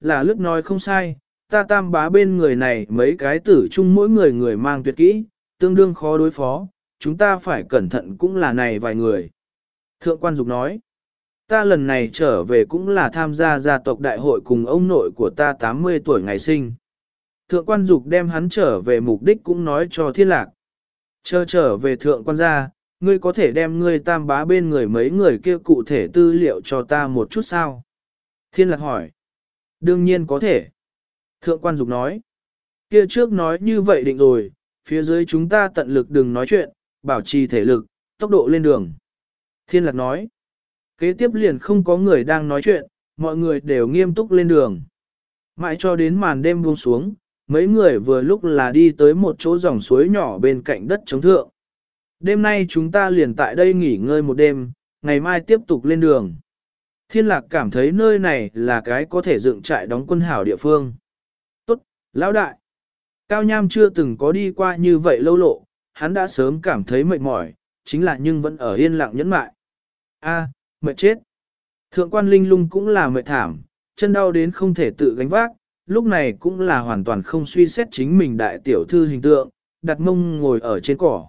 Là lướt nói không sai, ta tam bá bên người này mấy cái tử chung mỗi người người mang tuyệt kỹ, tương đương khó đối phó, chúng ta phải cẩn thận cũng là này vài người. Thượng quan dục nói, ta lần này trở về cũng là tham gia gia tộc đại hội cùng ông nội của ta 80 tuổi ngày sinh. Thượng quan dục đem hắn trở về mục đích cũng nói cho thiên lạc. Chờ trở về thượng quan gia, ngươi có thể đem ngươi tam bá bên người mấy người kia cụ thể tư liệu cho ta một chút sao? Thiên lạc hỏi. Đương nhiên có thể. Thượng quan dục nói. Kia trước nói như vậy định rồi, phía dưới chúng ta tận lực đừng nói chuyện, bảo trì thể lực, tốc độ lên đường. Thiên lạc nói. Kế tiếp liền không có người đang nói chuyện, mọi người đều nghiêm túc lên đường. Mãi cho đến màn đêm buông xuống, mấy người vừa lúc là đi tới một chỗ dòng suối nhỏ bên cạnh đất chống thượng. Đêm nay chúng ta liền tại đây nghỉ ngơi một đêm, ngày mai tiếp tục lên đường. Thiên lạc cảm thấy nơi này là cái có thể dựng trại đóng quân hảo địa phương. Tốt, lão đại. Cao Nham chưa từng có đi qua như vậy lâu lộ, hắn đã sớm cảm thấy mệt mỏi, chính là nhưng vẫn ở yên lặng nhẫn mại. A, mệt chết. Thượng quan linh lung cũng là mệt thảm, chân đau đến không thể tự gánh vác, lúc này cũng là hoàn toàn không suy xét chính mình đại tiểu thư hình tượng, đặt mông ngồi ở trên cỏ.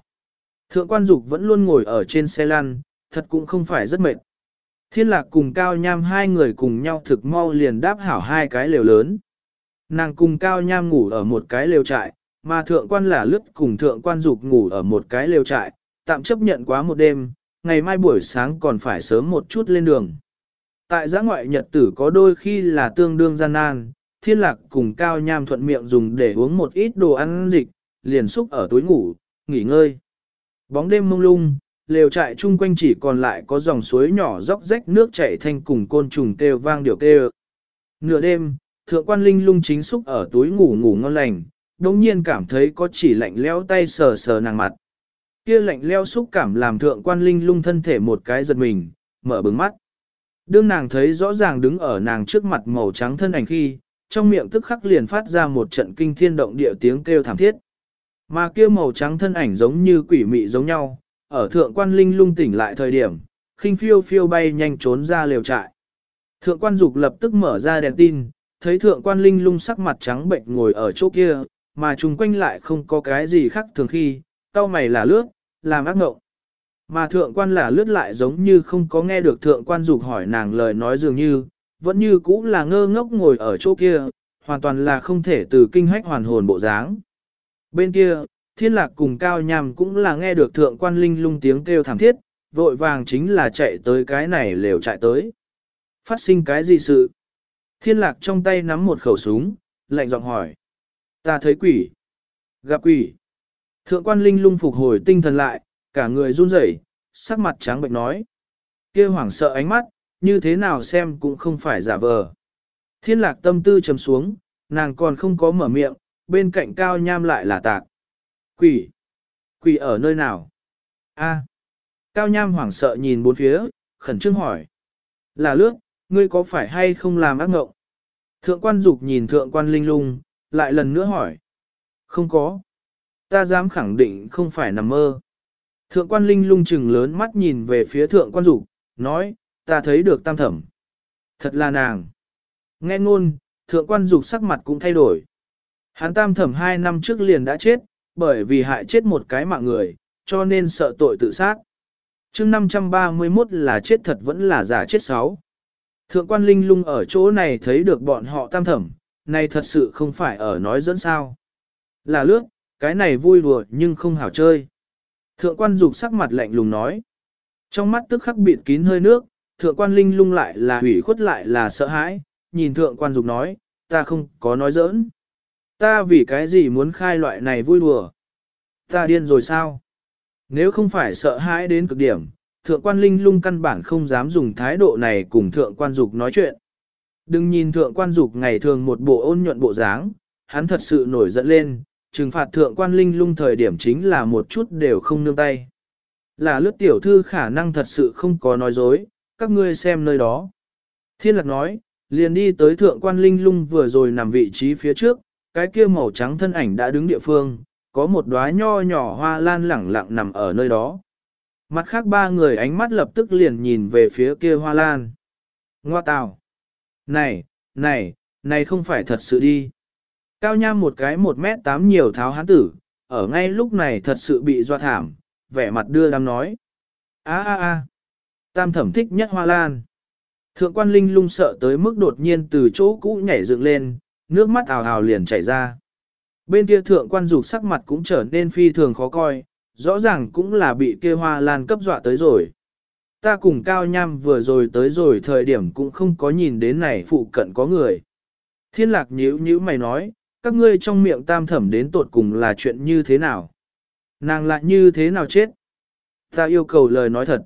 Thượng quan dục vẫn luôn ngồi ở trên xe lăn, thật cũng không phải rất mệt. Thiên lạc cùng Cao Nham hai người cùng nhau thực mau liền đáp hảo hai cái lều lớn. Nàng cùng Cao Nham ngủ ở một cái lều trại, mà thượng quan là lướt cùng thượng quan dục ngủ ở một cái lều trại, tạm chấp nhận quá một đêm, ngày mai buổi sáng còn phải sớm một chút lên đường. Tại giã ngoại nhật tử có đôi khi là tương đương gian nan, thiên lạc cùng Cao Nham thuận miệng dùng để uống một ít đồ ăn dịch, liền xúc ở túi ngủ, nghỉ ngơi. Bóng đêm mông lung, lều trại chung quanh chỉ còn lại có dòng suối nhỏ róc rách nước chảy thanh cùng côn trùng kêu vang điều kêu. Nửa đêm, thượng quan linh lung chính xúc ở túi ngủ ngủ ngon lành, đồng nhiên cảm thấy có chỉ lạnh leo tay sờ sờ nàng mặt. Kia lạnh leo xúc cảm làm thượng quan linh lung thân thể một cái giật mình, mở bừng mắt. Đương nàng thấy rõ ràng đứng ở nàng trước mặt màu trắng thân ảnh khi, trong miệng tức khắc liền phát ra một trận kinh thiên động địa tiếng kêu thảm thiết. Mà kia màu trắng thân ảnh giống như quỷ mị giống nhau, ở thượng quan linh lung tỉnh lại thời điểm, khinh phiêu phiêu bay nhanh trốn ra liều trại. Thượng quan dục lập tức mở ra đèn tin, thấy thượng quan linh lung sắc mặt trắng bệnh ngồi ở chỗ kia, mà chung quanh lại không có cái gì khác thường khi, tao mày là lướt, làm ác ngộng. Mà thượng quan là lướt lại giống như không có nghe được thượng quan dục hỏi nàng lời nói dường như, vẫn như cũ là ngơ ngốc ngồi ở chỗ kia, hoàn toàn là không thể từ kinh hách hoàn hồn bộ dáng. Bên kia, thiên lạc cùng cao nhằm cũng là nghe được thượng quan linh lung tiếng kêu thảm thiết, vội vàng chính là chạy tới cái này lều chạy tới. Phát sinh cái gì sự? Thiên lạc trong tay nắm một khẩu súng, lạnh giọng hỏi. Ta thấy quỷ. Gặp quỷ. Thượng quan linh lung phục hồi tinh thần lại, cả người run rẩy, sắc mặt trắng bệnh nói. kia hoảng sợ ánh mắt, như thế nào xem cũng không phải giả vờ. Thiên lạc tâm tư trầm xuống, nàng còn không có mở miệng, bên cạnh cao nham lại là tạc. Quỷ! Quỷ ở nơi nào? A. Cao nham hoảng sợ nhìn bốn phía, khẩn trương hỏi. Là lướt, ngươi có phải hay không làm ác ngộng? Thượng quan dục nhìn thượng quan linh lung, lại lần nữa hỏi. Không có. Ta dám khẳng định không phải nằm mơ. Thượng quan linh lung chừng lớn mắt nhìn về phía thượng quan dục, nói, ta thấy được tam thẩm. Thật là nàng. Nghe ngôn, thượng quan dục sắc mặt cũng thay đổi. Hắn tam thẩm hai năm trước liền đã chết, bởi vì hại chết một cái mạng người, cho nên sợ tội tự sát. chương 531 là chết thật vẫn là giả chết sáu. Thượng quan linh lung ở chỗ này thấy được bọn họ tam thẩm, này thật sự không phải ở nói dẫn sao. Là lướt, cái này vui đùa nhưng không hảo chơi. Thượng quan dục sắc mặt lạnh lùng nói. Trong mắt tức khắc bịt kín hơi nước, thượng quan linh lung lại là hủy khuất lại là sợ hãi, nhìn thượng quan dục nói, ta không có nói giỡn. Ta vì cái gì muốn khai loại này vui đùa? Ta điên rồi sao? Nếu không phải sợ hãi đến cực điểm, thượng quan linh lung căn bản không dám dùng thái độ này cùng thượng quan dục nói chuyện. Đừng nhìn thượng quan dục ngày thường một bộ ôn nhuận bộ dáng, hắn thật sự nổi giận lên, trừng phạt thượng quan linh lung thời điểm chính là một chút đều không nương tay. Là lướt tiểu thư khả năng thật sự không có nói dối, các ngươi xem nơi đó. Thiên lạc nói, liền đi tới thượng quan linh lung vừa rồi nằm vị trí phía trước, cái kia màu trắng thân ảnh đã đứng địa phương, có một đóa nho nhỏ hoa lan lẳng lặng nằm ở nơi đó. Mặt khác ba người ánh mắt lập tức liền nhìn về phía kia hoa lan. Ngoa tào! Này, này, này không phải thật sự đi. Cao nham một cái một mét tám nhiều tháo hán tử, ở ngay lúc này thật sự bị doa thảm, vẻ mặt đưa đám nói. a a a tam thẩm thích nhất hoa lan. Thượng quan linh lung sợ tới mức đột nhiên từ chỗ cũ nhảy dựng lên, nước mắt ào ào liền chảy ra. Bên kia thượng quan dục sắc mặt cũng trở nên phi thường khó coi, rõ ràng cũng là bị kia hoa lan cấp dọa tới rồi. Ta cùng cao nham vừa rồi tới rồi thời điểm cũng không có nhìn đến này phụ cận có người. Thiên lạc nhíu nhíu mày nói, các ngươi trong miệng tam thẩm đến tột cùng là chuyện như thế nào? Nàng lại như thế nào chết? Ta yêu cầu lời nói thật.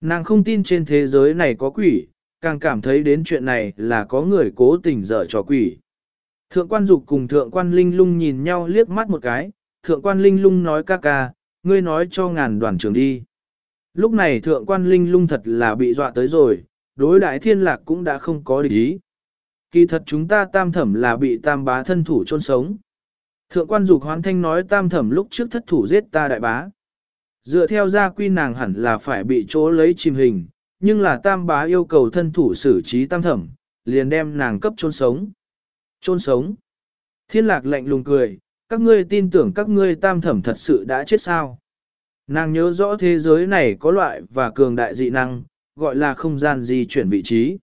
Nàng không tin trên thế giới này có quỷ, càng cảm thấy đến chuyện này là có người cố tình dở trò quỷ. Thượng quan dục cùng thượng quan linh lung nhìn nhau liếc mắt một cái, thượng quan linh lung nói ca ca, ngươi nói cho ngàn đoàn trưởng đi. Lúc này thượng quan linh lung thật là bị dọa tới rồi, đối đại thiên lạc cũng đã không có địch ý. Kỳ thật chúng ta tam thẩm là bị tam bá thân thủ chôn sống. Thượng quan dục hoán thanh nói tam thẩm lúc trước thất thủ giết ta đại bá. Dựa theo gia quy nàng hẳn là phải bị chỗ lấy chìm hình, nhưng là tam bá yêu cầu thân thủ xử trí tam thẩm, liền đem nàng cấp chôn sống. Chôn sống. Thiên lạc lạnh lùng cười, các ngươi tin tưởng các ngươi tam thẩm thật sự đã chết sao. Nàng nhớ rõ thế giới này có loại và cường đại dị năng, gọi là không gian di chuyển vị trí.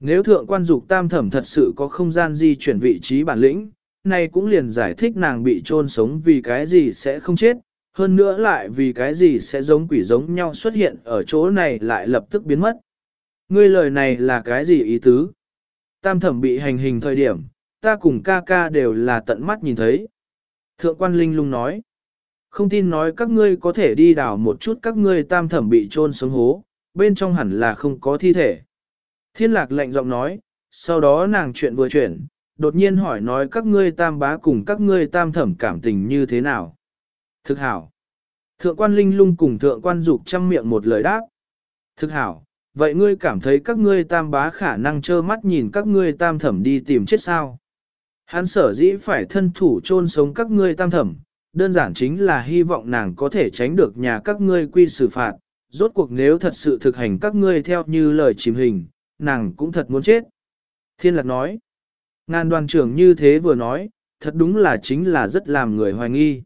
Nếu thượng quan dục tam thẩm thật sự có không gian di chuyển vị trí bản lĩnh, này cũng liền giải thích nàng bị chôn sống vì cái gì sẽ không chết, hơn nữa lại vì cái gì sẽ giống quỷ giống nhau xuất hiện ở chỗ này lại lập tức biến mất. Ngươi lời này là cái gì ý tứ? Tam thẩm bị hành hình thời điểm, ta cùng ca ca đều là tận mắt nhìn thấy. Thượng quan linh lung nói, không tin nói các ngươi có thể đi đào một chút các ngươi tam thẩm bị chôn sống hố, bên trong hẳn là không có thi thể. Thiên lạc lạnh giọng nói, sau đó nàng chuyện vừa chuyển, đột nhiên hỏi nói các ngươi tam bá cùng các ngươi tam thẩm cảm tình như thế nào. Thực hảo. Thượng quan linh lung cùng thượng quan dục chăm miệng một lời đáp. Thực hảo, vậy ngươi cảm thấy các ngươi tam bá khả năng trơ mắt nhìn các ngươi tam thẩm đi tìm chết sao? Hắn sở dĩ phải thân thủ chôn sống các ngươi tam thẩm, đơn giản chính là hy vọng nàng có thể tránh được nhà các ngươi quy xử phạt. Rốt cuộc nếu thật sự thực hành các ngươi theo như lời chìm hình, nàng cũng thật muốn chết. Thiên lạc nói, ngàn đoàn trưởng như thế vừa nói, thật đúng là chính là rất làm người hoài nghi.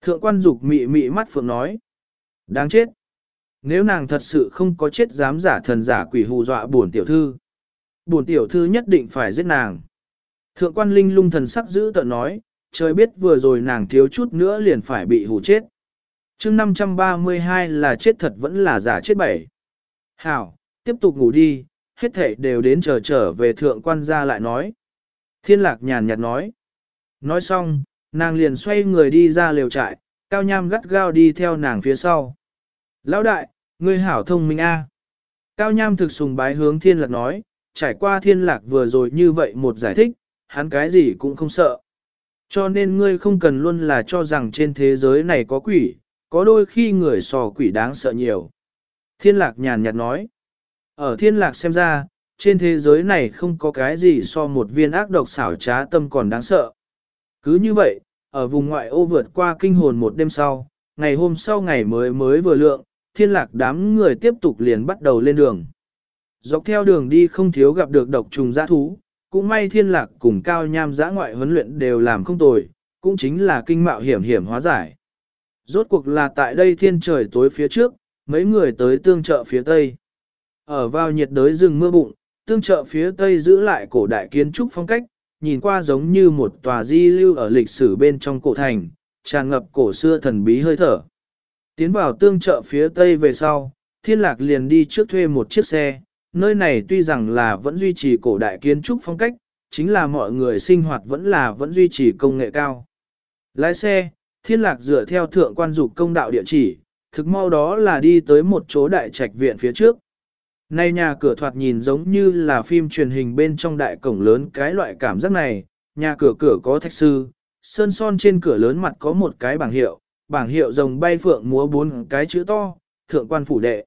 Thượng quan dục mị mị mắt phượng nói, đáng chết. Nếu nàng thật sự không có chết dám giả thần giả quỷ hù dọa buồn tiểu thư. Buồn tiểu thư nhất định phải giết nàng. Thượng quan linh lung thần sắc giữ tợn nói, trời biết vừa rồi nàng thiếu chút nữa liền phải bị hù chết. chương 532 là chết thật vẫn là giả chết bảy. Hảo, tiếp tục ngủ đi, hết thảy đều đến chờ trở về thượng quan gia lại nói. Thiên lạc nhàn nhạt nói. Nói xong, nàng liền xoay người đi ra liều trại, cao nham gắt gao đi theo nàng phía sau. Lão đại, ngươi hảo thông minh a. Cao nham thực sùng bái hướng thiên lạc nói, trải qua thiên lạc vừa rồi như vậy một giải thích, hắn cái gì cũng không sợ. Cho nên ngươi không cần luôn là cho rằng trên thế giới này có quỷ, có đôi khi người sò quỷ đáng sợ nhiều. Thiên lạc nhàn nhạt nói, ở thiên lạc xem ra, trên thế giới này không có cái gì so một viên ác độc xảo trá tâm còn đáng sợ. Cứ như vậy, ở vùng ngoại ô vượt qua kinh hồn một đêm sau, ngày hôm sau ngày mới mới vừa lượng, thiên lạc đám người tiếp tục liền bắt đầu lên đường. Dọc theo đường đi không thiếu gặp được độc trùng giã thú, cũng may thiên lạc cùng cao nham giã ngoại huấn luyện đều làm không tồi, cũng chính là kinh mạo hiểm hiểm hóa giải. Rốt cuộc là tại đây thiên trời tối phía trước, mấy người tới tương trợ phía tây. Ở vào nhiệt đới rừng mưa bụng, tương trợ phía tây giữ lại cổ đại kiến trúc phong cách, nhìn qua giống như một tòa di lưu ở lịch sử bên trong cổ thành, tràn ngập cổ xưa thần bí hơi thở. Tiến vào tương trợ phía tây về sau, thiên lạc liền đi trước thuê một chiếc xe, nơi này tuy rằng là vẫn duy trì cổ đại kiến trúc phong cách, chính là mọi người sinh hoạt vẫn là vẫn duy trì công nghệ cao. Lái xe, thiên lạc dựa theo thượng quan dục công đạo địa chỉ, thực mau đó là đi tới một chỗ đại trạch viện phía trước. Nay nhà cửa thoạt nhìn giống như là phim truyền hình bên trong đại cổng lớn cái loại cảm giác này, nhà cửa cửa có thạch sư, sơn son trên cửa lớn mặt có một cái bảng hiệu, bảng hiệu rồng bay phượng múa bốn cái chữ to, thượng quan phủ đệ.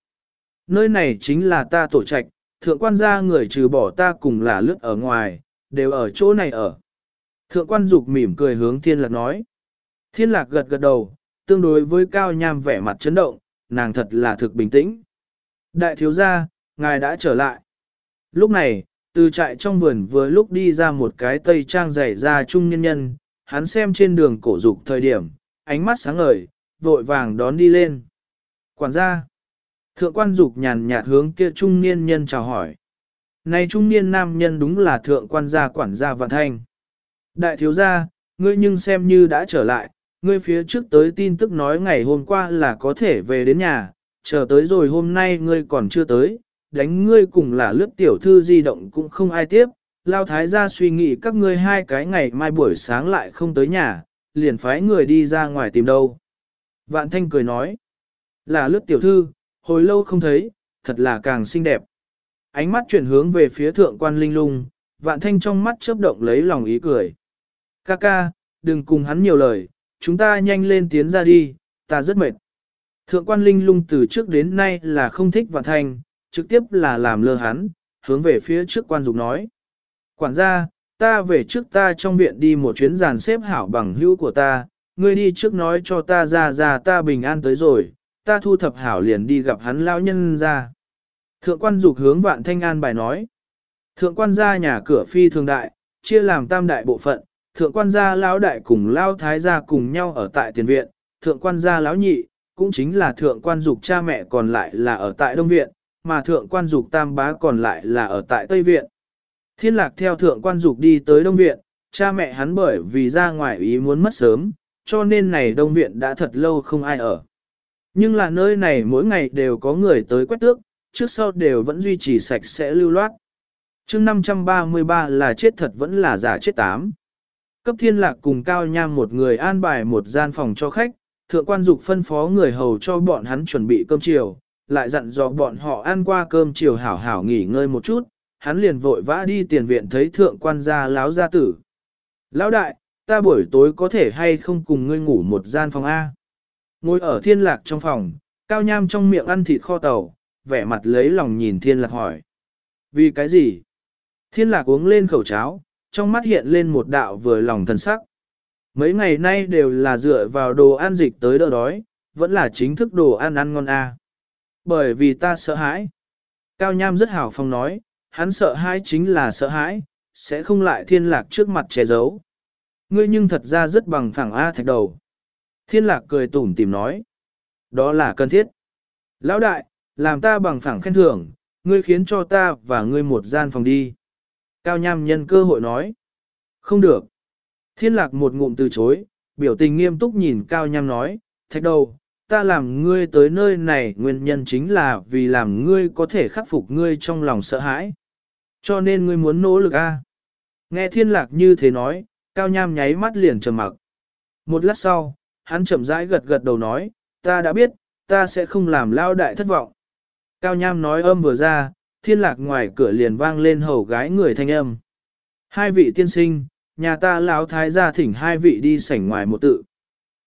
Nơi này chính là ta tổ trạch, thượng quan gia người trừ bỏ ta cùng là lướt ở ngoài, đều ở chỗ này ở. Thượng quan dục mỉm cười hướng thiên lạc nói. Thiên lạc gật gật đầu, tương đối với cao nham vẻ mặt chấn động, nàng thật là thực bình tĩnh. Đại thiếu gia, ngài đã trở lại. Lúc này, Từ trại trong vườn vừa lúc đi ra một cái tây trang dày ra trung nhân nhân, hắn xem trên đường cổ dục thời điểm, ánh mắt sáng ngời, vội vàng đón đi lên. Quản gia, thượng quan dục nhàn nhạt hướng kia trung niên nhân chào hỏi. Này trung niên nam nhân đúng là thượng quan gia quản gia vạn thanh. Đại thiếu gia, ngươi nhưng xem như đã trở lại, ngươi phía trước tới tin tức nói ngày hôm qua là có thể về đến nhà, chờ tới rồi hôm nay ngươi còn chưa tới, đánh ngươi cùng là lướt tiểu thư di động cũng không ai tiếp, lao thái gia suy nghĩ các ngươi hai cái ngày mai buổi sáng lại không tới nhà, liền phái người đi ra ngoài tìm đâu. Vạn thanh cười nói, là lướt tiểu thư, hồi lâu không thấy, thật là càng xinh đẹp. Ánh mắt chuyển hướng về phía thượng quan linh lung, vạn thanh trong mắt chớp động lấy lòng ý cười. Ca ca, đừng cùng hắn nhiều lời, chúng ta nhanh lên tiến ra đi, ta rất mệt. Thượng quan linh lung từ trước đến nay là không thích vạn thanh, trực tiếp là làm lơ hắn, hướng về phía trước quan dục nói. Quản gia, ta về trước ta trong viện đi một chuyến giàn xếp hảo bằng hữu của ta, ngươi đi trước nói cho ta ra ra ta bình an tới rồi, ta thu thập hảo liền đi gặp hắn lão nhân ra. Thượng quan dục hướng vạn thanh an bài nói. Thượng quan gia nhà cửa phi thường đại, chia làm tam đại bộ phận, thượng quan gia lão đại cùng lão thái gia cùng nhau ở tại tiền viện, thượng quan gia lão nhị, cũng chính là thượng quan dục cha mẹ còn lại là ở tại đông viện, mà thượng quan dục tam bá còn lại là ở tại tây viện. Thiên lạc theo thượng quan dục đi tới đông viện, cha mẹ hắn bởi vì ra ngoài ý muốn mất sớm, cho nên này đông viện đã thật lâu không ai ở. Nhưng là nơi này mỗi ngày đều có người tới quét tước, trước sau đều vẫn duy trì sạch sẽ lưu loát. chương 533 là chết thật vẫn là giả chết tám. Cấp thiên lạc cùng cao nham một người an bài một gian phòng cho khách, thượng quan dục phân phó người hầu cho bọn hắn chuẩn bị cơm chiều, lại dặn dò bọn họ ăn qua cơm chiều hảo hảo nghỉ ngơi một chút, hắn liền vội vã đi tiền viện thấy thượng quan gia láo gia tử. Lão đại, ta buổi tối có thể hay không cùng ngươi ngủ một gian phòng A. Ngồi ở thiên lạc trong phòng, cao nham trong miệng ăn thịt kho tàu, vẻ mặt lấy lòng nhìn thiên lạc hỏi. Vì cái gì? Thiên lạc uống lên khẩu cháo, trong mắt hiện lên một đạo vừa lòng thần sắc. Mấy ngày nay đều là dựa vào đồ ăn dịch tới đỡ đói, vẫn là chính thức đồ ăn ăn ngon a. Bởi vì ta sợ hãi. Cao Nham rất hào phong nói, hắn sợ hãi chính là sợ hãi, sẽ không lại thiên lạc trước mặt che giấu. Ngươi nhưng thật ra rất bằng phẳng A thạch đầu. Thiên lạc cười tủm tìm nói. Đó là cần thiết. Lão đại, làm ta bằng phẳng khen thưởng, ngươi khiến cho ta và ngươi một gian phòng đi. Cao Nham nhân cơ hội nói. Không được. Thiên lạc một ngụm từ chối, biểu tình nghiêm túc nhìn Cao Nham nói, thạch đầu, ta làm ngươi tới nơi này nguyên nhân chính là vì làm ngươi có thể khắc phục ngươi trong lòng sợ hãi. Cho nên ngươi muốn nỗ lực a. Nghe thiên lạc như thế nói, Cao Nham nháy mắt liền trầm mặc. Một lát sau, hắn chậm rãi gật gật đầu nói, ta đã biết, ta sẽ không làm lao đại thất vọng. Cao Nham nói âm vừa ra, thiên lạc ngoài cửa liền vang lên hầu gái người thanh âm. Hai vị tiên sinh, nhà ta lão thái gia thỉnh hai vị đi sảnh ngoài một tự.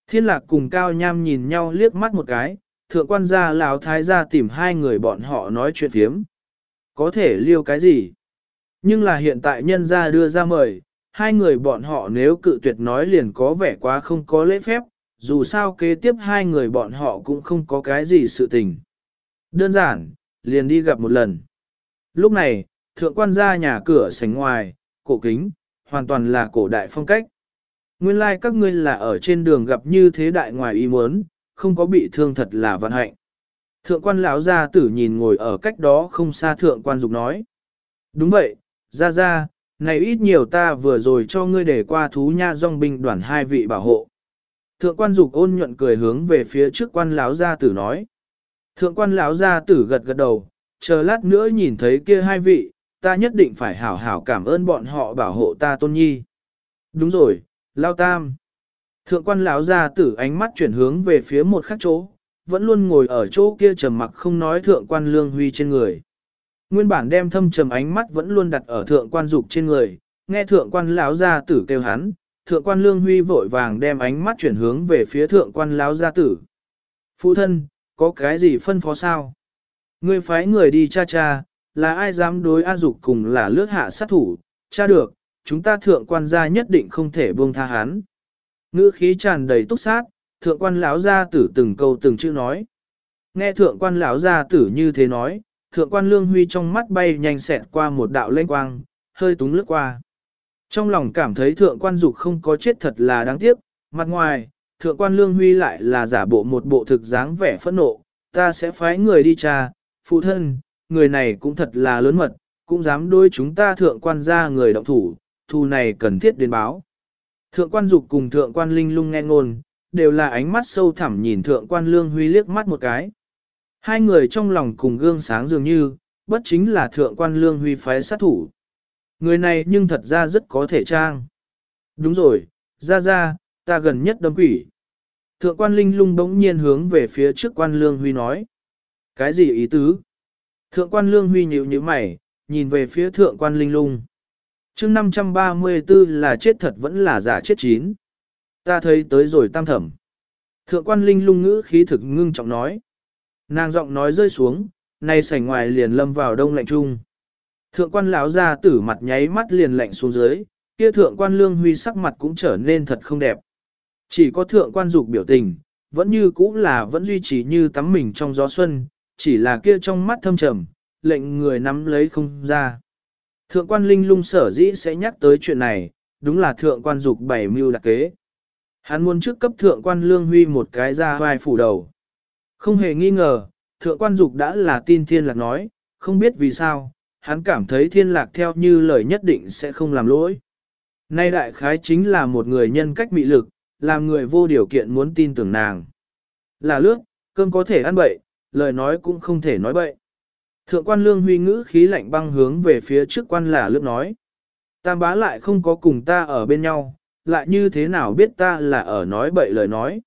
Thiên lạc cùng Cao Nham nhìn nhau liếc mắt một cái, thượng quan gia lão thái gia tìm hai người bọn họ nói chuyện phiếm. Có thể liêu cái gì? Nhưng là hiện tại nhân gia đưa ra mời, hai người bọn họ nếu cự tuyệt nói liền có vẻ quá không có lễ phép, dù sao kế tiếp hai người bọn họ cũng không có cái gì sự tình. Đơn giản, liền đi gặp một lần. Lúc này, thượng quan gia nhà cửa sánh ngoài, cổ kính, hoàn toàn là cổ đại phong cách. Nguyên lai like các ngươi là ở trên đường gặp như thế đại ngoài ý muốn, không có bị thương thật là vận hạnh. Thượng quan lão gia tử nhìn ngồi ở cách đó không xa thượng quan dục nói. Đúng vậy, ra ra, này ít nhiều ta vừa rồi cho ngươi để qua thú nha dòng binh đoàn hai vị bảo hộ. Thượng quan dục ôn nhuận cười hướng về phía trước quan lão gia tử nói. Thượng quan lão gia tử gật gật đầu, chờ lát nữa nhìn thấy kia hai vị, ta nhất định phải hảo hảo cảm ơn bọn họ bảo hộ ta tôn nhi. Đúng rồi, lao tam. Thượng quan lão gia tử ánh mắt chuyển hướng về phía một khắc chỗ, vẫn luôn ngồi ở chỗ kia trầm mặc không nói thượng quan lương huy trên người. Nguyên bản đem thâm trầm ánh mắt vẫn luôn đặt ở thượng quan dục trên người, nghe thượng quan lão gia tử kêu hắn, thượng quan lương huy vội vàng đem ánh mắt chuyển hướng về phía thượng quan lão gia tử. Phụ thân, có cái gì phân phó sao? Ngươi phái người đi cha cha, là ai dám đối A Dục cùng là lướt hạ sát thủ, cha được, chúng ta thượng quan gia nhất định không thể buông tha hắn. Ngữ khí tràn đầy túc sát, thượng quan lão gia tử từng câu từng chữ nói. Nghe thượng quan lão gia tử như thế nói, thượng quan lương huy trong mắt bay nhanh xẹt qua một đạo lênh quang, hơi túng lướt qua. Trong lòng cảm thấy thượng quan dục không có chết thật là đáng tiếc, mặt ngoài, thượng quan lương huy lại là giả bộ một bộ thực dáng vẻ phẫn nộ, ta sẽ phái người đi trà phụ thân, người này cũng thật là lớn mật, cũng dám đôi chúng ta thượng quan ra người động thủ, thù này cần thiết đến báo. Thượng quan dục cùng thượng quan linh lung nghe ngôn, đều là ánh mắt sâu thẳm nhìn thượng quan lương huy liếc mắt một cái. Hai người trong lòng cùng gương sáng dường như, bất chính là thượng quan lương huy phái sát thủ. Người này nhưng thật ra rất có thể trang. Đúng rồi, ra ra, ta gần nhất đâm quỷ. Thượng quan linh lung bỗng nhiên hướng về phía trước quan lương huy nói. Cái gì ý tứ? Thượng quan lương huy nhíu nhíu mày, nhìn về phía thượng quan linh lung. chương 534 là chết thật vẫn là giả chết chín. Ta thấy tới rồi tam thẩm. Thượng quan linh lung ngữ khí thực ngưng trọng nói. Nàng giọng nói rơi xuống, nay sảnh ngoài liền lâm vào đông lạnh trung. Thượng quan lão ra tử mặt nháy mắt liền lạnh xuống dưới, kia thượng quan lương huy sắc mặt cũng trở nên thật không đẹp. Chỉ có thượng quan dục biểu tình, vẫn như cũ là vẫn duy trì như tắm mình trong gió xuân, chỉ là kia trong mắt thâm trầm, lệnh người nắm lấy không ra. Thượng quan linh lung sở dĩ sẽ nhắc tới chuyện này, đúng là thượng quan dục bảy mưu đặc kế. Hắn muốn trước cấp thượng quan lương huy một cái ra vai phủ đầu. Không hề nghi ngờ, thượng quan dục đã là tin thiên lạc nói, không biết vì sao, hắn cảm thấy thiên lạc theo như lời nhất định sẽ không làm lỗi. Nay đại khái chính là một người nhân cách mị lực, làm người vô điều kiện muốn tin tưởng nàng. Là lướt, cơm có thể ăn bậy, lời nói cũng không thể nói bậy. Thượng quan lương huy ngữ khí lạnh băng hướng về phía trước quan là lướt nói. Tam bá lại không có cùng ta ở bên nhau, lại như thế nào biết ta là ở nói bậy lời nói.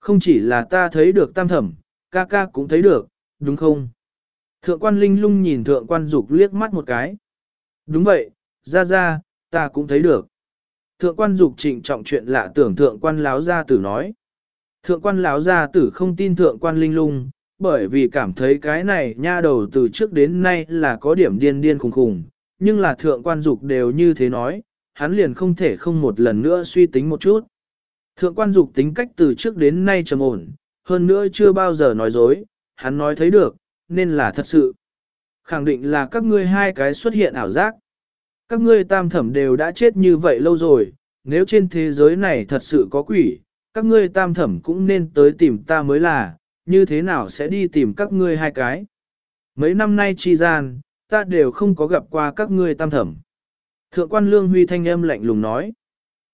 Không chỉ là ta thấy được tam thẩm, ca ca cũng thấy được, đúng không? Thượng quan linh lung nhìn thượng quan dục liếc mắt một cái. Đúng vậy, ra ra, ta cũng thấy được. Thượng quan dục trịnh trọng chuyện lạ tưởng thượng quan láo gia tử nói. Thượng quan láo gia tử không tin thượng quan linh lung, bởi vì cảm thấy cái này nha đầu từ trước đến nay là có điểm điên điên khùng khùng, nhưng là thượng quan dục đều như thế nói, hắn liền không thể không một lần nữa suy tính một chút. Thượng quan dục tính cách từ trước đến nay trầm ổn, hơn nữa chưa bao giờ nói dối, hắn nói thấy được, nên là thật sự. Khẳng định là các ngươi hai cái xuất hiện ảo giác. Các ngươi tam thẩm đều đã chết như vậy lâu rồi, nếu trên thế giới này thật sự có quỷ, các ngươi tam thẩm cũng nên tới tìm ta mới là, như thế nào sẽ đi tìm các ngươi hai cái. Mấy năm nay chi gian, ta đều không có gặp qua các ngươi tam thẩm. Thượng quan lương huy thanh âm lạnh lùng nói.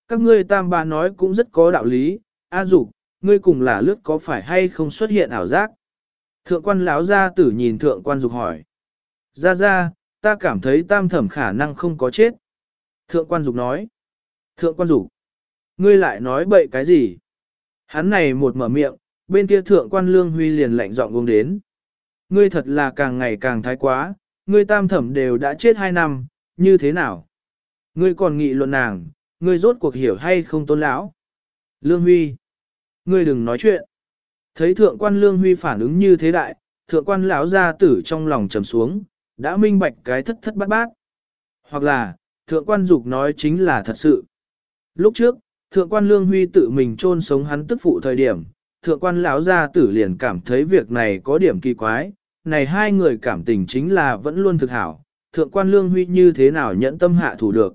Các ngươi tam bà nói cũng rất có đạo lý, A dục, ngươi cùng là lướt có phải hay không xuất hiện ảo giác? Thượng quan lão gia tử nhìn thượng quan dục hỏi. Ra ra, ta cảm thấy tam thẩm khả năng không có chết. Thượng quan dục nói. Thượng quan dục, ngươi lại nói bậy cái gì? Hắn này một mở miệng, bên kia thượng quan lương huy liền lạnh giọng uống đến. Ngươi thật là càng ngày càng thái quá, ngươi tam thẩm đều đã chết hai năm, như thế nào? Ngươi còn nghị luận nàng, ngươi rốt cuộc hiểu hay không tôn lão? Lương Huy, ngươi đừng nói chuyện. Thấy thượng quan Lương Huy phản ứng như thế đại, thượng quan lão gia tử trong lòng trầm xuống, đã minh bạch cái thất thất bát bát. Hoặc là, thượng quan dục nói chính là thật sự. Lúc trước, thượng quan Lương Huy tự mình chôn sống hắn tức phụ thời điểm, thượng quan lão gia tử liền cảm thấy việc này có điểm kỳ quái, này hai người cảm tình chính là vẫn luôn thực hảo, thượng quan Lương Huy như thế nào nhẫn tâm hạ thủ được.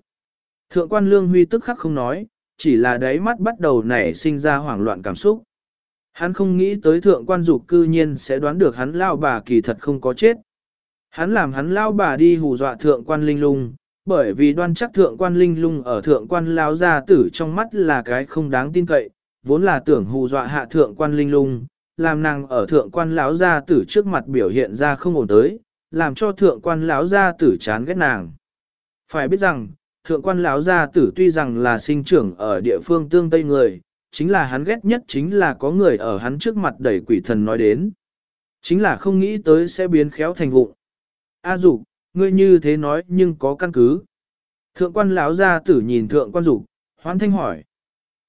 Thượng quan Lương Huy tức khắc không nói, chỉ là đáy mắt bắt đầu nảy sinh ra hoảng loạn cảm xúc. Hắn không nghĩ tới thượng quan dục cư nhiên sẽ đoán được hắn lao bà kỳ thật không có chết. Hắn làm hắn lao bà đi hù dọa thượng quan linh lung, bởi vì đoan chắc thượng quan linh lung ở thượng quan lao gia tử trong mắt là cái không đáng tin cậy, vốn là tưởng hù dọa hạ thượng quan linh lung, làm nàng ở thượng quan lão gia tử trước mặt biểu hiện ra không ổn tới, làm cho thượng quan lão gia tử chán ghét nàng. Phải biết rằng, thượng quan lão gia tử tuy rằng là sinh trưởng ở địa phương tương tây người, chính là hắn ghét nhất chính là có người ở hắn trước mặt đẩy quỷ thần nói đến. Chính là không nghĩ tới sẽ biến khéo thành vụ A dục, ngươi như thế nói nhưng có căn cứ. Thượng quan lão gia tử nhìn thượng quan dục, hoan thanh hỏi.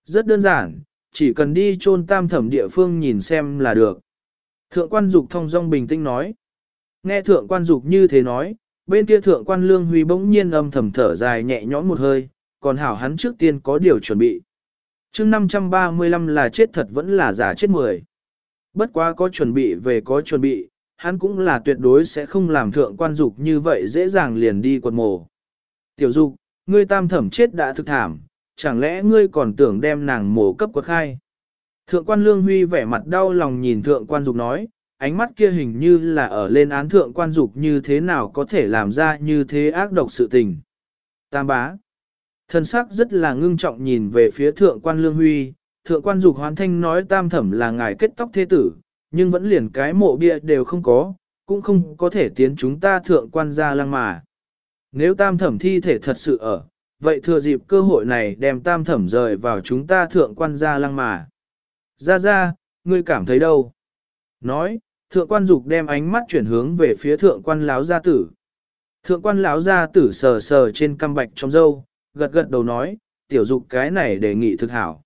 Rất đơn giản, chỉ cần đi chôn tam thẩm địa phương nhìn xem là được. Thượng quan dục thông dong bình tĩnh nói. Nghe thượng quan dục như thế nói, bên kia thượng quan lương huy bỗng nhiên âm thầm thở dài nhẹ nhõm một hơi, còn hảo hắn trước tiên có điều chuẩn bị chương 535 là chết thật vẫn là giả chết mười. Bất quá có chuẩn bị về có chuẩn bị, hắn cũng là tuyệt đối sẽ không làm thượng quan dục như vậy dễ dàng liền đi quật mồ. Tiểu dục, ngươi tam thẩm chết đã thực thảm, chẳng lẽ ngươi còn tưởng đem nàng mổ cấp quật khai? Thượng quan lương huy vẻ mặt đau lòng nhìn thượng quan dục nói, ánh mắt kia hình như là ở lên án thượng quan dục như thế nào có thể làm ra như thế ác độc sự tình. Tam bá. Thân sắc rất là ngưng trọng nhìn về phía thượng quan lương huy, thượng quan dục hoán thanh nói tam thẩm là ngài kết tóc thế tử, nhưng vẫn liền cái mộ bia đều không có, cũng không có thể tiến chúng ta thượng quan ra lăng mà. Nếu tam thẩm thi thể thật sự ở, vậy thừa dịp cơ hội này đem tam thẩm rời vào chúng ta thượng quan ra lăng mà. Ra ra, ngươi cảm thấy đâu? Nói, thượng quan dục đem ánh mắt chuyển hướng về phía thượng quan láo gia tử. Thượng quan láo gia tử sờ sờ trên căm bạch trong dâu, gật gật đầu nói, tiểu dục cái này đề nghị thực hảo.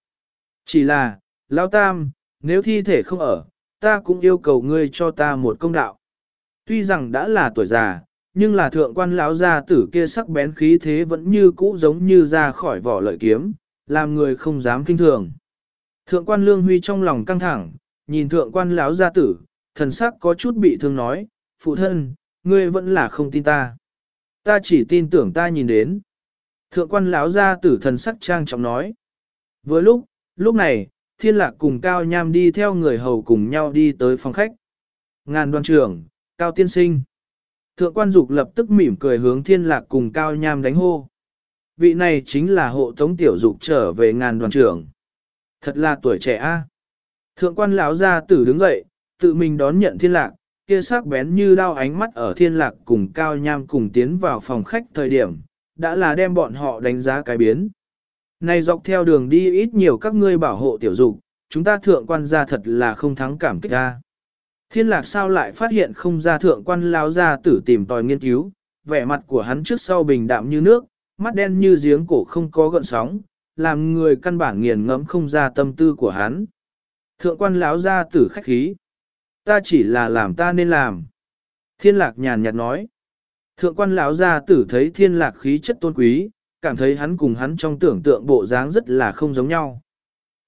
Chỉ là, lão tam, nếu thi thể không ở, ta cũng yêu cầu ngươi cho ta một công đạo. Tuy rằng đã là tuổi già, nhưng là thượng quan lão gia tử kia sắc bén khí thế vẫn như cũ giống như ra khỏi vỏ lợi kiếm, làm người không dám kinh thường. Thượng quan lương huy trong lòng căng thẳng, nhìn thượng quan lão gia tử, thần sắc có chút bị thương nói, phụ thân, ngươi vẫn là không tin ta. Ta chỉ tin tưởng ta nhìn đến. Thượng quan lão gia tử thần sắc trang trọng nói. Vừa lúc, lúc này, thiên lạc cùng Cao Nham đi theo người hầu cùng nhau đi tới phòng khách. Ngàn đoàn trưởng, Cao Tiên Sinh. Thượng quan dục lập tức mỉm cười hướng thiên lạc cùng Cao Nham đánh hô. Vị này chính là hộ tống tiểu dục trở về ngàn đoàn trưởng. Thật là tuổi trẻ a Thượng quan lão gia tử đứng dậy, tự mình đón nhận thiên lạc, kia sắc bén như đao ánh mắt ở thiên lạc cùng Cao Nham cùng tiến vào phòng khách thời điểm, đã là đem bọn họ đánh giá cái biến. Này dọc theo đường đi ít nhiều các ngươi bảo hộ tiểu dục, chúng ta thượng quan gia thật là không thắng cảm kích ra. Thiên lạc sao lại phát hiện không ra thượng quan lao ra tử tìm tòi nghiên cứu, vẻ mặt của hắn trước sau bình đạm như nước, mắt đen như giếng cổ không có gợn sóng, làm người căn bản nghiền ngẫm không ra tâm tư của hắn. Thượng quan lão ra tử khách khí. Ta chỉ là làm ta nên làm. Thiên lạc nhàn nhạt nói. Thượng quan lão gia tử thấy thiên lạc khí chất tôn quý, cảm thấy hắn cùng hắn trong tưởng tượng bộ dáng rất là không giống nhau.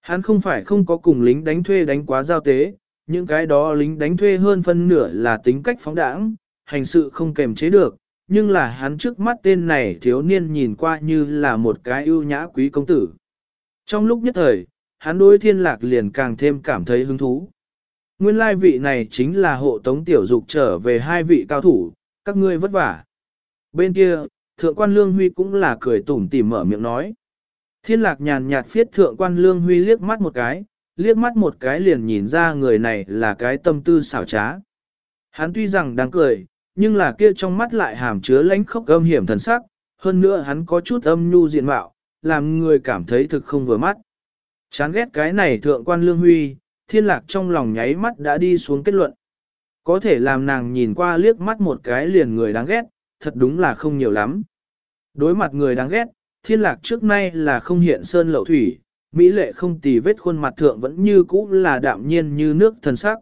Hắn không phải không có cùng lính đánh thuê đánh quá giao tế, những cái đó lính đánh thuê hơn phân nửa là tính cách phóng đãng, hành sự không kềm chế được, nhưng là hắn trước mắt tên này thiếu niên nhìn qua như là một cái ưu nhã quý công tử. Trong lúc nhất thời, hắn đối thiên lạc liền càng thêm cảm thấy hứng thú. Nguyên lai vị này chính là hộ tống tiểu dục trở về hai vị cao thủ, các ngươi vất vả. Bên kia, thượng quan lương huy cũng là cười tủm tỉm mở miệng nói. Thiên lạc nhàn nhạt phiết thượng quan lương huy liếc mắt một cái, liếc mắt một cái liền nhìn ra người này là cái tâm tư xảo trá. Hắn tuy rằng đang cười, nhưng là kia trong mắt lại hàm chứa lãnh khốc âm hiểm thần sắc, hơn nữa hắn có chút âm nhu diện mạo, làm người cảm thấy thực không vừa mắt. Chán ghét cái này thượng quan lương huy, thiên lạc trong lòng nháy mắt đã đi xuống kết luận. Có thể làm nàng nhìn qua liếc mắt một cái liền người đáng ghét, thật đúng là không nhiều lắm. Đối mặt người đáng ghét, thiên lạc trước nay là không hiện sơn lậu thủy, mỹ lệ không tì vết khuôn mặt thượng vẫn như cũ là đạm nhiên như nước thần sắc.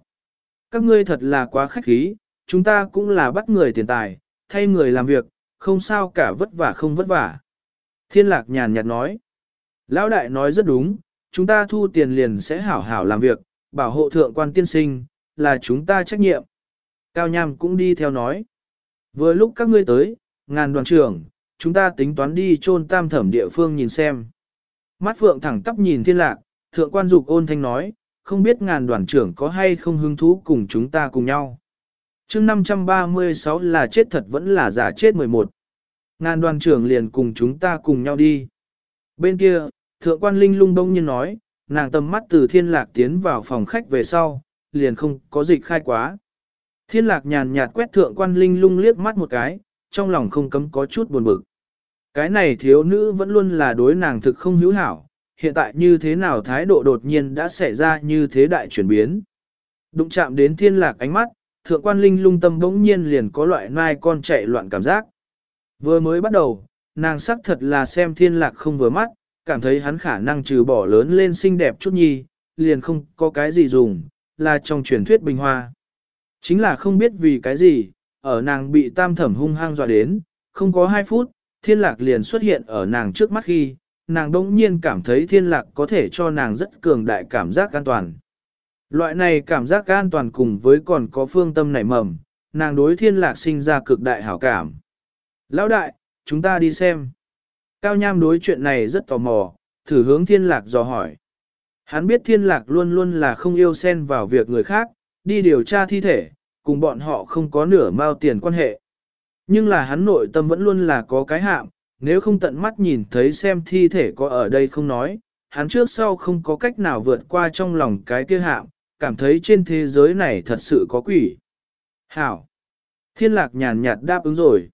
Các ngươi thật là quá khách khí, chúng ta cũng là bắt người tiền tài, thay người làm việc, không sao cả vất vả không vất vả. Thiên lạc nhàn nhạt nói. Lão đại nói rất đúng, chúng ta thu tiền liền sẽ hảo hảo làm việc, bảo hộ thượng quan tiên sinh, là chúng ta trách nhiệm. Cao Nham cũng đi theo nói. Vừa lúc các ngươi tới, ngàn đoàn trưởng, chúng ta tính toán đi chôn tam thẩm địa phương nhìn xem. Mắt phượng thẳng tắp nhìn thiên lạc, thượng quan dục ôn thanh nói, không biết ngàn đoàn trưởng có hay không hứng thú cùng chúng ta cùng nhau. chương 536 là chết thật vẫn là giả chết 11. Ngàn đoàn trưởng liền cùng chúng ta cùng nhau đi. Bên kia, thượng quan linh lung đông nhiên nói, nàng tầm mắt từ thiên lạc tiến vào phòng khách về sau, liền không có dịch khai quá. Thiên lạc nhàn nhạt quét thượng quan linh lung liếc mắt một cái, trong lòng không cấm có chút buồn bực. Cái này thiếu nữ vẫn luôn là đối nàng thực không hữu hảo, hiện tại như thế nào thái độ đột nhiên đã xảy ra như thế đại chuyển biến. Đụng chạm đến thiên lạc ánh mắt, thượng quan linh lung tâm bỗng nhiên liền có loại nai con chạy loạn cảm giác. Vừa mới bắt đầu, nàng sắc thật là xem thiên lạc không vừa mắt, cảm thấy hắn khả năng trừ bỏ lớn lên xinh đẹp chút nhi, liền không có cái gì dùng, là trong truyền thuyết bình hoa. Chính là không biết vì cái gì, ở nàng bị tam thẩm hung hăng dọa đến, không có 2 phút, thiên lạc liền xuất hiện ở nàng trước mắt khi, nàng đông nhiên cảm thấy thiên lạc có thể cho nàng rất cường đại cảm giác an toàn. Loại này cảm giác an toàn cùng với còn có phương tâm nảy mầm, nàng đối thiên lạc sinh ra cực đại hảo cảm. Lão đại, chúng ta đi xem. Cao Nham đối chuyện này rất tò mò, thử hướng thiên lạc dò hỏi. Hắn biết thiên lạc luôn luôn là không yêu xen vào việc người khác, đi điều tra thi thể, cùng bọn họ không có nửa mao tiền quan hệ. Nhưng là hắn nội tâm vẫn luôn là có cái hạm, nếu không tận mắt nhìn thấy xem thi thể có ở đây không nói, hắn trước sau không có cách nào vượt qua trong lòng cái kia hạm, cảm thấy trên thế giới này thật sự có quỷ. Hảo! Thiên lạc nhàn nhạt đáp ứng rồi.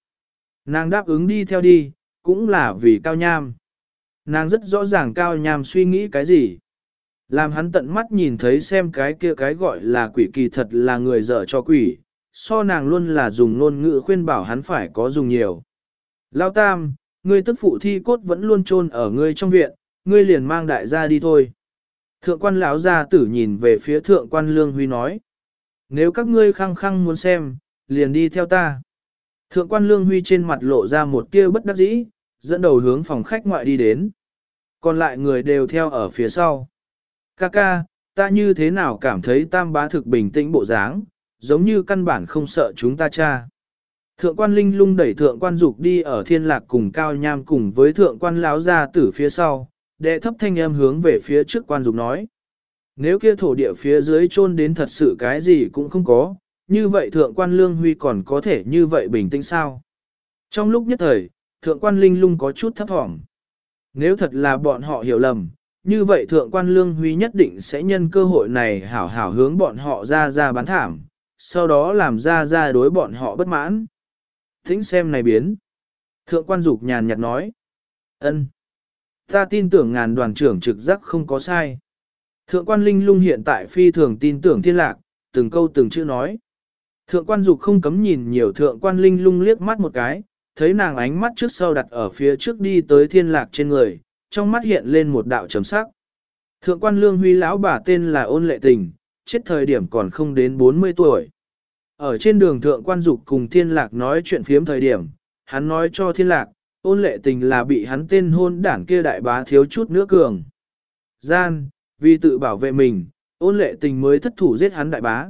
Nàng đáp ứng đi theo đi, cũng là vì cao nham. Nàng rất rõ ràng cao nham suy nghĩ cái gì. Làm hắn tận mắt nhìn thấy xem cái kia cái gọi là quỷ kỳ thật là người dở cho quỷ, so nàng luôn là dùng ngôn ngữ khuyên bảo hắn phải có dùng nhiều. Lao tam, ngươi tức phụ thi cốt vẫn luôn chôn ở ngươi trong viện, ngươi liền mang đại gia đi thôi. Thượng quan lão gia tử nhìn về phía thượng quan lương huy nói. Nếu các ngươi khăng khăng muốn xem, liền đi theo ta. Thượng quan lương huy trên mặt lộ ra một tia bất đắc dĩ, dẫn đầu hướng phòng khách ngoại đi đến. Còn lại người đều theo ở phía sau. Ca ca, ta như thế nào cảm thấy tam bá thực bình tĩnh bộ dáng, giống như căn bản không sợ chúng ta cha. Thượng quan linh lung đẩy thượng quan dục đi ở thiên lạc cùng cao nham cùng với thượng quan láo ra tử phía sau, đệ thấp thanh âm hướng về phía trước quan dục nói. Nếu kia thổ địa phía dưới chôn đến thật sự cái gì cũng không có, như vậy thượng quan lương huy còn có thể như vậy bình tĩnh sao? Trong lúc nhất thời, thượng quan linh lung có chút thấp thỏm. Nếu thật là bọn họ hiểu lầm, như vậy thượng quan lương huy nhất định sẽ nhân cơ hội này hảo hảo hướng bọn họ ra ra bán thảm, sau đó làm ra ra đối bọn họ bất mãn. Thính xem này biến. Thượng quan dục nhàn nhạt nói. ân, Ta tin tưởng ngàn đoàn trưởng trực giác không có sai. Thượng quan linh lung hiện tại phi thường tin tưởng thiên lạc, từng câu từng chữ nói. Thượng quan dục không cấm nhìn nhiều thượng quan linh lung liếc mắt một cái, thấy nàng ánh mắt trước sau đặt ở phía trước đi tới thiên lạc trên người, trong mắt hiện lên một đạo chấm sắc. Thượng quan lương huy lão bà tên là ôn lệ tình, chết thời điểm còn không đến 40 tuổi. Ở trên đường thượng quan dục cùng thiên lạc nói chuyện phiếm thời điểm, hắn nói cho thiên lạc, ôn lệ tình là bị hắn tên hôn đảng kia đại bá thiếu chút nữa cường. Gian, vì tự bảo vệ mình, ôn lệ tình mới thất thủ giết hắn đại bá.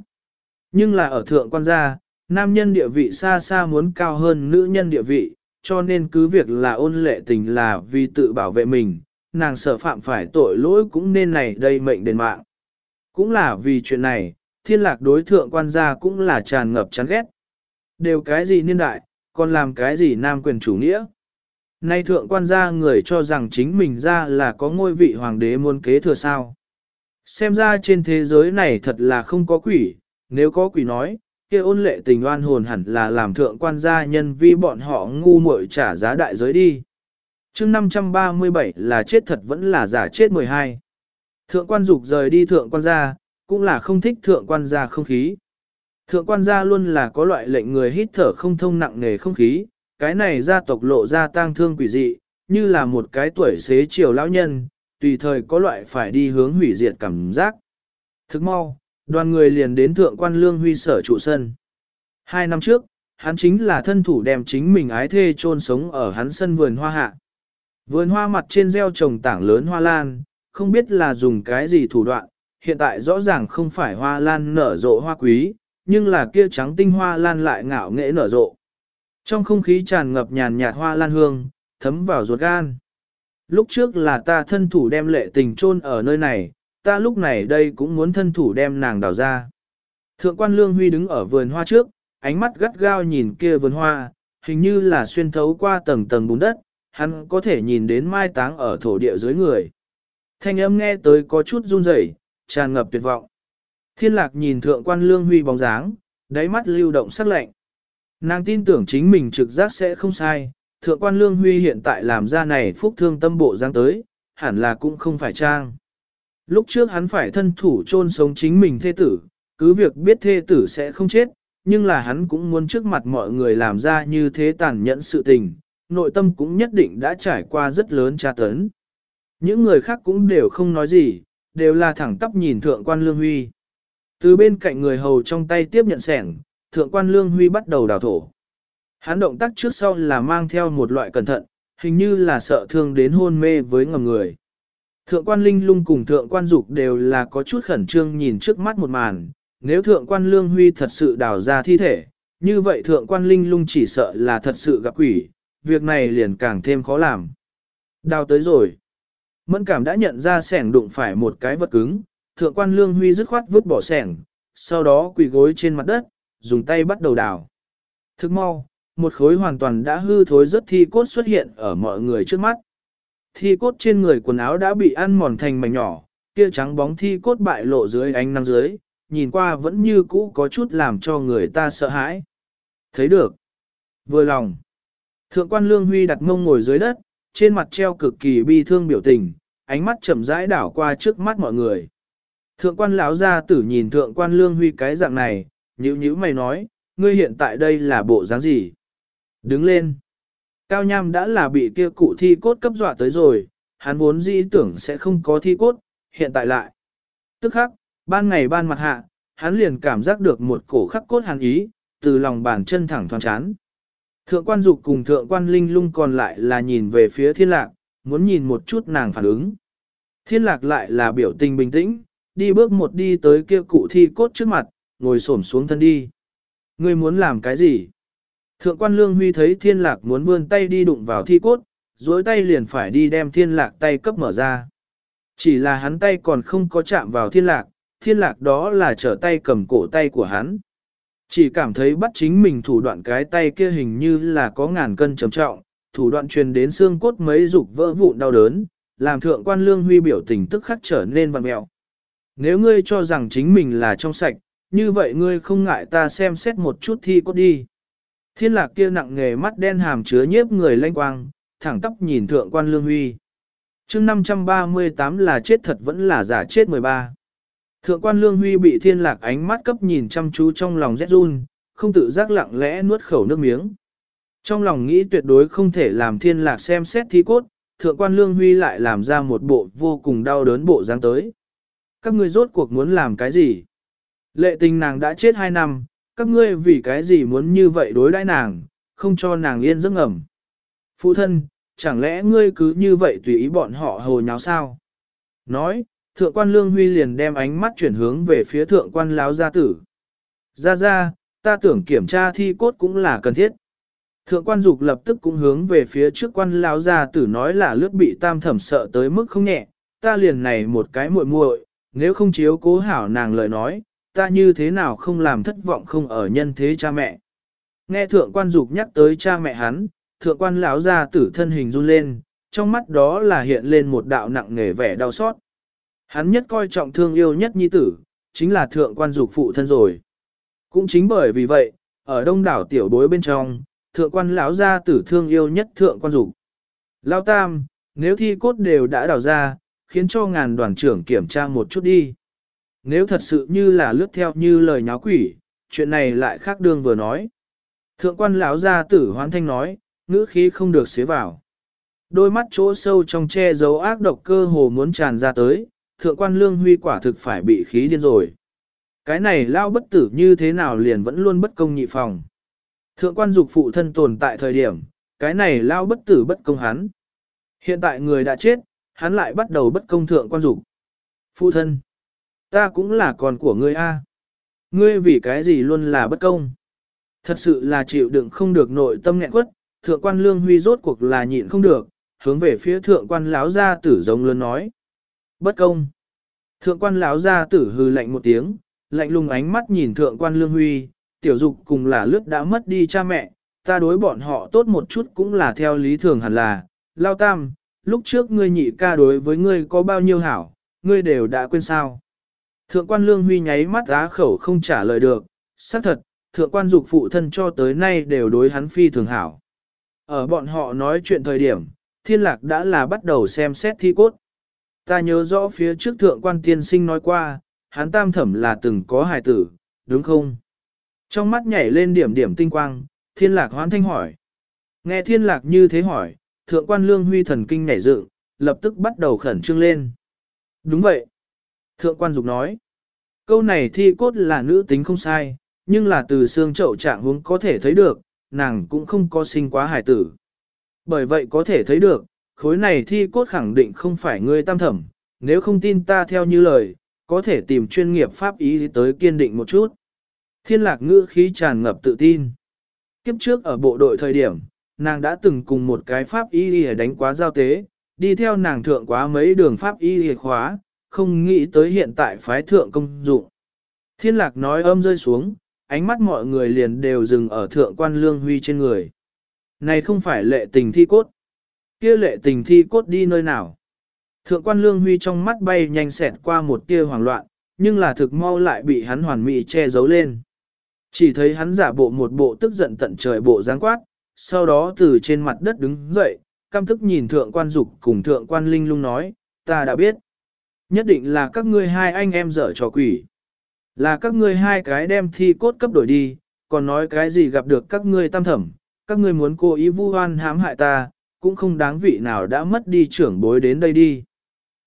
Nhưng là ở thượng quan gia, nam nhân địa vị xa xa muốn cao hơn nữ nhân địa vị, cho nên cứ việc là ôn lệ tình là vì tự bảo vệ mình, nàng sợ phạm phải tội lỗi cũng nên này đây mệnh đền mạng. Cũng là vì chuyện này, thiên lạc đối thượng quan gia cũng là tràn ngập chán ghét. Đều cái gì niên đại, còn làm cái gì nam quyền chủ nghĩa. Nay thượng quan gia người cho rằng chính mình ra là có ngôi vị hoàng đế muôn kế thừa sao. Xem ra trên thế giới này thật là không có quỷ, nếu có quỷ nói, kia ôn lệ tình oan hồn hẳn là làm thượng quan gia nhân vi bọn họ ngu muội trả giá đại giới đi. chương 537 là chết thật vẫn là giả chết 12. Thượng quan dục rời đi thượng quan gia, cũng là không thích thượng quan gia không khí. Thượng quan gia luôn là có loại lệnh người hít thở không thông nặng nề không khí, cái này gia tộc lộ ra tang thương quỷ dị, như là một cái tuổi xế chiều lão nhân, tùy thời có loại phải đi hướng hủy diệt cảm giác. Thức mau, đoàn người liền đến thượng quan lương huy sở trụ sân. Hai năm trước, hắn chính là thân thủ đem chính mình ái thê chôn sống ở hắn sân vườn hoa hạ. Vườn hoa mặt trên gieo trồng tảng lớn hoa lan, không biết là dùng cái gì thủ đoạn, hiện tại rõ ràng không phải hoa lan nở rộ hoa quý, nhưng là kia trắng tinh hoa lan lại ngạo nghễ nở rộ. Trong không khí tràn ngập nhàn nhạt hoa lan hương, thấm vào ruột gan. Lúc trước là ta thân thủ đem lệ tình chôn ở nơi này, ta lúc này đây cũng muốn thân thủ đem nàng đào ra. Thượng quan Lương Huy đứng ở vườn hoa trước, ánh mắt gắt gao nhìn kia vườn hoa, hình như là xuyên thấu qua tầng tầng bùn đất, hắn có thể nhìn đến mai táng ở thổ địa dưới người. Thanh âm nghe tới có chút run rẩy, tràn ngập tuyệt vọng. Thiên lạc nhìn thượng quan Lương Huy bóng dáng, đáy mắt lưu động sắc lạnh. Nàng tin tưởng chính mình trực giác sẽ không sai, thượng quan Lương Huy hiện tại làm ra này phúc thương tâm bộ dáng tới, hẳn là cũng không phải trang. Lúc trước hắn phải thân thủ chôn sống chính mình thê tử, cứ việc biết thê tử sẽ không chết, nhưng là hắn cũng muốn trước mặt mọi người làm ra như thế tàn nhẫn sự tình, nội tâm cũng nhất định đã trải qua rất lớn tra tấn. Những người khác cũng đều không nói gì, đều là thẳng tắp nhìn thượng quan lương huy. Từ bên cạnh người hầu trong tay tiếp nhận sẻng, thượng quan lương huy bắt đầu đào thổ. Hắn động tác trước sau là mang theo một loại cẩn thận, hình như là sợ thương đến hôn mê với ngầm người. Thượng quan Linh lung cùng thượng quan dục đều là có chút khẩn trương nhìn trước mắt một màn, nếu thượng quan Lương Huy thật sự đào ra thi thể, như vậy thượng quan Linh lung chỉ sợ là thật sự gặp quỷ, việc này liền càng thêm khó làm. Đào tới rồi. Mẫn cảm đã nhận ra sẻng đụng phải một cái vật cứng, thượng quan Lương Huy dứt khoát vứt bỏ sẻng, sau đó quỳ gối trên mặt đất, dùng tay bắt đầu đào. Thức mau, một khối hoàn toàn đã hư thối rất thi cốt xuất hiện ở mọi người trước mắt. Thi cốt trên người quần áo đã bị ăn mòn thành mảnh nhỏ, kia trắng bóng thi cốt bại lộ dưới ánh nắng dưới, nhìn qua vẫn như cũ có chút làm cho người ta sợ hãi. Thấy được. Vừa lòng. Thượng quan Lương Huy đặt mông ngồi dưới đất, trên mặt treo cực kỳ bi thương biểu tình, ánh mắt chậm rãi đảo qua trước mắt mọi người. Thượng quan lão gia tử nhìn thượng quan Lương Huy cái dạng này, nhíu nhíu mày nói, ngươi hiện tại đây là bộ dáng gì? Đứng lên. Cao Nham đã là bị kia cụ thi cốt cấp dọa tới rồi, hắn vốn dĩ tưởng sẽ không có thi cốt, hiện tại lại. Tức khắc, ban ngày ban mặt hạ, hắn liền cảm giác được một cổ khắc cốt hàn ý, từ lòng bàn chân thẳng thoáng chán. Thượng quan dục cùng thượng quan linh lung còn lại là nhìn về phía thiên lạc, muốn nhìn một chút nàng phản ứng. Thiên lạc lại là biểu tình bình tĩnh, đi bước một đi tới kia cụ thi cốt trước mặt, ngồi xổm xuống thân đi. Ngươi muốn làm cái gì? Thượng quan lương huy thấy thiên lạc muốn vươn tay đi đụng vào thi cốt, dối tay liền phải đi đem thiên lạc tay cấp mở ra. Chỉ là hắn tay còn không có chạm vào thiên lạc, thiên lạc đó là trở tay cầm cổ tay của hắn. Chỉ cảm thấy bắt chính mình thủ đoạn cái tay kia hình như là có ngàn cân trầm trọng, thủ đoạn truyền đến xương cốt mấy dục vỡ vụn đau đớn, làm thượng quan lương huy biểu tình tức khắc trở nên vằn mẹo. Nếu ngươi cho rằng chính mình là trong sạch, như vậy ngươi không ngại ta xem xét một chút thi cốt đi. Thiên lạc kia nặng nghề mắt đen hàm chứa nhiếp người lanh quang, thẳng tóc nhìn thượng quan lương huy. chương 538 là chết thật vẫn là giả chết 13. Thượng quan lương huy bị thiên lạc ánh mắt cấp nhìn chăm chú trong lòng rét run, không tự giác lặng lẽ nuốt khẩu nước miếng. Trong lòng nghĩ tuyệt đối không thể làm thiên lạc xem xét thi cốt, thượng quan lương huy lại làm ra một bộ vô cùng đau đớn bộ dáng tới. Các người rốt cuộc muốn làm cái gì? Lệ tình nàng đã chết hai năm, các ngươi vì cái gì muốn như vậy đối đãi nàng, không cho nàng yên giấc ngầm. Phụ thân, chẳng lẽ ngươi cứ như vậy tùy ý bọn họ hồ nháo sao? Nói, thượng quan lương huy liền đem ánh mắt chuyển hướng về phía thượng quan láo gia tử. Ra ra, ta tưởng kiểm tra thi cốt cũng là cần thiết. Thượng quan dục lập tức cũng hướng về phía trước quan láo gia tử nói là lướt bị tam thẩm sợ tới mức không nhẹ, ta liền này một cái muội muội, nếu không chiếu cố hảo nàng lời nói, ta như thế nào không làm thất vọng không ở nhân thế cha mẹ. Nghe thượng quan dục nhắc tới cha mẹ hắn, thượng quan lão gia tử thân hình run lên, trong mắt đó là hiện lên một đạo nặng nề vẻ đau xót. Hắn nhất coi trọng thương yêu nhất nhi tử, chính là thượng quan dục phụ thân rồi. Cũng chính bởi vì vậy, ở đông đảo tiểu bối bên trong, thượng quan lão gia tử thương yêu nhất thượng quan dục. Lão tam, nếu thi cốt đều đã đào ra, khiến cho ngàn đoàn trưởng kiểm tra một chút đi. Nếu thật sự như là lướt theo như lời nháo quỷ, chuyện này lại khác đương vừa nói. Thượng quan lão gia tử hoán thanh nói, ngữ khí không được xế vào. Đôi mắt chỗ sâu trong che giấu ác độc cơ hồ muốn tràn ra tới, thượng quan lương huy quả thực phải bị khí điên rồi. Cái này lao bất tử như thế nào liền vẫn luôn bất công nhị phòng. Thượng quan dục phụ thân tồn tại thời điểm, cái này lao bất tử bất công hắn. Hiện tại người đã chết, hắn lại bắt đầu bất công thượng quan dục. Phụ thân, ta cũng là con của ngươi a. Ngươi vì cái gì luôn là bất công. Thật sự là chịu đựng không được nội tâm nghẹn quất, thượng quan lương huy rốt cuộc là nhịn không được, hướng về phía thượng quan láo gia tử giống lớn nói. Bất công. Thượng quan lão gia tử hư lạnh một tiếng, lạnh lùng ánh mắt nhìn thượng quan lương huy, tiểu dục cùng là lướt đã mất đi cha mẹ, ta đối bọn họ tốt một chút cũng là theo lý thường hẳn là, lao tam, lúc trước ngươi nhị ca đối với ngươi có bao nhiêu hảo, ngươi đều đã quên sao. Thượng quan lương huy nháy mắt á khẩu không trả lời được, xác thật, thượng quan dục phụ thân cho tới nay đều đối hắn phi thường hảo. Ở bọn họ nói chuyện thời điểm, thiên lạc đã là bắt đầu xem xét thi cốt. Ta nhớ rõ phía trước thượng quan tiên sinh nói qua, hắn tam thẩm là từng có hài tử, đúng không? Trong mắt nhảy lên điểm điểm tinh quang, thiên lạc hoán thanh hỏi. Nghe thiên lạc như thế hỏi, thượng quan lương huy thần kinh nhảy dựng, lập tức bắt đầu khẩn trương lên. Đúng vậy. Thượng quan dục nói. Câu này thi cốt là nữ tính không sai, nhưng là từ xương chậu trạng hướng có thể thấy được, nàng cũng không có sinh quá hài tử. Bởi vậy có thể thấy được, khối này thi cốt khẳng định không phải ngươi tam thẩm, nếu không tin ta theo như lời, có thể tìm chuyên nghiệp pháp ý tới kiên định một chút. Thiên lạc ngữ khí tràn ngập tự tin. Kiếp trước ở bộ đội thời điểm, nàng đã từng cùng một cái pháp y đánh quá giao tế, đi theo nàng thượng quá mấy đường pháp y khóa, không nghĩ tới hiện tại phái thượng công dụng. Thiên lạc nói âm rơi xuống, ánh mắt mọi người liền đều dừng ở thượng quan lương huy trên người. Này không phải lệ tình thi cốt. kia lệ tình thi cốt đi nơi nào? Thượng quan lương huy trong mắt bay nhanh xẹt qua một tia hoảng loạn, nhưng là thực mau lại bị hắn hoàn mỹ che giấu lên. Chỉ thấy hắn giả bộ một bộ tức giận tận trời bộ giáng quát, sau đó từ trên mặt đất đứng dậy, cam thức nhìn thượng quan dục cùng thượng quan linh lung nói, ta đã biết. Nhất định là các ngươi hai anh em dở trò quỷ. Là các ngươi hai cái đem thi cốt cấp đổi đi, còn nói cái gì gặp được các ngươi tam thẩm, các ngươi muốn cố ý vu oan hãm hại ta, cũng không đáng vị nào đã mất đi trưởng bối đến đây đi.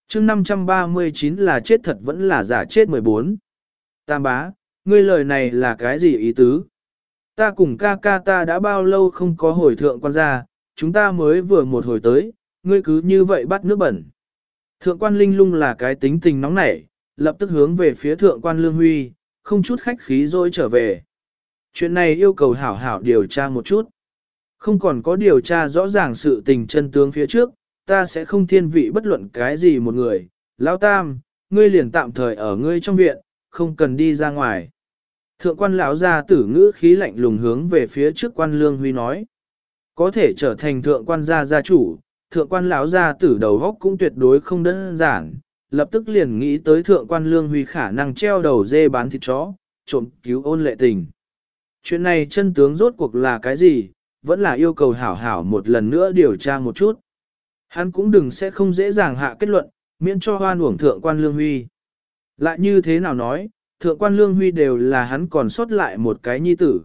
chương 539 là chết thật vẫn là giả chết 14. Tam bá, ngươi lời này là cái gì ý tứ? Ta cùng ca ca ta đã bao lâu không có hồi thượng quan gia, chúng ta mới vừa một hồi tới, ngươi cứ như vậy bắt nước bẩn. Thượng quan linh lung là cái tính tình nóng nảy, lập tức hướng về phía thượng quan lương huy, không chút khách khí rồi trở về. Chuyện này yêu cầu hảo hảo điều tra một chút. Không còn có điều tra rõ ràng sự tình chân tướng phía trước, ta sẽ không thiên vị bất luận cái gì một người. Lão Tam, ngươi liền tạm thời ở ngươi trong viện, không cần đi ra ngoài. Thượng quan lão gia tử ngữ khí lạnh lùng hướng về phía trước quan lương huy nói. Có thể trở thành thượng quan gia gia chủ, thượng quan lão gia tử đầu góc cũng tuyệt đối không đơn giản, lập tức liền nghĩ tới thượng quan lương huy khả năng treo đầu dê bán thịt chó, trộm cứu ôn lệ tình. Chuyện này chân tướng rốt cuộc là cái gì, vẫn là yêu cầu hảo hảo một lần nữa điều tra một chút. Hắn cũng đừng sẽ không dễ dàng hạ kết luận, miễn cho hoan uổng thượng quan lương huy. Lại như thế nào nói, thượng quan lương huy đều là hắn còn sót lại một cái nhi tử.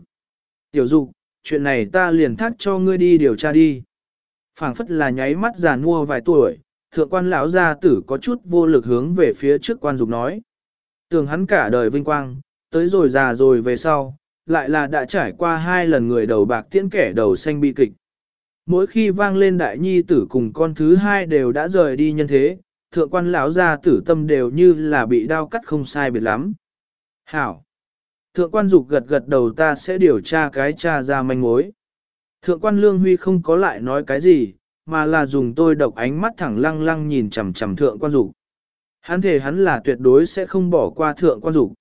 Tiểu dục, chuyện này ta liền thác cho ngươi đi điều tra đi phảng phất là nháy mắt già nua vài tuổi, thượng quan lão gia tử có chút vô lực hướng về phía trước quan dục nói. Tưởng hắn cả đời vinh quang, tới rồi già rồi về sau, lại là đã trải qua hai lần người đầu bạc tiễn kẻ đầu xanh bi kịch. Mỗi khi vang lên đại nhi tử cùng con thứ hai đều đã rời đi nhân thế, thượng quan lão gia tử tâm đều như là bị đau cắt không sai biệt lắm. Hảo! Thượng quan dục gật gật đầu ta sẽ điều tra cái cha ra manh mối. Thượng quan lương huy không có lại nói cái gì, mà là dùng tôi độc ánh mắt thẳng lăng lăng nhìn chằm chằm thượng quan dục. Hắn thể hắn là tuyệt đối sẽ không bỏ qua thượng quan dục.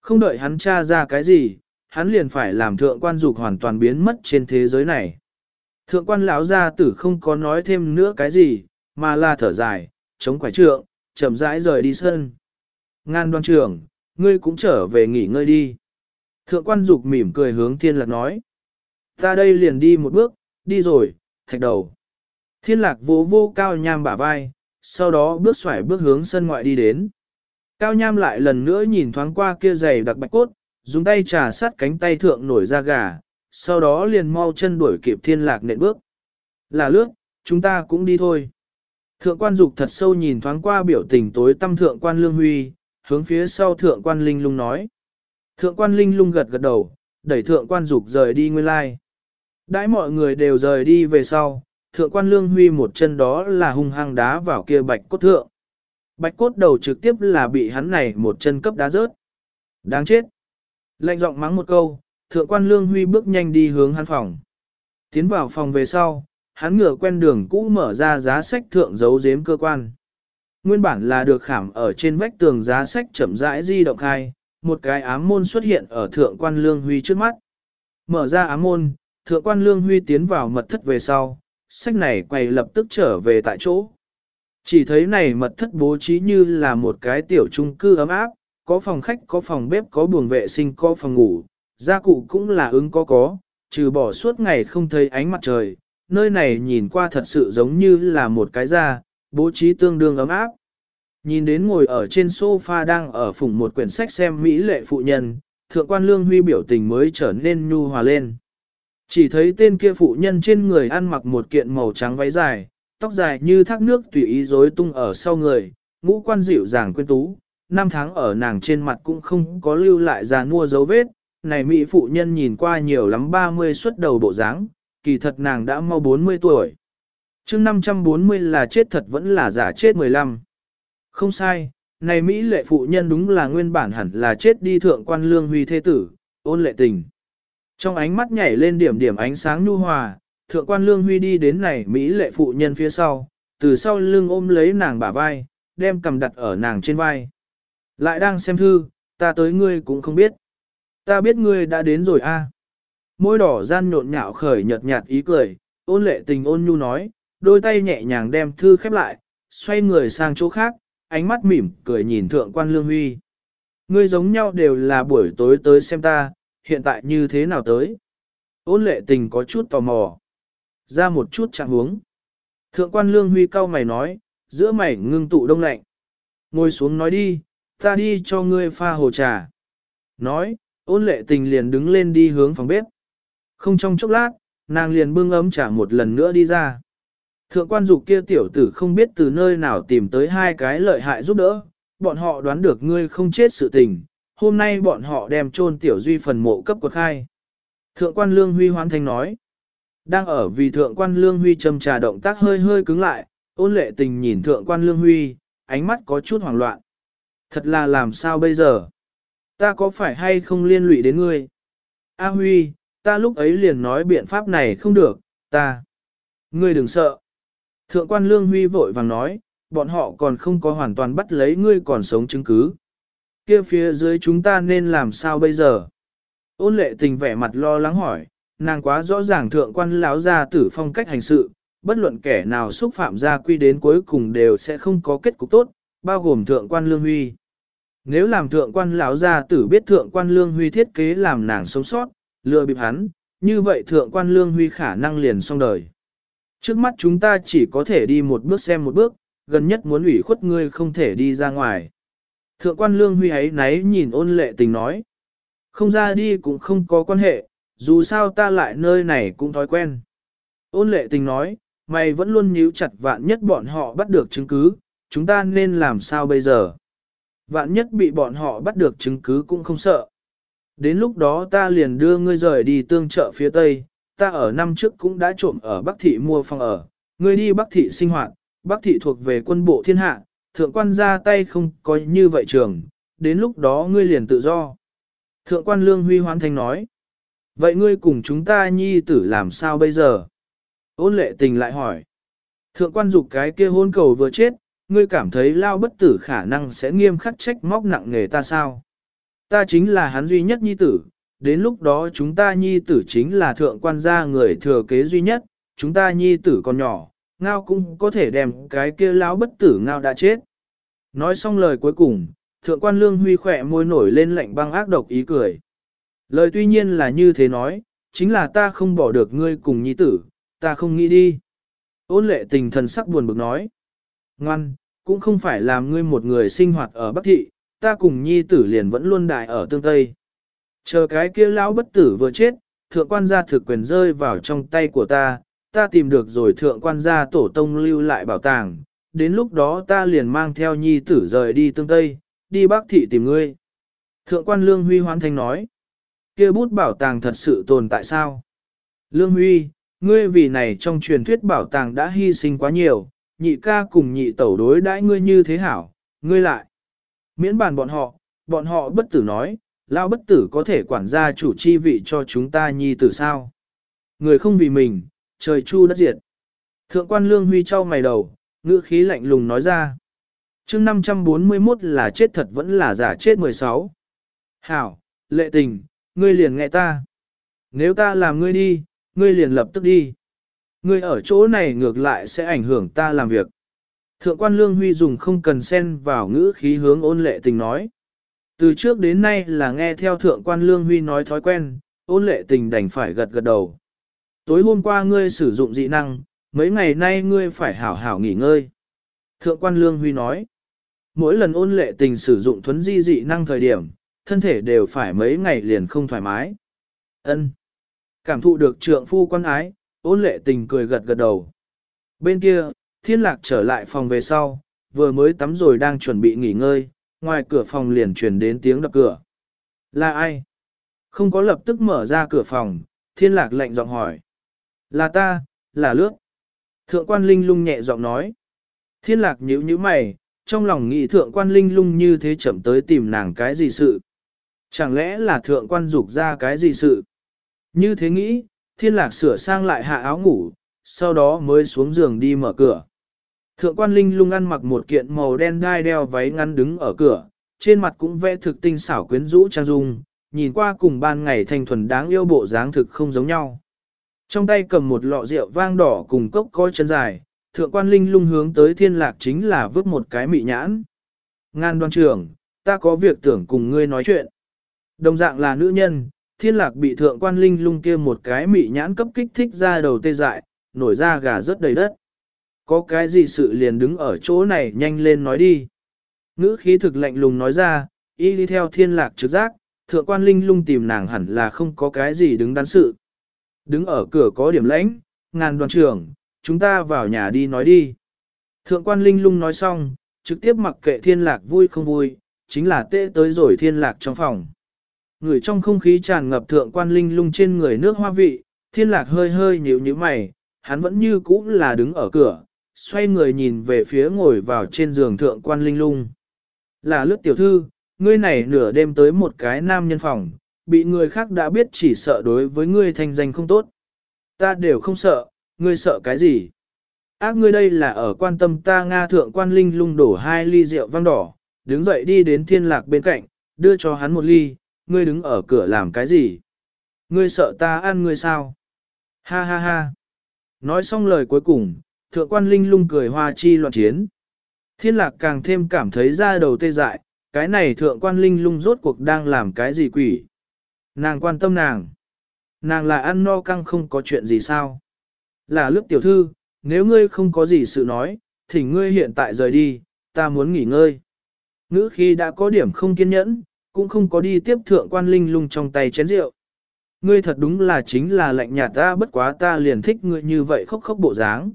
Không đợi hắn tra ra cái gì, hắn liền phải làm thượng quan dục hoàn toàn biến mất trên thế giới này. Thượng quan lão gia tử không có nói thêm nữa cái gì, mà là thở dài, chống quải trượng, chậm rãi rời đi sân. Ngan đoan trưởng, ngươi cũng trở về nghỉ ngơi đi. Thượng quan dục mỉm cười hướng thiên lạc nói. Ta đây liền đi một bước, đi rồi, thạch đầu. Thiên lạc vô vô cao nham bả vai, sau đó bước xoải bước hướng sân ngoại đi đến. Cao nham lại lần nữa nhìn thoáng qua kia giày đặc bạch cốt, dùng tay trà sát cánh tay thượng nổi ra gà, sau đó liền mau chân đuổi kịp thiên lạc nện bước. Là lướt, chúng ta cũng đi thôi. Thượng quan dục thật sâu nhìn thoáng qua biểu tình tối tâm thượng quan lương huy, hướng phía sau thượng quan linh lung nói. Thượng quan linh lung gật gật đầu, đẩy thượng quan dục rời đi nguyên lai. Đãi mọi người đều rời đi về sau, thượng quan lương huy một chân đó là hung hăng đá vào kia bạch cốt thượng. Bạch cốt đầu trực tiếp là bị hắn này một chân cấp đá rớt. Đáng chết. Lạnh giọng mắng một câu, thượng quan lương huy bước nhanh đi hướng hắn phòng. Tiến vào phòng về sau, hắn ngựa quen đường cũ mở ra giá sách thượng giấu giếm cơ quan. Nguyên bản là được khảm ở trên vách tường giá sách chậm rãi di động khai, một cái ám môn xuất hiện ở thượng quan lương huy trước mắt. Mở ra ám môn, thượng quan lương huy tiến vào mật thất về sau, sách này quay lập tức trở về tại chỗ. Chỉ thấy này mật thất bố trí như là một cái tiểu trung cư ấm áp, có phòng khách, có phòng bếp, có buồng vệ sinh, có phòng ngủ, gia cụ cũng là ứng có có, trừ bỏ suốt ngày không thấy ánh mặt trời, nơi này nhìn qua thật sự giống như là một cái gia, bố trí tương đương ấm áp. Nhìn đến ngồi ở trên sofa đang ở phủng một quyển sách xem Mỹ lệ phụ nhân, thượng quan lương huy biểu tình mới trở nên nhu hòa lên. Chỉ thấy tên kia phụ nhân trên người ăn mặc một kiện màu trắng váy dài, tóc dài như thác nước tùy ý rối tung ở sau người, ngũ quan dịu dàng quyến tú, năm tháng ở nàng trên mặt cũng không có lưu lại già nua dấu vết, này mỹ phụ nhân nhìn qua nhiều lắm 30 xuất đầu bộ dáng, kỳ thật nàng đã mau 40 tuổi. chương 540 là chết thật vẫn là giả chết 15. Không sai, này Mỹ lệ phụ nhân đúng là nguyên bản hẳn là chết đi thượng quan lương huy thế tử, ôn lệ tình. Trong ánh mắt nhảy lên điểm điểm ánh sáng nhu hòa, thượng quan lương huy đi đến này Mỹ lệ phụ nhân phía sau, từ sau lưng ôm lấy nàng bả vai, đem cầm đặt ở nàng trên vai. Lại đang xem thư, ta tới ngươi cũng không biết. Ta biết ngươi đã đến rồi a. Môi đỏ gian nhộn nhạo khởi nhợt nhạt ý cười, ôn lệ tình ôn nhu nói, đôi tay nhẹ nhàng đem thư khép lại, xoay người sang chỗ khác, ánh mắt mỉm cười nhìn thượng quan lương huy. Ngươi giống nhau đều là buổi tối tới xem ta, hiện tại như thế nào tới. Ôn lệ tình có chút tò mò. Ra một chút trạng huống. Thượng quan lương huy cao mày nói, giữa mày ngưng tụ đông lạnh. Ngồi xuống nói đi, ta đi cho ngươi pha hồ trà. Nói, ôn lệ tình liền đứng lên đi hướng phòng bếp. Không trong chốc lát, nàng liền bưng ấm trà một lần nữa đi ra. Thượng quan dục kia tiểu tử không biết từ nơi nào tìm tới hai cái lợi hại giúp đỡ, bọn họ đoán được ngươi không chết sự tình, hôm nay bọn họ đem chôn tiểu duy phần mộ cấp quật khai. Thượng quan lương huy hoan thanh nói, đang ở vì thượng quan lương huy châm trà động tác hơi hơi cứng lại, ôn lệ tình nhìn thượng quan lương huy, ánh mắt có chút hoảng loạn. Thật là làm sao bây giờ? Ta có phải hay không liên lụy đến ngươi? A Huy, ta lúc ấy liền nói biện pháp này không được, ta. Ngươi đừng sợ. Thượng quan Lương Huy vội vàng nói, bọn họ còn không có hoàn toàn bắt lấy ngươi còn sống chứng cứ. Kia phía dưới chúng ta nên làm sao bây giờ? Ôn lệ tình vẻ mặt lo lắng hỏi, nàng quá rõ ràng thượng quan lão gia tử phong cách hành sự, bất luận kẻ nào xúc phạm gia quy đến cuối cùng đều sẽ không có kết cục tốt, bao gồm thượng quan lương huy. Nếu làm thượng quan lão gia tử biết thượng quan lương huy thiết kế làm nàng sống sót, lừa bịp hắn, như vậy thượng quan lương huy khả năng liền xong đời. Trước mắt chúng ta chỉ có thể đi một bước xem một bước, gần nhất muốn ủy khuất ngươi không thể đi ra ngoài. Thượng quan lương huy ấy náy nhìn ôn lệ tình nói. Không ra đi cũng không có quan hệ, dù sao ta lại nơi này cũng thói quen. Ôn lệ tình nói, mày vẫn luôn nhíu chặt vạn nhất bọn họ bắt được chứng cứ, chúng ta nên làm sao bây giờ? Vạn nhất bị bọn họ bắt được chứng cứ cũng không sợ. Đến lúc đó ta liền đưa ngươi rời đi tương trợ phía Tây, ta ở năm trước cũng đã trộm ở Bắc Thị mua phòng ở, ngươi đi Bắc Thị sinh hoạt, Bắc Thị thuộc về quân bộ thiên hạ, thượng quan ra tay không có như vậy trường, đến lúc đó ngươi liền tự do. Thượng quan Lương Huy hoan thanh nói, vậy ngươi cùng chúng ta nhi tử làm sao bây giờ? Ôn lệ tình lại hỏi, thượng quan dục cái kia hôn cầu vừa chết, ngươi cảm thấy lao bất tử khả năng sẽ nghiêm khắc trách móc nặng nghề ta sao? Ta chính là hắn duy nhất nhi tử, đến lúc đó chúng ta nhi tử chính là thượng quan gia người thừa kế duy nhất, chúng ta nhi tử còn nhỏ, ngao cũng có thể đem cái kia lão bất tử ngao đã chết. Nói xong lời cuối cùng, thượng quan lương huy khỏe môi nổi lên lạnh băng ác độc ý cười. Lời tuy nhiên là như thế nói, chính là ta không bỏ được ngươi cùng nhi tử, ta không nghĩ đi. Ôn lệ tình thần sắc buồn bực nói. Ngoan, cũng không phải làm ngươi một người sinh hoạt ở Bắc Thị, ta cùng nhi tử liền vẫn luôn đại ở tương Tây. Chờ cái kia lão bất tử vừa chết, thượng quan gia thực quyền rơi vào trong tay của ta, ta tìm được rồi thượng quan gia tổ tông lưu lại bảo tàng, đến lúc đó ta liền mang theo nhi tử rời đi tương Tây, đi Bắc Thị tìm ngươi. Thượng quan Lương Huy hoan thanh nói, kia bút bảo tàng thật sự tồn tại sao? Lương Huy, ngươi vì này trong truyền thuyết bảo tàng đã hy sinh quá nhiều, nhị ca cùng nhị tẩu đối đãi ngươi như thế hảo, ngươi lại. Miễn bàn bọn họ, bọn họ bất tử nói, lao bất tử có thể quản gia chủ chi vị cho chúng ta nhi tử sao. Người không vì mình, trời chu đất diệt. Thượng quan lương huy trao mày đầu, ngữ khí lạnh lùng nói ra. chương 541 là chết thật vẫn là giả chết 16. Hảo, lệ tình, ngươi liền nghe ta. Nếu ta làm ngươi đi, ngươi liền lập tức đi. Ngươi ở chỗ này ngược lại sẽ ảnh hưởng ta làm việc. Thượng quan Lương Huy dùng không cần xen vào ngữ khí hướng ôn lệ tình nói. Từ trước đến nay là nghe theo thượng quan Lương Huy nói thói quen, ôn lệ tình đành phải gật gật đầu. Tối hôm qua ngươi sử dụng dị năng, mấy ngày nay ngươi phải hảo hảo nghỉ ngơi. Thượng quan Lương Huy nói, mỗi lần ôn lệ tình sử dụng thuấn di dị năng thời điểm, thân thể đều phải mấy ngày liền không thoải mái. Ân, Cảm thụ được trượng phu quan ái, ôn lệ tình cười gật gật đầu. Bên kia, thiên lạc trở lại phòng về sau, vừa mới tắm rồi đang chuẩn bị nghỉ ngơi, ngoài cửa phòng liền truyền đến tiếng đập cửa. Là ai? Không có lập tức mở ra cửa phòng, thiên lạc lệnh giọng hỏi. Là ta, là lướt. Thượng quan linh lung nhẹ giọng nói. Thiên lạc nhíu nhíu mày, trong lòng nghĩ thượng quan linh lung như thế chậm tới tìm nàng cái gì sự. Chẳng lẽ là thượng quan dục ra cái gì sự? Như thế nghĩ, thiên lạc sửa sang lại hạ áo ngủ, sau đó mới xuống giường đi mở cửa. Thượng quan linh lung ăn mặc một kiện màu đen đai đeo váy ngắn đứng ở cửa, trên mặt cũng vẽ thực tinh xảo quyến rũ trang dung, nhìn qua cùng ban ngày thanh thuần đáng yêu bộ dáng thực không giống nhau. Trong tay cầm một lọ rượu vang đỏ cùng cốc coi chân dài, thượng quan linh lung hướng tới thiên lạc chính là vứt một cái mị nhãn. Ngan đoan trưởng, ta có việc tưởng cùng ngươi nói chuyện. Đồng dạng là nữ nhân, thiên lạc bị thượng quan linh lung kia một cái mị nhãn cấp kích thích ra đầu tê dại, nổi ra gà rất đầy đất. Có cái gì sự liền đứng ở chỗ này nhanh lên nói đi. Ngữ khí thực lạnh lùng nói ra, y đi theo thiên lạc trực giác, thượng quan linh lung tìm nàng hẳn là không có cái gì đứng đắn sự. Đứng ở cửa có điểm lãnh, ngàn đoàn trưởng, chúng ta vào nhà đi nói đi. Thượng quan linh lung nói xong, trực tiếp mặc kệ thiên lạc vui không vui, chính là tệ tới rồi thiên lạc trong phòng. Người trong không khí tràn ngập thượng quan linh lung trên người nước hoa vị, thiên lạc hơi hơi nhíu như mày, hắn vẫn như cũ là đứng ở cửa, xoay người nhìn về phía ngồi vào trên giường thượng quan linh lung. Là lướt tiểu thư, ngươi này nửa đêm tới một cái nam nhân phòng, bị người khác đã biết chỉ sợ đối với ngươi thành danh không tốt. Ta đều không sợ, ngươi sợ cái gì? Ác ngươi đây là ở quan tâm ta Nga thượng quan linh lung đổ hai ly rượu vang đỏ, đứng dậy đi đến thiên lạc bên cạnh, đưa cho hắn một ly, ngươi đứng ở cửa làm cái gì? Ngươi sợ ta ăn ngươi sao? Ha ha ha! Nói xong lời cuối cùng, thượng quan linh lung cười hoa chi loạn chiến. Thiên lạc càng thêm cảm thấy ra đầu tê dại, cái này thượng quan linh lung rốt cuộc đang làm cái gì quỷ. Nàng quan tâm nàng. Nàng là ăn no căng không có chuyện gì sao. Là lướt tiểu thư, nếu ngươi không có gì sự nói, thì ngươi hiện tại rời đi, ta muốn nghỉ ngơi. Ngữ khi đã có điểm không kiên nhẫn, cũng không có đi tiếp thượng quan linh lung trong tay chén rượu. Ngươi thật đúng là chính là lạnh nhạt ta bất quá ta liền thích ngươi như vậy khóc khóc bộ dáng.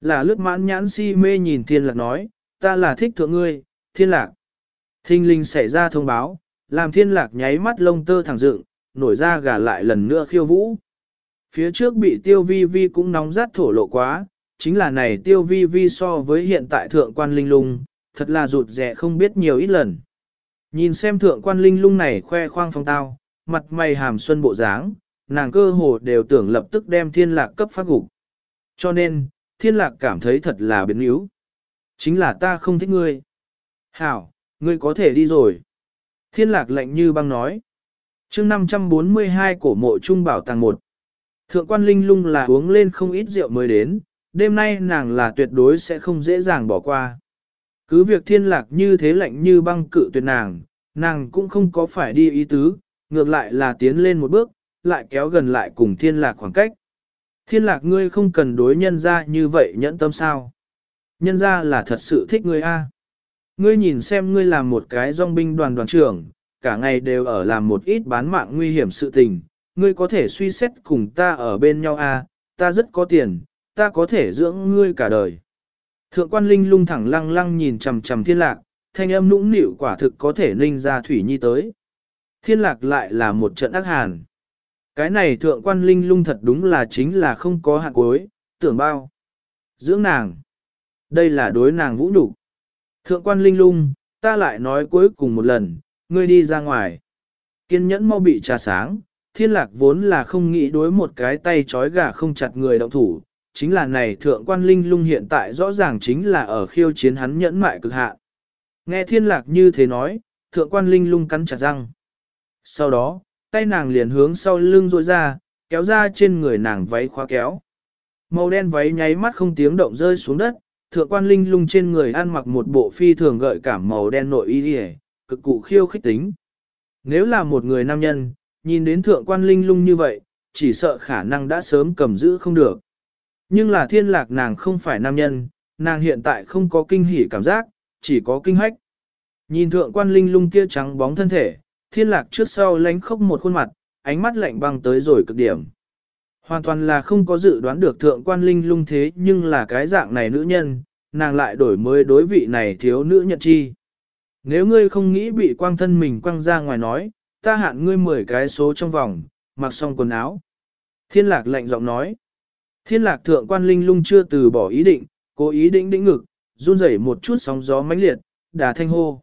Là lướt mãn nhãn si mê nhìn thiên lạc nói, ta là thích thượng ngươi, thiên lạc. Thinh linh xảy ra thông báo, làm thiên lạc nháy mắt lông tơ thẳng dựng, nổi ra gà lại lần nữa khiêu vũ. Phía trước bị tiêu vi vi cũng nóng rát thổ lộ quá, chính là này tiêu vi vi so với hiện tại thượng quan linh lung, thật là rụt rẻ không biết nhiều ít lần. Nhìn xem thượng quan linh lung này khoe khoang phong tao, mặt mày hàm xuân bộ dáng, nàng cơ hồ đều tưởng lập tức đem thiên lạc cấp phát gục. Cho nên, thiên lạc cảm thấy thật là biến yếu. Chính là ta không thích ngươi. Hảo, ngươi có thể đi rồi. Thiên lạc lạnh như băng nói. chương 542 cổ mộ trung bảo tàng 1. Thượng quan linh lung là uống lên không ít rượu mới đến, đêm nay nàng là tuyệt đối sẽ không dễ dàng bỏ qua. Cứ việc thiên lạc như thế lạnh như băng cự tuyệt nàng, nàng cũng không có phải đi ý tứ, ngược lại là tiến lên một bước, lại kéo gần lại cùng thiên lạc khoảng cách. Thiên lạc ngươi không cần đối nhân ra như vậy nhẫn tâm sao. Nhân ra là thật sự thích ngươi a Ngươi nhìn xem ngươi làm một cái dòng binh đoàn đoàn trưởng, cả ngày đều ở làm một ít bán mạng nguy hiểm sự tình, ngươi có thể suy xét cùng ta ở bên nhau à? ta rất có tiền, ta có thể dưỡng ngươi cả đời. Thượng quan linh lung thẳng lăng lăng nhìn chầm chầm thiên lạc, thanh âm nũng nịu quả thực có thể ninh ra thủy nhi tới. Thiên lạc lại là một trận ác hàn. Cái này thượng quan linh lung thật đúng là chính là không có hạng cuối, tưởng bao. Dưỡng nàng. Đây là đối nàng vũ đủ. Thượng quan linh lung, ta lại nói cuối cùng một lần, ngươi đi ra ngoài. Kiên nhẫn mau bị trà sáng, thiên lạc vốn là không nghĩ đối một cái tay trói gà không chặt người động thủ. Chính là này thượng quan linh lung hiện tại rõ ràng chính là ở khiêu chiến hắn nhẫn mại cực hạn. Nghe thiên lạc như thế nói, thượng quan linh lung cắn chặt răng. Sau đó, tay nàng liền hướng sau lưng rội ra, kéo ra trên người nàng váy khóa kéo. Màu đen váy nháy mắt không tiếng động rơi xuống đất, thượng quan linh lung trên người ăn mặc một bộ phi thường gợi cảm màu đen nội y đi cực cụ khiêu khích tính. Nếu là một người nam nhân, nhìn đến thượng quan linh lung như vậy, chỉ sợ khả năng đã sớm cầm giữ không được. Nhưng là thiên lạc nàng không phải nam nhân, nàng hiện tại không có kinh hỉ cảm giác, chỉ có kinh hách. Nhìn thượng quan linh lung kia trắng bóng thân thể, thiên lạc trước sau lánh khóc một khuôn mặt, ánh mắt lạnh băng tới rồi cực điểm. Hoàn toàn là không có dự đoán được thượng quan linh lung thế nhưng là cái dạng này nữ nhân, nàng lại đổi mới đối vị này thiếu nữ nhận chi. Nếu ngươi không nghĩ bị quang thân mình quăng ra ngoài nói, ta hạn ngươi 10 cái số trong vòng, mặc xong quần áo. Thiên lạc lạnh giọng nói. Thiên lạc thượng quan linh lung chưa từ bỏ ý định, cố ý định đĩnh ngực, run rẩy một chút sóng gió mãnh liệt, đà thanh hô.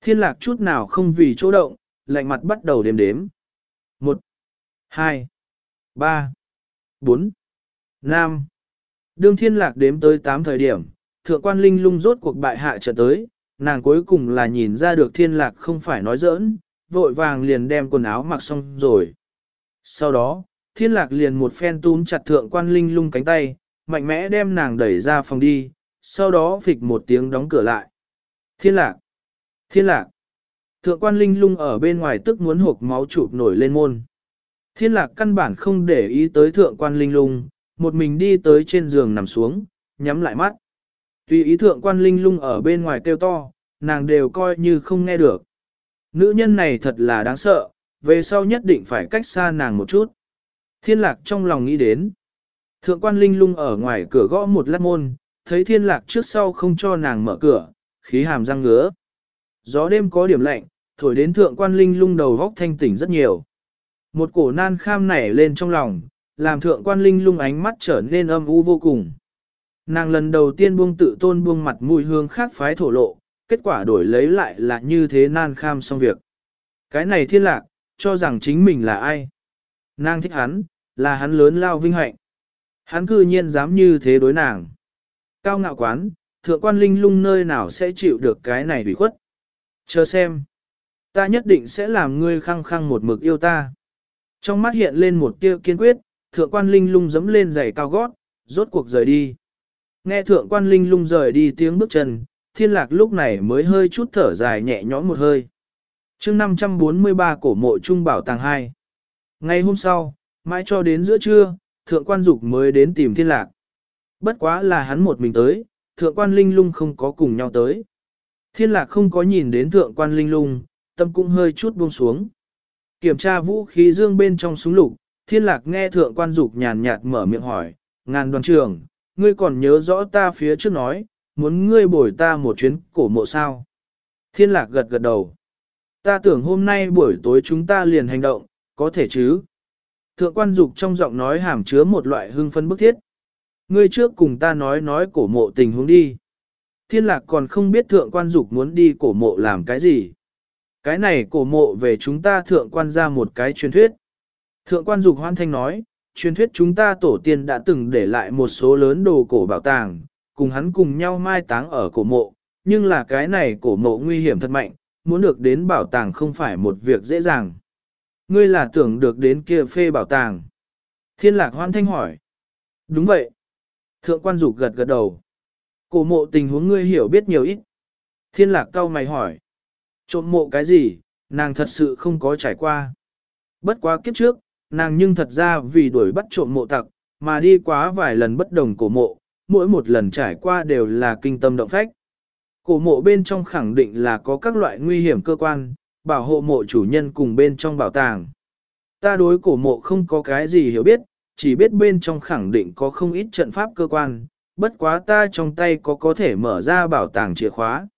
Thiên lạc chút nào không vì chỗ động, lạnh mặt bắt đầu đếm đếm. 1, 2, 3, 4, 5. Đương thiên lạc đếm tới 8 thời điểm, thượng quan linh lung rốt cuộc bại hạ trở tới, nàng cuối cùng là nhìn ra được thiên lạc không phải nói giỡn, vội vàng liền đem quần áo mặc xong rồi. Sau đó, thiên lạc liền một phen túm chặt thượng quan linh lung cánh tay, mạnh mẽ đem nàng đẩy ra phòng đi, sau đó phịch một tiếng đóng cửa lại. Thiên lạc! Thiên lạc! Thượng quan linh lung ở bên ngoài tức muốn hộp máu chụp nổi lên môn. Thiên lạc căn bản không để ý tới thượng quan linh lung, một mình đi tới trên giường nằm xuống, nhắm lại mắt. Tuy ý thượng quan linh lung ở bên ngoài kêu to, nàng đều coi như không nghe được. Nữ nhân này thật là đáng sợ, về sau nhất định phải cách xa nàng một chút. Thiên lạc trong lòng nghĩ đến. Thượng quan linh lung ở ngoài cửa gõ một lát môn, thấy thiên lạc trước sau không cho nàng mở cửa, khí hàm răng ngứa. Gió đêm có điểm lạnh, thổi đến thượng quan linh lung đầu góc thanh tỉnh rất nhiều. Một cổ nan kham nảy lên trong lòng, làm thượng quan linh lung ánh mắt trở nên âm u vô cùng. Nàng lần đầu tiên buông tự tôn buông mặt mùi hương khác phái thổ lộ, kết quả đổi lấy lại là như thế nan kham xong việc. Cái này thiên lạc, cho rằng chính mình là ai? Nàng thích hắn, là hắn lớn lao vinh hạnh. Hắn cư nhiên dám như thế đối nàng. Cao ngạo quán, thượng quan linh lung nơi nào sẽ chịu được cái này bị khuất. Chờ xem. Ta nhất định sẽ làm ngươi khăng khăng một mực yêu ta. Trong mắt hiện lên một tia kiên quyết, thượng quan linh lung dấm lên giày cao gót, rốt cuộc rời đi. Nghe thượng quan linh lung rời đi tiếng bước chân, thiên lạc lúc này mới hơi chút thở dài nhẹ nhõm một hơi. chương 543 cổ mộ trung bảo tàng 2. Ngày hôm sau, mãi cho đến giữa trưa, thượng quan dục mới đến tìm thiên lạc. Bất quá là hắn một mình tới, thượng quan linh lung không có cùng nhau tới. Thiên lạc không có nhìn đến thượng quan linh lung, tâm cũng hơi chút buông xuống. Kiểm tra vũ khí dương bên trong súng lục, thiên lạc nghe thượng quan dục nhàn nhạt mở miệng hỏi, ngàn đoàn trưởng, ngươi còn nhớ rõ ta phía trước nói, muốn ngươi bồi ta một chuyến cổ mộ sao. Thiên lạc gật gật đầu. Ta tưởng hôm nay buổi tối chúng ta liền hành động, có thể chứ. Thượng quan dục trong giọng nói hàm chứa một loại hưng phân bức thiết. Ngươi trước cùng ta nói nói cổ mộ tình huống đi. Thiên lạc còn không biết thượng quan dục muốn đi cổ mộ làm cái gì. Cái này cổ mộ về chúng ta thượng quan ra một cái truyền thuyết. Thượng quan dục hoan thanh nói, truyền thuyết chúng ta tổ tiên đã từng để lại một số lớn đồ cổ bảo tàng, cùng hắn cùng nhau mai táng ở cổ mộ, nhưng là cái này cổ mộ nguy hiểm thật mạnh, muốn được đến bảo tàng không phải một việc dễ dàng. Ngươi là tưởng được đến kia phê bảo tàng. Thiên lạc hoan thanh hỏi. Đúng vậy. Thượng quan dục gật gật đầu. Cổ mộ tình huống ngươi hiểu biết nhiều ít. Thiên lạc cao mày hỏi. Trộm mộ cái gì, nàng thật sự không có trải qua. Bất quá kiếp trước, nàng nhưng thật ra vì đuổi bắt trộm mộ tặc, mà đi quá vài lần bất đồng cổ mộ, mỗi một lần trải qua đều là kinh tâm động phách. Cổ mộ bên trong khẳng định là có các loại nguy hiểm cơ quan, bảo hộ mộ chủ nhân cùng bên trong bảo tàng. Ta đối cổ mộ không có cái gì hiểu biết, chỉ biết bên trong khẳng định có không ít trận pháp cơ quan, bất quá ta trong tay có có thể mở ra bảo tàng chìa khóa.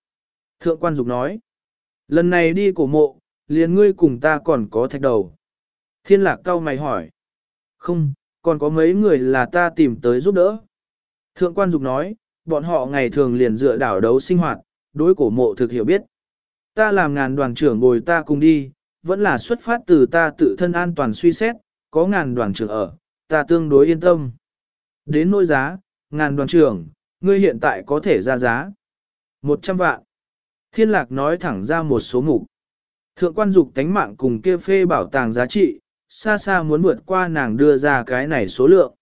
Thượng quan dục nói, lần này đi cổ mộ, liền ngươi cùng ta còn có thạch đầu. Thiên lạc cao mày hỏi, không, còn có mấy người là ta tìm tới giúp đỡ. Thượng quan dục nói, bọn họ ngày thường liền dựa đảo đấu sinh hoạt, đối cổ mộ thực hiểu biết. Ta làm ngàn đoàn trưởng bồi ta cùng đi, vẫn là xuất phát từ ta tự thân an toàn suy xét, có ngàn đoàn trưởng ở, ta tương đối yên tâm. Đến nỗi giá, ngàn đoàn trưởng, ngươi hiện tại có thể ra giá. 100 vạn. Thiên lạc nói thẳng ra một số mục. Thượng quan dục tánh mạng cùng kia phê bảo tàng giá trị, xa xa muốn vượt qua nàng đưa ra cái này số lượng.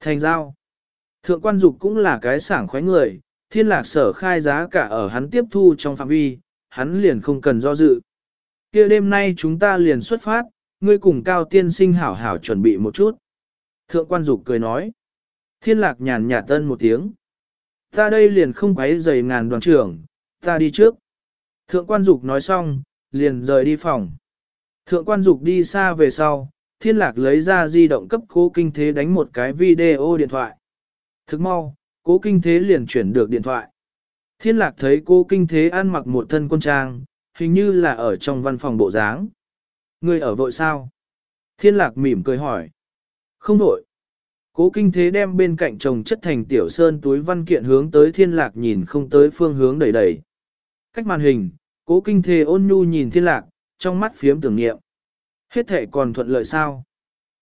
Thành giao. Thượng quan dục cũng là cái sảng khoái người, thiên lạc sở khai giá cả ở hắn tiếp thu trong phạm vi, hắn liền không cần do dự. kia đêm nay chúng ta liền xuất phát, ngươi cùng cao tiên sinh hảo hảo chuẩn bị một chút. Thượng quan dục cười nói. Thiên lạc nhàn nhạt tân một tiếng. Ta đây liền không quấy giày ngàn đoàn trưởng, ta đi trước. Thượng quan dục nói xong, liền rời đi phòng. Thượng quan dục đi xa về sau, thiên lạc lấy ra di động cấp cố kinh thế đánh một cái video điện thoại. Thức mau, cố kinh thế liền chuyển được điện thoại. Thiên lạc thấy cô kinh thế ăn mặc một thân quân trang, hình như là ở trong văn phòng bộ dáng. Người ở vội sao? Thiên lạc mỉm cười hỏi. Không vội. Cố kinh thế đem bên cạnh chồng chất thành tiểu sơn túi văn kiện hướng tới thiên lạc nhìn không tới phương hướng đẩy đẩy. Cách màn hình, cố kinh thế ôn nhu nhìn thiên lạc, trong mắt phiếm tưởng nghiệm. Hết thể còn thuận lợi sao?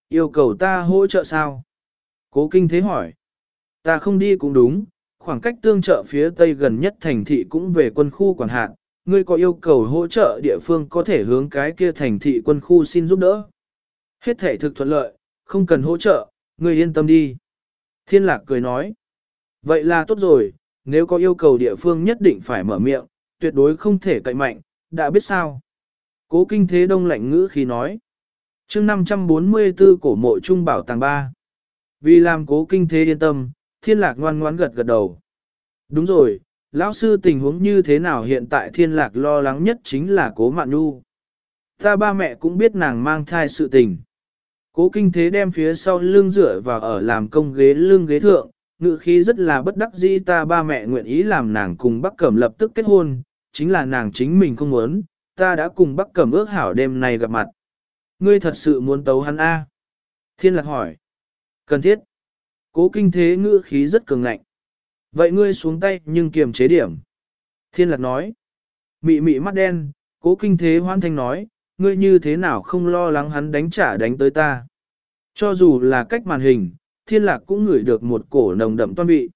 Yêu cầu ta hỗ trợ sao? Cố kinh thế hỏi. Ta không đi cũng đúng, khoảng cách tương trợ phía tây gần nhất thành thị cũng về quân khu quản hạt, ngươi có yêu cầu hỗ trợ địa phương có thể hướng cái kia thành thị quân khu xin giúp đỡ. Hết thể thực thuận lợi, không cần hỗ trợ, ngươi yên tâm đi. Thiên lạc cười nói. Vậy là tốt rồi, nếu có yêu cầu địa phương nhất định phải mở miệng, tuyệt đối không thể cậy mạnh, đã biết sao. Cố kinh thế đông lạnh ngữ khi nói. chương 544 cổ mộ trung bảo tàng 3. Vì làm cố kinh thế yên tâm, thiên lạc ngoan ngoãn gật gật đầu. Đúng rồi, lão sư tình huống như thế nào hiện tại thiên lạc lo lắng nhất chính là cố mạn Nu. Ta ba mẹ cũng biết nàng mang thai sự tình. Cố kinh thế đem phía sau lưng rửa và ở làm công ghế lưng ghế thượng, ngự khí rất là bất đắc dĩ ta ba mẹ nguyện ý làm nàng cùng Bắc Cẩm lập tức kết hôn, chính là nàng chính mình không muốn, ta đã cùng Bắc Cẩm ước hảo đêm này gặp mặt. Ngươi thật sự muốn tấu hắn A. Thiên lạc hỏi. Cần thiết. Cố kinh thế ngữ khí rất cường ngạnh. Vậy ngươi xuống tay nhưng kiềm chế điểm. Thiên lạc nói. Mị mị mắt đen, cố kinh thế hoan thanh nói, ngươi như thế nào không lo lắng hắn đánh trả đánh tới ta. Cho dù là cách màn hình, thiên lạc cũng ngửi được một cổ nồng đậm toan vị.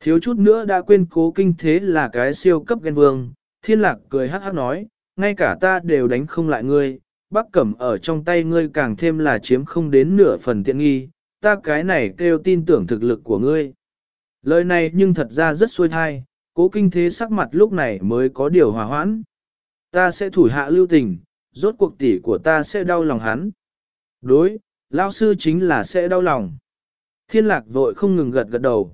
Thiếu chút nữa đã quên cố kinh thế là cái siêu cấp ghen vương, thiên lạc cười hát hát nói, ngay cả ta đều đánh không lại ngươi, bác cẩm ở trong tay ngươi càng thêm là chiếm không đến nửa phần tiện nghi, ta cái này kêu tin tưởng thực lực của ngươi. Lời này nhưng thật ra rất xuôi thai, cố kinh thế sắc mặt lúc này mới có điều hòa hoãn. Ta sẽ thủ hạ lưu tình, rốt cuộc tỷ của ta sẽ đau lòng hắn. Đối, lao sư chính là sẽ đau lòng. Thiên lạc vội không ngừng gật gật đầu.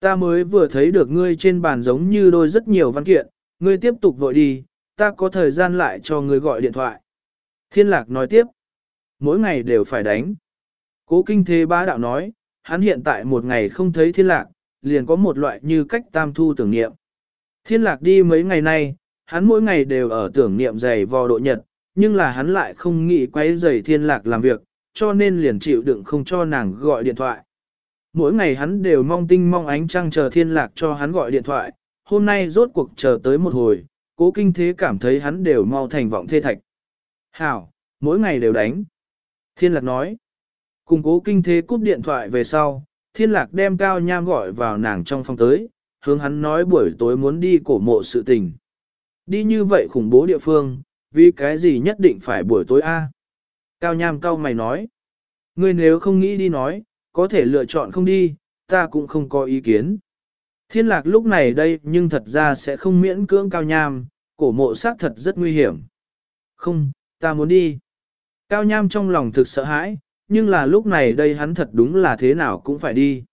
Ta mới vừa thấy được ngươi trên bàn giống như đôi rất nhiều văn kiện, ngươi tiếp tục vội đi, ta có thời gian lại cho ngươi gọi điện thoại. Thiên lạc nói tiếp, mỗi ngày đều phải đánh. Cố kinh thế bá đạo nói, hắn hiện tại một ngày không thấy thiên lạc, liền có một loại như cách tam thu tưởng niệm. Thiên lạc đi mấy ngày nay, hắn mỗi ngày đều ở tưởng niệm dày vò độ nhật, nhưng là hắn lại không nghĩ quấy rầy thiên lạc làm việc, cho nên liền chịu đựng không cho nàng gọi điện thoại. Mỗi ngày hắn đều mong tinh mong ánh trăng chờ thiên lạc cho hắn gọi điện thoại, hôm nay rốt cuộc chờ tới một hồi, cố kinh thế cảm thấy hắn đều mau thành vọng thê thạch. Hảo, mỗi ngày đều đánh. Thiên lạc nói. Cùng cố kinh thế cúp điện thoại về sau, thiên lạc đem cao nham gọi vào nàng trong phòng tới, hướng hắn nói buổi tối muốn đi cổ mộ sự tình. Đi như vậy khủng bố địa phương, vì cái gì nhất định phải buổi tối a? Cao nham cao mày nói. Ngươi nếu không nghĩ đi nói, có thể lựa chọn không đi, ta cũng không có ý kiến. Thiên lạc lúc này đây nhưng thật ra sẽ không miễn cưỡng cao nham, cổ mộ xác thật rất nguy hiểm. Không, ta muốn đi. Cao nham trong lòng thực sợ hãi, nhưng là lúc này đây hắn thật đúng là thế nào cũng phải đi.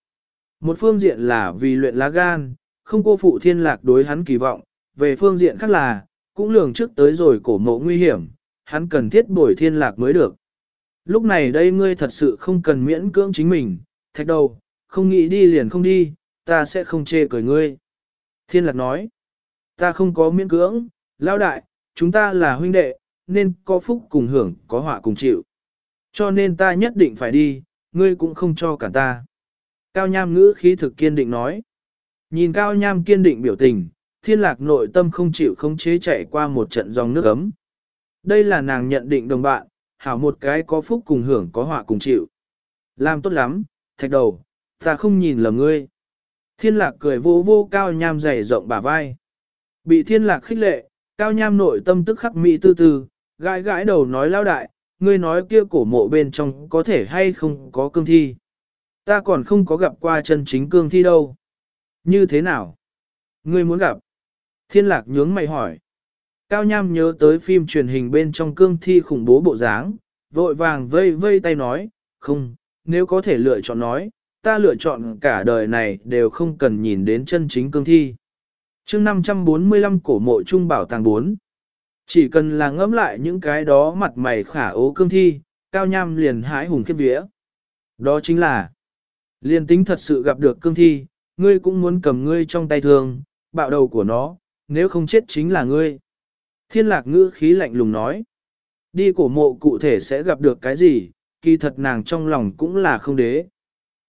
Một phương diện là vì luyện lá gan, không cô phụ thiên lạc đối hắn kỳ vọng, về phương diện khác là, cũng lường trước tới rồi cổ mộ nguy hiểm, hắn cần thiết bồi thiên lạc mới được. Lúc này đây ngươi thật sự không cần miễn cưỡng chính mình, thạch đầu, không nghĩ đi liền không đi, ta sẽ không chê cười ngươi. Thiên lạc nói, ta không có miễn cưỡng, lao đại, chúng ta là huynh đệ, nên có phúc cùng hưởng, có họa cùng chịu. Cho nên ta nhất định phải đi, ngươi cũng không cho cả ta. Cao Nham ngữ khí thực kiên định nói. Nhìn Cao Nham kiên định biểu tình, thiên lạc nội tâm không chịu không chế chạy qua một trận dòng nước ấm. Đây là nàng nhận định đồng bạn, hảo một cái có phúc cùng hưởng có họa cùng chịu. Làm tốt lắm, thạch đầu, ta không nhìn lầm ngươi. Thiên lạc cười vô vô cao nham dày rộng bả vai. Bị thiên lạc khích lệ, cao nham nội tâm tức khắc mỹ tư tư, gãi gãi đầu nói lao đại, ngươi nói kia cổ mộ bên trong có thể hay không có cương thi. Ta còn không có gặp qua chân chính cương thi đâu. Như thế nào? Ngươi muốn gặp? Thiên lạc nhướng mày hỏi. Cao Nham nhớ tới phim truyền hình bên trong cương thi khủng bố bộ dáng, vội vàng vây vây tay nói, không, nếu có thể lựa chọn nói, ta lựa chọn cả đời này đều không cần nhìn đến chân chính cương thi. chương 545 cổ mộ trung bảo tàng 4. Chỉ cần là ngẫm lại những cái đó mặt mày khả ố cương thi, Cao Nham liền hái hùng khiếp vía. Đó chính là, liền tính thật sự gặp được cương thi, ngươi cũng muốn cầm ngươi trong tay thường, bạo đầu của nó, nếu không chết chính là ngươi. Thiên lạc ngữ khí lạnh lùng nói. Đi cổ mộ cụ thể sẽ gặp được cái gì, kỳ thật nàng trong lòng cũng là không đế.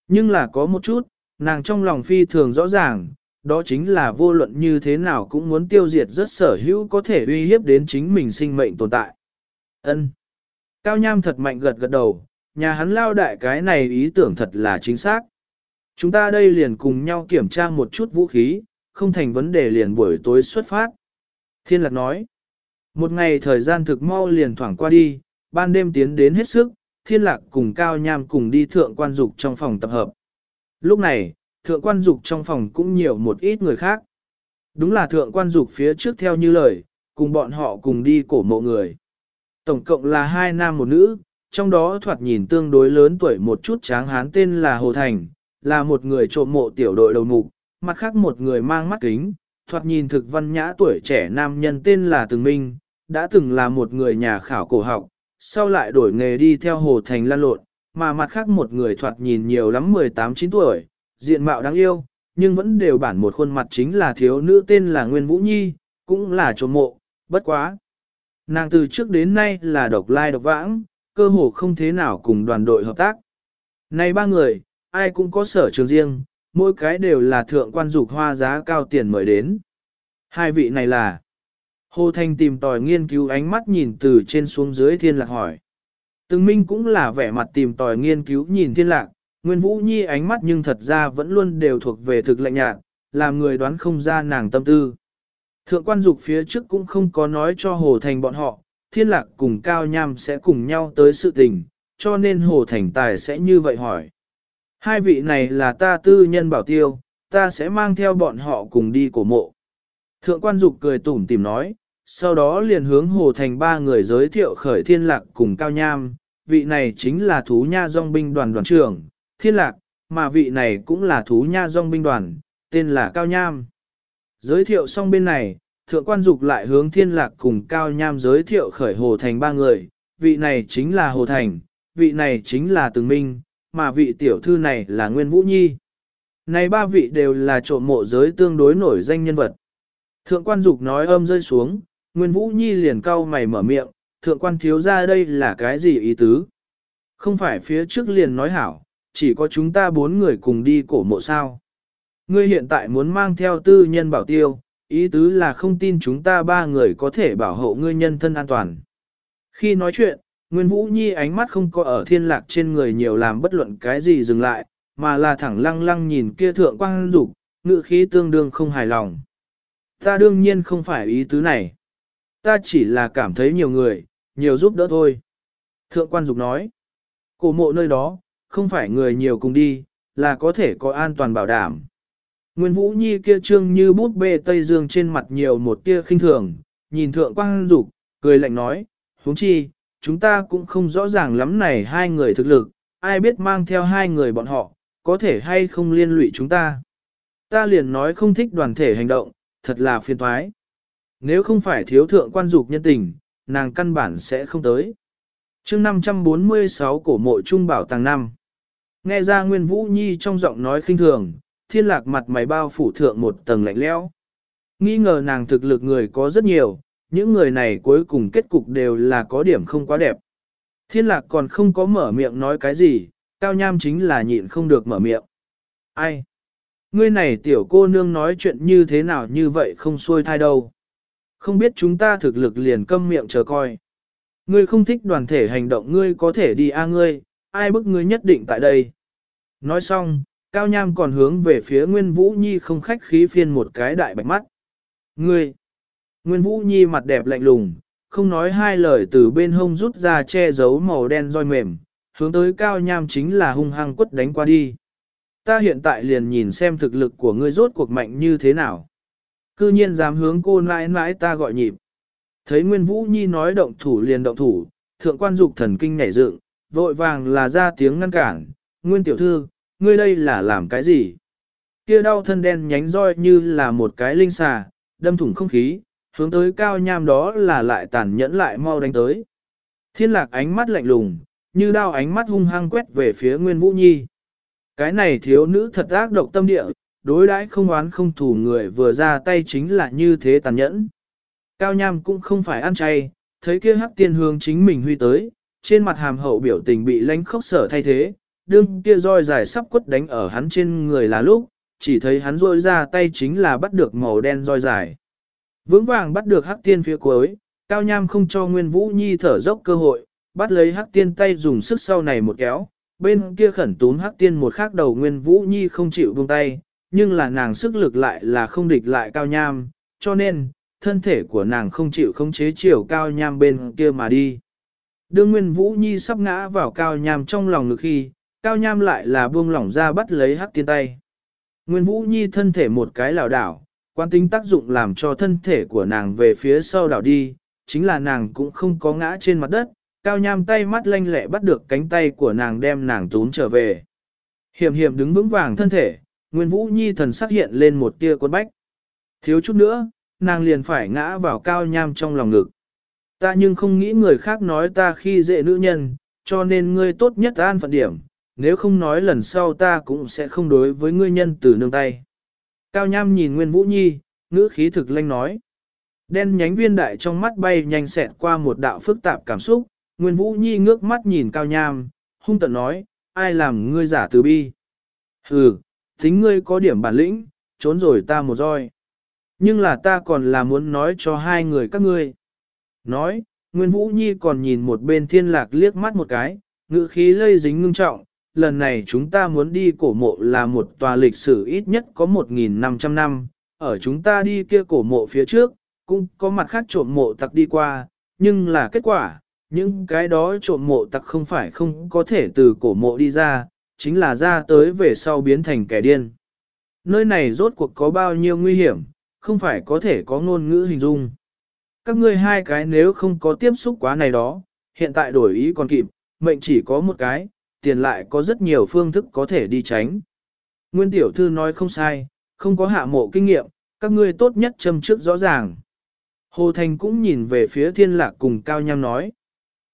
Nhưng là có một chút, nàng trong lòng phi thường rõ ràng, đó chính là vô luận như thế nào cũng muốn tiêu diệt rất sở hữu có thể uy hiếp đến chính mình sinh mệnh tồn tại. Ân. Cao Nham thật mạnh gật gật đầu, nhà hắn lao đại cái này ý tưởng thật là chính xác. Chúng ta đây liền cùng nhau kiểm tra một chút vũ khí, không thành vấn đề liền buổi tối xuất phát. Thiên lạc nói, một ngày thời gian thực mau liền thoảng qua đi, ban đêm tiến đến hết sức, thiên lạc cùng Cao Nham cùng đi thượng quan dục trong phòng tập hợp. Lúc này, thượng quan dục trong phòng cũng nhiều một ít người khác. Đúng là thượng quan dục phía trước theo như lời, cùng bọn họ cùng đi cổ mộ người. Tổng cộng là hai nam một nữ, trong đó thoạt nhìn tương đối lớn tuổi một chút tráng hán tên là Hồ Thành, là một người trộm mộ tiểu đội đầu mục, mặt khác một người mang mắt kính, thoạt nhìn thực văn nhã tuổi trẻ nam nhân tên là Từng Minh, đã từng là một người nhà khảo cổ học, sau lại đổi nghề đi theo Hồ Thành lan lộn, mà mặt khác một người thoạt nhìn nhiều lắm 18-9 tuổi, diện mạo đáng yêu, nhưng vẫn đều bản một khuôn mặt chính là thiếu nữ tên là Nguyên Vũ Nhi, cũng là trộm mộ, bất quá. Nàng từ trước đến nay là độc lai độc vãng, cơ hồ không thế nào cùng đoàn đội hợp tác. Này ba người, ai cũng có sở trường riêng, mỗi cái đều là thượng quan dục hoa giá cao tiền mời đến. Hai vị này là Hồ Thanh tìm tòi nghiên cứu ánh mắt nhìn từ trên xuống dưới thiên lạc hỏi. Từng minh cũng là vẻ mặt tìm tòi nghiên cứu nhìn thiên lạc, Nguyên Vũ Nhi ánh mắt nhưng thật ra vẫn luôn đều thuộc về thực lạnh nhạt, làm người đoán không ra nàng tâm tư. Thượng quan dục phía trước cũng không có nói cho Hồ Thành bọn họ, thiên lạc cùng Cao Nham sẽ cùng nhau tới sự tình, cho nên Hồ Thành Tài sẽ như vậy hỏi. Hai vị này là ta tư nhân bảo tiêu, ta sẽ mang theo bọn họ cùng đi cổ mộ. Thượng quan dục cười tủm tìm nói, sau đó liền hướng Hồ Thành ba người giới thiệu khởi thiên lạc cùng Cao Nham, vị này chính là thú nha dòng binh đoàn đoàn trưởng, thiên lạc, mà vị này cũng là thú nha dòng binh đoàn, tên là Cao Nham. Giới thiệu xong bên này, thượng quan dục lại hướng thiên lạc cùng Cao Nham giới thiệu khởi Hồ Thành ba người, vị này chính là Hồ Thành, vị này chính là Từng Minh, mà vị tiểu thư này là Nguyên Vũ Nhi. Này ba vị đều là trộm mộ giới tương đối nổi danh nhân vật. Thượng quan dục nói âm rơi xuống, Nguyên Vũ Nhi liền cau mày mở miệng, thượng quan thiếu ra đây là cái gì ý tứ? Không phải phía trước liền nói hảo, chỉ có chúng ta bốn người cùng đi cổ mộ sao. Ngươi hiện tại muốn mang theo tư nhân bảo tiêu, ý tứ là không tin chúng ta ba người có thể bảo hộ ngươi nhân thân an toàn. Khi nói chuyện, Nguyên Vũ Nhi ánh mắt không có ở thiên lạc trên người nhiều làm bất luận cái gì dừng lại, mà là thẳng lăng lăng nhìn kia thượng quang dục ngự khí tương đương không hài lòng. Ta đương nhiên không phải ý tứ này. Ta chỉ là cảm thấy nhiều người, nhiều giúp đỡ thôi. Thượng quan dục nói, cổ mộ nơi đó, không phải người nhiều cùng đi, là có thể có an toàn bảo đảm. Nguyên Vũ Nhi kia trương như bút bê Tây Dương trên mặt nhiều một tia khinh thường, nhìn thượng quang dục cười lạnh nói, huống chi, chúng ta cũng không rõ ràng lắm này hai người thực lực, ai biết mang theo hai người bọn họ, có thể hay không liên lụy chúng ta. Ta liền nói không thích đoàn thể hành động, thật là phiền thoái. Nếu không phải thiếu thượng quan dục nhân tình, nàng căn bản sẽ không tới. chương 546 cổ mộ trung bảo tàng năm. Nghe ra Nguyên Vũ Nhi trong giọng nói khinh thường, thiên lạc mặt mày bao phủ thượng một tầng lạnh lẽo. Nghi ngờ nàng thực lực người có rất nhiều, những người này cuối cùng kết cục đều là có điểm không quá đẹp. Thiên lạc còn không có mở miệng nói cái gì, cao nham chính là nhịn không được mở miệng. Ai? Ngươi này tiểu cô nương nói chuyện như thế nào như vậy không xuôi thai đâu. Không biết chúng ta thực lực liền câm miệng chờ coi. Ngươi không thích đoàn thể hành động ngươi có thể đi a ngươi, ai bức ngươi nhất định tại đây. Nói xong, Cao Nham còn hướng về phía Nguyên Vũ Nhi không khách khí phiên một cái đại bạch mắt. Ngươi! Nguyên Vũ Nhi mặt đẹp lạnh lùng, không nói hai lời từ bên hông rút ra che giấu màu đen roi mềm, hướng tới Cao Nham chính là hung hăng quất đánh qua đi. Ta hiện tại liền nhìn xem thực lực của ngươi rốt cuộc mạnh như thế nào. Cư nhiên dám hướng cô nãi nãi ta gọi nhịp. Thấy Nguyên Vũ Nhi nói động thủ liền động thủ, thượng quan dục thần kinh nhảy dựng, vội vàng là ra tiếng ngăn cản. Nguyên tiểu thư, ngươi đây là làm cái gì? Kia đau thân đen nhánh roi như là một cái linh xà, đâm thủng không khí, hướng tới cao nham đó là lại tàn nhẫn lại mau đánh tới. Thiên lạc ánh mắt lạnh lùng, như đao ánh mắt hung hăng quét về phía Nguyên Vũ Nhi. Cái này thiếu nữ thật ác độc tâm địa, đối đãi không oán không thủ người vừa ra tay chính là như thế tàn nhẫn. Cao nham cũng không phải ăn chay, thấy kia hắc tiên hương chính mình huy tới, trên mặt hàm hậu biểu tình bị lánh khốc sở thay thế, đương kia roi dài sắp quất đánh ở hắn trên người là lúc, chỉ thấy hắn rôi ra tay chính là bắt được màu đen roi dài. Vững vàng bắt được hắc tiên phía cuối, cao nham không cho Nguyên Vũ Nhi thở dốc cơ hội, bắt lấy hắc tiên tay dùng sức sau này một kéo, bên kia khẩn túm hắc tiên một khắc đầu Nguyên Vũ Nhi không chịu buông tay, nhưng là nàng sức lực lại là không địch lại cao nham, cho nên, thân thể của nàng không chịu khống chế chiều cao nham bên kia mà đi. Đương Nguyên Vũ Nhi sắp ngã vào cao nham trong lòng ngực khi, cao nham lại là buông lỏng ra bắt lấy hắc tiên tay. Nguyên Vũ Nhi thân thể một cái lảo đảo, quan tính tác dụng làm cho thân thể của nàng về phía sau đảo đi, chính là nàng cũng không có ngã trên mặt đất, cao nham tay mắt lanh lẹ bắt được cánh tay của nàng đem nàng tún trở về. Hiểm hiểm đứng vững vàng thân thể, Nguyên Vũ Nhi thần sắc hiện lên một tia quân bách. Thiếu chút nữa, nàng liền phải ngã vào cao nham trong lòng ngực. Ta nhưng không nghĩ người khác nói ta khi dễ nữ nhân, cho nên ngươi tốt nhất an phận điểm, nếu không nói lần sau ta cũng sẽ không đối với ngươi nhân từ nương tay. Cao nham nhìn Nguyên Vũ Nhi, ngữ khí thực lanh nói. Đen nhánh viên đại trong mắt bay nhanh xẹt qua một đạo phức tạp cảm xúc, Nguyên Vũ Nhi ngước mắt nhìn Cao nham, hung tận nói, ai làm ngươi giả từ bi. Ừ, tính ngươi có điểm bản lĩnh, trốn rồi ta một roi. Nhưng là ta còn là muốn nói cho hai người các ngươi. Nói, Nguyên Vũ Nhi còn nhìn một bên thiên lạc liếc mắt một cái, ngữ khí lây dính ngưng trọng, lần này chúng ta muốn đi cổ mộ là một tòa lịch sử ít nhất có 1.500 năm, ở chúng ta đi kia cổ mộ phía trước, cũng có mặt khác trộm mộ tặc đi qua, nhưng là kết quả, những cái đó trộm mộ tặc không phải không có thể từ cổ mộ đi ra, chính là ra tới về sau biến thành kẻ điên. Nơi này rốt cuộc có bao nhiêu nguy hiểm, không phải có thể có ngôn ngữ hình dung. Các ngươi hai cái nếu không có tiếp xúc quá này đó, hiện tại đổi ý còn kịp, mệnh chỉ có một cái, tiền lại có rất nhiều phương thức có thể đi tránh. Nguyên tiểu thư nói không sai, không có hạ mộ kinh nghiệm, các ngươi tốt nhất châm trước rõ ràng. Hồ Thành cũng nhìn về phía thiên lạc cùng Cao Nham nói.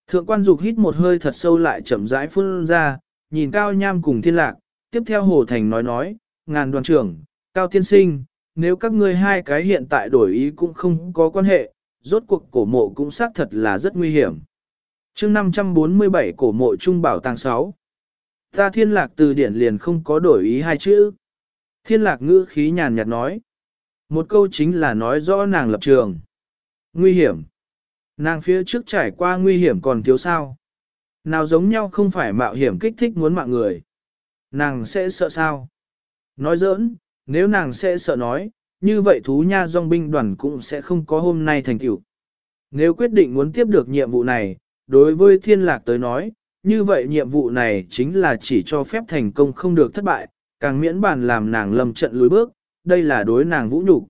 Thượng quan dục hít một hơi thật sâu lại chậm rãi phun ra, nhìn Cao Nham cùng thiên lạc, tiếp theo Hồ Thành nói nói, ngàn đoàn trưởng, Cao Tiên Sinh, nếu các ngươi hai cái hiện tại đổi ý cũng không có quan hệ, rốt cuộc cổ mộ cũng xác thật là rất nguy hiểm chương 547 cổ mộ trung bảo tàng 6. Ta thiên lạc từ điển liền không có đổi ý hai chữ. Thiên lạc ngữ khí nhàn nhạt nói. Một câu chính là nói rõ nàng lập trường. Nguy hiểm. Nàng phía trước trải qua nguy hiểm còn thiếu sao. Nào giống nhau không phải mạo hiểm kích thích muốn mạng người. Nàng sẽ sợ sao? Nói giỡn, nếu nàng sẽ sợ nói, như vậy thú nha dòng binh đoàn cũng sẽ không có hôm nay thành tựu. Nếu quyết định muốn tiếp được nhiệm vụ này, đối với thiên lạc tới nói, như vậy nhiệm vụ này chính là chỉ cho phép thành công không được thất bại, càng miễn bàn làm nàng lầm trận lùi bước, đây là đối nàng vũ nhục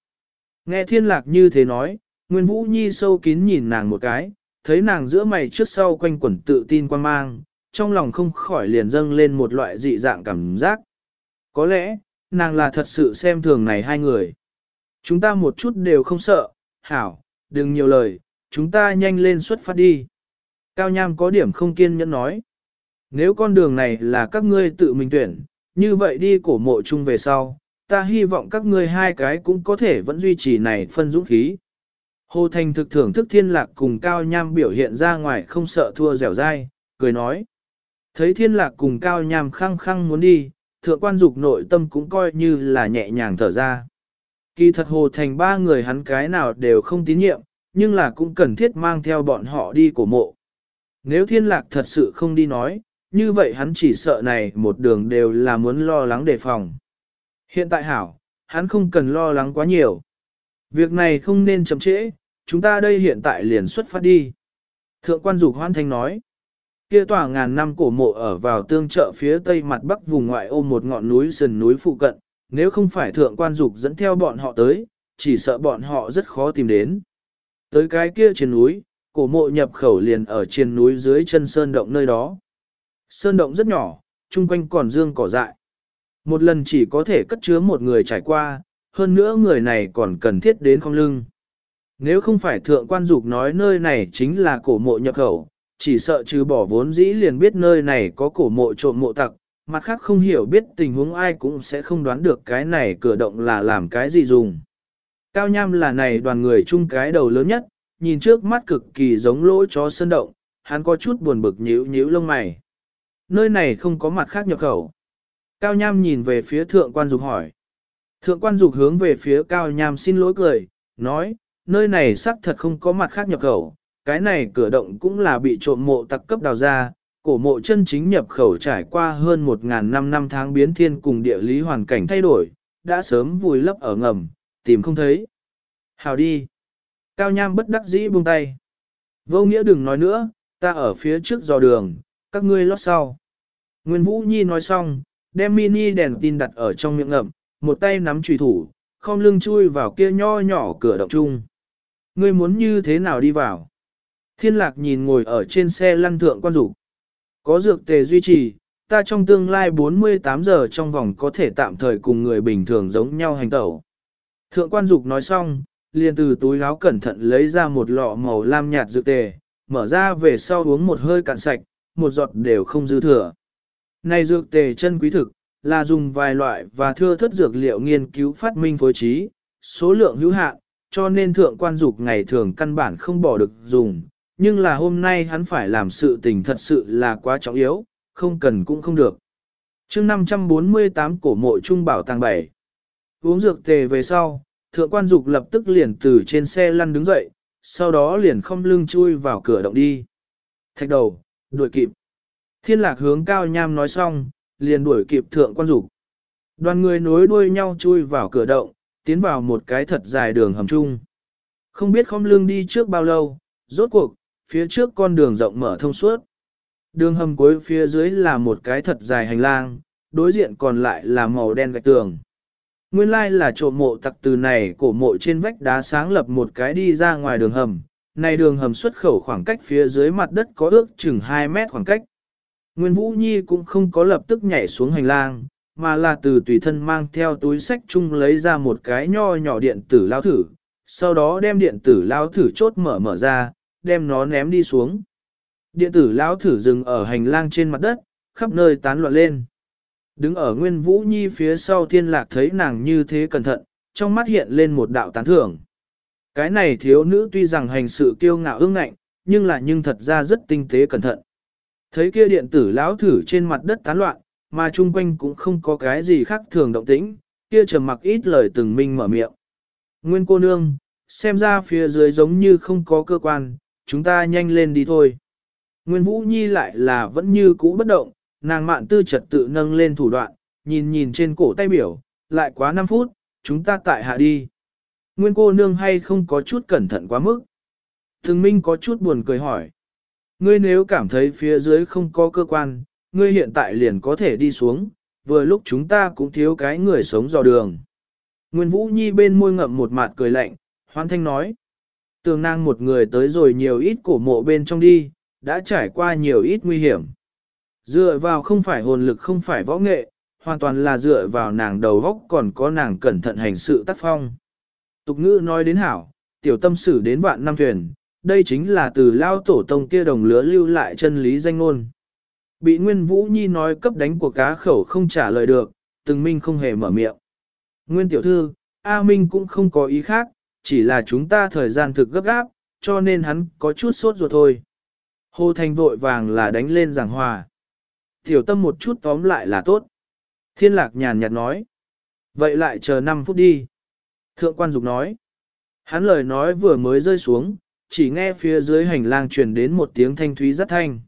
Nghe thiên lạc như thế nói, Nguyên Vũ Nhi sâu kín nhìn nàng một cái, thấy nàng giữa mày trước sau quanh quẩn tự tin quan mang, trong lòng không khỏi liền dâng lên một loại dị dạng cảm giác. Có lẽ, nàng là thật sự xem thường này hai người. Chúng ta một chút đều không sợ, hảo, đừng nhiều lời, chúng ta nhanh lên xuất phát đi. Cao Nham có điểm không kiên nhẫn nói. Nếu con đường này là các ngươi tự mình tuyển, như vậy đi cổ mộ chung về sau, ta hy vọng các ngươi hai cái cũng có thể vẫn duy trì này phân dũng khí. Hồ Thành thực thưởng thức thiên lạc cùng Cao Nham biểu hiện ra ngoài không sợ thua dẻo dai, cười nói. Thấy thiên lạc cùng Cao Nham khăng khăng muốn đi, thượng quan dục nội tâm cũng coi như là nhẹ nhàng thở ra. Kỳ thật Hồ Thành ba người hắn cái nào đều không tín nhiệm, nhưng là cũng cần thiết mang theo bọn họ đi cổ mộ. Nếu thiên lạc thật sự không đi nói, như vậy hắn chỉ sợ này một đường đều là muốn lo lắng đề phòng. Hiện tại hảo, hắn không cần lo lắng quá nhiều. Việc này không nên chậm trễ, chúng ta đây hiện tại liền xuất phát đi. Thượng quan dục hoan thanh nói, kia tòa ngàn năm cổ mộ ở vào tương trợ phía tây mặt bắc vùng ngoại ô một ngọn núi sườn núi phụ cận, nếu không phải thượng quan dục dẫn theo bọn họ tới, chỉ sợ bọn họ rất khó tìm đến. Tới cái kia trên núi, cổ mộ nhập khẩu liền ở trên núi dưới chân sơn động nơi đó. Sơn động rất nhỏ, chung quanh còn dương cỏ dại. Một lần chỉ có thể cất chứa một người trải qua, hơn nữa người này còn cần thiết đến không lưng. Nếu không phải thượng quan dục nói nơi này chính là cổ mộ nhập khẩu, chỉ sợ trừ bỏ vốn dĩ liền biết nơi này có cổ mộ trộm mộ tặc, mặt khác không hiểu biết tình huống ai cũng sẽ không đoán được cái này cửa động là làm cái gì dùng. Cao Nham là này đoàn người chung cái đầu lớn nhất, nhìn trước mắt cực kỳ giống lỗ chó sơn động, hắn có chút buồn bực nhíu nhíu lông mày. Nơi này không có mặt khác nhập khẩu. Cao Nham nhìn về phía thượng quan dục hỏi. Thượng quan dục hướng về phía Cao Nham xin lỗi cười, nói, nơi này xác thật không có mặt khác nhập khẩu, cái này cửa động cũng là bị trộm mộ tặc cấp đào ra, cổ mộ chân chính nhập khẩu trải qua hơn 1.000 năm năm tháng biến thiên cùng địa lý hoàn cảnh thay đổi, đã sớm vùi lấp ở ngầm, tìm không thấy. Hào đi. Cao Nham bất đắc dĩ buông tay. Vô nghĩa đừng nói nữa, ta ở phía trước dò đường, các ngươi lót sau. Nguyên Vũ Nhi nói xong, đem mini đèn tin đặt ở trong miệng ngậm, một tay nắm trùy thủ, không lưng chui vào kia nho nhỏ cửa động chung. Ngươi muốn như thế nào đi vào? Thiên lạc nhìn ngồi ở trên xe lăn thượng quan dục Có dược tề duy trì, ta trong tương lai 48 giờ trong vòng có thể tạm thời cùng người bình thường giống nhau hành tẩu. Thượng quan dục nói xong, liền từ túi áo cẩn thận lấy ra một lọ màu lam nhạt dược tề, mở ra về sau uống một hơi cạn sạch, một giọt đều không dư thừa. Này dược tề chân quý thực, là dùng vài loại và thưa thất dược liệu nghiên cứu phát minh phối trí, số lượng hữu hạn, cho nên thượng quan dục ngày thường căn bản không bỏ được dùng, nhưng là hôm nay hắn phải làm sự tình thật sự là quá trọng yếu, không cần cũng không được. chương 548 cổ mộ trung bảo tàng 7 Uống dược tề về sau, thượng quan dục lập tức liền từ trên xe lăn đứng dậy, sau đó liền không lưng chui vào cửa động đi. Thạch đầu, đuổi kịp. Thiên lạc hướng cao nham nói xong, liền đuổi kịp thượng quan dục. Đoàn người nối đuôi nhau chui vào cửa động, tiến vào một cái thật dài đường hầm chung. Không biết không lưng đi trước bao lâu, rốt cuộc, phía trước con đường rộng mở thông suốt. Đường hầm cuối phía dưới là một cái thật dài hành lang, đối diện còn lại là màu đen gạch tường. Nguyên lai là trộm mộ tặc từ này cổ mộ trên vách đá sáng lập một cái đi ra ngoài đường hầm. Này đường hầm xuất khẩu khoảng cách phía dưới mặt đất có ước chừng 2 mét khoảng cách. Nguyên Vũ Nhi cũng không có lập tức nhảy xuống hành lang, mà là từ tùy thân mang theo túi sách chung lấy ra một cái nho nhỏ điện tử lao thử, sau đó đem điện tử lao thử chốt mở mở ra, đem nó ném đi xuống. Điện tử lao thử dừng ở hành lang trên mặt đất, khắp nơi tán loạn lên. Đứng ở Nguyên Vũ Nhi phía sau thiên lạc thấy nàng như thế cẩn thận, trong mắt hiện lên một đạo tán thưởng. Cái này thiếu nữ tuy rằng hành sự kiêu ngạo ương ngạnh, nhưng là nhưng thật ra rất tinh tế cẩn thận. Thấy kia điện tử lão thử trên mặt đất tán loạn, mà chung quanh cũng không có cái gì khác thường động tĩnh, kia trầm mặc ít lời từng minh mở miệng. Nguyên cô nương, xem ra phía dưới giống như không có cơ quan, chúng ta nhanh lên đi thôi. Nguyên Vũ Nhi lại là vẫn như cũ bất động, nàng mạn tư trật tự nâng lên thủ đoạn, nhìn nhìn trên cổ tay biểu, lại quá 5 phút, chúng ta tại hạ đi. Nguyên cô nương hay không có chút cẩn thận quá mức? Thường Minh có chút buồn cười hỏi. Ngươi nếu cảm thấy phía dưới không có cơ quan, ngươi hiện tại liền có thể đi xuống, vừa lúc chúng ta cũng thiếu cái người sống dò đường. Nguyên Vũ Nhi bên môi ngậm một mặt cười lạnh, hoan thanh nói. Tường nàng một người tới rồi nhiều ít cổ mộ bên trong đi, đã trải qua nhiều ít nguy hiểm. Dựa vào không phải hồn lực không phải võ nghệ, hoàn toàn là dựa vào nàng đầu góc còn có nàng cẩn thận hành sự tác phong. Tục ngữ nói đến hảo, tiểu tâm sử đến vạn năm thuyền, đây chính là từ lao tổ tông kia đồng lứa lưu lại chân lý danh ngôn. Bị Nguyên Vũ Nhi nói cấp đánh của cá khẩu không trả lời được, từng minh không hề mở miệng. Nguyên tiểu thư, A Minh cũng không có ý khác, chỉ là chúng ta thời gian thực gấp gáp, cho nên hắn có chút sốt ruột thôi. Hồ Thành vội vàng là đánh lên giảng hòa. Tiểu tâm một chút tóm lại là tốt. Thiên lạc nhàn nhạt nói. Vậy lại chờ 5 phút đi. Thượng quan dục nói. Hắn lời nói vừa mới rơi xuống, chỉ nghe phía dưới hành lang truyền đến một tiếng thanh thúy rất thanh.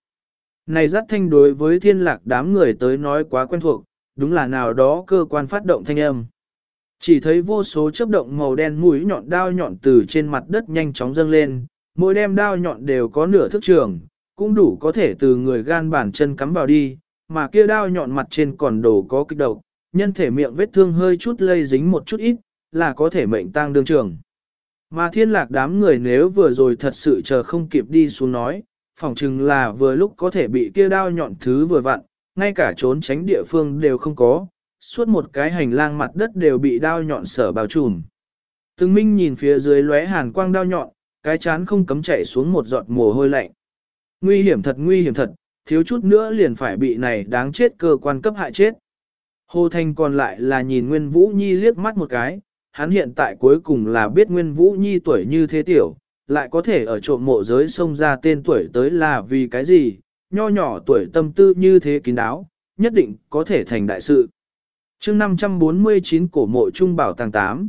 Này rất thanh đối với thiên lạc đám người tới nói quá quen thuộc, đúng là nào đó cơ quan phát động thanh âm. Chỉ thấy vô số chớp động màu đen mũi nhọn đao nhọn từ trên mặt đất nhanh chóng dâng lên, mỗi đem đao nhọn đều có nửa thước trường, cũng đủ có thể từ người gan bản chân cắm vào đi, mà kia đao nhọn mặt trên còn đồ có kích độc, nhân thể miệng vết thương hơi chút lây dính một chút ít, là có thể mệnh tang đương trường. Mà thiên lạc đám người nếu vừa rồi thật sự chờ không kịp đi xuống nói, phỏng chừng là vừa lúc có thể bị kia đao nhọn thứ vừa vặn, ngay cả trốn tránh địa phương đều không có, suốt một cái hành lang mặt đất đều bị đao nhọn sở bao trùm. Từng minh nhìn phía dưới lóe hàn quang đao nhọn, cái chán không cấm chạy xuống một giọt mồ hôi lạnh. Nguy hiểm thật nguy hiểm thật, thiếu chút nữa liền phải bị này đáng chết cơ quan cấp hại chết. Hồ Thành còn lại là nhìn Nguyên Vũ Nhi liếc mắt một cái, hắn hiện tại cuối cùng là biết Nguyên Vũ Nhi tuổi như thế tiểu, lại có thể ở trộm mộ giới xông ra tên tuổi tới là vì cái gì, nho nhỏ tuổi tâm tư như thế kín đáo, nhất định có thể thành đại sự. chương 549 cổ mộ trung bảo tàng 8.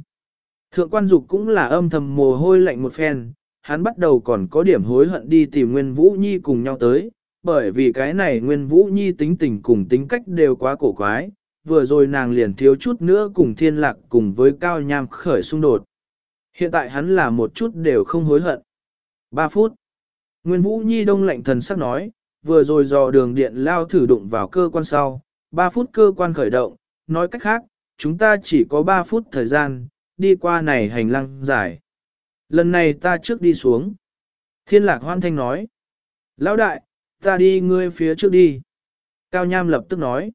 Thượng quan dục cũng là âm thầm mồ hôi lạnh một phen, hắn bắt đầu còn có điểm hối hận đi tìm Nguyên Vũ Nhi cùng nhau tới, bởi vì cái này Nguyên Vũ Nhi tính tình cùng tính cách đều quá cổ quái, vừa rồi nàng liền thiếu chút nữa cùng thiên lạc cùng với cao nham khởi xung đột. Hiện tại hắn là một chút đều không hối hận. 3 phút. Nguyên Vũ Nhi đông lạnh thần sắc nói, vừa rồi dò đường điện lao thử đụng vào cơ quan sau, 3 phút cơ quan khởi động, nói cách khác, chúng ta chỉ có 3 phút thời gian, đi qua này hành lang dài. Lần này ta trước đi xuống. Thiên lạc hoan thanh nói. Lão đại, ta đi ngươi phía trước đi. Cao Nham lập tức nói.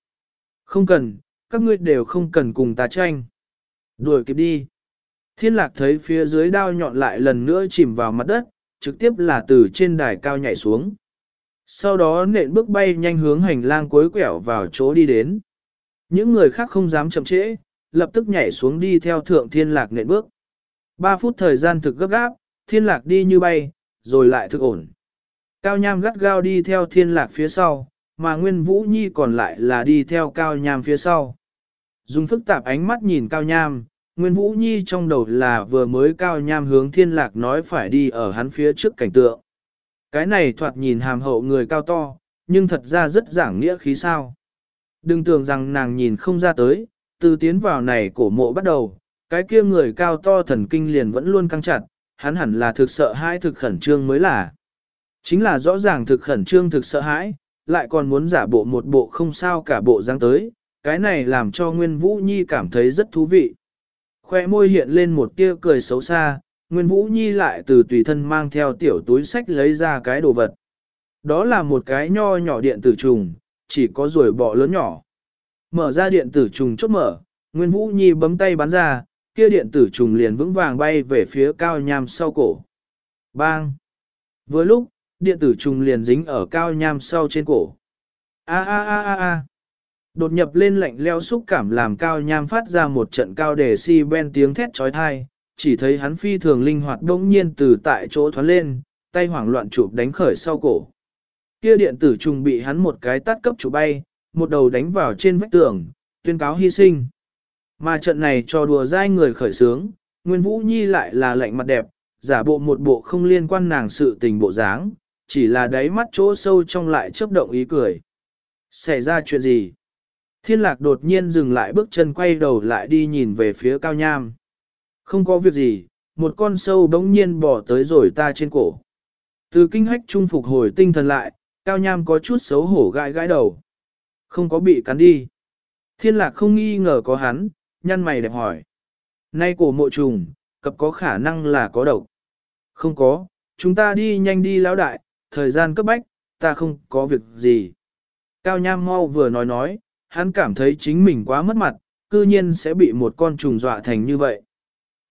Không cần, các ngươi đều không cần cùng ta tranh. Đuổi kịp đi. Thiên lạc thấy phía dưới đao nhọn lại lần nữa chìm vào mặt đất, trực tiếp là từ trên đài cao nhảy xuống. Sau đó nện bước bay nhanh hướng hành lang cuối quẹo vào chỗ đi đến. Những người khác không dám chậm trễ, lập tức nhảy xuống đi theo thượng thiên lạc nện bước. 3 phút thời gian thực gấp gáp, thiên lạc đi như bay, rồi lại thực ổn. Cao nham gắt gao đi theo thiên lạc phía sau, mà Nguyên Vũ Nhi còn lại là đi theo cao nham phía sau. Dùng phức tạp ánh mắt nhìn cao nham, Nguyên Vũ Nhi trong đầu là vừa mới cao nham hướng thiên lạc nói phải đi ở hắn phía trước cảnh tượng. Cái này thoạt nhìn hàm hậu người cao to, nhưng thật ra rất giảng nghĩa khí sao. Đừng tưởng rằng nàng nhìn không ra tới, từ tiến vào này cổ mộ bắt đầu, cái kia người cao to thần kinh liền vẫn luôn căng chặt, hắn hẳn là thực sợ hãi thực khẩn trương mới là. Chính là rõ ràng thực khẩn trương thực sợ hãi, lại còn muốn giả bộ một bộ không sao cả bộ dáng tới, cái này làm cho Nguyên Vũ Nhi cảm thấy rất thú vị. Khoe môi hiện lên một tia cười xấu xa, Nguyên Vũ Nhi lại từ tùy thân mang theo tiểu túi sách lấy ra cái đồ vật. Đó là một cái nho nhỏ điện tử trùng, chỉ có ruồi bọ lớn nhỏ. Mở ra điện tử trùng chốt mở, Nguyên Vũ Nhi bấm tay bắn ra, kia điện tử trùng liền vững vàng bay về phía cao nham sau cổ. Bang! Vừa lúc, điện tử trùng liền dính ở cao nham sau trên cổ. A a a a a! Đột nhập lên lạnh leo xúc cảm làm cao nham phát ra một trận cao để si ben tiếng thét trói thai, chỉ thấy hắn phi thường linh hoạt đông nhiên từ tại chỗ thoát lên, tay hoảng loạn chụp đánh khởi sau cổ. Kia điện tử trùng bị hắn một cái tắt cấp chủ bay, một đầu đánh vào trên vách tường, tuyên cáo hy sinh. Mà trận này cho đùa dai người khởi sướng, Nguyên Vũ Nhi lại là lạnh mặt đẹp, giả bộ một bộ không liên quan nàng sự tình bộ dáng, chỉ là đáy mắt chỗ sâu trong lại chớp động ý cười. Xảy ra chuyện gì? Thiên lạc đột nhiên dừng lại bước chân quay đầu lại đi nhìn về phía cao nham. Không có việc gì, một con sâu bỗng nhiên bỏ tới rồi ta trên cổ. Từ kinh hách trung phục hồi tinh thần lại, cao nham có chút xấu hổ gãi gãi đầu. Không có bị cắn đi. Thiên lạc không nghi ngờ có hắn, nhăn mày đẹp hỏi. Nay cổ mộ trùng, cập có khả năng là có độc. Không có, chúng ta đi nhanh đi lão đại, thời gian cấp bách, ta không có việc gì. Cao Nham mau vừa nói nói, hắn cảm thấy chính mình quá mất mặt, cư nhiên sẽ bị một con trùng dọa thành như vậy.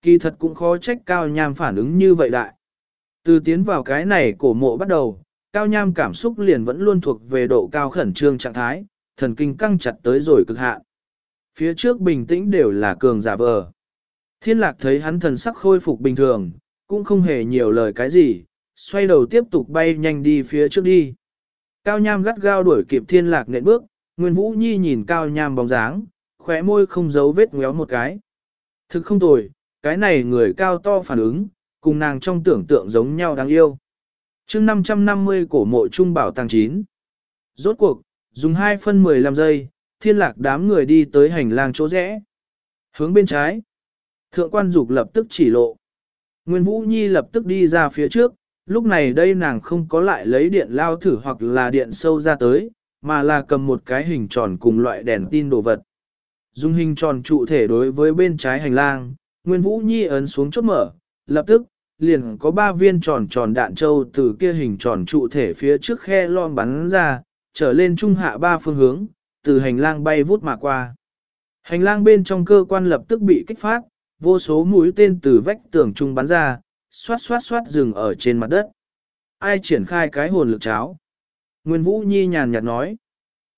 Kỳ thật cũng khó trách Cao Nham phản ứng như vậy đại. Từ tiến vào cái này cổ mộ bắt đầu, Cao Nham cảm xúc liền vẫn luôn thuộc về độ cao khẩn trương trạng thái, thần kinh căng chặt tới rồi cực hạn. Phía trước bình tĩnh đều là cường giả vờ. Thiên lạc thấy hắn thần sắc khôi phục bình thường, cũng không hề nhiều lời cái gì, xoay đầu tiếp tục bay nhanh đi phía trước đi. Cao Nham gắt gao đuổi kịp thiên lạc nện bước, Nguyên Vũ Nhi nhìn Cao Nham bóng dáng, khóe môi không giấu vết ngéo một cái. Thực không tồi, cái này người cao to phản ứng, cùng nàng trong tưởng tượng giống nhau đáng yêu. chương 550 cổ mộ trung bảo tàng 9. Rốt cuộc, dùng 2 phân 15 giây, thiên lạc đám người đi tới hành lang chỗ rẽ. Hướng bên trái, thượng quan dục lập tức chỉ lộ. Nguyên Vũ Nhi lập tức đi ra phía trước, lúc này đây nàng không có lại lấy điện lao thử hoặc là điện sâu ra tới, mà là cầm một cái hình tròn cùng loại đèn tin đồ vật. Dùng hình tròn trụ thể đối với bên trái hành lang, Nguyên Vũ Nhi ấn xuống chốt mở, lập tức, liền có ba viên tròn tròn đạn châu từ kia hình tròn trụ thể phía trước khe lon bắn ra, trở lên trung hạ ba phương hướng, từ hành lang bay vút mà qua. Hành lang bên trong cơ quan lập tức bị kích phát, vô số mũi tên từ vách tường trung bắn ra, xoát xoát xoát dừng ở trên mặt đất. Ai triển khai cái hồn lực cháo? Nguyên Vũ Nhi nhàn nhạt nói.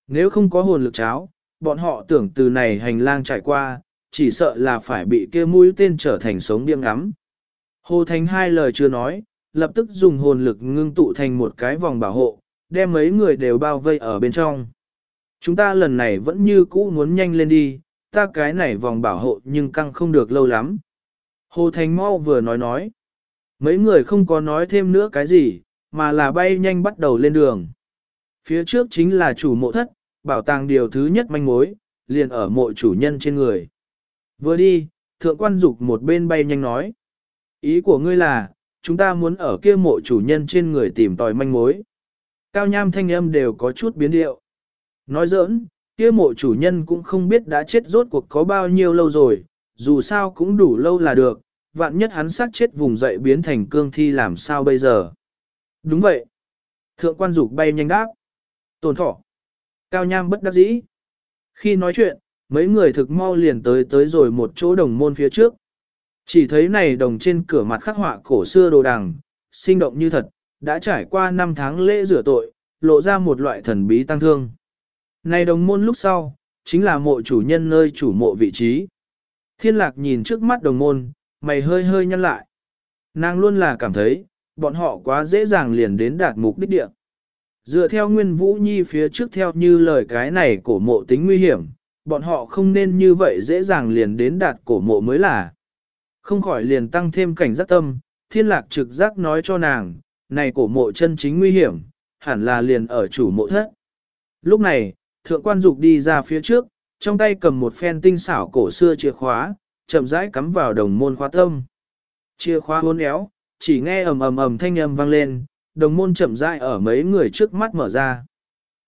Nếu không có hồn lực cháo, bọn họ tưởng từ này hành lang trải qua, chỉ sợ là phải bị kia mũi tên trở thành sống điên ngắm. Hồ Thánh hai lời chưa nói, lập tức dùng hồn lực ngưng tụ thành một cái vòng bảo hộ, đem mấy người đều bao vây ở bên trong. Chúng ta lần này vẫn như cũ muốn nhanh lên đi, ta cái này vòng bảo hộ nhưng căng không được lâu lắm. Hồ Thành Mau vừa nói nói. Mấy người không có nói thêm nữa cái gì, mà là bay nhanh bắt đầu lên đường. Phía trước chính là chủ mộ thất, bảo tàng điều thứ nhất manh mối, liền ở mộ chủ nhân trên người. Vừa đi, thượng quan dục một bên bay nhanh nói. Ý của ngươi là, chúng ta muốn ở kia mộ chủ nhân trên người tìm tòi manh mối. Cao nham thanh âm đều có chút biến điệu. Nói giỡn, kia mộ chủ nhân cũng không biết đã chết rốt cuộc có bao nhiêu lâu rồi, dù sao cũng đủ lâu là được, vạn nhất hắn sát chết vùng dậy biến thành cương thi làm sao bây giờ. Đúng vậy. Thượng quan dục bay nhanh đáp. Tồn thọ. Cao nham bất đắc dĩ. Khi nói chuyện, mấy người thực mau liền tới tới rồi một chỗ đồng môn phía trước. Chỉ thấy này đồng trên cửa mặt khắc họa cổ xưa đồ đằng, sinh động như thật, đã trải qua 5 tháng lễ rửa tội, lộ ra một loại thần bí tăng thương. Này đồng môn lúc sau, chính là mộ chủ nhân nơi chủ mộ vị trí. Thiên lạc nhìn trước mắt đồng môn, mày hơi hơi nhăn lại. Nàng luôn là cảm thấy, bọn họ quá dễ dàng liền đến đạt mục đích địa. Dựa theo Nguyên Vũ Nhi phía trước theo như lời cái này cổ mộ tính nguy hiểm, bọn họ không nên như vậy dễ dàng liền đến đạt cổ mộ mới là. Không khỏi liền tăng thêm cảnh giác tâm, thiên lạc trực giác nói cho nàng, này cổ mộ chân chính nguy hiểm, hẳn là liền ở chủ mộ thất. Lúc này, thượng quan dục đi ra phía trước, trong tay cầm một phen tinh xảo cổ xưa chìa khóa, chậm rãi cắm vào đồng môn khóa tâm. Chìa khóa hôn éo, chỉ nghe ầm ầm ầm thanh âm vang lên, đồng môn chậm rãi ở mấy người trước mắt mở ra.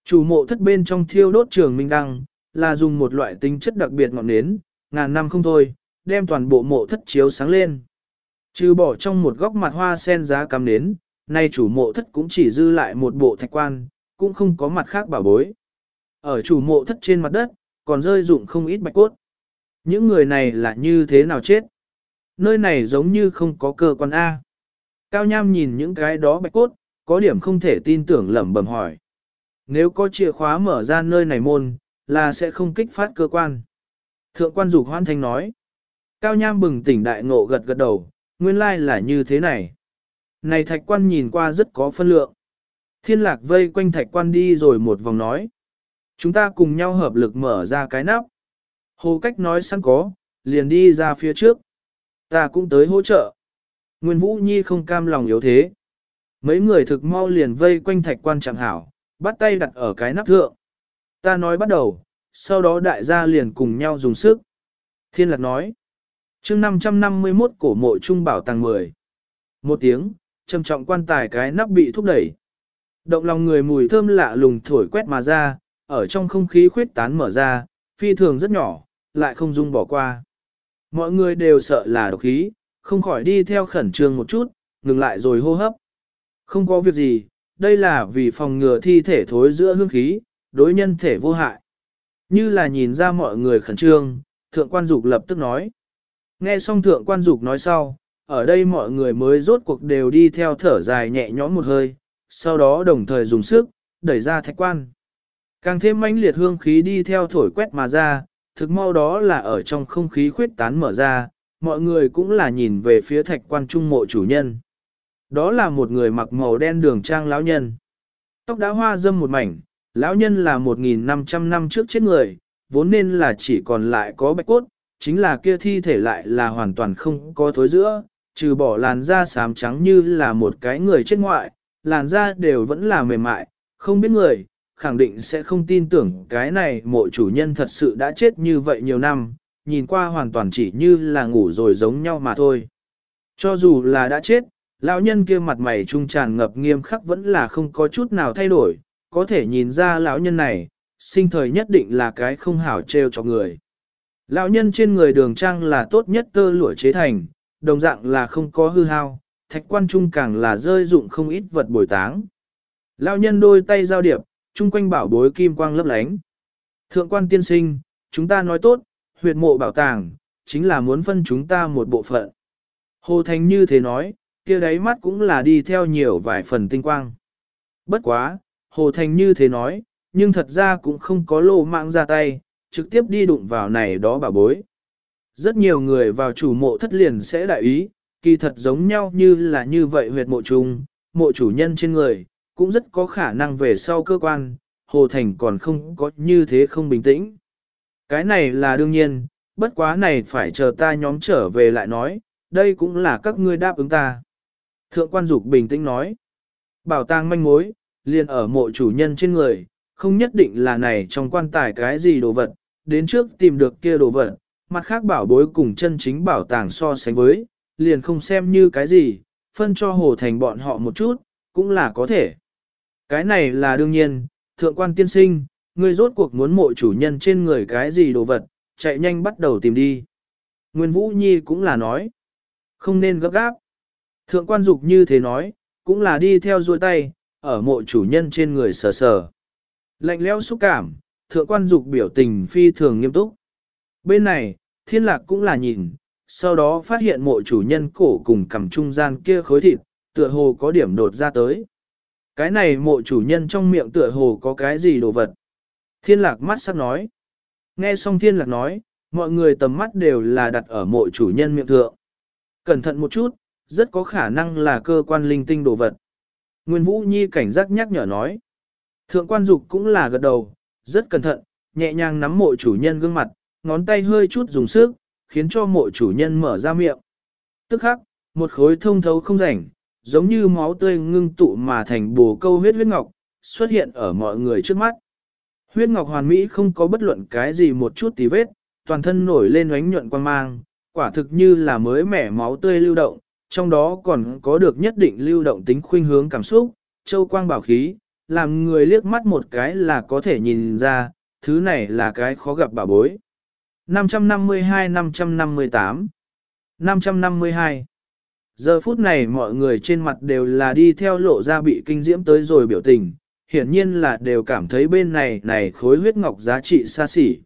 Chủ mộ thất bên trong thiêu đốt trường minh đăng, là dùng một loại tính chất đặc biệt ngọn nến, ngàn năm không thôi, đem toàn bộ mộ thất chiếu sáng lên. Trừ bỏ trong một góc mặt hoa sen giá cắm nến, nay chủ mộ thất cũng chỉ dư lại một bộ thạch quan, cũng không có mặt khác bảo bối. Ở chủ mộ thất trên mặt đất, còn rơi dụng không ít bạch cốt. Những người này là như thế nào chết? Nơi này giống như không có cơ quan A. Cao Nham nhìn những cái đó bạch cốt, có điểm không thể tin tưởng lẩm bẩm hỏi. Nếu có chìa khóa mở ra nơi này môn, là sẽ không kích phát cơ quan. Thượng quan dục hoan thanh nói. Cao Nham bừng tỉnh đại ngộ gật gật đầu, nguyên lai là như thế này. Này thạch quan nhìn qua rất có phân lượng. Thiên lạc vây quanh thạch quan đi rồi một vòng nói. Chúng ta cùng nhau hợp lực mở ra cái nắp. Hồ cách nói sẵn có, liền đi ra phía trước. Ta cũng tới hỗ trợ. Nguyên Vũ Nhi không cam lòng yếu thế. Mấy người thực mau liền vây quanh thạch quan chẳng hảo, bắt tay đặt ở cái nắp thượng. Ta nói bắt đầu, sau đó đại gia liền cùng nhau dùng sức. Thiên lạc nói. chương 551 cổ mộ trung bảo tàng 10. Một tiếng, trầm trọng quan tài cái nắp bị thúc đẩy. Động lòng người mùi thơm lạ lùng thổi quét mà ra, ở trong không khí khuyết tán mở ra, phi thường rất nhỏ, lại không dung bỏ qua. Mọi người đều sợ là độc khí, không khỏi đi theo khẩn trương một chút, ngừng lại rồi hô hấp. Không có việc gì, đây là vì phòng ngừa thi thể thối giữa hương khí, đối nhân thể vô hại. Như là nhìn ra mọi người khẩn trương, thượng quan dục lập tức nói. Nghe xong thượng quan dục nói sau, ở đây mọi người mới rốt cuộc đều đi theo thở dài nhẹ nhõm một hơi, sau đó đồng thời dùng sức, đẩy ra thạch quan. Càng thêm mãnh liệt hương khí đi theo thổi quét mà ra, thực mau đó là ở trong không khí khuyết tán mở ra, mọi người cũng là nhìn về phía thạch quan trung mộ chủ nhân. Đó là một người mặc màu đen đường trang lão nhân. Tóc đã hoa dâm một mảnh, lão nhân là 1.500 năm trước chết người, vốn nên là chỉ còn lại có bạch cốt, chính là kia thi thể lại là hoàn toàn không có thối giữa, trừ bỏ làn da xám trắng như là một cái người chết ngoại, làn da đều vẫn là mềm mại, không biết người, khẳng định sẽ không tin tưởng cái này mộ chủ nhân thật sự đã chết như vậy nhiều năm, nhìn qua hoàn toàn chỉ như là ngủ rồi giống nhau mà thôi. Cho dù là đã chết, lão nhân kia mặt mày trung tràn ngập nghiêm khắc vẫn là không có chút nào thay đổi, có thể nhìn ra lão nhân này, sinh thời nhất định là cái không hảo trêu cho người. Lão nhân trên người đường trang là tốt nhất tơ lụa chế thành, đồng dạng là không có hư hao, thạch quan trung càng là rơi dụng không ít vật bồi táng. Lão nhân đôi tay giao điệp, chung quanh bảo bối kim quang lấp lánh. Thượng quan tiên sinh, chúng ta nói tốt, huyệt mộ bảo tàng, chính là muốn phân chúng ta một bộ phận. Hồ Thành như thế nói, kia đáy mắt cũng là đi theo nhiều vài phần tinh quang. Bất quá, Hồ Thành như thế nói, nhưng thật ra cũng không có lô mạng ra tay, trực tiếp đi đụng vào này đó bảo bối. Rất nhiều người vào chủ mộ thất liền sẽ đại ý, kỳ thật giống nhau như là như vậy huyệt mộ chung, mộ chủ nhân trên người, cũng rất có khả năng về sau cơ quan, Hồ Thành còn không có như thế không bình tĩnh. Cái này là đương nhiên, bất quá này phải chờ ta nhóm trở về lại nói, đây cũng là các ngươi đáp ứng ta. Thượng quan dục bình tĩnh nói, bảo tàng manh mối, liền ở mộ chủ nhân trên người, không nhất định là này trong quan tài cái gì đồ vật, đến trước tìm được kia đồ vật, mặt khác bảo bối cùng chân chính bảo tàng so sánh với, liền không xem như cái gì, phân cho hồ thành bọn họ một chút, cũng là có thể. Cái này là đương nhiên, thượng quan tiên sinh, ngươi rốt cuộc muốn mộ chủ nhân trên người cái gì đồ vật, chạy nhanh bắt đầu tìm đi. Nguyên Vũ Nhi cũng là nói, không nên gấp gáp. Thượng quan dục như thế nói, cũng là đi theo duỗi tay, ở mộ chủ nhân trên người sờ sờ. Lạnh lẽo xúc cảm, thượng quan dục biểu tình phi thường nghiêm túc. Bên này, thiên lạc cũng là nhìn, sau đó phát hiện mộ chủ nhân cổ cùng cầm trung gian kia khối thịt, tựa hồ có điểm đột ra tới. Cái này mộ chủ nhân trong miệng tựa hồ có cái gì đồ vật. Thiên lạc mắt sắc nói. Nghe xong thiên lạc nói, mọi người tầm mắt đều là đặt ở mộ chủ nhân miệng thượng. Cẩn thận một chút, rất có khả năng là cơ quan linh tinh đồ vật. Nguyên Vũ Nhi cảnh giác nhắc nhở nói. Thượng quan dục cũng là gật đầu, rất cẩn thận, nhẹ nhàng nắm mộ chủ nhân gương mặt, ngón tay hơi chút dùng sức, khiến cho mộ chủ nhân mở ra miệng. Tức khắc, một khối thông thấu không rảnh, giống như máu tươi ngưng tụ mà thành bồ câu huyết huyết ngọc, xuất hiện ở mọi người trước mắt. Huyết ngọc hoàn mỹ không có bất luận cái gì một chút tí vết, toàn thân nổi lên ánh nhuận quan mang, quả thực như là mới mẻ máu tươi lưu động, trong đó còn có được nhất định lưu động tính khuynh hướng cảm xúc, châu quang bảo khí, làm người liếc mắt một cái là có thể nhìn ra, thứ này là cái khó gặp bảo bối. 552-558 552 Giờ phút này mọi người trên mặt đều là đi theo lộ ra bị kinh diễm tới rồi biểu tình, hiển nhiên là đều cảm thấy bên này này khối huyết ngọc giá trị xa xỉ.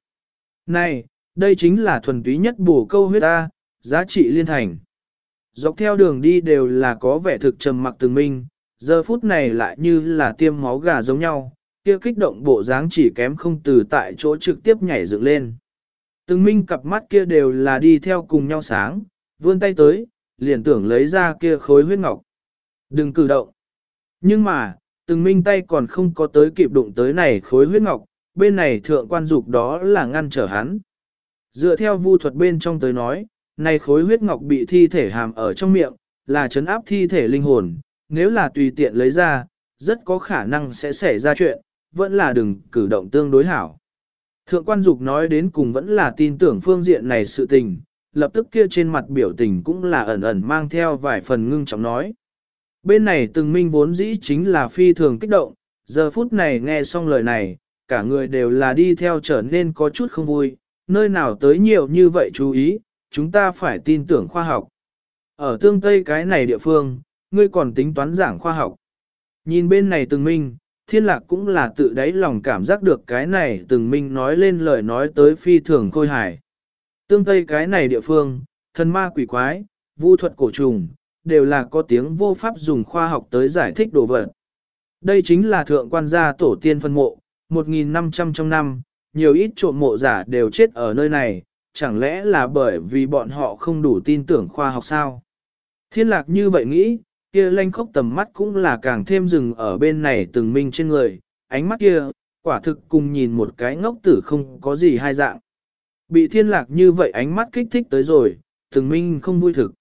Này, đây chính là thuần túy nhất bổ câu huyết A, giá trị liên thành. Dọc theo đường đi đều là có vẻ thực trầm mặc từng minh, giờ phút này lại như là tiêm máu gà giống nhau, kia kích động bộ dáng chỉ kém không từ tại chỗ trực tiếp nhảy dựng lên. Từng minh cặp mắt kia đều là đi theo cùng nhau sáng, vươn tay tới, liền tưởng lấy ra kia khối huyết ngọc. Đừng cử động. Nhưng mà, từng minh tay còn không có tới kịp đụng tới này khối huyết ngọc, bên này thượng quan dục đó là ngăn trở hắn. Dựa theo vu thuật bên trong tới nói, này khối huyết ngọc bị thi thể hàm ở trong miệng, là chấn áp thi thể linh hồn, nếu là tùy tiện lấy ra, rất có khả năng sẽ xảy ra chuyện, vẫn là đừng cử động tương đối hảo. Thượng quan dục nói đến cùng vẫn là tin tưởng phương diện này sự tình, lập tức kia trên mặt biểu tình cũng là ẩn ẩn mang theo vài phần ngưng trọng nói. Bên này từng minh vốn dĩ chính là phi thường kích động, giờ phút này nghe xong lời này, cả người đều là đi theo trở nên có chút không vui, nơi nào tới nhiều như vậy chú ý, chúng ta phải tin tưởng khoa học. Ở tương tây cái này địa phương, ngươi còn tính toán giảng khoa học. Nhìn bên này từng minh, thiên lạc cũng là tự đáy lòng cảm giác được cái này từng minh nói lên lời nói tới phi thường khôi hài. Tương tây cái này địa phương, thần ma quỷ quái, vu thuật cổ trùng, đều là có tiếng vô pháp dùng khoa học tới giải thích đồ vật. Đây chính là thượng quan gia tổ tiên phân mộ, 1.500 trong năm, nhiều ít trộm mộ giả đều chết ở nơi này, chẳng lẽ là bởi vì bọn họ không đủ tin tưởng khoa học sao? Thiên lạc như vậy nghĩ, kia lanh khốc tầm mắt cũng là càng thêm rừng ở bên này từng minh trên người, ánh mắt kia, quả thực cùng nhìn một cái ngốc tử không có gì hai dạng. Bị thiên lạc như vậy ánh mắt kích thích tới rồi, từng minh không vui thực.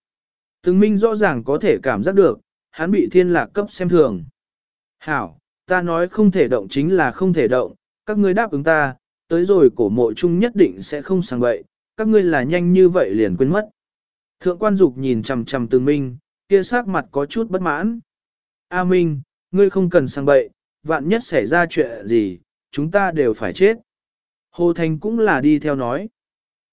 Từng minh rõ ràng có thể cảm giác được, hắn bị thiên lạc cấp xem thường. Hảo, ta nói không thể động chính là không thể động, các ngươi đáp ứng ta, tới rồi cổ mộ chung nhất định sẽ không sang bậy, các ngươi là nhanh như vậy liền quên mất. Thượng quan dục nhìn chầm chầm từng minh, kia sắc mặt có chút bất mãn. A Minh, ngươi không cần sang bậy, vạn nhất xảy ra chuyện gì, chúng ta đều phải chết. Hồ Thành cũng là đi theo nói.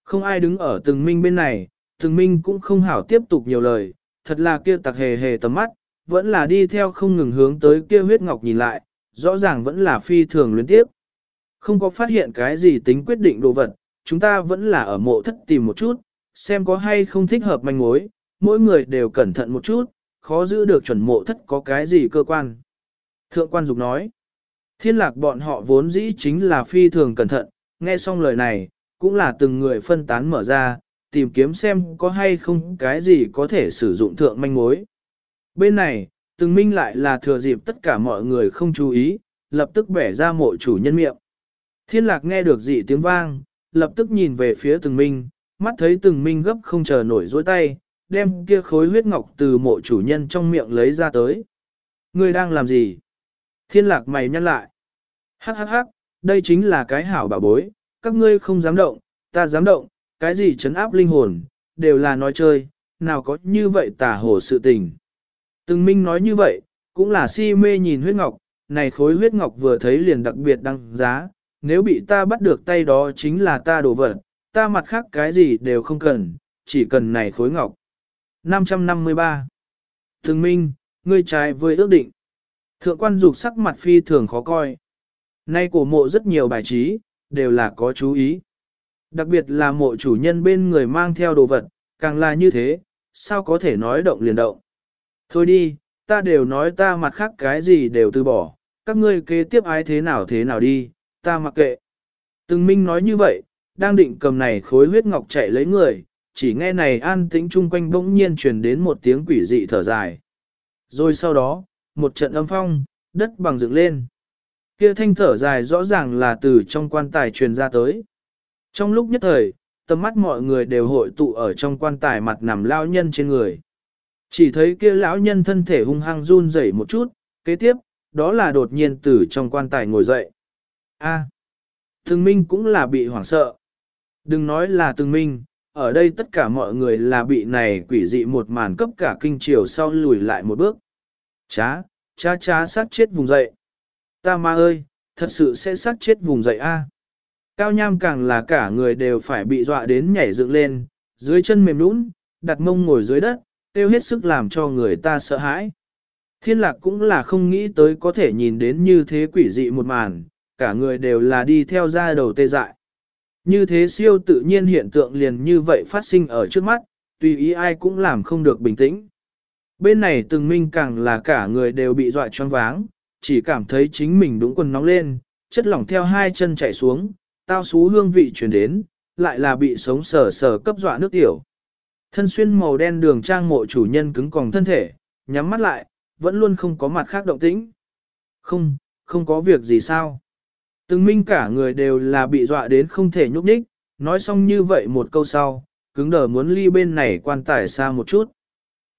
Không ai đứng ở từng minh bên này, từng minh cũng không hảo tiếp tục nhiều lời, thật là kia tặc hề hề tầm mắt, vẫn là đi theo không ngừng hướng tới kia huyết ngọc nhìn lại, rõ ràng vẫn là phi thường luyến tiếp. Không có phát hiện cái gì tính quyết định đồ vật, chúng ta vẫn là ở mộ thất tìm một chút, xem có hay không thích hợp manh mối, mỗi người đều cẩn thận một chút, khó giữ được chuẩn mộ thất có cái gì cơ quan. Thượng quan dục nói, thiên lạc bọn họ vốn dĩ chính là phi thường cẩn thận, nghe xong lời này, cũng là từng người phân tán mở ra, tìm kiếm xem có hay không cái gì có thể sử dụng thượng manh mối. Bên này, từng minh lại là thừa dịp tất cả mọi người không chú ý, lập tức bẻ ra mộ chủ nhân miệng. Thiên lạc nghe được dị tiếng vang, lập tức nhìn về phía từng minh, mắt thấy từng minh gấp không chờ nổi dối tay, đem kia khối huyết ngọc từ mộ chủ nhân trong miệng lấy ra tới. người đang làm gì? Thiên lạc mày nhăn lại. Hắc hắc hắc, đây chính là cái hảo bảo bối, các ngươi không dám động, ta dám động, cái gì chấn áp linh hồn, đều là nói chơi, nào có như vậy tả hồ sự tình. Từng minh nói như vậy, cũng là si mê nhìn huyết ngọc, này khối huyết ngọc vừa thấy liền đặc biệt đăng giá, nếu bị ta bắt được tay đó chính là ta đổ vật, ta mặt khác cái gì đều không cần, chỉ cần này khối ngọc. 553 Từng minh, ngươi trái với ước định. Thượng quan dục sắc mặt phi thường khó coi. Nay cổ mộ rất nhiều bài trí, đều là có chú ý. Đặc biệt là mộ chủ nhân bên người mang theo đồ vật, càng là như thế, sao có thể nói động liền động. Thôi đi, ta đều nói ta mặt khác cái gì đều từ bỏ, các ngươi kế tiếp ai thế nào thế nào đi, ta mặc kệ. Từng minh nói như vậy, đang định cầm này khối huyết ngọc chạy lấy người, chỉ nghe này an tĩnh chung quanh bỗng nhiên truyền đến một tiếng quỷ dị thở dài. Rồi sau đó, một trận âm phong, đất bằng dựng lên. Kia thanh thở dài rõ ràng là từ trong quan tài truyền ra tới. Trong lúc nhất thời, tầm mắt mọi người đều hội tụ ở trong quan tài mặt nằm lao nhân trên người. Chỉ thấy kia lão nhân thân thể hung hăng run rẩy một chút, kế tiếp, đó là đột nhiên từ trong quan tài ngồi dậy. A, à, Từng Minh cũng là bị hoảng sợ. Đừng nói là Từng Minh, ở đây tất cả mọi người là bị này quỷ dị một màn cấp cả kinh triều sau lùi lại một bước. Chá, chá chá sát chết vùng dậy. Ta ma ơi, thật sự sẽ sát chết vùng dậy a. Cao nham càng là cả người đều phải bị dọa đến nhảy dựng lên, dưới chân mềm nũng, đặt mông ngồi dưới đất, tiêu hết sức làm cho người ta sợ hãi. Thiên lạc cũng là không nghĩ tới có thể nhìn đến như thế quỷ dị một màn, cả người đều là đi theo ra đầu tê dại. Như thế siêu tự nhiên hiện tượng liền như vậy phát sinh ở trước mắt, tùy ý ai cũng làm không được bình tĩnh. Bên này từng minh càng là cả người đều bị dọa choáng váng, chỉ cảm thấy chính mình đúng quần nóng lên, chất lỏng theo hai chân chạy xuống, tao xú hương vị chuyển đến, lại là bị sống sờ sờ cấp dọa nước tiểu. Thân xuyên màu đen đường trang mộ chủ nhân cứng còng thân thể, nhắm mắt lại, vẫn luôn không có mặt khác động tĩnh. Không, không có việc gì sao. Từng minh cả người đều là bị dọa đến không thể nhúc nhích, nói xong như vậy một câu sau, cứng đờ muốn ly bên này quan tải xa một chút.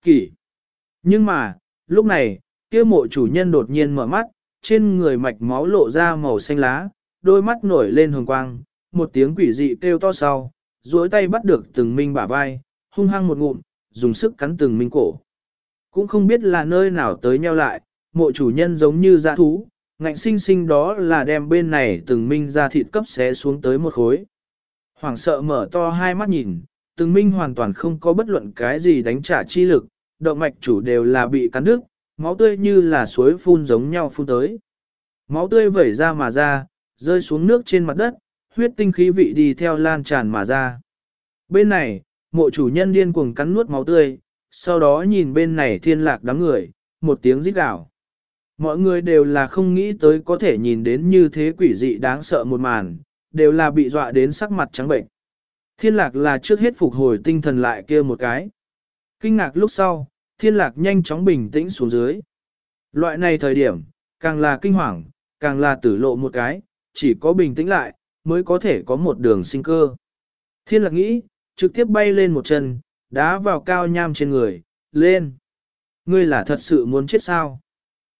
Kỷ. Nhưng mà, lúc này, kia mộ chủ nhân đột nhiên mở mắt, trên người mạch máu lộ ra màu xanh lá, đôi mắt nổi lên hồng quang, một tiếng quỷ dị kêu to sau, duỗi tay bắt được từng minh bả vai, hung hăng một ngụm, dùng sức cắn từng minh cổ. Cũng không biết là nơi nào tới nhau lại, mộ chủ nhân giống như dã thú, ngạnh sinh sinh đó là đem bên này từng minh ra thịt cấp xé xuống tới một khối. Hoàng sợ mở to hai mắt nhìn, từng minh hoàn toàn không có bất luận cái gì đánh trả chi lực, động mạch chủ đều là bị cắn đứt, máu tươi như là suối phun giống nhau phun tới. Máu tươi vẩy ra mà ra, rơi xuống nước trên mặt đất, huyết tinh khí vị đi theo lan tràn mà ra. Bên này, mộ chủ nhân điên cuồng cắn nuốt máu tươi, sau đó nhìn bên này thiên lạc đám người, một tiếng rít gào. Mọi người đều là không nghĩ tới có thể nhìn đến như thế quỷ dị đáng sợ một màn, đều là bị dọa đến sắc mặt trắng bệnh. Thiên lạc là trước hết phục hồi tinh thần lại kia một cái. Kinh ngạc lúc sau, thiên lạc nhanh chóng bình tĩnh xuống dưới. Loại này thời điểm, càng là kinh hoàng, càng là tử lộ một cái, chỉ có bình tĩnh lại, mới có thể có một đường sinh cơ. Thiên lạc nghĩ, trực tiếp bay lên một chân, đá vào cao nham trên người, lên. Ngươi là thật sự muốn chết sao?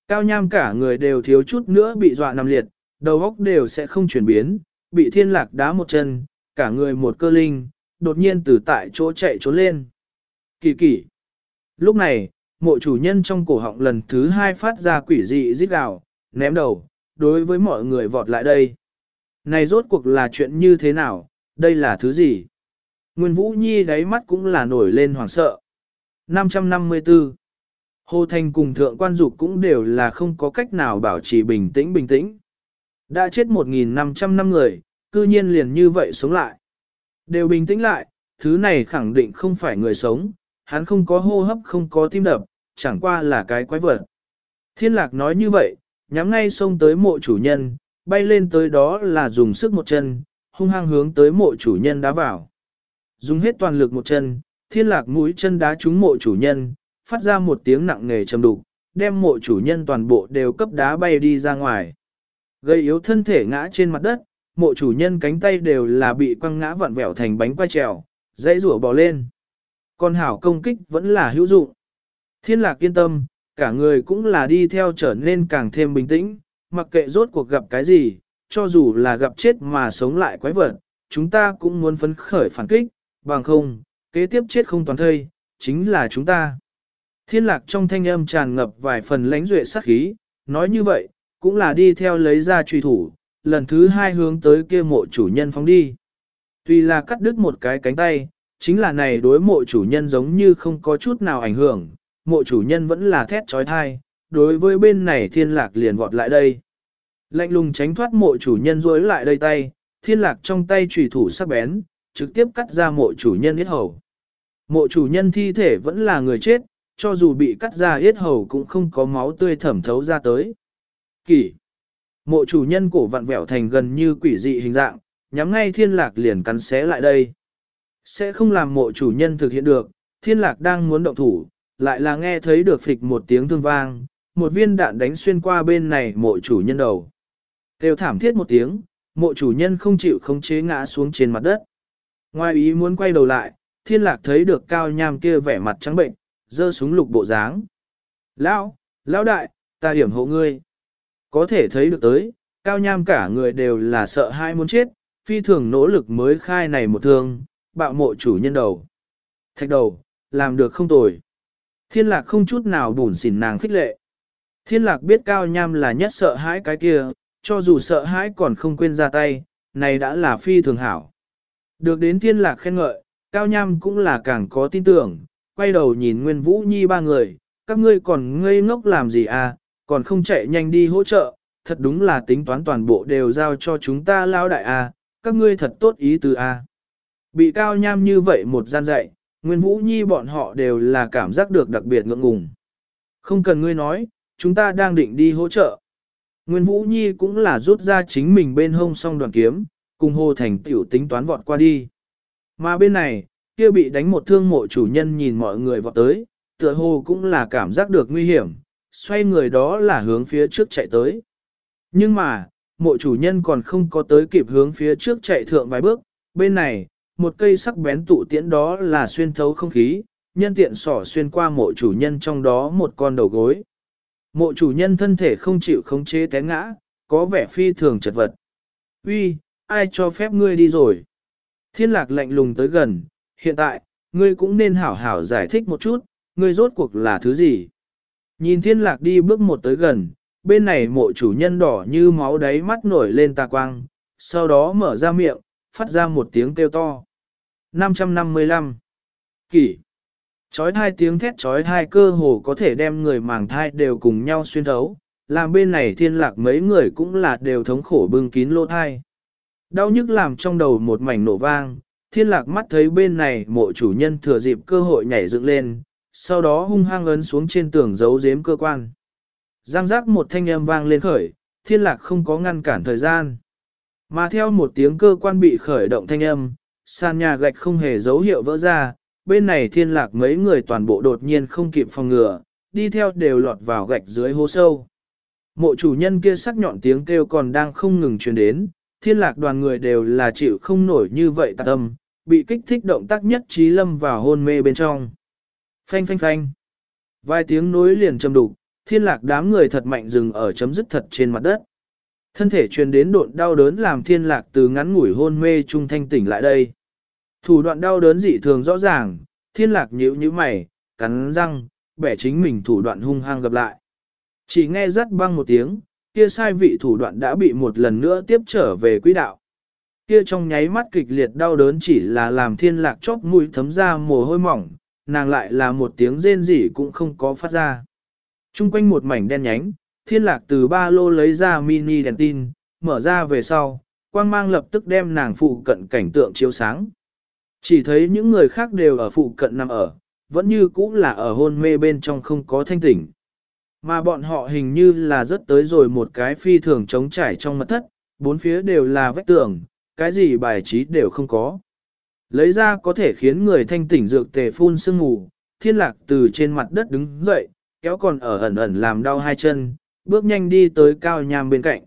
Cao nham cả người đều thiếu chút nữa bị dọa nằm liệt, đầu óc đều sẽ không chuyển biến, bị thiên lạc đá một chân, cả người một cơ linh, đột nhiên từ tại chỗ chạy trốn lên. Kỳ kỳ. Lúc này, mộ chủ nhân trong cổ họng lần thứ hai phát ra quỷ dị rít gào, ném đầu, đối với mọi người vọt lại đây. Này rốt cuộc là chuyện như thế nào, đây là thứ gì? Nguyên Vũ Nhi đáy mắt cũng là nổi lên hoảng sợ. 554 Hồ Thành cùng Thượng Quan Dục cũng đều là không có cách nào bảo trì bình tĩnh bình tĩnh. Đã chết 1.500 năm người, cư nhiên liền như vậy sống lại. Đều bình tĩnh lại, thứ này khẳng định không phải người sống, hắn không có hô hấp không có tim đập, chẳng qua là cái quái vật. Thiên lạc nói như vậy, nhắm ngay xông tới mộ chủ nhân, bay lên tới đó là dùng sức một chân, hung hăng hướng tới mộ chủ nhân đá vào. Dùng hết toàn lực một chân, thiên lạc mũi chân đá trúng mộ chủ nhân, phát ra một tiếng nặng nề trầm đục, đem mộ chủ nhân toàn bộ đều cấp đá bay đi ra ngoài. Gây yếu thân thể ngã trên mặt đất, mộ chủ nhân cánh tay đều là bị quăng ngã vặn vẹo thành bánh quay trèo, dãy rủa bò lên. Con hảo công kích vẫn là hữu dụng. Thiên lạc yên tâm, cả người cũng là đi theo trở nên càng thêm bình tĩnh, mặc kệ rốt cuộc gặp cái gì, cho dù là gặp chết mà sống lại quái vật, chúng ta cũng muốn phấn khởi phản kích, bằng không, kế tiếp chết không toàn thây, chính là chúng ta. Thiên lạc trong thanh âm tràn ngập vài phần lánh duệ sắc khí, nói như vậy, cũng là đi theo lấy ra truy thủ, lần thứ hai hướng tới kia mộ chủ nhân phóng đi. Tuy là cắt đứt một cái cánh tay, chính là này đối mộ chủ nhân giống như không có chút nào ảnh hưởng, mộ chủ nhân vẫn là thét trói thai, đối với bên này thiên lạc liền vọt lại đây. Lạnh lùng tránh thoát mộ chủ nhân rối lại đây tay, thiên lạc trong tay trùy thủ sắc bén, trực tiếp cắt ra mộ chủ nhân yết hầu. Mộ chủ nhân thi thể vẫn là người chết, cho dù bị cắt ra yết hầu cũng không có máu tươi thẩm thấu ra tới. Kỷ. Mộ chủ nhân cổ vặn vẹo thành gần như quỷ dị hình dạng, nhắm ngay thiên lạc liền cắn xé lại đây. Sẽ không làm mộ chủ nhân thực hiện được, thiên lạc đang muốn động thủ, lại là nghe thấy được phịch một tiếng thương vang, một viên đạn đánh xuyên qua bên này mộ chủ nhân đầu. Kêu thảm thiết một tiếng, mộ chủ nhân không chịu không chế ngã xuống trên mặt đất. Ngoài ý muốn quay đầu lại, thiên lạc thấy được cao nham kia vẻ mặt trắng bệnh, dơ súng lục bộ dáng. Lão, lão đại, ta hiểm hộ ngươi. Có thể thấy được tới, cao nham cả người đều là sợ hai muốn chết, phi thường nỗ lực mới khai này một thương, bạo mộ chủ nhân đầu. Thạch đầu, làm được không tồi. Thiên lạc không chút nào bùn xỉn nàng khích lệ. Thiên lạc biết cao nham là nhất sợ hãi cái kia, cho dù sợ hãi còn không quên ra tay, này đã là phi thường hảo. Được đến thiên lạc khen ngợi, cao nham cũng là càng có tin tưởng, quay đầu nhìn Nguyên Vũ Nhi ba người, các ngươi còn ngây ngốc làm gì à, còn không chạy nhanh đi hỗ trợ, thật đúng là tính toán toàn bộ đều giao cho chúng ta lao đại à, các ngươi thật tốt ý từ à. Bị cao nham như vậy một gian dạy, Nguyên Vũ Nhi bọn họ đều là cảm giác được đặc biệt ngượng ngùng. Không cần ngươi nói, chúng ta đang định đi hỗ trợ. Nguyên Vũ Nhi cũng là rút ra chính mình bên hông song đoàn kiếm, cùng Hồ Thành tiểu tính toán vọt qua đi. Mà bên này, kia bị đánh một thương mộ chủ nhân nhìn mọi người vọt tới, tựa hồ cũng là cảm giác được nguy hiểm, xoay người đó là hướng phía trước chạy tới. Nhưng mà, mộ chủ nhân còn không có tới kịp hướng phía trước chạy thượng vài bước, bên này, một cây sắc bén tụ tiễn đó là xuyên thấu không khí, nhân tiện sỏ xuyên qua mộ chủ nhân trong đó một con đầu gối. Mộ chủ nhân thân thể không chịu khống chế té ngã, có vẻ phi thường chật vật. Uy, ai cho phép ngươi đi rồi? Thiên lạc lạnh lùng tới gần, hiện tại, ngươi cũng nên hảo hảo giải thích một chút, ngươi rốt cuộc là thứ gì? Nhìn thiên lạc đi bước một tới gần, bên này mộ chủ nhân đỏ như máu đáy mắt nổi lên tà quang, sau đó mở ra miệng, phát ra một tiếng kêu to. 555. Kỷ. Chói thai tiếng thét chói thai cơ hồ có thể đem người màng thai đều cùng nhau xuyên thấu, làm bên này thiên lạc mấy người cũng là đều thống khổ bưng kín lỗ thai. Đau nhức làm trong đầu một mảnh nổ vang, thiên lạc mắt thấy bên này mộ chủ nhân thừa dịp cơ hội nhảy dựng lên, sau đó hung hăng ấn xuống trên tường giấu giếm cơ quan. Giang giác một thanh âm vang lên khởi, thiên lạc không có ngăn cản thời gian. Mà theo một tiếng cơ quan bị khởi động thanh âm, sàn nhà gạch không hề dấu hiệu vỡ ra, bên này thiên lạc mấy người toàn bộ đột nhiên không kịp phòng ngừa, đi theo đều lọt vào gạch dưới hố sâu. Mộ chủ nhân kia sắc nhọn tiếng kêu còn đang không ngừng truyền đến, thiên lạc đoàn người đều là chịu không nổi như vậy tạc âm, bị kích thích động tác nhất trí lâm vào hôn mê bên trong. Phanh phanh phanh. Vài tiếng nối liền châm đục, thiên lạc đám người thật mạnh dừng ở chấm dứt thật trên mặt đất. Thân thể truyền đến độn đau đớn làm thiên lạc từ ngắn ngủi hôn mê trung thanh tỉnh lại đây. Thủ đoạn đau đớn dị thường rõ ràng, thiên lạc nhíu như mày, cắn răng, bẻ chính mình thủ đoạn hung hăng gặp lại. Chỉ nghe rắt băng một tiếng, kia sai vị thủ đoạn đã bị một lần nữa tiếp trở về quỹ đạo. Kia trong nháy mắt kịch liệt đau đớn chỉ là làm thiên lạc chóp mũi thấm ra mồ hôi mỏng, nàng lại là một tiếng rên rỉ cũng không có phát ra. Trung quanh một mảnh đen nhánh, thiên lạc từ ba lô lấy ra mini đèn tin, mở ra về sau, quang mang lập tức đem nàng phụ cận cảnh tượng chiếu sáng. Chỉ thấy những người khác đều ở phụ cận nằm ở, vẫn như cũ là ở hôn mê bên trong không có thanh tỉnh. Mà bọn họ hình như là rất tới rồi một cái phi thường trống trải trong mật thất, bốn phía đều là vách tường, cái gì bài trí đều không có. Lấy ra có thể khiến người thanh tỉnh dược tề phun sương ngủ, thiên lạc từ trên mặt đất đứng dậy, kéo còn ở ẩn ẩn làm đau hai chân, bước nhanh đi tới cao nham bên cạnh.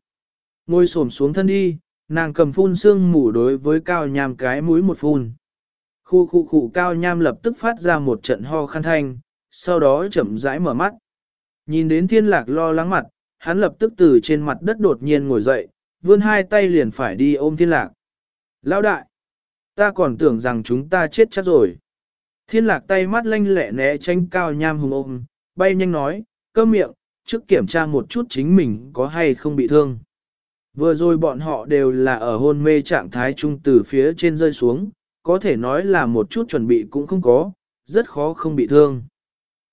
Ngồi xổm xuống thân đi, nàng cầm phun sương mù đối với cao nham cái mũi một phun. Khu khu khu cao nham lập tức phát ra một trận ho khăn thanh, sau đó chậm rãi mở mắt. Nhìn đến thiên lạc lo lắng mặt, hắn lập tức từ trên mặt đất đột nhiên ngồi dậy, vươn hai tay liền phải đi ôm thiên lạc. Lão đại! Ta còn tưởng rằng chúng ta chết chắc rồi. Thiên lạc tay mắt lanh lẹ né tranh cao nham hùng ôm, bay nhanh nói, cơ miệng, trước kiểm tra một chút chính mình có hay không bị thương. Vừa rồi bọn họ đều là ở hôn mê trạng thái trung từ phía trên rơi xuống, có thể nói là một chút chuẩn bị cũng không có, rất khó không bị thương.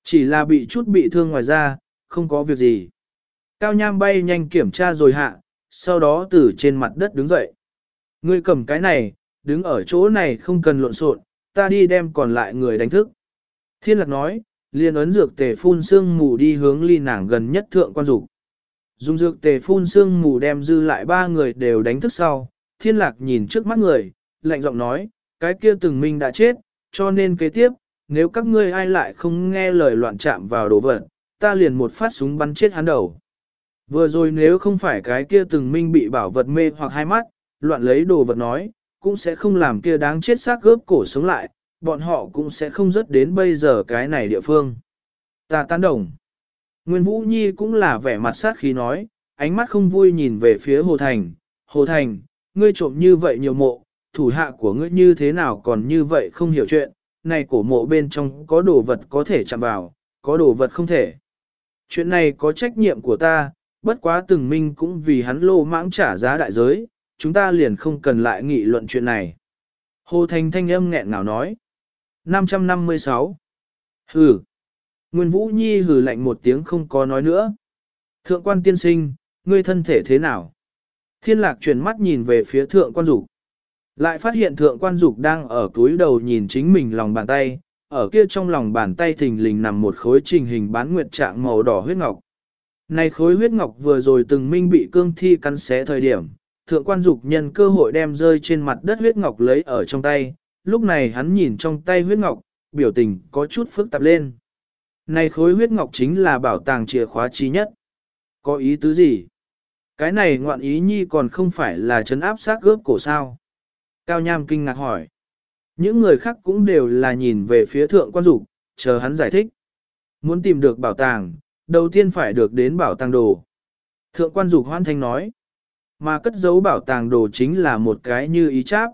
Chỉ là bị chút bị thương ngoài ra, không có việc gì. Cao Nham bay nhanh kiểm tra rồi hạ, sau đó từ trên mặt đất đứng dậy. Ngươi cầm cái này, đứng ở chỗ này không cần lộn xộn, ta đi đem còn lại người đánh thức. Thiên lạc nói, liền ấn dược tề phun sương mù đi hướng ly nàng gần nhất thượng quan dục Dùng dược tề phun sương mù đem dư lại ba người đều đánh thức sau, thiên lạc nhìn trước mắt người, lạnh giọng nói, cái kia từng minh đã chết, cho nên kế tiếp, nếu các ngươi ai lại không nghe lời loạn chạm vào đồ vật, ta liền một phát súng bắn chết hắn đầu. Vừa rồi nếu không phải cái kia từng minh bị bảo vật mê hoặc hai mắt, loạn lấy đồ vật nói, cũng sẽ không làm kia đáng chết xác gớp cổ sống lại, bọn họ cũng sẽ không rớt đến bây giờ cái này địa phương. Ta tán đồng. Nguyên Vũ Nhi cũng là vẻ mặt sát khí nói, ánh mắt không vui nhìn về phía Hồ Thành. Hồ Thành, ngươi trộm như vậy nhiều mộ, thủ hạ của ngươi như thế nào còn như vậy không hiểu chuyện, này cổ mộ bên trong có đồ vật có thể chạm vào, có đồ vật không thể. Chuyện này có trách nhiệm của ta, bất quá từng minh cũng vì hắn lô mãng trả giá đại giới, chúng ta liền không cần lại nghị luận chuyện này. Hồ Thành thanh âm nghẹn ngào nói. 556 Hừ Nguyên Vũ Nhi hừ lạnh một tiếng không có nói nữa. Thượng quan tiên sinh, ngươi thân thể thế nào? Thiên lạc chuyển mắt nhìn về phía thượng quan rủ. Lại phát hiện thượng quan dục đang ở túi đầu nhìn chính mình lòng bàn tay, ở kia trong lòng bàn tay thình lình nằm một khối trình hình bán nguyệt trạng màu đỏ huyết ngọc. Này khối huyết ngọc vừa rồi từng minh bị cương thi cắn xé thời điểm, thượng quan dục nhân cơ hội đem rơi trên mặt đất huyết ngọc lấy ở trong tay, lúc này hắn nhìn trong tay huyết ngọc, biểu tình có chút phức tạp lên. Này khối huyết ngọc chính là bảo tàng chìa khóa chi nhất. Có ý tứ gì? Cái này ngoạn ý nhi còn không phải là chấn áp sát gớp cổ sao? Cao Nham kinh ngạc hỏi. Những người khác cũng đều là nhìn về phía thượng quan dục, chờ hắn giải thích. Muốn tìm được bảo tàng, đầu tiên phải được đến bảo tàng đồ. Thượng quan dục hoan thanh nói. Mà cất giấu bảo tàng đồ chính là một cái như ý cháp.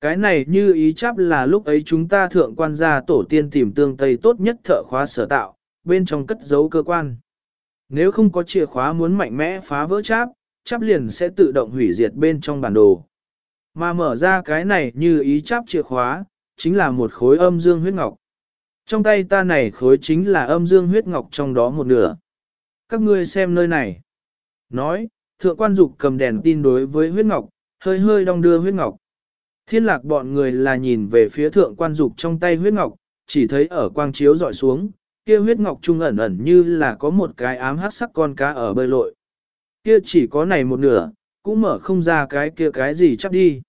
Cái này như ý cháp là lúc ấy chúng ta thượng quan gia tổ tiên tìm tương tây tốt nhất thợ khóa sở tạo, bên trong cất giấu cơ quan. Nếu không có chìa khóa muốn mạnh mẽ phá vỡ cháp, cháp liền sẽ tự động hủy diệt bên trong bản đồ. Mà mở ra cái này như ý cháp chìa khóa, chính là một khối âm dương huyết ngọc. Trong tay ta này khối chính là âm dương huyết ngọc trong đó một nửa. Các ngươi xem nơi này. Nói, thượng quan dục cầm đèn tin đối với huyết ngọc, hơi hơi đong đưa huyết ngọc. Thiên lạc bọn người là nhìn về phía thượng quan dục trong tay huyết ngọc, chỉ thấy ở quang chiếu dọi xuống, kia huyết ngọc trung ẩn ẩn như là có một cái ám hát sắc con cá ở bơi lội. Kia chỉ có này một nửa, cũng mở không ra cái kia cái gì chắc đi.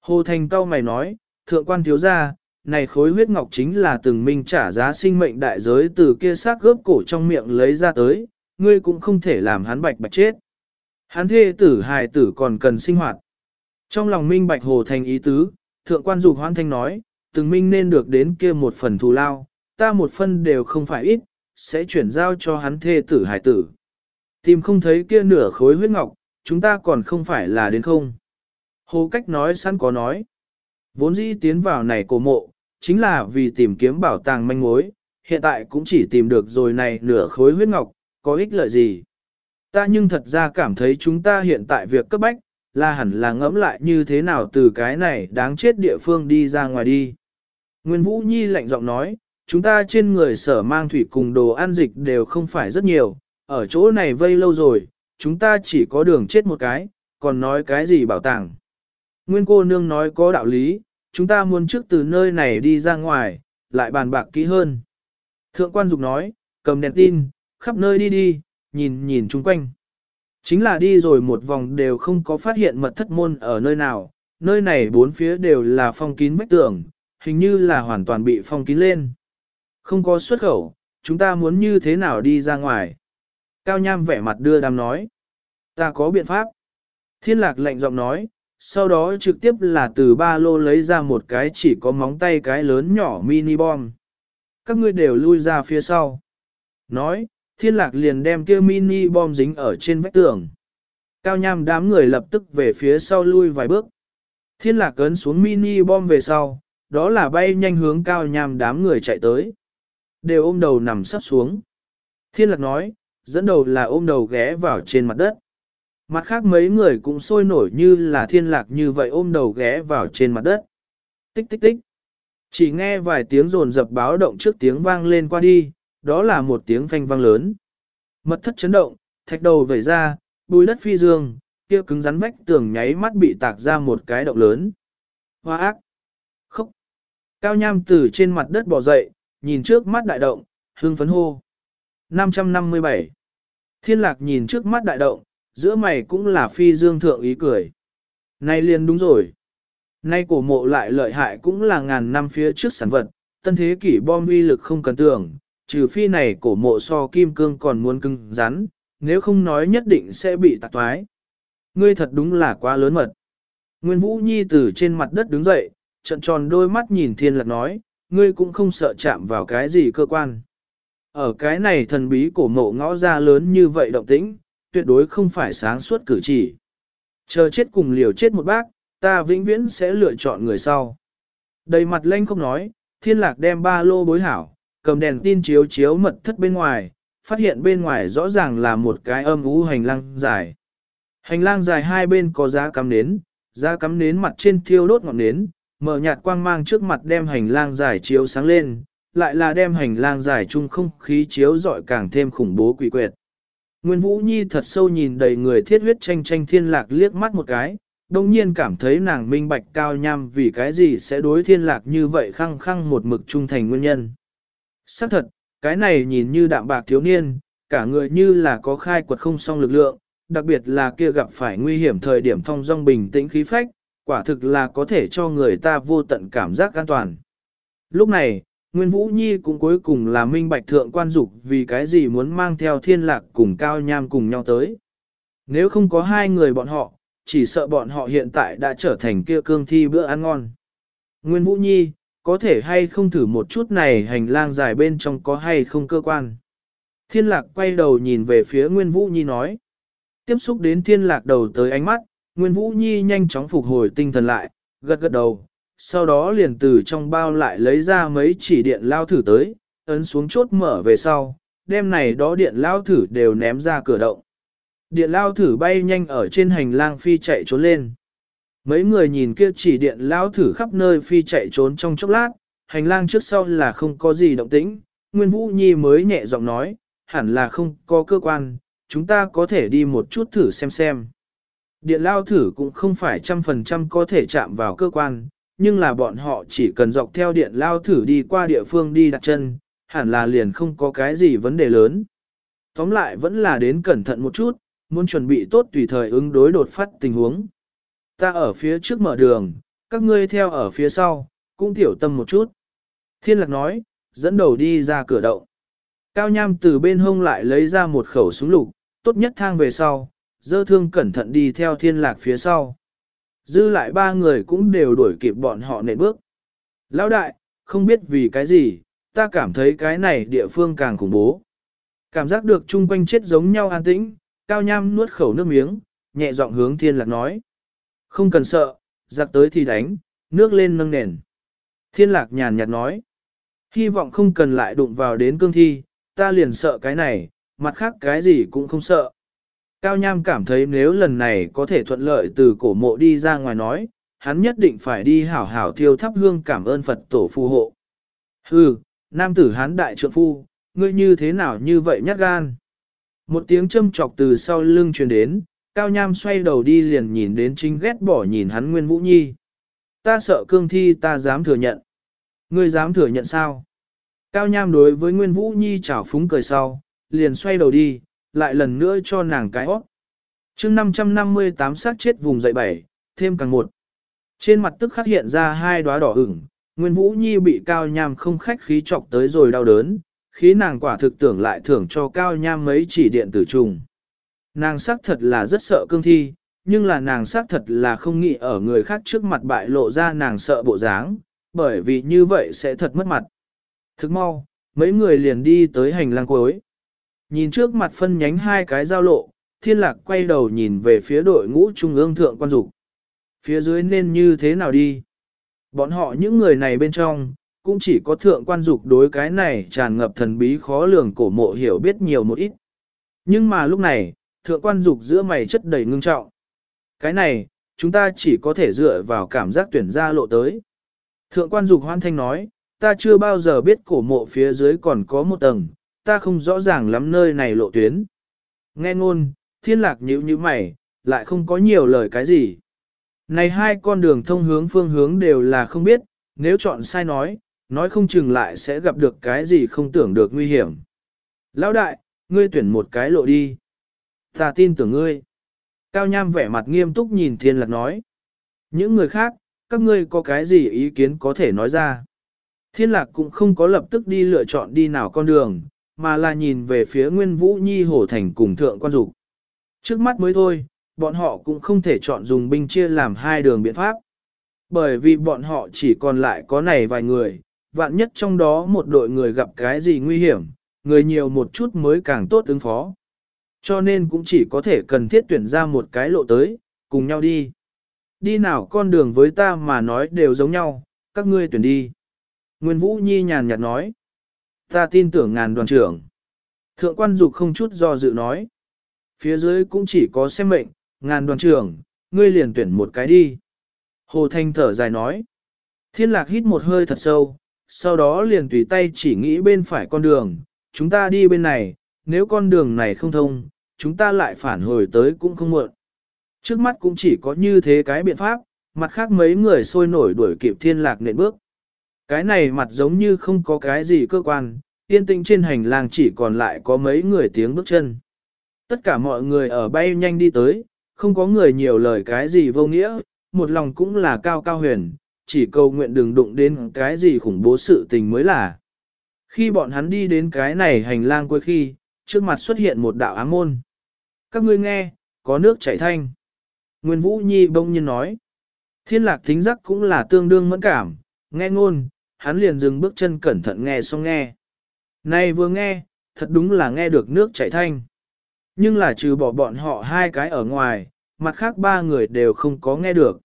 Hồ Thành cao mày nói, thượng quan thiếu gia này khối huyết ngọc chính là từng minh trả giá sinh mệnh đại giới từ kia xác gớp cổ trong miệng lấy ra tới, ngươi cũng không thể làm hắn bạch bạch chết. Hắn thê tử hài tử còn cần sinh hoạt. Trong lòng minh bạch hồ thành ý tứ, thượng quan dục hoan thanh nói, từng minh nên được đến kia một phần thù lao, ta một phân đều không phải ít, sẽ chuyển giao cho hắn thê tử hài tử. Tìm không thấy kia nửa khối huyết ngọc, chúng ta còn không phải là đến không. Hồ cách nói sẵn có nói. Vốn dĩ tiến vào này cổ mộ, chính là vì tìm kiếm bảo tàng manh mối, hiện tại cũng chỉ tìm được rồi này nửa khối huyết ngọc, có ích lợi gì. Ta nhưng thật ra cảm thấy chúng ta hiện tại việc cấp bách, là hẳn là ngẫm lại như thế nào từ cái này đáng chết địa phương đi ra ngoài đi. Nguyên Vũ Nhi lạnh giọng nói, chúng ta trên người sở mang thủy cùng đồ ăn dịch đều không phải rất nhiều, ở chỗ này vây lâu rồi, chúng ta chỉ có đường chết một cái, còn nói cái gì bảo tàng. Nguyên cô nương nói có đạo lý, chúng ta muốn trước từ nơi này đi ra ngoài, lại bàn bạc kỹ hơn. Thượng quan dục nói, cầm đèn tin, khắp nơi đi đi, nhìn nhìn chung quanh. Chính là đi rồi một vòng đều không có phát hiện mật thất môn ở nơi nào, nơi này bốn phía đều là phong kín vách tường, hình như là hoàn toàn bị phong kín lên. Không có xuất khẩu, chúng ta muốn như thế nào đi ra ngoài. Cao Nham vẻ mặt đưa đám nói. Ta có biện pháp. Thiên lạc lạnh giọng nói, sau đó trực tiếp là từ ba lô lấy ra một cái chỉ có móng tay cái lớn nhỏ mini bom. Các ngươi đều lui ra phía sau. Nói, thiên lạc liền đem kia mini bom dính ở trên vách tường. Cao nham đám người lập tức về phía sau lui vài bước. Thiên lạc cấn xuống mini bom về sau, đó là bay nhanh hướng cao nham đám người chạy tới. Đều ôm đầu nằm sắp xuống. Thiên lạc nói, dẫn đầu là ôm đầu ghé vào trên mặt đất. Mặt khác mấy người cũng sôi nổi như là thiên lạc như vậy ôm đầu ghé vào trên mặt đất. Tích tích tích. Chỉ nghe vài tiếng rồn dập báo động trước tiếng vang lên qua đi, đó là một tiếng phanh vang lớn. Mật thất chấn động, thạch đầu vẩy ra, bùi đất phi dương, kia cứng rắn vách tường nháy mắt bị tạc ra một cái động lớn. Hoa ác. Khốc. Cao nham từ trên mặt đất bò dậy, nhìn trước mắt đại động, hương phấn hô. 557. Thiên lạc nhìn trước mắt đại động, giữa mày cũng là phi dương thượng ý cười. Nay liền đúng rồi. Nay cổ mộ lại lợi hại cũng là ngàn năm phía trước sản vật, tân thế kỷ bom uy lực không cần tưởng, trừ phi này cổ mộ so kim cương còn muốn cưng rắn, nếu không nói nhất định sẽ bị tạc toái. Ngươi thật đúng là quá lớn mật. Nguyên Vũ Nhi từ trên mặt đất đứng dậy, trận tròn đôi mắt nhìn thiên lạc nói, ngươi cũng không sợ chạm vào cái gì cơ quan. Ở cái này thần bí cổ mộ ngõ ra lớn như vậy động tĩnh, tuyệt đối không phải sáng suốt cử chỉ. Chờ chết cùng liều chết một bác, ta vĩnh viễn sẽ lựa chọn người sau. Đầy mặt lanh không nói, thiên lạc đem ba lô bối hảo, cầm đèn tin chiếu chiếu mật thất bên ngoài, phát hiện bên ngoài rõ ràng là một cái âm ú hành lang dài. Hành lang dài hai bên có giá cắm nến, giá cắm nến mặt trên thiêu đốt ngọn nến, mở nhạt quang mang trước mặt đem hành lang dài chiếu sáng lên, lại là đem hành lang dài chung không khí chiếu rọi càng thêm khủng bố quỷ quyệt. Nguyên Vũ Nhi thật sâu nhìn đầy người thiết huyết tranh tranh thiên lạc liếc mắt một cái, đồng nhiên cảm thấy nàng minh bạch cao nham vì cái gì sẽ đối thiên lạc như vậy khăng khăng một mực trung thành nguyên nhân. Xác thật, cái này nhìn như đạm bạc thiếu niên, cả người như là có khai quật không song lực lượng, đặc biệt là kia gặp phải nguy hiểm thời điểm thông dong bình tĩnh khí phách, quả thực là có thể cho người ta vô tận cảm giác an toàn. Lúc này, Nguyên Vũ Nhi cũng cuối cùng là minh bạch thượng quan dục vì cái gì muốn mang theo thiên lạc cùng cao nham cùng nhau tới. Nếu không có hai người bọn họ, chỉ sợ bọn họ hiện tại đã trở thành kia cương thi bữa ăn ngon. Nguyên Vũ Nhi, có thể hay không thử một chút này hành lang dài bên trong có hay không cơ quan. Thiên lạc quay đầu nhìn về phía Nguyên Vũ Nhi nói. Tiếp xúc đến thiên lạc đầu tới ánh mắt, Nguyên Vũ Nhi nhanh chóng phục hồi tinh thần lại, gật gật đầu, sau đó liền từ trong bao lại lấy ra mấy chỉ điện lao thử tới, ấn xuống chốt mở về sau, đêm này đó điện lao thử đều ném ra cửa động. Điện lao thử bay nhanh ở trên hành lang phi chạy trốn lên. Mấy người nhìn kia chỉ điện lao thử khắp nơi phi chạy trốn trong chốc lát, hành lang trước sau là không có gì động tĩnh, Nguyên Vũ Nhi mới nhẹ giọng nói, hẳn là không có cơ quan, chúng ta có thể đi một chút thử xem xem. Điện lao thử cũng không phải trăm phần trăm có thể chạm vào cơ quan, nhưng là bọn họ chỉ cần dọc theo điện lao thử đi qua địa phương đi đặt chân, hẳn là liền không có cái gì vấn đề lớn. Tóm lại vẫn là đến cẩn thận một chút, muốn chuẩn bị tốt tùy thời ứng đối đột phát tình huống. Ta ở phía trước mở đường, các ngươi theo ở phía sau, cũng tiểu tâm một chút. Thiên lạc nói, dẫn đầu đi ra cửa động. Cao Nham từ bên hông lại lấy ra một khẩu súng lục, tốt nhất thang về sau, dơ thương cẩn thận đi theo thiên lạc phía sau. Dư lại ba người cũng đều đuổi kịp bọn họ nện bước. Lão đại, không biết vì cái gì, ta cảm thấy cái này địa phương càng khủng bố. Cảm giác được chung quanh chết giống nhau an tĩnh, cao nham nuốt khẩu nước miếng, nhẹ giọng hướng thiên lạc nói. Không cần sợ, giặc tới thì đánh, nước lên nâng nền. Thiên lạc nhàn nhạt nói. Hy vọng không cần lại đụng vào đến cương thi, ta liền sợ cái này, mặt khác cái gì cũng không sợ. Cao Nham cảm thấy nếu lần này có thể thuận lợi từ cổ mộ đi ra ngoài nói, hắn nhất định phải đi hảo hảo thiêu thắp hương cảm ơn Phật tổ phù hộ. Hừ, nam tử hán đại trượng phu, ngươi như thế nào như vậy nhát gan. Một tiếng châm chọc từ sau lưng truyền đến, Cao Nham xoay đầu đi liền nhìn đến chính ghét bỏ nhìn hắn Nguyên Vũ Nhi. Ta sợ cương thi ta dám thừa nhận. Ngươi dám thừa nhận sao? Cao Nham đối với Nguyên Vũ Nhi chảo phúng cười sau, liền xoay đầu đi, lại lần nữa cho nàng cái hót. chương 558 sát chết vùng dậy bảy, thêm càng một. Trên mặt tức khắc hiện ra hai đóa đỏ ửng, Nguyên Vũ Nhi bị cao nham không khách khí chọc tới rồi đau đớn, khí nàng quả thực tưởng lại thưởng cho cao nham mấy chỉ điện tử trùng. Nàng xác thật là rất sợ cương thi, nhưng là nàng xác thật là không nghĩ ở người khác trước mặt bại lộ ra nàng sợ bộ dáng, bởi vì như vậy sẽ thật mất mặt. Thức mau, mấy người liền đi tới hành lang cuối. Nhìn trước mặt phân nhánh hai cái giao lộ, thiên lạc quay đầu nhìn về phía đội ngũ trung ương thượng quan dục Phía dưới nên như thế nào đi? Bọn họ những người này bên trong, cũng chỉ có thượng quan dục đối cái này tràn ngập thần bí khó lường cổ mộ hiểu biết nhiều một ít. Nhưng mà lúc này, thượng quan dục giữa mày chất đầy ngưng trọng. Cái này, chúng ta chỉ có thể dựa vào cảm giác tuyển ra lộ tới. Thượng quan dục hoan thanh nói, ta chưa bao giờ biết cổ mộ phía dưới còn có một tầng, ta không rõ ràng lắm nơi này lộ tuyến. Nghe ngôn, thiên lạc nhữ như mày, lại không có nhiều lời cái gì. Này hai con đường thông hướng phương hướng đều là không biết, nếu chọn sai nói, nói không chừng lại sẽ gặp được cái gì không tưởng được nguy hiểm. Lão đại, ngươi tuyển một cái lộ đi. Ta tin tưởng ngươi. Cao Nham vẻ mặt nghiêm túc nhìn thiên lạc nói. Những người khác, các ngươi có cái gì ý kiến có thể nói ra. Thiên lạc cũng không có lập tức đi lựa chọn đi nào con đường, mà là nhìn về phía Nguyên Vũ Nhi Hổ Thành cùng Thượng Quan Dục. Trước mắt mới thôi, bọn họ cũng không thể chọn dùng binh chia làm hai đường biện pháp. Bởi vì bọn họ chỉ còn lại có này vài người, vạn nhất trong đó một đội người gặp cái gì nguy hiểm, người nhiều một chút mới càng tốt ứng phó. Cho nên cũng chỉ có thể cần thiết tuyển ra một cái lộ tới, cùng nhau đi. Đi nào con đường với ta mà nói đều giống nhau, các ngươi tuyển đi. Nguyên Vũ Nhi nhàn nhạt nói. Ta tin tưởng ngàn đoàn trưởng. Thượng quan dục không chút do dự nói. Phía dưới cũng chỉ có xem mệnh, ngàn đoàn trưởng, ngươi liền tuyển một cái đi. Hồ Thanh thở dài nói. Thiên lạc hít một hơi thật sâu, sau đó liền tùy tay chỉ nghĩ bên phải con đường, chúng ta đi bên này, nếu con đường này không thông, chúng ta lại phản hồi tới cũng không muộn. Trước mắt cũng chỉ có như thế cái biện pháp, mặt khác mấy người sôi nổi đuổi kịp thiên lạc nện bước. Cái này mặt giống như không có cái gì cơ quan, yên tĩnh trên hành lang chỉ còn lại có mấy người tiếng bước chân. Tất cả mọi người ở bay nhanh đi tới, không có người nhiều lời cái gì vô nghĩa, một lòng cũng là cao cao huyền, chỉ cầu nguyện đừng đụng đến cái gì khủng bố sự tình mới là. Khi bọn hắn đi đến cái này hành lang cuối khi, trước mặt xuất hiện một đạo ám môn. Các ngươi nghe, có nước chảy thanh. Nguyên Vũ Nhi bông nhiên nói. Thiên lạc thính giác cũng là tương đương mẫn cảm, nghe ngôn, hắn liền dừng bước chân cẩn thận nghe xong nghe. Này vừa nghe, thật đúng là nghe được nước chảy thanh. Nhưng là trừ bỏ bọn họ hai cái ở ngoài, mặt khác ba người đều không có nghe được.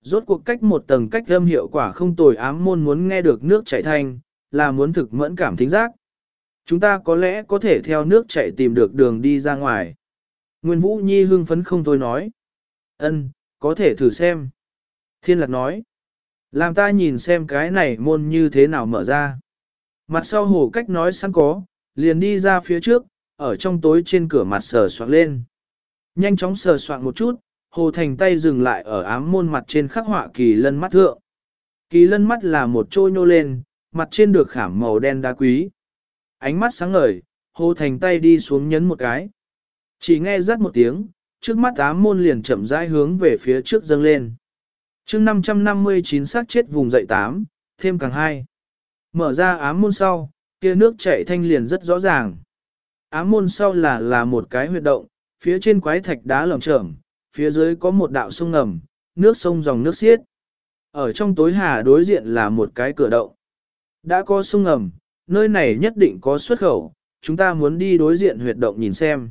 Rốt cuộc cách một tầng cách âm hiệu quả không tồi ám môn muốn nghe được nước chảy thanh, là muốn thực mẫn cảm thính giác. Chúng ta có lẽ có thể theo nước chảy tìm được đường đi ra ngoài. Nguyên Vũ Nhi hưng phấn không thôi nói. ân có thể thử xem. Thiên lạc nói. Làm ta nhìn xem cái này môn như thế nào mở ra. Mặt sau hồ cách nói sẵn có, liền đi ra phía trước, ở trong tối trên cửa mặt sờ soạn lên. Nhanh chóng sờ soạn một chút, hồ thành tay dừng lại ở ám môn mặt trên khắc họa kỳ lân mắt thượng. Kỳ lân mắt là một trôi nhô lên, mặt trên được khảm màu đen đá quý. Ánh mắt sáng ngời, hồ thành tay đi xuống nhấn một cái. Chỉ nghe rắt một tiếng, trước mắt ám môn liền chậm rãi hướng về phía trước dâng lên chương 559 sát chết vùng dậy 8, thêm càng hai. Mở ra ám môn sau, kia nước chảy thanh liền rất rõ ràng. Ám môn sau là là một cái huyệt động, phía trên quái thạch đá lởm chởm, phía dưới có một đạo sông ngầm, nước sông dòng nước xiết. Ở trong tối hà đối diện là một cái cửa động. Đã có sông ngầm, nơi này nhất định có xuất khẩu, chúng ta muốn đi đối diện huyệt động nhìn xem.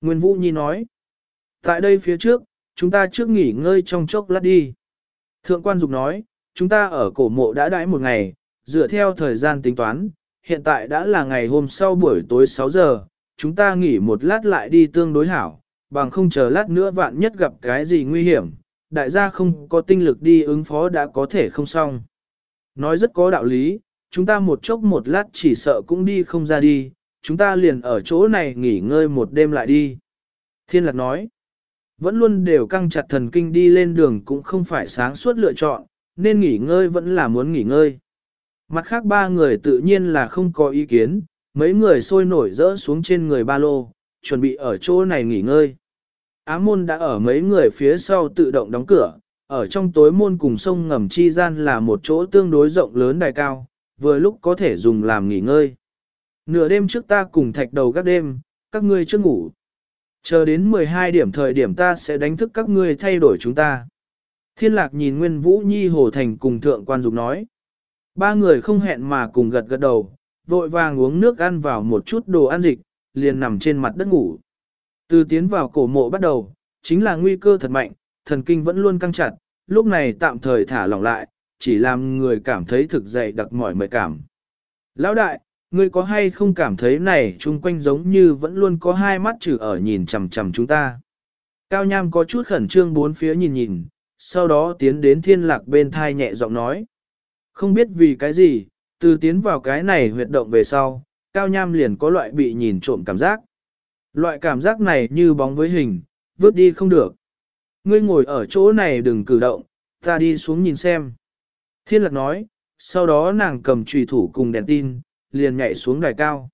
Nguyên Vũ Nhi nói, tại đây phía trước, chúng ta trước nghỉ ngơi trong chốc lát đi. Thượng quan Dục nói, chúng ta ở cổ mộ đã đãi một ngày, dựa theo thời gian tính toán, hiện tại đã là ngày hôm sau buổi tối 6 giờ, chúng ta nghỉ một lát lại đi tương đối hảo, bằng không chờ lát nữa vạn nhất gặp cái gì nguy hiểm, đại gia không có tinh lực đi ứng phó đã có thể không xong. Nói rất có đạo lý, chúng ta một chốc một lát chỉ sợ cũng đi không ra đi, chúng ta liền ở chỗ này nghỉ ngơi một đêm lại đi. Thiên lạc nói, vẫn luôn đều căng chặt thần kinh đi lên đường cũng không phải sáng suốt lựa chọn, nên nghỉ ngơi vẫn là muốn nghỉ ngơi. Mặt khác ba người tự nhiên là không có ý kiến, mấy người sôi nổi rỡ xuống trên người ba lô, chuẩn bị ở chỗ này nghỉ ngơi. Ám môn đã ở mấy người phía sau tự động đóng cửa, ở trong tối môn cùng sông ngầm chi gian là một chỗ tương đối rộng lớn đài cao, vừa lúc có thể dùng làm nghỉ ngơi. Nửa đêm trước ta cùng thạch đầu các đêm, các ngươi chưa ngủ. Chờ đến 12 điểm thời điểm ta sẽ đánh thức các ngươi thay đổi chúng ta. Thiên lạc nhìn Nguyên Vũ Nhi Hồ Thành cùng thượng quan dục nói. Ba người không hẹn mà cùng gật gật đầu, vội vàng uống nước ăn vào một chút đồ ăn dịch, liền nằm trên mặt đất ngủ. Từ tiến vào cổ mộ bắt đầu, chính là nguy cơ thật mạnh, thần kinh vẫn luôn căng chặt, lúc này tạm thời thả lỏng lại, chỉ làm người cảm thấy thực dậy đặc mỏi mệt cảm. Lão đại, ngươi có hay không cảm thấy này chung quanh giống như vẫn luôn có hai mắt trừ ở nhìn chằm chằm chúng ta. Cao Nham có chút khẩn trương bốn phía nhìn nhìn, sau đó tiến đến thiên lạc bên thai nhẹ giọng nói. Không biết vì cái gì, từ tiến vào cái này huyệt động về sau, Cao Nham liền có loại bị nhìn trộm cảm giác. Loại cảm giác này như bóng với hình, vứt đi không được. Ngươi ngồi ở chỗ này đừng cử động, ta đi xuống nhìn xem. Thiên lạc nói, sau đó nàng cầm trùy thủ cùng đèn tin, liền nhảy xuống đài cao.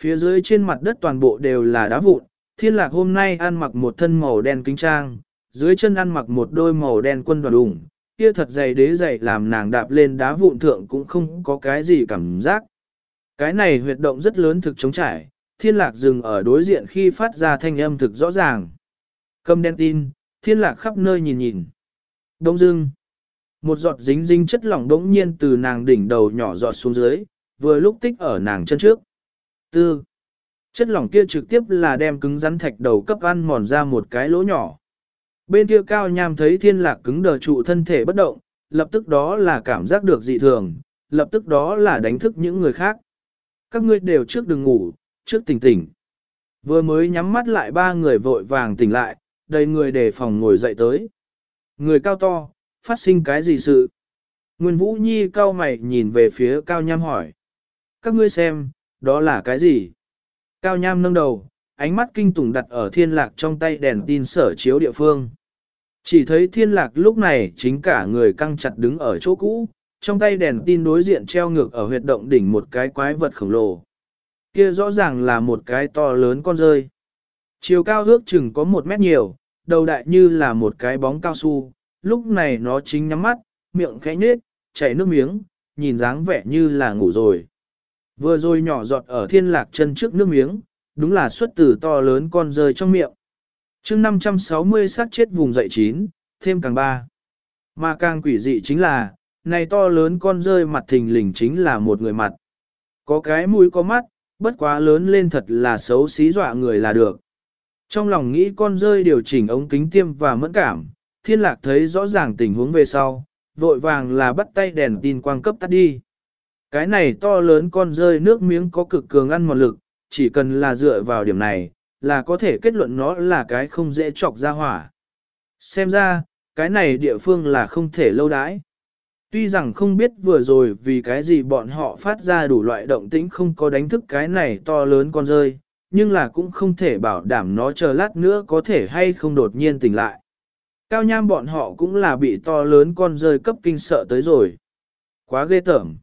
Phía dưới trên mặt đất toàn bộ đều là đá vụn, thiên lạc hôm nay ăn mặc một thân màu đen kính trang, dưới chân ăn mặc một đôi màu đen quân đoàn đủng, kia thật dày đế dày làm nàng đạp lên đá vụn thượng cũng không có cái gì cảm giác. Cái này huyệt động rất lớn thực chống trải, thiên lạc dừng ở đối diện khi phát ra thanh âm thực rõ ràng. Cầm đen tin, thiên lạc khắp nơi nhìn nhìn. Đông dưng. Một giọt dính dính chất lỏng đống nhiên từ nàng đỉnh đầu nhỏ giọt xuống dưới, vừa lúc tích ở nàng chân trước. Tư. Chất lỏng kia trực tiếp là đem cứng rắn thạch đầu cấp ăn mòn ra một cái lỗ nhỏ. Bên kia cao nham thấy thiên lạc cứng đờ trụ thân thể bất động, lập tức đó là cảm giác được dị thường, lập tức đó là đánh thức những người khác. Các ngươi đều trước đừng ngủ, trước tỉnh tỉnh. Vừa mới nhắm mắt lại ba người vội vàng tỉnh lại, đầy người đề phòng ngồi dậy tới. Người cao to, phát sinh cái gì sự? Nguyên Vũ Nhi cao mày nhìn về phía Cao Nham hỏi. Các ngươi xem, đó là cái gì? Cao Nham nâng đầu, ánh mắt kinh tủng đặt ở thiên lạc trong tay đèn tin sở chiếu địa phương. Chỉ thấy thiên lạc lúc này chính cả người căng chặt đứng ở chỗ cũ, trong tay đèn tin đối diện treo ngược ở huyệt động đỉnh một cái quái vật khổng lồ. Kia rõ ràng là một cái to lớn con rơi. Chiều cao ước chừng có một mét nhiều, đầu đại như là một cái bóng cao su, lúc này nó chính nhắm mắt, miệng khẽ nhết, chảy nước miếng, nhìn dáng vẻ như là ngủ rồi. Vừa rồi nhỏ giọt ở thiên lạc chân trước nước miếng, đúng là xuất từ to lớn con rơi trong miệng. chương 560 sát chết vùng dậy chín, thêm càng ba. Mà càng quỷ dị chính là, này to lớn con rơi mặt thình lình chính là một người mặt. Có cái mũi có mắt, bất quá lớn lên thật là xấu xí dọa người là được. Trong lòng nghĩ con rơi điều chỉnh ống kính tiêm và mẫn cảm, thiên lạc thấy rõ ràng tình huống về sau, vội vàng là bắt tay đèn tin quang cấp tắt đi. Cái này to lớn con rơi nước miếng có cực cường ăn một lực, chỉ cần là dựa vào điểm này, là có thể kết luận nó là cái không dễ chọc ra hỏa. Xem ra, cái này địa phương là không thể lâu đãi. Tuy rằng không biết vừa rồi vì cái gì bọn họ phát ra đủ loại động tĩnh không có đánh thức cái này to lớn con rơi, nhưng là cũng không thể bảo đảm nó chờ lát nữa có thể hay không đột nhiên tỉnh lại. Cao nham bọn họ cũng là bị to lớn con rơi cấp kinh sợ tới rồi. Quá ghê tởm.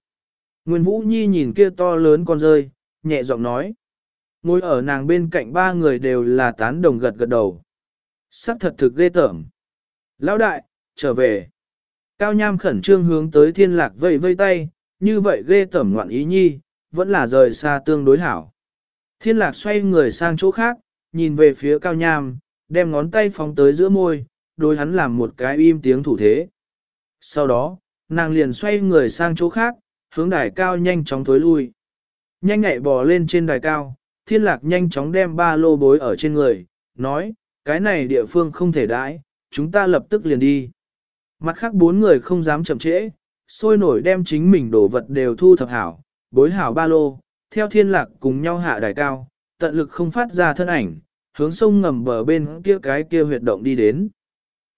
Nguyên Vũ Nhi nhìn kia to lớn con rơi, nhẹ giọng nói. Ngồi ở nàng bên cạnh ba người đều là tán đồng gật gật đầu. Sắc thật thực ghê tởm. Lão đại, trở về. Cao nham khẩn trương hướng tới thiên lạc vây vây tay, như vậy ghê tởm ngoạn ý nhi, vẫn là rời xa tương đối hảo. Thiên lạc xoay người sang chỗ khác, nhìn về phía cao nham, đem ngón tay phóng tới giữa môi, đối hắn làm một cái im tiếng thủ thế. Sau đó, nàng liền xoay người sang chỗ khác, hướng đài cao nhanh chóng thối lui. Nhanh nhẹ bò lên trên đài cao, thiên lạc nhanh chóng đem ba lô bối ở trên người, nói, cái này địa phương không thể đãi, chúng ta lập tức liền đi. Mặt khác bốn người không dám chậm trễ, sôi nổi đem chính mình đồ vật đều thu thập hảo, bối hảo ba lô, theo thiên lạc cùng nhau hạ đài cao, tận lực không phát ra thân ảnh, hướng sông ngầm bờ bên kia cái kia huyệt động đi đến.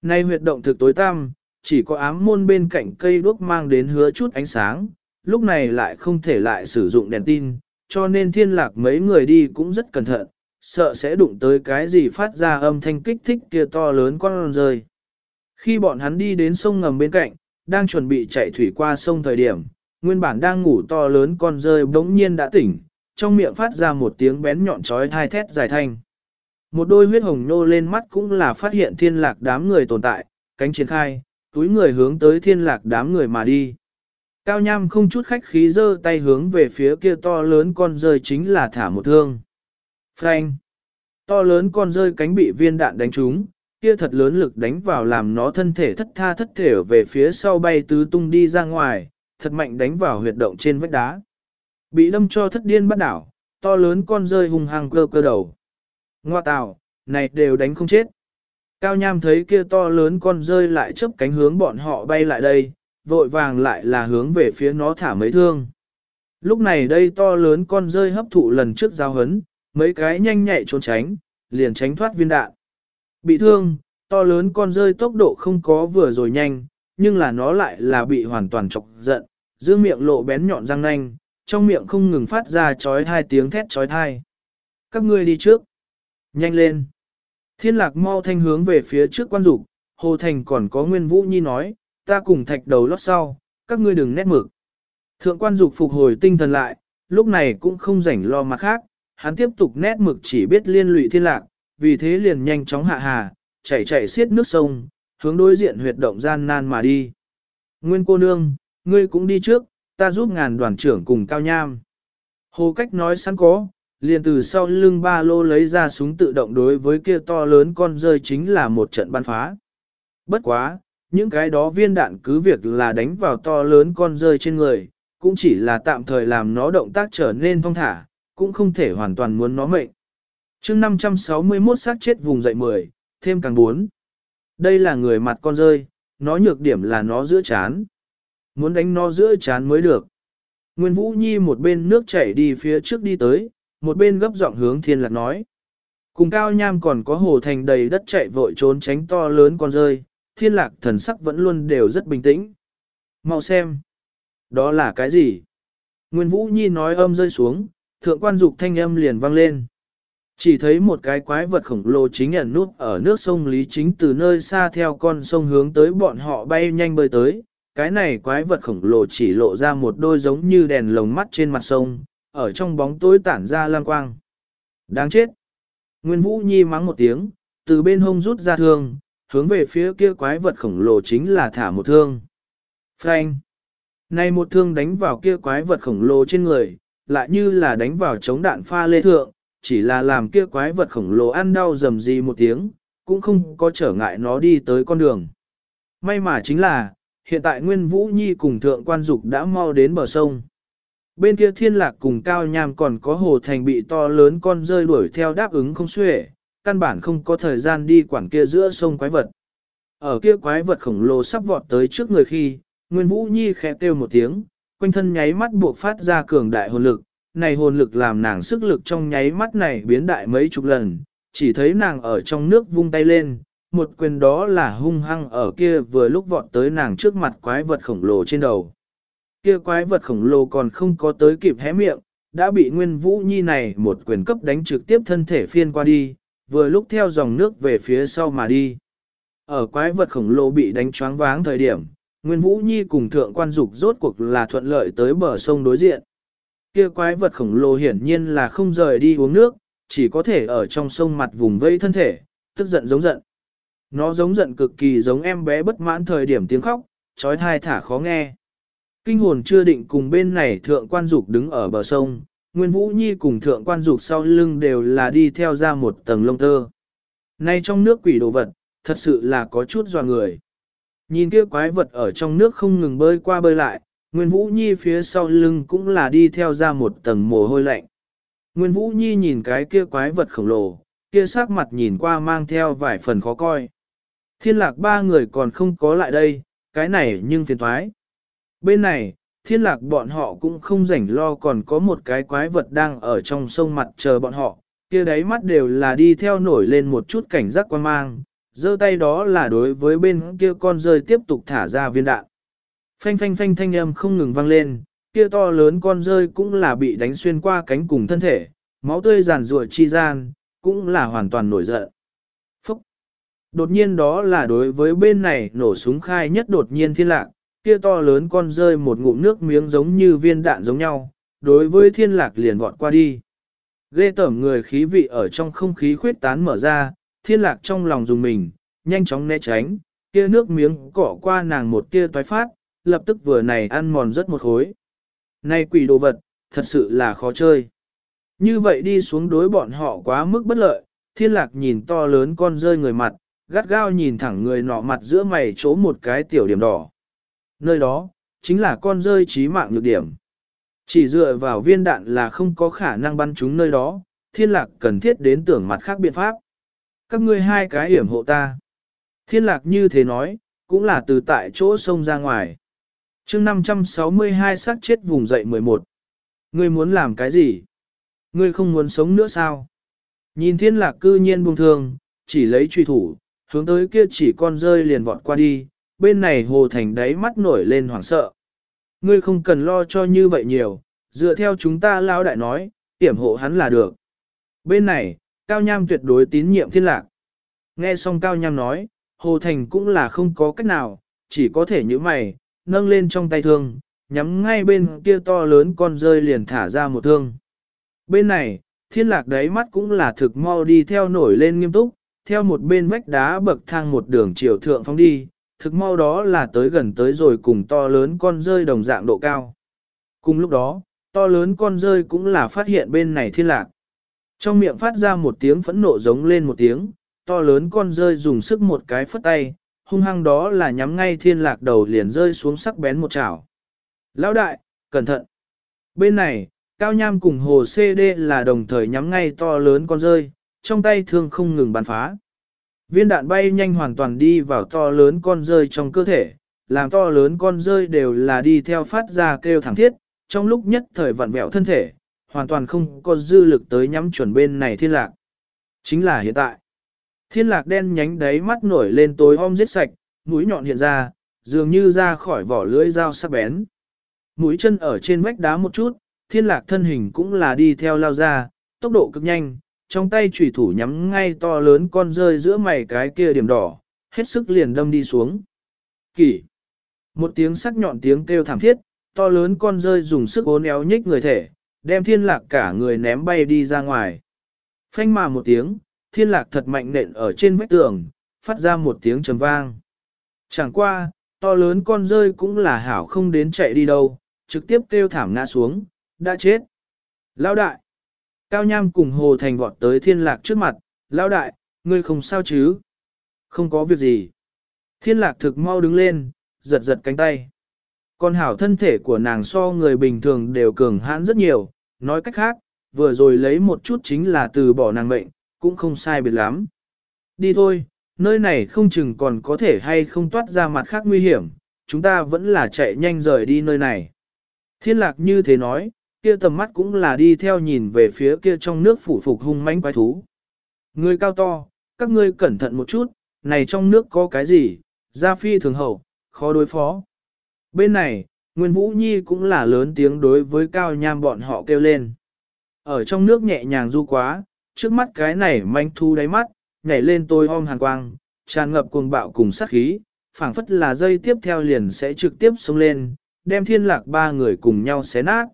Nay huyệt động thực tối tăm, chỉ có ám môn bên cạnh cây đuốc mang đến hứa chút ánh sáng, lúc này lại không thể lại sử dụng đèn tin, cho nên thiên lạc mấy người đi cũng rất cẩn thận, sợ sẽ đụng tới cái gì phát ra âm thanh kích thích kia to lớn con rơi. Khi bọn hắn đi đến sông ngầm bên cạnh, đang chuẩn bị chạy thủy qua sông thời điểm, nguyên bản đang ngủ to lớn con rơi bỗng nhiên đã tỉnh, trong miệng phát ra một tiếng bén nhọn trói thai thét dài thanh. Một đôi huyết hồng nô lên mắt cũng là phát hiện thiên lạc đám người tồn tại, cánh triển khai, túi người hướng tới thiên lạc đám người mà đi. Cao nham không chút khách khí giơ tay hướng về phía kia to lớn con rơi chính là thả một thương. Phanh! To lớn con rơi cánh bị viên đạn đánh trúng, kia thật lớn lực đánh vào làm nó thân thể thất tha thất thể về phía sau bay tứ tung đi ra ngoài, thật mạnh đánh vào huyệt động trên vách đá. Bị đâm cho thất điên bắt đảo, to lớn con rơi hung hăng cơ cơ đầu. Ngoa tào, này đều đánh không chết. Cao Nham thấy kia to lớn con rơi lại chớp cánh hướng bọn họ bay lại đây, vội vàng lại là hướng về phía nó thả mấy thương. Lúc này đây to lớn con rơi hấp thụ lần trước giao hấn, mấy cái nhanh nhạy trốn tránh, liền tránh thoát viên đạn. Bị thương, to lớn con rơi tốc độ không có vừa rồi nhanh, nhưng là nó lại là bị hoàn toàn chọc giận, giữ miệng lộ bén nhọn răng nanh, trong miệng không ngừng phát ra chói hai tiếng thét chói thai. Các ngươi đi trước. Nhanh lên. Thiên lạc mau thanh hướng về phía trước quan dục Hồ Thành còn có Nguyên Vũ Nhi nói, ta cùng thạch đầu lót sau, các ngươi đừng nét mực. Thượng quan dục phục hồi tinh thần lại, lúc này cũng không rảnh lo mặt khác, hắn tiếp tục nét mực chỉ biết liên lụy thiên lạc, vì thế liền nhanh chóng hạ hà, chạy chạy xiết nước sông, hướng đối diện huyệt động gian nan mà đi. Nguyên cô nương, ngươi cũng đi trước, ta giúp ngàn đoàn trưởng cùng cao nham. Hồ cách nói sẵn có, liền từ sau lưng ba lô lấy ra súng tự động đối với kia to lớn con rơi chính là một trận bắn phá. Bất quá, những cái đó viên đạn cứ việc là đánh vào to lớn con rơi trên người, cũng chỉ là tạm thời làm nó động tác trở nên phong thả, cũng không thể hoàn toàn muốn nó mệnh. chương 561 sát chết vùng dậy 10, thêm càng 4. Đây là người mặt con rơi, nó nhược điểm là nó giữa chán. Muốn đánh nó giữa chán mới được. Nguyên Vũ Nhi một bên nước chảy đi phía trước đi tới, một bên gấp giọng hướng thiên lạc nói. Cùng cao nham còn có hồ thành đầy đất chạy vội trốn tránh to lớn con rơi, thiên lạc thần sắc vẫn luôn đều rất bình tĩnh. Mau xem. Đó là cái gì? Nguyên Vũ Nhi nói âm rơi xuống, thượng quan dục thanh âm liền vang lên. Chỉ thấy một cái quái vật khổng lồ chính ẩn nút ở nước sông Lý Chính từ nơi xa theo con sông hướng tới bọn họ bay nhanh bơi tới. Cái này quái vật khổng lồ chỉ lộ ra một đôi giống như đèn lồng mắt trên mặt sông, ở trong bóng tối tản ra lam quang. Đáng chết! Nguyên Vũ Nhi mắng một tiếng, từ bên hông rút ra thương, hướng về phía kia quái vật khổng lồ chính là thả một thương. Phanh! Này một thương đánh vào kia quái vật khổng lồ trên người, lại như là đánh vào chống đạn pha lê thượng, chỉ là làm kia quái vật khổng lồ ăn đau rầm gì một tiếng, cũng không có trở ngại nó đi tới con đường. May mà chính là, hiện tại Nguyên Vũ Nhi cùng Thượng Quan Dục đã mau đến bờ sông. Bên kia thiên lạc cùng cao nham còn có hồ thành bị to lớn con rơi đuổi theo đáp ứng không xuể, căn bản không có thời gian đi quản kia giữa sông quái vật. Ở kia quái vật khổng lồ sắp vọt tới trước người khi, Nguyên Vũ Nhi khẽ kêu một tiếng, quanh thân nháy mắt buộc phát ra cường đại hồn lực, này hồn lực làm nàng sức lực trong nháy mắt này biến đại mấy chục lần, chỉ thấy nàng ở trong nước vung tay lên, một quyền đó là hung hăng ở kia vừa lúc vọt tới nàng trước mặt quái vật khổng lồ trên đầu. Kia quái vật khổng lồ còn không có tới kịp hé miệng, đã bị Nguyên Vũ Nhi này một quyền cấp đánh trực tiếp thân thể phiên qua đi, vừa lúc theo dòng nước về phía sau mà đi. Ở quái vật khổng lồ bị đánh choáng váng thời điểm, Nguyên Vũ Nhi cùng thượng quan dục rốt cuộc là thuận lợi tới bờ sông đối diện. Kia quái vật khổng lồ hiển nhiên là không rời đi uống nước, chỉ có thể ở trong sông mặt vùng vây thân thể, tức giận giống giận. Nó giống giận cực kỳ giống em bé bất mãn thời điểm tiếng khóc, trói thai thả khó nghe. Kinh hồn chưa định cùng bên này thượng quan dục đứng ở bờ sông, Nguyên Vũ Nhi cùng thượng quan dục sau lưng đều là đi theo ra một tầng lông tơ. Nay trong nước quỷ đồ vật, thật sự là có chút dò người. Nhìn kia quái vật ở trong nước không ngừng bơi qua bơi lại, Nguyên Vũ Nhi phía sau lưng cũng là đi theo ra một tầng mồ hôi lạnh. Nguyên Vũ Nhi nhìn cái kia quái vật khổng lồ, kia sắc mặt nhìn qua mang theo vài phần khó coi. Thiên lạc ba người còn không có lại đây, cái này nhưng phiền thoái. Bên này, thiên lạc bọn họ cũng không rảnh lo còn có một cái quái vật đang ở trong sông mặt chờ bọn họ, kia đáy mắt đều là đi theo nổi lên một chút cảnh giác quan mang, Dơ tay đó là đối với bên kia con rơi tiếp tục thả ra viên đạn. Phanh phanh phanh thanh âm không ngừng vang lên, kia to lớn con rơi cũng là bị đánh xuyên qua cánh cùng thân thể, máu tươi giàn ruột chi gian, cũng là hoàn toàn nổi giận. Phúc! Đột nhiên đó là đối với bên này nổ súng khai nhất đột nhiên thiên lạc, kia to lớn con rơi một ngụm nước miếng giống như viên đạn giống nhau, đối với thiên lạc liền vọt qua đi. Ghê tẩm người khí vị ở trong không khí khuyết tán mở ra, thiên lạc trong lòng dùng mình, nhanh chóng né tránh, kia nước miếng cỏ qua nàng một tia toái phát, lập tức vừa này ăn mòn rất một khối. Này quỷ đồ vật, thật sự là khó chơi. Như vậy đi xuống đối bọn họ quá mức bất lợi, thiên lạc nhìn to lớn con rơi người mặt, gắt gao nhìn thẳng người nọ mặt giữa mày chỗ một cái tiểu điểm đỏ. Nơi đó, chính là con rơi trí mạng nhược điểm. Chỉ dựa vào viên đạn là không có khả năng bắn chúng nơi đó, thiên lạc cần thiết đến tưởng mặt khác biện pháp. Các ngươi hai cái hiểm hộ ta. Thiên lạc như thế nói, cũng là từ tại chỗ sông ra ngoài. chương 562 sát chết vùng dậy 11. Ngươi muốn làm cái gì? Ngươi không muốn sống nữa sao? Nhìn thiên lạc cư nhiên buông thương, chỉ lấy truy thủ, hướng tới kia chỉ con rơi liền vọt qua đi, bên này hồ thành đáy mắt nổi lên hoảng sợ. Ngươi không cần lo cho như vậy nhiều, dựa theo chúng ta lao đại nói, tiểm hộ hắn là được. Bên này, Cao Nham tuyệt đối tín nhiệm thiên lạc. Nghe xong Cao Nham nói, Hồ Thành cũng là không có cách nào, chỉ có thể như mày, nâng lên trong tay thương, nhắm ngay bên kia to lớn con rơi liền thả ra một thương. Bên này, thiên lạc đáy mắt cũng là thực mau đi theo nổi lên nghiêm túc, theo một bên vách đá bậc thang một đường chiều thượng phóng đi, thực mau đó là tới gần tới rồi cùng to lớn con rơi đồng dạng độ cao. Cùng lúc đó, to lớn con rơi cũng là phát hiện bên này thiên lạc. Trong miệng phát ra một tiếng phẫn nộ giống lên một tiếng, to lớn con rơi dùng sức một cái phất tay, hung hăng đó là nhắm ngay thiên lạc đầu liền rơi xuống sắc bén một chảo. Lão đại, cẩn thận. Bên này, Cao Nham cùng Hồ CD là đồng thời nhắm ngay to lớn con rơi, trong tay thương không ngừng bắn phá. Viên đạn bay nhanh hoàn toàn đi vào to lớn con rơi trong cơ thể, làm to lớn con rơi đều là đi theo phát ra kêu thẳng thiết, trong lúc nhất thời vặn vẹo thân thể, hoàn toàn không có dư lực tới nhắm chuẩn bên này thiên lạc. Chính là hiện tại. Thiên lạc đen nhánh đáy mắt nổi lên tối om giết sạch, mũi nhọn hiện ra, dường như ra khỏi vỏ lưỡi dao sắc bén. Mũi chân ở trên vách đá một chút, thiên lạc thân hình cũng là đi theo lao ra, tốc độ cực nhanh, trong tay chủy thủ nhắm ngay to lớn con rơi giữa mày cái kia điểm đỏ, hết sức liền đâm đi xuống. Kỷ! Một tiếng sắc nhọn tiếng kêu thảm thiết, to lớn con rơi dùng sức ốn éo nhích người thể, đem thiên lạc cả người ném bay đi ra ngoài. Phanh mà một tiếng, thiên lạc thật mạnh nện ở trên vách tường, phát ra một tiếng trầm vang. Chẳng qua, to lớn con rơi cũng là hảo không đến chạy đi đâu, trực tiếp kêu thảm ngã xuống, đã chết. lao đại! Cao Nham cùng Hồ Thành vọt tới thiên lạc trước mặt, Lão đại, ngươi không sao chứ? Không có việc gì. Thiên lạc thực mau đứng lên, giật giật cánh tay. Con hảo thân thể của nàng so người bình thường đều cường hãn rất nhiều, nói cách khác, vừa rồi lấy một chút chính là từ bỏ nàng mệnh, cũng không sai biệt lắm. Đi thôi, nơi này không chừng còn có thể hay không toát ra mặt khác nguy hiểm, chúng ta vẫn là chạy nhanh rời đi nơi này. Thiên lạc như thế nói, kia tầm mắt cũng là đi theo nhìn về phía kia trong nước phủ phục hung mãnh quái thú. Người cao to, các ngươi cẩn thận một chút, này trong nước có cái gì, gia phi thường hậu, khó đối phó. Bên này, Nguyên Vũ Nhi cũng là lớn tiếng đối với cao nham bọn họ kêu lên. Ở trong nước nhẹ nhàng du quá, trước mắt cái này manh thu đáy mắt, nhảy lên tôi om hàn quang, tràn ngập cuồng bạo cùng sát khí, phảng phất là dây tiếp theo liền sẽ trực tiếp xuống lên, đem thiên lạc ba người cùng nhau xé nát.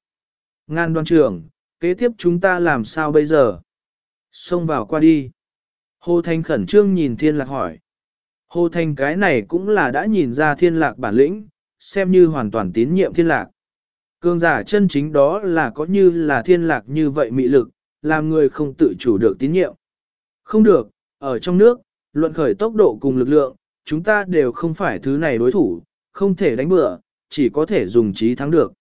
Ngan Đoan trưởng, kế tiếp chúng ta làm sao bây giờ? Xông vào qua đi. Hồ Thanh khẩn trương nhìn thiên lạc hỏi. Hồ Thanh cái này cũng là đã nhìn ra thiên lạc bản lĩnh, xem như hoàn toàn tín nhiệm thiên lạc. Cương giả chân chính đó là có như là thiên lạc như vậy mị lực, làm người không tự chủ được tín nhiệm. Không được, ở trong nước, luận khởi tốc độ cùng lực lượng, chúng ta đều không phải thứ này đối thủ, không thể đánh bừa, chỉ có thể dùng trí thắng được.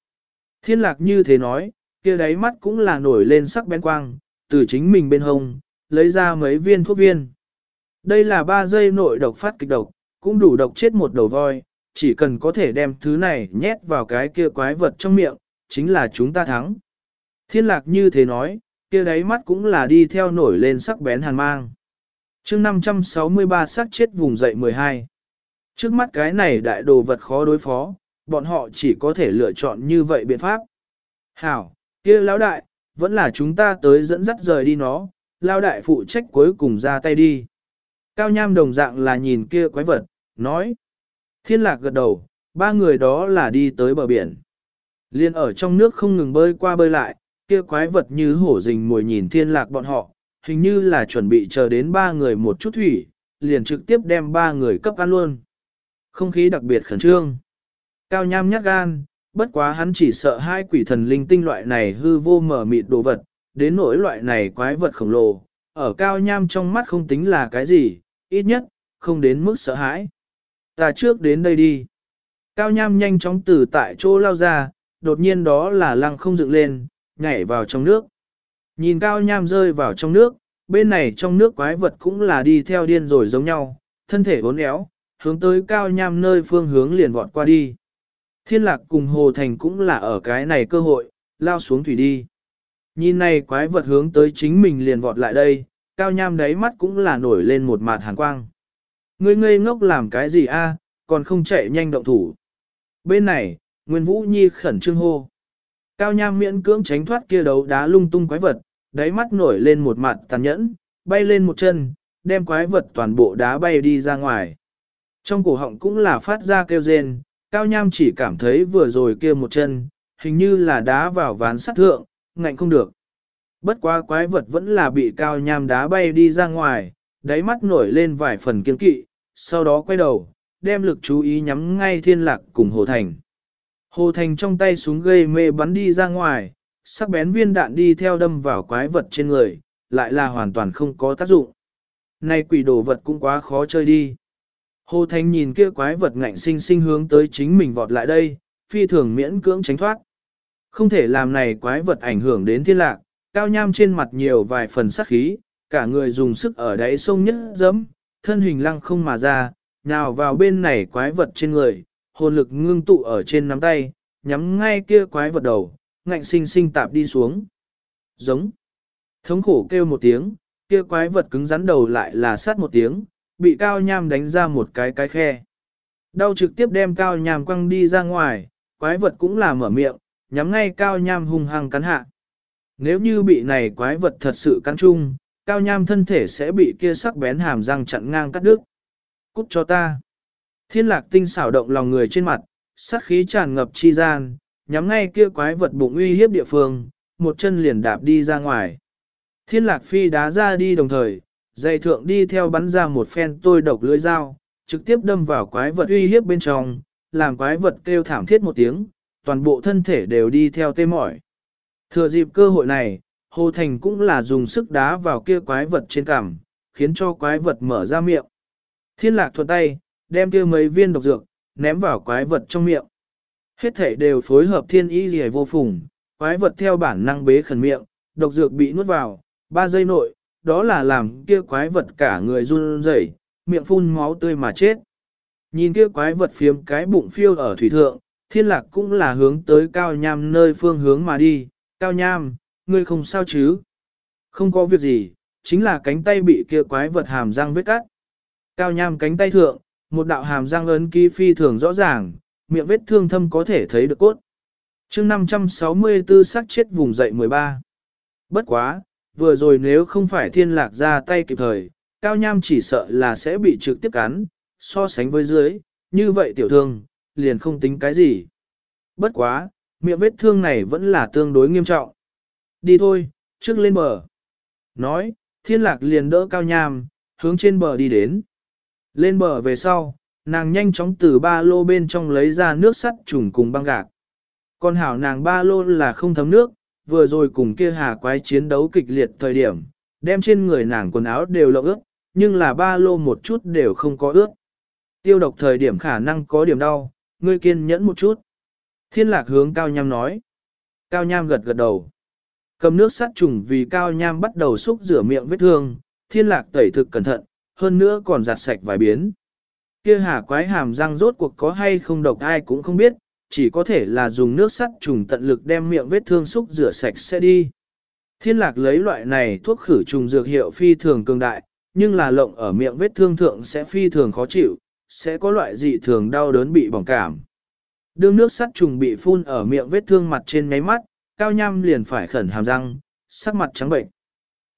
Thiên lạc như thế nói, kia đáy mắt cũng là nổi lên sắc bén quang, từ chính mình bên hông, lấy ra mấy viên thuốc viên. Đây là 3 giây nội độc phát kịch độc, cũng đủ độc chết một đầu voi, chỉ cần có thể đem thứ này nhét vào cái kia quái vật trong miệng, chính là chúng ta thắng. Thiên lạc như thế nói, kia đáy mắt cũng là đi theo nổi lên sắc bén hàn mang. chương 563 sắc chết vùng dậy 12. Trước mắt cái này đại đồ vật khó đối phó, bọn họ chỉ có thể lựa chọn như vậy biện pháp. Hảo, kia lão đại, vẫn là chúng ta tới dẫn dắt rời đi nó, lão đại phụ trách cuối cùng ra tay đi. Cao nham đồng dạng là nhìn kia quái vật, nói. Thiên lạc gật đầu, ba người đó là đi tới bờ biển. Liên ở trong nước không ngừng bơi qua bơi lại, kia quái vật như hổ rình mồi nhìn thiên lạc bọn họ, hình như là chuẩn bị chờ đến ba người một chút thủy, liền trực tiếp đem ba người cấp ăn luôn. Không khí đặc biệt khẩn trương. Cao nham nhát gan, bất quá hắn chỉ sợ hai quỷ thần linh tinh loại này hư vô mở mịt đồ vật, đến nỗi loại này quái vật khổng lồ, ở cao nham trong mắt không tính là cái gì, ít nhất, không đến mức sợ hãi. Ta trước đến đây đi. Cao nham nhanh chóng từ tại chỗ lao ra, đột nhiên đó là lăng không dựng lên, nhảy vào trong nước. Nhìn cao nham rơi vào trong nước, bên này trong nước quái vật cũng là đi theo điên rồi giống nhau, thân thể uốn éo, hướng tới cao nham nơi phương hướng liền vọt qua đi. Thiên lạc cùng Hồ Thành cũng là ở cái này cơ hội, lao xuống thủy đi. Nhìn này quái vật hướng tới chính mình liền vọt lại đây, cao nham đáy mắt cũng là nổi lên một mặt hàn quang. Ngươi ngây ngốc làm cái gì a còn không chạy nhanh động thủ. Bên này, Nguyên Vũ Nhi khẩn trương hô. Cao nham miễn cưỡng tránh thoát kia đấu đá lung tung quái vật, đáy mắt nổi lên một mặt tàn nhẫn, bay lên một chân, đem quái vật toàn bộ đá bay đi ra ngoài. Trong cổ họng cũng là phát ra kêu rên, cao nham chỉ cảm thấy vừa rồi kia một chân, hình như là đá vào ván sắt thượng, ngạnh không được. Bất quá quái vật vẫn là bị cao nham đá bay đi ra ngoài, đáy mắt nổi lên vài phần kiên kỵ, sau đó quay đầu, đem lực chú ý nhắm ngay thiên lạc cùng Hồ Thành. Hồ Thành trong tay súng gây mê bắn đi ra ngoài, sắc bén viên đạn đi theo đâm vào quái vật trên người, lại là hoàn toàn không có tác dụng. Này quỷ đồ vật cũng quá khó chơi đi. Hồ Thành nhìn kia quái vật ngạnh sinh sinh hướng tới chính mình vọt lại đây, phi thường miễn cưỡng tránh thoát. Không thể làm này quái vật ảnh hưởng đến thiên lạc, cao nham trên mặt nhiều vài phần sắc khí, cả người dùng sức ở đáy sông nhất dẫm, thân hình lăng không mà ra, nào vào bên này quái vật trên người, hồn lực ngưng tụ ở trên nắm tay, nhắm ngay kia quái vật đầu, ngạnh sinh sinh tạp đi xuống. Giống. Thống khổ kêu một tiếng, kia quái vật cứng rắn đầu lại là sát một tiếng, bị cao nham đánh ra một cái cái khe. Đau trực tiếp đem cao nham quăng đi ra ngoài, quái vật cũng là mở miệng, nhắm ngay cao nham hung hăng cắn hạ. Nếu như bị này quái vật thật sự cắn chung, cao nham thân thể sẽ bị kia sắc bén hàm răng chặn ngang cắt đứt. Cút cho ta. Thiên lạc tinh xảo động lòng người trên mặt, sát khí tràn ngập chi gian, nhắm ngay kia quái vật bụng uy hiếp địa phương, một chân liền đạp đi ra ngoài. Thiên lạc phi đá ra đi đồng thời, dây thượng đi theo bắn ra một phen tôi độc lưỡi dao, trực tiếp đâm vào quái vật uy hiếp bên trong, làm quái vật kêu thảm thiết một tiếng, toàn bộ thân thể đều đi theo tê mỏi. Thừa dịp cơ hội này, Hồ Thành cũng là dùng sức đá vào kia quái vật trên cằm, khiến cho quái vật mở ra miệng. Thiên lạc thuận tay, đem kia mấy viên độc dược, ném vào quái vật trong miệng. Hết thể đều phối hợp thiên ý gì vô phùng, quái vật theo bản năng bế khẩn miệng, độc dược bị nuốt vào, 3 giây nội, đó là làm kia quái vật cả người run rẩy, miệng phun máu tươi mà chết. Nhìn kia quái vật phiếm cái bụng phiêu ở thủy thượng, thiên lạc cũng là hướng tới cao nham nơi phương hướng mà đi, cao nham, ngươi không sao chứ? Không có việc gì, chính là cánh tay bị kia quái vật hàm răng vết cắt. Cao nham cánh tay thượng, một đạo hàm răng ấn ký phi thường rõ ràng, miệng vết thương thâm có thể thấy được cốt. chương 564 xác chết vùng dậy 13. Bất quá, vừa rồi nếu không phải thiên lạc ra tay kịp thời, cao nham chỉ sợ là sẽ bị trực tiếp cắn, so sánh với dưới, như vậy tiểu thương, liền không tính cái gì. Bất quá, miệng vết thương này vẫn là tương đối nghiêm trọng. Đi thôi, trước lên bờ. Nói, thiên lạc liền đỡ cao nham, hướng trên bờ đi đến. Lên bờ về sau, nàng nhanh chóng từ ba lô bên trong lấy ra nước sắt trùng cùng băng gạc. Còn hảo nàng ba lô là không thấm nước, vừa rồi cùng kia hà quái chiến đấu kịch liệt thời điểm, đem trên người nàng quần áo đều lộng ướt, nhưng là ba lô một chút đều không có ướt. Tiêu độc thời điểm khả năng có điểm đau, ngươi kiên nhẫn một chút. Thiên lạc hướng Cao Nham nói. Cao Nham gật gật đầu. Cầm nước sát trùng vì Cao Nham bắt đầu xúc rửa miệng vết thương, thiên lạc tẩy thực cẩn thận, hơn nữa còn giặt sạch vài biến. Kia hà quái hàm răng rốt cuộc có hay không độc ai cũng không biết, chỉ có thể là dùng nước sắt trùng tận lực đem miệng vết thương xúc rửa sạch sẽ đi. Thiên lạc lấy loại này thuốc khử trùng dược hiệu phi thường cường đại, nhưng là lộng ở miệng vết thương thượng sẽ phi thường khó chịu, sẽ có loại dị thường đau đớn bị bỏng cảm. Đương nước sắt trùng bị phun ở miệng vết thương mặt trên ngáy mắt, cao nham liền phải khẩn hàm răng, sắc mặt trắng bệnh.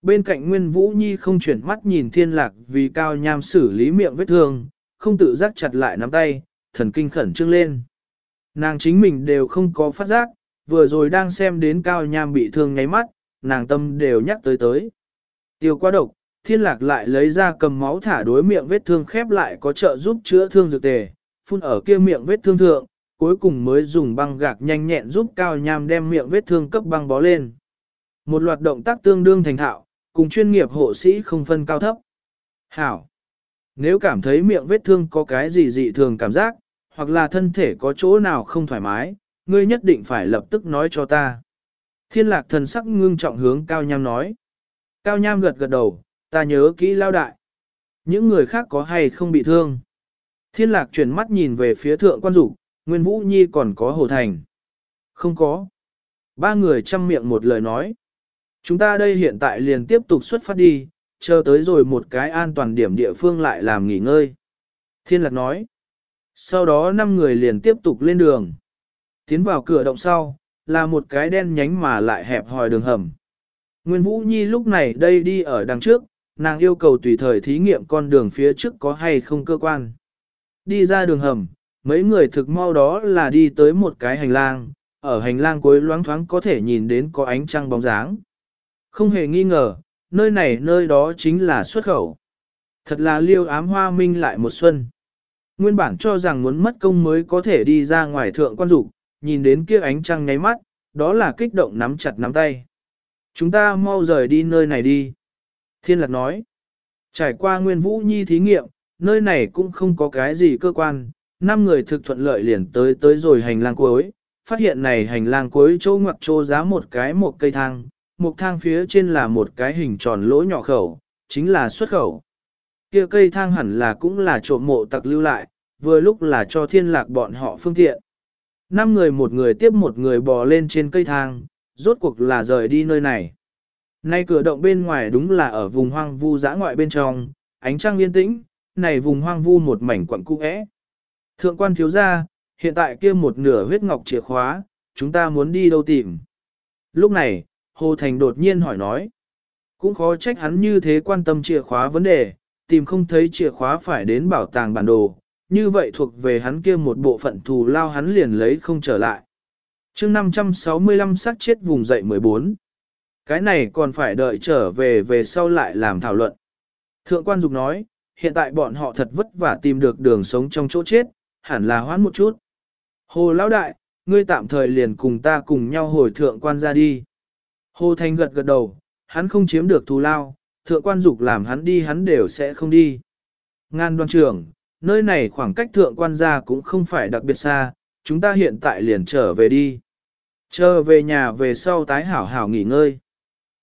Bên cạnh Nguyên Vũ Nhi không chuyển mắt nhìn thiên lạc vì cao nham xử lý miệng vết thương, không tự giác chặt lại nắm tay, thần kinh khẩn trương lên. Nàng chính mình đều không có phát giác, vừa rồi đang xem đến cao nham bị thương ngáy mắt, nàng tâm đều nhắc tới tới. Tiêu qua độc, thiên lạc lại lấy ra cầm máu thả đối miệng vết thương khép lại có trợ giúp chữa thương dược tề, phun ở kia miệng vết thương thượng, cuối cùng mới dùng băng gạc nhanh nhẹn giúp Cao Nham đem miệng vết thương cấp băng bó lên. Một loạt động tác tương đương thành thạo, cùng chuyên nghiệp hộ sĩ không phân cao thấp. Hảo! Nếu cảm thấy miệng vết thương có cái gì dị thường cảm giác, hoặc là thân thể có chỗ nào không thoải mái, ngươi nhất định phải lập tức nói cho ta. Thiên lạc thần sắc ngưng trọng hướng Cao Nham nói. Cao Nham gật gật đầu, ta nhớ kỹ lao đại. Những người khác có hay không bị thương? Thiên lạc chuyển mắt nhìn về phía thượng quan dục Nguyên Vũ Nhi còn có Hồ Thành. Không có. Ba người chăm miệng một lời nói. Chúng ta đây hiện tại liền tiếp tục xuất phát đi, chờ tới rồi một cái an toàn điểm địa phương lại làm nghỉ ngơi. Thiên lạc nói. Sau đó năm người liền tiếp tục lên đường. Tiến vào cửa động sau, là một cái đen nhánh mà lại hẹp hòi đường hầm. Nguyên Vũ Nhi lúc này đây đi ở đằng trước, nàng yêu cầu tùy thời thí nghiệm con đường phía trước có hay không cơ quan. Đi ra đường hầm, mấy người thực mau đó là đi tới một cái hành lang, ở hành lang cuối loáng thoáng có thể nhìn đến có ánh trăng bóng dáng. Không hề nghi ngờ, nơi này nơi đó chính là xuất khẩu. Thật là liêu ám hoa minh lại một xuân. Nguyên bản cho rằng muốn mất công mới có thể đi ra ngoài thượng quan dục nhìn đến kia ánh trăng nháy mắt, đó là kích động nắm chặt nắm tay. Chúng ta mau rời đi nơi này đi. Thiên lạc nói, trải qua nguyên vũ nhi thí nghiệm, nơi này cũng không có cái gì cơ quan, năm người thực thuận lợi liền tới tới rồi hành lang cuối, phát hiện này hành lang cuối chỗ ngoặc chỗ giá một cái một cây thang, một thang phía trên là một cái hình tròn lỗ nhỏ khẩu, chính là xuất khẩu. Kia cây thang hẳn là cũng là trộm mộ tặc lưu lại, vừa lúc là cho thiên lạc bọn họ phương tiện. Năm người một người tiếp một người bò lên trên cây thang, rốt cuộc là rời đi nơi này. Nay cửa động bên ngoài đúng là ở vùng hoang vu dã ngoại bên trong, ánh trăng yên tĩnh, này vùng hoang vu một mảnh quặng cung é. Thượng quan thiếu gia, hiện tại kia một nửa huyết ngọc chìa khóa, chúng ta muốn đi đâu tìm. Lúc này, Hồ Thành đột nhiên hỏi nói. Cũng khó trách hắn như thế quan tâm chìa khóa vấn đề, tìm không thấy chìa khóa phải đến bảo tàng bản đồ, như vậy thuộc về hắn kia một bộ phận thù lao hắn liền lấy không trở lại. chương 565 sát chết vùng dậy 14. Cái này còn phải đợi trở về về sau lại làm thảo luận. Thượng quan Dục nói, hiện tại bọn họ thật vất vả tìm được đường sống trong chỗ chết, hẳn là hoãn một chút. Hồ Lão Đại, ngươi tạm thời liền cùng ta cùng nhau hồi thượng quan ra đi. Hồ Thanh gật gật đầu, hắn không chiếm được thù lao, thượng quan dục làm hắn đi hắn đều sẽ không đi. Ngan đoan trưởng, nơi này khoảng cách thượng quan gia cũng không phải đặc biệt xa, chúng ta hiện tại liền trở về đi. Trở về nhà về sau tái hảo hảo nghỉ ngơi.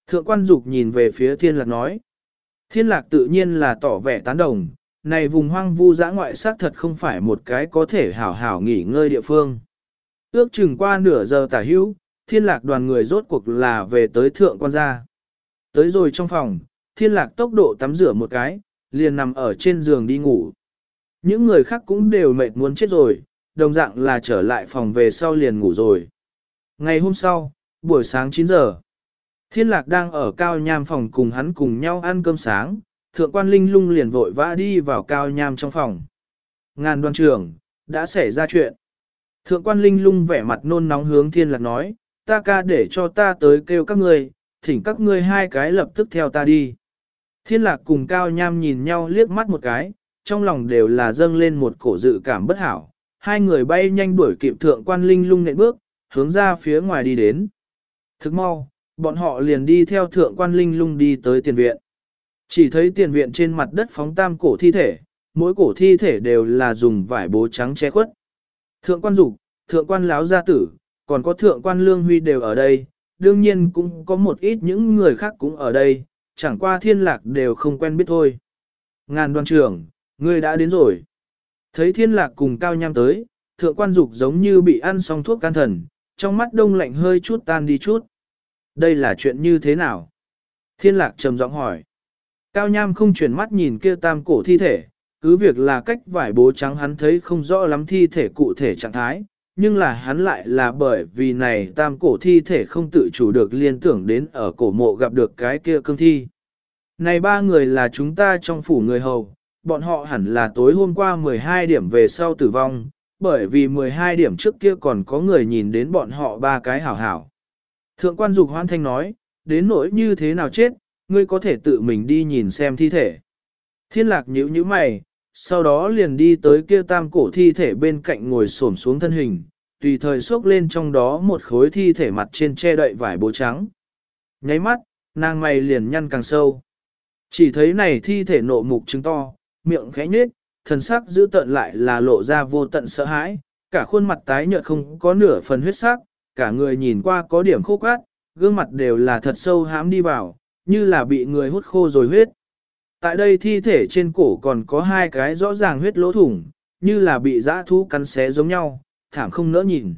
Thượng quan dục nhìn về phía thiên lạc nói. Thiên lạc tự nhiên là tỏ vẻ tán đồng, này vùng hoang vu dã ngoại xác thật không phải một cái có thể hảo hảo nghỉ ngơi địa phương. Ước chừng qua nửa giờ tả hữu, thiên lạc đoàn người rốt cuộc là về tới thượng quan gia. Tới rồi trong phòng, thiên lạc tốc độ tắm rửa một cái, liền nằm ở trên giường đi ngủ. Những người khác cũng đều mệt muốn chết rồi, đồng dạng là trở lại phòng về sau liền ngủ rồi. Ngày hôm sau, buổi sáng 9 giờ, thiên lạc đang ở cao nham phòng cùng hắn cùng nhau ăn cơm sáng, thượng quan linh lung liền vội vã đi vào cao nham trong phòng. Ngàn đoàn trưởng, đã xảy ra chuyện. Thượng quan linh lung vẻ mặt nôn nóng hướng thiên lạc nói, ta ca để cho ta tới kêu các ngươi, thỉnh các ngươi hai cái lập tức theo ta đi. Thiên lạc cùng cao nham nhìn nhau liếc mắt một cái, trong lòng đều là dâng lên một cổ dự cảm bất hảo. Hai người bay nhanh đuổi kịp thượng quan linh lung nện bước, hướng ra phía ngoài đi đến. Thức mau, bọn họ liền đi theo thượng quan linh lung đi tới tiền viện. Chỉ thấy tiền viện trên mặt đất phóng tam cổ thi thể, mỗi cổ thi thể đều là dùng vải bố trắng che khuất. Thượng quan dục, thượng quan láo gia tử, còn có thượng quan lương huy đều ở đây, đương nhiên cũng có một ít những người khác cũng ở đây, chẳng qua thiên lạc đều không quen biết thôi. Ngàn đoàn trưởng, ngươi đã đến rồi. Thấy thiên lạc cùng cao nham tới, thượng quan dục giống như bị ăn xong thuốc can thần, trong mắt đông lạnh hơi chút tan đi chút. Đây là chuyện như thế nào? Thiên lạc trầm giọng hỏi. Cao nham không chuyển mắt nhìn kia tam cổ thi thể, cứ việc là cách vải bố trắng hắn thấy không rõ lắm thi thể cụ thể trạng thái, nhưng là hắn lại là bởi vì này tam cổ thi thể không tự chủ được liên tưởng đến ở cổ mộ gặp được cái kia cương thi. Này ba người là chúng ta trong phủ người hầu, bọn họ hẳn là tối hôm qua 12 điểm về sau tử vong, bởi vì 12 điểm trước kia còn có người nhìn đến bọn họ ba cái hảo hảo. Thượng quan dục hoan thanh nói, đến nỗi như thế nào chết, ngươi có thể tự mình đi nhìn xem thi thể. Thiên lạc nhíu như mày, sau đó liền đi tới kia tam cổ thi thể bên cạnh ngồi xổm xuống thân hình, tùy thời xốc lên trong đó một khối thi thể mặt trên che đậy vải bố trắng. Nháy mắt, nàng mày liền nhăn càng sâu. Chỉ thấy này thi thể nộ mục trứng to, miệng khẽ nhếch, thần sắc giữ tận lại là lộ ra vô tận sợ hãi, cả khuôn mặt tái nhợt không có nửa phần huyết sắc, cả người nhìn qua có điểm khô quát, gương mặt đều là thật sâu hãm đi vào, như là bị người hút khô rồi huyết. Tại đây thi thể trên cổ còn có hai cái rõ ràng huyết lỗ thủng, như là bị dã thú cắn xé giống nhau, thảm không nỡ nhìn.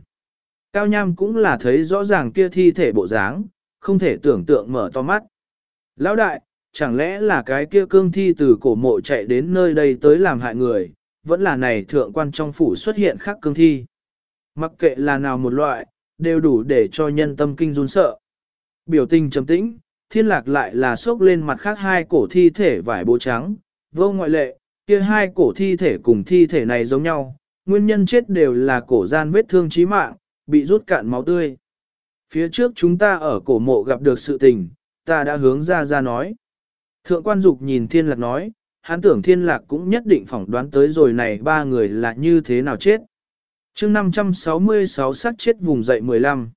Cao Nham cũng là thấy rõ ràng kia thi thể bộ dáng, không thể tưởng tượng mở to mắt. Lão đại, chẳng lẽ là cái kia cương thi từ cổ mộ chạy đến nơi đây tới làm hại người, vẫn là này thượng quan trong phủ xuất hiện khác cương thi. Mặc kệ là nào một loại, đều đủ để cho nhân tâm kinh run sợ. Biểu tình trầm tĩnh, thiên lạc lại là xốc lên mặt khác hai cổ thi thể vải bố trắng, vô ngoại lệ, kia hai cổ thi thể cùng thi thể này giống nhau, nguyên nhân chết đều là cổ gian vết thương chí mạng, bị rút cạn máu tươi. Phía trước chúng ta ở cổ mộ gặp được sự tình, ta đã hướng ra ra nói. Thượng quan dục nhìn thiên lạc nói, hắn tưởng thiên lạc cũng nhất định phỏng đoán tới rồi này ba người là như thế nào chết. chương 566 sát chết vùng dậy 15.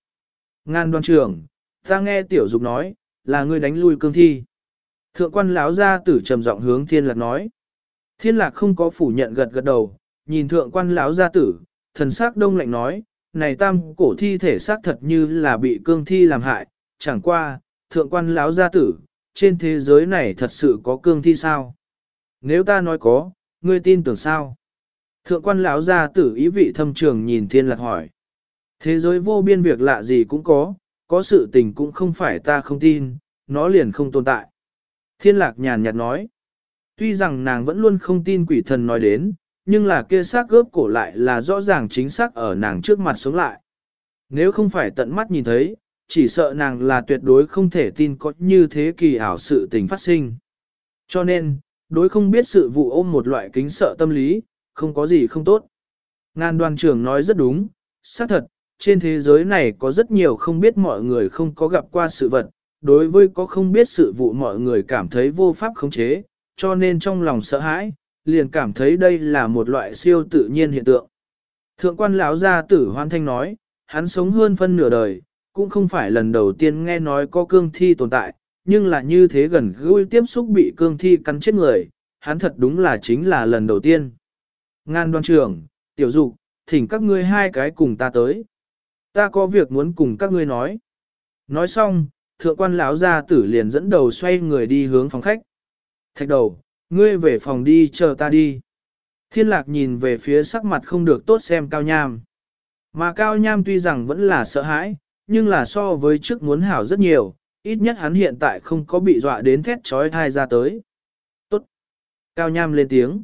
Ngan đoan trưởng, ta nghe tiểu dục nói, là ngươi đánh lui cương thi. Thượng quan lão gia tử trầm giọng hướng thiên lạc nói. Thiên lạc không có phủ nhận gật gật đầu, nhìn thượng quan lão gia tử, thần sắc đông lạnh nói, này tam cổ thi thể xác thật như là bị cương thi làm hại, chẳng qua, thượng quan lão gia tử, trên thế giới này thật sự có cương thi sao? Nếu ta nói có, ngươi tin tưởng sao? Thượng quan lão gia tử ý vị thâm trường nhìn thiên lạc hỏi. Thế giới vô biên việc lạ gì cũng có, có sự tình cũng không phải ta không tin, nó liền không tồn tại. Thiên lạc nhàn nhạt nói. Tuy rằng nàng vẫn luôn không tin quỷ thần nói đến, nhưng là kia xác gớp cổ lại là rõ ràng chính xác ở nàng trước mặt sống lại. Nếu không phải tận mắt nhìn thấy, chỉ sợ nàng là tuyệt đối không thể tin có như thế kỳ ảo sự tình phát sinh. Cho nên, đối không biết sự vụ ôm một loại kính sợ tâm lý, không có gì không tốt. Ngàn đoàn trưởng nói rất đúng, xác thật, trên thế giới này có rất nhiều không biết mọi người không có gặp qua sự vật, đối với có không biết sự vụ mọi người cảm thấy vô pháp khống chế, cho nên trong lòng sợ hãi, liền cảm thấy đây là một loại siêu tự nhiên hiện tượng. Thượng quan lão gia tử hoan thanh nói, hắn sống hơn phân nửa đời, cũng không phải lần đầu tiên nghe nói có cương thi tồn tại, nhưng là như thế gần gũi tiếp xúc bị cương thi cắn chết người, hắn thật đúng là chính là lần đầu tiên. Ngan đoan trưởng, tiểu dục, thỉnh các ngươi hai cái cùng ta tới. Ta có việc muốn cùng các ngươi nói. Nói xong, thượng quan lão gia tử liền dẫn đầu xoay người đi hướng phòng khách. Thạch đầu, ngươi về phòng đi chờ ta đi. Thiên lạc nhìn về phía sắc mặt không được tốt xem cao nham. Mà cao nham tuy rằng vẫn là sợ hãi, nhưng là so với trước muốn hảo rất nhiều, ít nhất hắn hiện tại không có bị dọa đến thét trói thai ra tới. Tốt. Cao nham lên tiếng.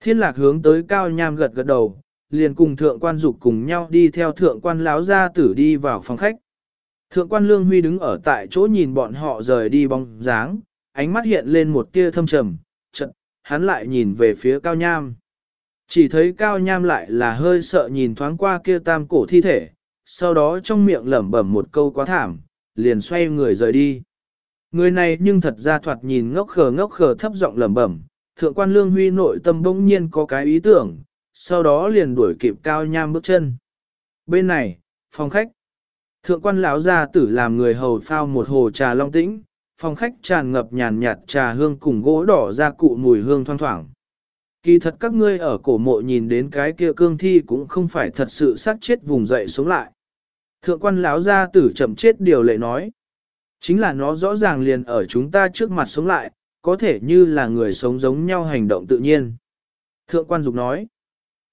Thiên lạc hướng tới cao nham gật gật đầu, liền cùng thượng quan dục cùng nhau đi theo thượng quan láo gia tử đi vào phòng khách. Thượng quan lương huy đứng ở tại chỗ nhìn bọn họ rời đi bóng dáng, ánh mắt hiện lên một tia thâm trầm, chật, hắn lại nhìn về phía cao nham. Chỉ thấy cao nham lại là hơi sợ nhìn thoáng qua kia tam cổ thi thể, sau đó trong miệng lẩm bẩm một câu quá thảm, liền xoay người rời đi. Người này nhưng thật ra thoạt nhìn ngốc khờ ngốc khờ thấp giọng lẩm bẩm, thượng quan lương huy nội tâm bỗng nhiên có cái ý tưởng, sau đó liền đuổi kịp cao nham bước chân. Bên này, phòng khách. Thượng quan lão gia tử làm người hầu phao một hồ trà long tĩnh, phòng khách tràn ngập nhàn nhạt trà hương cùng gỗ đỏ ra cụ mùi hương thoang thoảng. Kỳ thật các ngươi ở cổ mộ nhìn đến cái kia cương thi cũng không phải thật sự sát chết vùng dậy sống lại. Thượng quan lão gia tử chậm chết điều lệ nói. Chính là nó rõ ràng liền ở chúng ta trước mặt sống lại, có thể như là người sống giống nhau hành động tự nhiên. Thượng quan dục nói.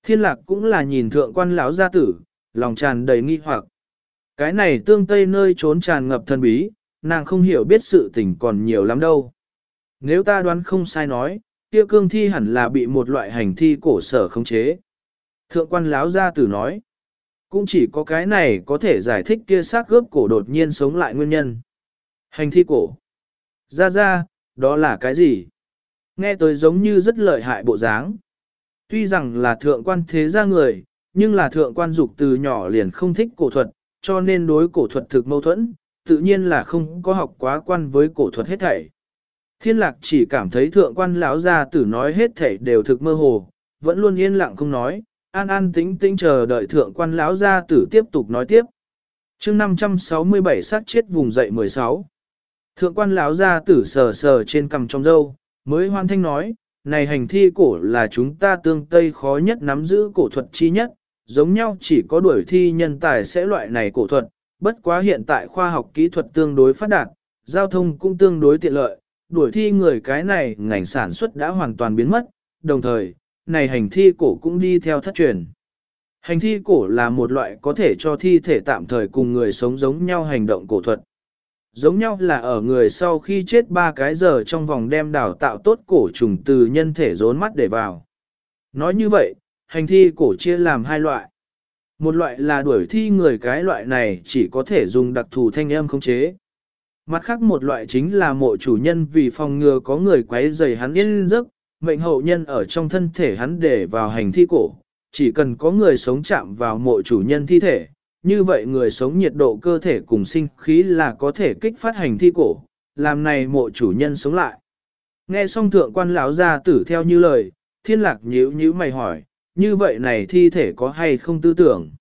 Thiên lạc cũng là nhìn thượng quan lão gia tử, lòng tràn đầy nghi hoặc. Cái này tương tây nơi trốn tràn ngập thân bí, nàng không hiểu biết sự tình còn nhiều lắm đâu. Nếu ta đoán không sai nói, kia cương thi hẳn là bị một loại hành thi cổ sở khống chế. Thượng quan lão gia tử nói, cũng chỉ có cái này có thể giải thích kia xác gớp cổ đột nhiên sống lại nguyên nhân. Hành thi cổ. Ra ra, đó là cái gì? Nghe tới giống như rất lợi hại bộ dáng. Tuy rằng là thượng quan thế gia người, nhưng là thượng quan dục từ nhỏ liền không thích cổ thuật, cho nên đối cổ thuật thực mâu thuẫn, tự nhiên là không có học quá quan với cổ thuật hết thảy. Thiên lạc chỉ cảm thấy thượng quan lão gia tử nói hết thảy đều thực mơ hồ, vẫn luôn yên lặng không nói, an an tĩnh tĩnh chờ đợi thượng quan lão gia tử tiếp tục nói tiếp. chương 567 sát chết vùng dậy 16. Thượng quan lão gia tử sờ sờ trên cằm trong dâu, mới hoan thanh nói, này hành thi cổ là chúng ta tương tây khó nhất nắm giữ cổ thuật chi nhất, giống nhau chỉ có đuổi thi nhân tài sẽ loại này cổ thuật, bất quá hiện tại khoa học kỹ thuật tương đối phát đạt, giao thông cũng tương đối tiện lợi, đuổi thi người cái này ngành sản xuất đã hoàn toàn biến mất, đồng thời, này hành thi cổ cũng đi theo thất truyền. Hành thi cổ là một loại có thể cho thi thể tạm thời cùng người sống giống nhau hành động cổ thuật. Giống nhau là ở người sau khi chết ba cái giờ trong vòng đem đào tạo tốt cổ trùng từ nhân thể rốn mắt để vào. Nói như vậy, hành thi cổ chia làm hai loại. Một loại là đuổi thi người cái loại này chỉ có thể dùng đặc thù thanh âm khống chế. Mặt khác một loại chính là mộ chủ nhân vì phòng ngừa có người quấy rầy hắn yên giấc, mệnh hậu nhân ở trong thân thể hắn để vào hành thi cổ. Chỉ cần có người sống chạm vào mộ chủ nhân thi thể, như vậy người sống nhiệt độ cơ thể cùng sinh khí là có thể kích phát hành thi cổ, làm này mộ chủ nhân sống lại. Nghe xong thượng quan lão gia tử theo như lời, thiên lạc nhíu nhíu mày hỏi, như vậy này thi thể có hay không tư tưởng?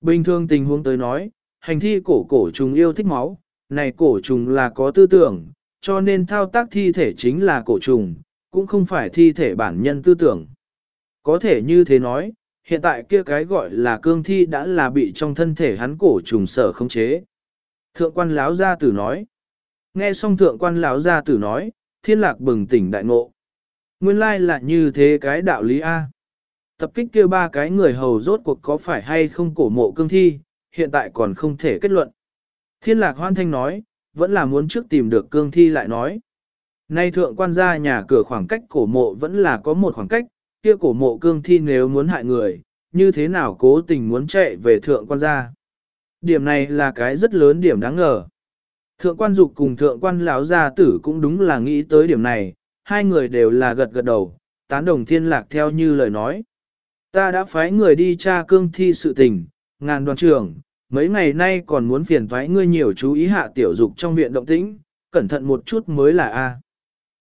Bình thường tình huống tới nói, hành thi cổ cổ trùng yêu thích máu, này cổ trùng là có tư tưởng, cho nên thao tác thi thể chính là cổ trùng, cũng không phải thi thể bản nhân tư tưởng. Có thể như thế nói, hiện tại kia cái gọi là cương thi đã là bị trong thân thể hắn cổ trùng sở không chế. Thượng quan lão gia tử nói. Nghe xong thượng quan lão gia tử nói, thiên lạc bừng tỉnh đại ngộ. Nguyên lai là như thế cái đạo lý A. Tập kích kia ba cái người hầu rốt cuộc có phải hay không cổ mộ cương thi, hiện tại còn không thể kết luận. Thiên lạc hoan thanh nói, vẫn là muốn trước tìm được cương thi lại nói. Nay thượng quan gia nhà cửa khoảng cách cổ mộ vẫn là có một khoảng cách, kia cổ mộ cương thi nếu muốn hại người, như thế nào cố tình muốn chạy về thượng quan gia. Điểm này là cái rất lớn điểm đáng ngờ. Thượng quan dục cùng thượng quan lão gia tử cũng đúng là nghĩ tới điểm này, hai người đều là gật gật đầu, tán đồng thiên lạc theo như lời nói. Ta đã phái người đi tra cương thi sự tình, ngàn đoàn trưởng, mấy ngày nay còn muốn phiền thoái ngươi nhiều chú ý hạ tiểu dục trong viện động tĩnh, cẩn thận một chút mới là A.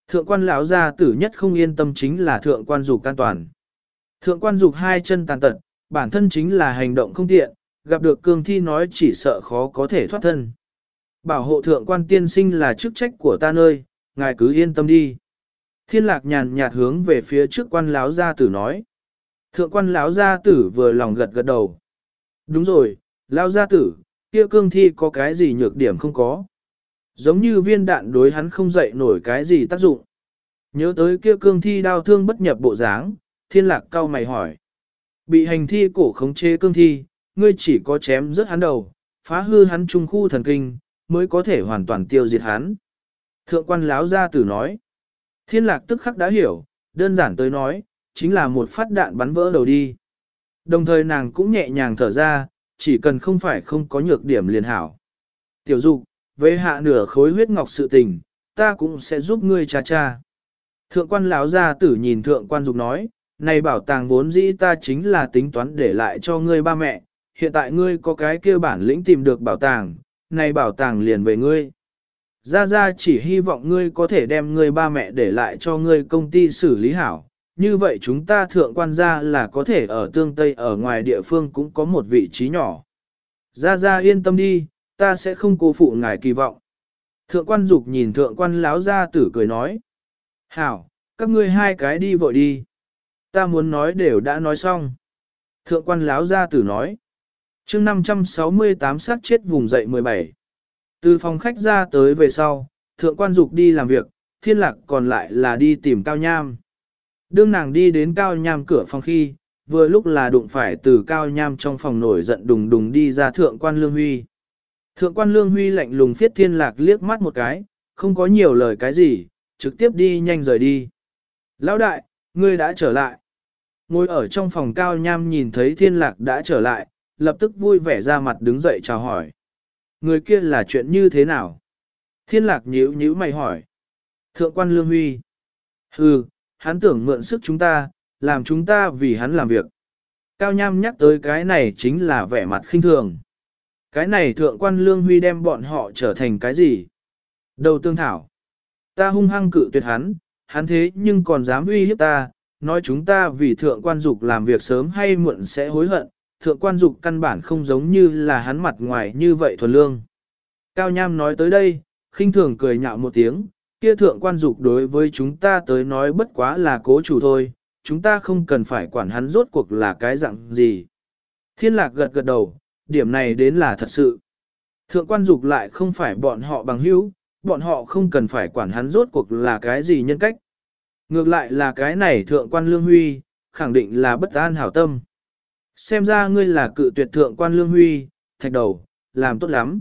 Thượng quan lão gia tử nhất không yên tâm chính là thượng quan dục an toàn. Thượng quan dục hai chân tàn tật, bản thân chính là hành động không tiện, gặp được cương thi nói chỉ sợ khó có thể thoát thân. Bảo hộ thượng quan tiên sinh là chức trách của ta nơi, ngài cứ yên tâm đi. Thiên lạc nhàn nhạt hướng về phía trước quan lão gia tử nói. Thượng quan lão gia tử vừa lòng gật gật đầu. Đúng rồi, lão gia tử, kia cương thi có cái gì nhược điểm không có. Giống như viên đạn đối hắn không dậy nổi cái gì tác dụng. Nhớ tới kia cương thi đau thương bất nhập bộ dáng, thiên lạc cao mày hỏi. Bị hành thi cổ khống chế cương thi, ngươi chỉ có chém rớt hắn đầu, phá hư hắn trung khu thần kinh, mới có thể hoàn toàn tiêu diệt hắn. Thượng quan láo gia tử nói. Thiên lạc tức khắc đã hiểu, đơn giản tới nói, chính là một phát đạn bắn vỡ đầu đi. Đồng thời nàng cũng nhẹ nhàng thở ra, chỉ cần không phải không có nhược điểm liền hảo. Tiểu dục, về hạ nửa khối huyết ngọc sự tình, ta cũng sẽ giúp ngươi cha cha. Thượng quan lão gia tử nhìn thượng quan dục nói, này bảo tàng vốn dĩ ta chính là tính toán để lại cho ngươi ba mẹ, hiện tại ngươi có cái kia bản lĩnh tìm được bảo tàng, này bảo tàng liền về ngươi. Gia Gia chỉ hy vọng ngươi có thể đem ngươi ba mẹ để lại cho ngươi công ty xử lý hảo, như vậy chúng ta thượng quan gia là có thể ở tương Tây ở ngoài địa phương cũng có một vị trí nhỏ. Gia Gia yên tâm đi, ta sẽ không cố phụ ngài kỳ vọng. Thượng quan dục nhìn thượng quan láo gia tử cười nói. Hảo, các ngươi hai cái đi vội đi. Ta muốn nói đều đã nói xong. Thượng quan láo gia tử nói. chương 568 sát chết vùng dậy 17. Từ phòng khách ra tới về sau, thượng quan dục đi làm việc, thiên lạc còn lại là đi tìm cao nham. Đương nàng đi đến cao nham cửa phòng khi, vừa lúc là đụng phải từ cao nham trong phòng nổi giận đùng đùng đi ra thượng quan lương huy. Thượng quan lương huy lạnh lùng phiết thiên lạc liếc mắt một cái, không có nhiều lời cái gì, trực tiếp đi nhanh rời đi. Lão đại, ngươi đã trở lại. Ngồi ở trong phòng cao nham nhìn thấy thiên lạc đã trở lại, lập tức vui vẻ ra mặt đứng dậy chào hỏi. Người kia là chuyện như thế nào? Thiên lạc nhíu nhíu mày hỏi. Thượng quan lương huy. Hừ, hắn tưởng mượn sức chúng ta, làm chúng ta vì hắn làm việc. Cao nham nhắc tới cái này chính là vẻ mặt khinh thường. Cái này thượng quan lương huy đem bọn họ trở thành cái gì? Đầu tương thảo. Ta hung hăng cự tuyệt hắn, hắn thế nhưng còn dám uy hiếp ta, nói chúng ta vì thượng quan dục làm việc sớm hay muộn sẽ hối hận, thượng quan dục căn bản không giống như là hắn mặt ngoài như vậy thuần lương. Cao Nham nói tới đây, khinh thường cười nhạo một tiếng, kia thượng quan dục đối với chúng ta tới nói bất quá là cố chủ thôi, chúng ta không cần phải quản hắn rốt cuộc là cái dạng gì. Thiên lạc gật gật đầu, điểm này đến là thật sự. Thượng quan dục lại không phải bọn họ bằng hữu, bọn họ không cần phải quản hắn rốt cuộc là cái gì nhân cách. Ngược lại là cái này thượng quan lương huy, khẳng định là bất an hảo tâm. Xem ra ngươi là cự tuyệt thượng quan lương huy, thạch đầu, làm tốt lắm.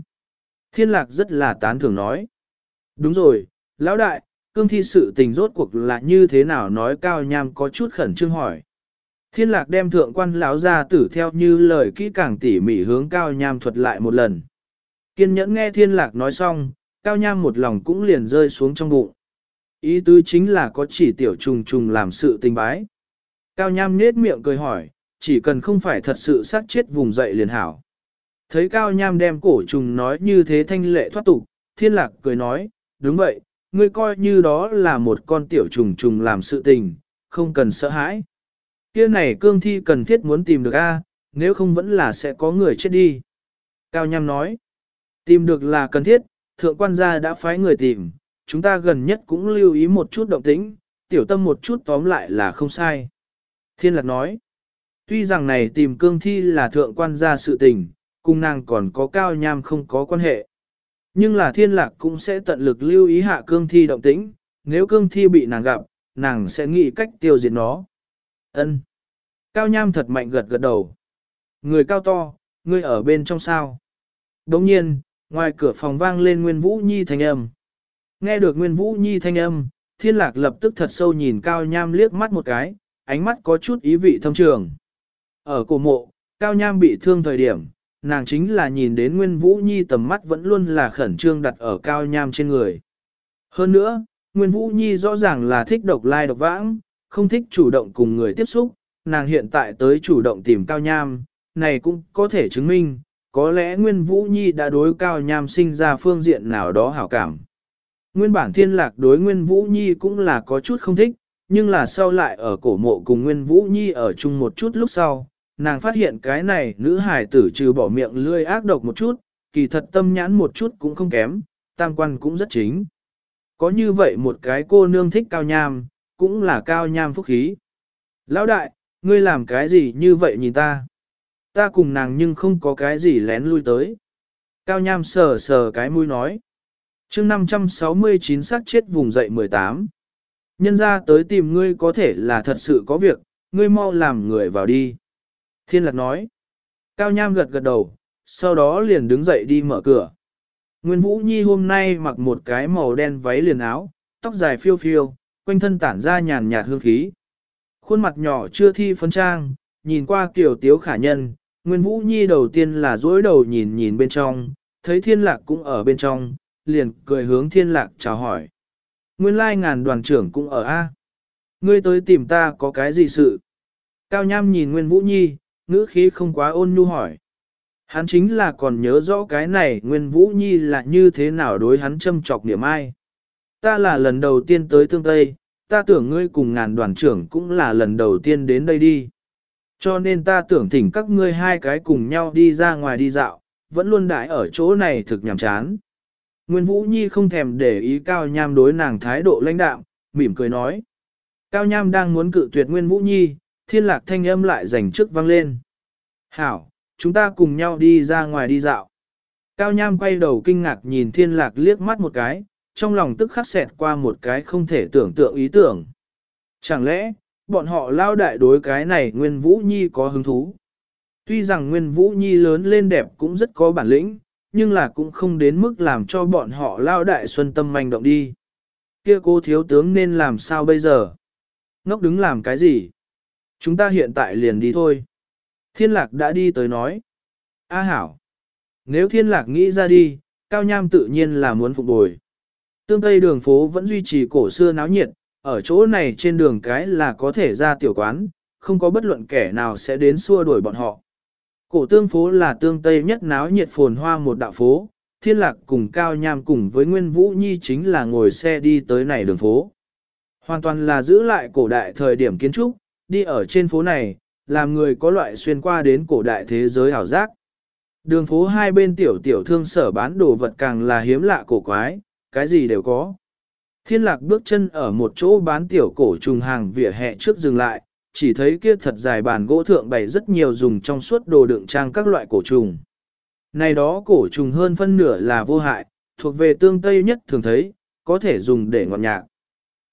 Thiên lạc rất là tán thưởng nói. Đúng rồi, lão đại, cương thi sự tình rốt cuộc là như thế nào nói cao nham có chút khẩn trương hỏi. Thiên lạc đem thượng quan lão ra tử theo như lời kỹ càng tỉ mỉ hướng cao nham thuật lại một lần. Kiên nhẫn nghe thiên lạc nói xong, cao nham một lòng cũng liền rơi xuống trong bụng. Ý tứ chính là có chỉ tiểu trùng trùng làm sự tình bái. Cao nham nết miệng cười hỏi, chỉ cần không phải thật sự sát chết vùng dậy liền hảo. Thấy cao nham đem cổ trùng nói như thế thanh lệ thoát tục, thiên lạc cười nói, đúng vậy, ngươi coi như đó là một con tiểu trùng trùng làm sự tình, không cần sợ hãi. Kia này cương thi cần thiết muốn tìm được A, nếu không vẫn là sẽ có người chết đi. Cao Nham nói, tìm được là cần thiết, thượng quan gia đã phái người tìm, chúng ta gần nhất cũng lưu ý một chút động tĩnh, tiểu tâm một chút tóm lại là không sai. Thiên lạc nói, tuy rằng này tìm cương thi là thượng quan gia sự tình, cùng nàng còn có cao nham không có quan hệ. Nhưng là thiên lạc cũng sẽ tận lực lưu ý hạ cương thi động tĩnh, nếu cương thi bị nàng gặp, nàng sẽ nghĩ cách tiêu diệt nó. ân Cao nham thật mạnh gật gật đầu. Người cao to, người ở bên trong sao. Đồng nhiên, ngoài cửa phòng vang lên Nguyên Vũ Nhi thanh âm. Nghe được Nguyên Vũ Nhi thanh âm, thiên lạc lập tức thật sâu nhìn Cao Nham liếc mắt một cái, ánh mắt có chút ý vị thâm trường. Ở cổ mộ, Cao Nham bị thương thời điểm, nàng chính là nhìn đến Nguyên Vũ Nhi tầm mắt vẫn luôn là khẩn trương đặt ở Cao Nham trên người. Hơn nữa, Nguyên Vũ Nhi rõ ràng là thích độc lai độc vãng, không thích chủ động cùng người tiếp xúc, nàng hiện tại tới chủ động tìm Cao Nham, này cũng có thể chứng minh, có lẽ Nguyên Vũ Nhi đã đối Cao Nham sinh ra phương diện nào đó hảo cảm. Nguyên bản thiên lạc đối Nguyên Vũ Nhi cũng là có chút không thích, nhưng là sau lại ở cổ mộ cùng Nguyên Vũ Nhi ở chung một chút lúc sau, nàng phát hiện cái này nữ hải tử trừ bỏ miệng lươi ác độc một chút, kỳ thật tâm nhãn một chút cũng không kém, tam quan cũng rất chính. Có như vậy một cái cô nương thích cao nham, cũng là cao nham phúc khí. Lão đại, ngươi làm cái gì như vậy nhìn ta? Ta cùng nàng nhưng không có cái gì lén lui tới. Cao nham sờ sờ cái mũi nói. chương 569 xác chết vùng dậy 18. Nhân ra tới tìm ngươi có thể là thật sự có việc, ngươi mau làm người vào đi. Thiên lạc nói. Cao nham gật gật đầu, sau đó liền đứng dậy đi mở cửa. Nguyên Vũ Nhi hôm nay mặc một cái màu đen váy liền áo, tóc dài phiêu phiêu, quanh thân tản ra nhàn nhạt hương khí. Khuôn mặt nhỏ chưa thi phấn trang, nhìn qua kiểu tiếu khả nhân, Nguyên Vũ Nhi đầu tiên là dối đầu nhìn nhìn bên trong, thấy thiên lạc cũng ở bên trong, liền cười hướng thiên lạc chào hỏi. Nguyên lai ngàn đoàn trưởng cũng ở A. Ngươi tới tìm ta có cái gì sự? Cao Nham nhìn Nguyên Vũ Nhi, ngữ khí không quá ôn nhu hỏi. Hắn chính là còn nhớ rõ cái này Nguyên Vũ Nhi là như thế nào đối hắn châm trọc niệm ai. Ta là lần đầu tiên tới tương Tây, ta tưởng ngươi cùng ngàn đoàn trưởng cũng là lần đầu tiên đến đây đi. Cho nên ta tưởng thỉnh các ngươi hai cái cùng nhau đi ra ngoài đi dạo, vẫn luôn đãi ở chỗ này thực nhàm chán. Nguyên Vũ Nhi không thèm để ý Cao Nham đối nàng thái độ lãnh đạm, mỉm cười nói. Cao Nham đang muốn cự tuyệt Nguyên Vũ Nhi, thiên lạc thanh âm lại dành trước vang lên. Hảo, chúng ta cùng nhau đi ra ngoài đi dạo. Cao Nham quay đầu kinh ngạc nhìn thiên lạc liếc mắt một cái, trong lòng tức khắc xẹt qua một cái không thể tưởng tượng ý tưởng. Chẳng lẽ, bọn họ lao đại đối cái này Nguyên Vũ Nhi có hứng thú? Tuy rằng Nguyên Vũ Nhi lớn lên đẹp cũng rất có bản lĩnh, nhưng là cũng không đến mức làm cho bọn họ lao đại xuân tâm manh động đi. Kia cô thiếu tướng nên làm sao bây giờ? Ngốc đứng làm cái gì? Chúng ta hiện tại liền đi thôi. Thiên lạc đã đi tới nói. A hảo. Nếu thiên lạc nghĩ ra đi, cao nham tự nhiên là muốn phục bồi. Tương Tây đường phố vẫn duy trì cổ xưa náo nhiệt, ở chỗ này trên đường cái là có thể ra tiểu quán, không có bất luận kẻ nào sẽ đến xua đuổi bọn họ. Cổ tương phố là tương Tây nhất náo nhiệt phồn hoa một đạo phố, thiên lạc cùng Cao Nham cùng với Nguyên Vũ Nhi chính là ngồi xe đi tới này đường phố. Hoàn toàn là giữ lại cổ đại thời điểm kiến trúc, đi ở trên phố này, làm người có loại xuyên qua đến cổ đại thế giới ảo giác. Đường phố hai bên tiểu tiểu thương sở bán đồ vật càng là hiếm lạ cổ quái, cái gì đều có. Thiên lạc bước chân ở một chỗ bán tiểu cổ trùng hàng vỉa hè trước dừng lại, chỉ thấy kia thật dài bàn gỗ thượng bày rất nhiều dùng trong suốt đồ đựng trang các loại cổ trùng. Này đó cổ trùng hơn phân nửa là vô hại, thuộc về tương tây nhất thường thấy, có thể dùng để ngọt nhạc.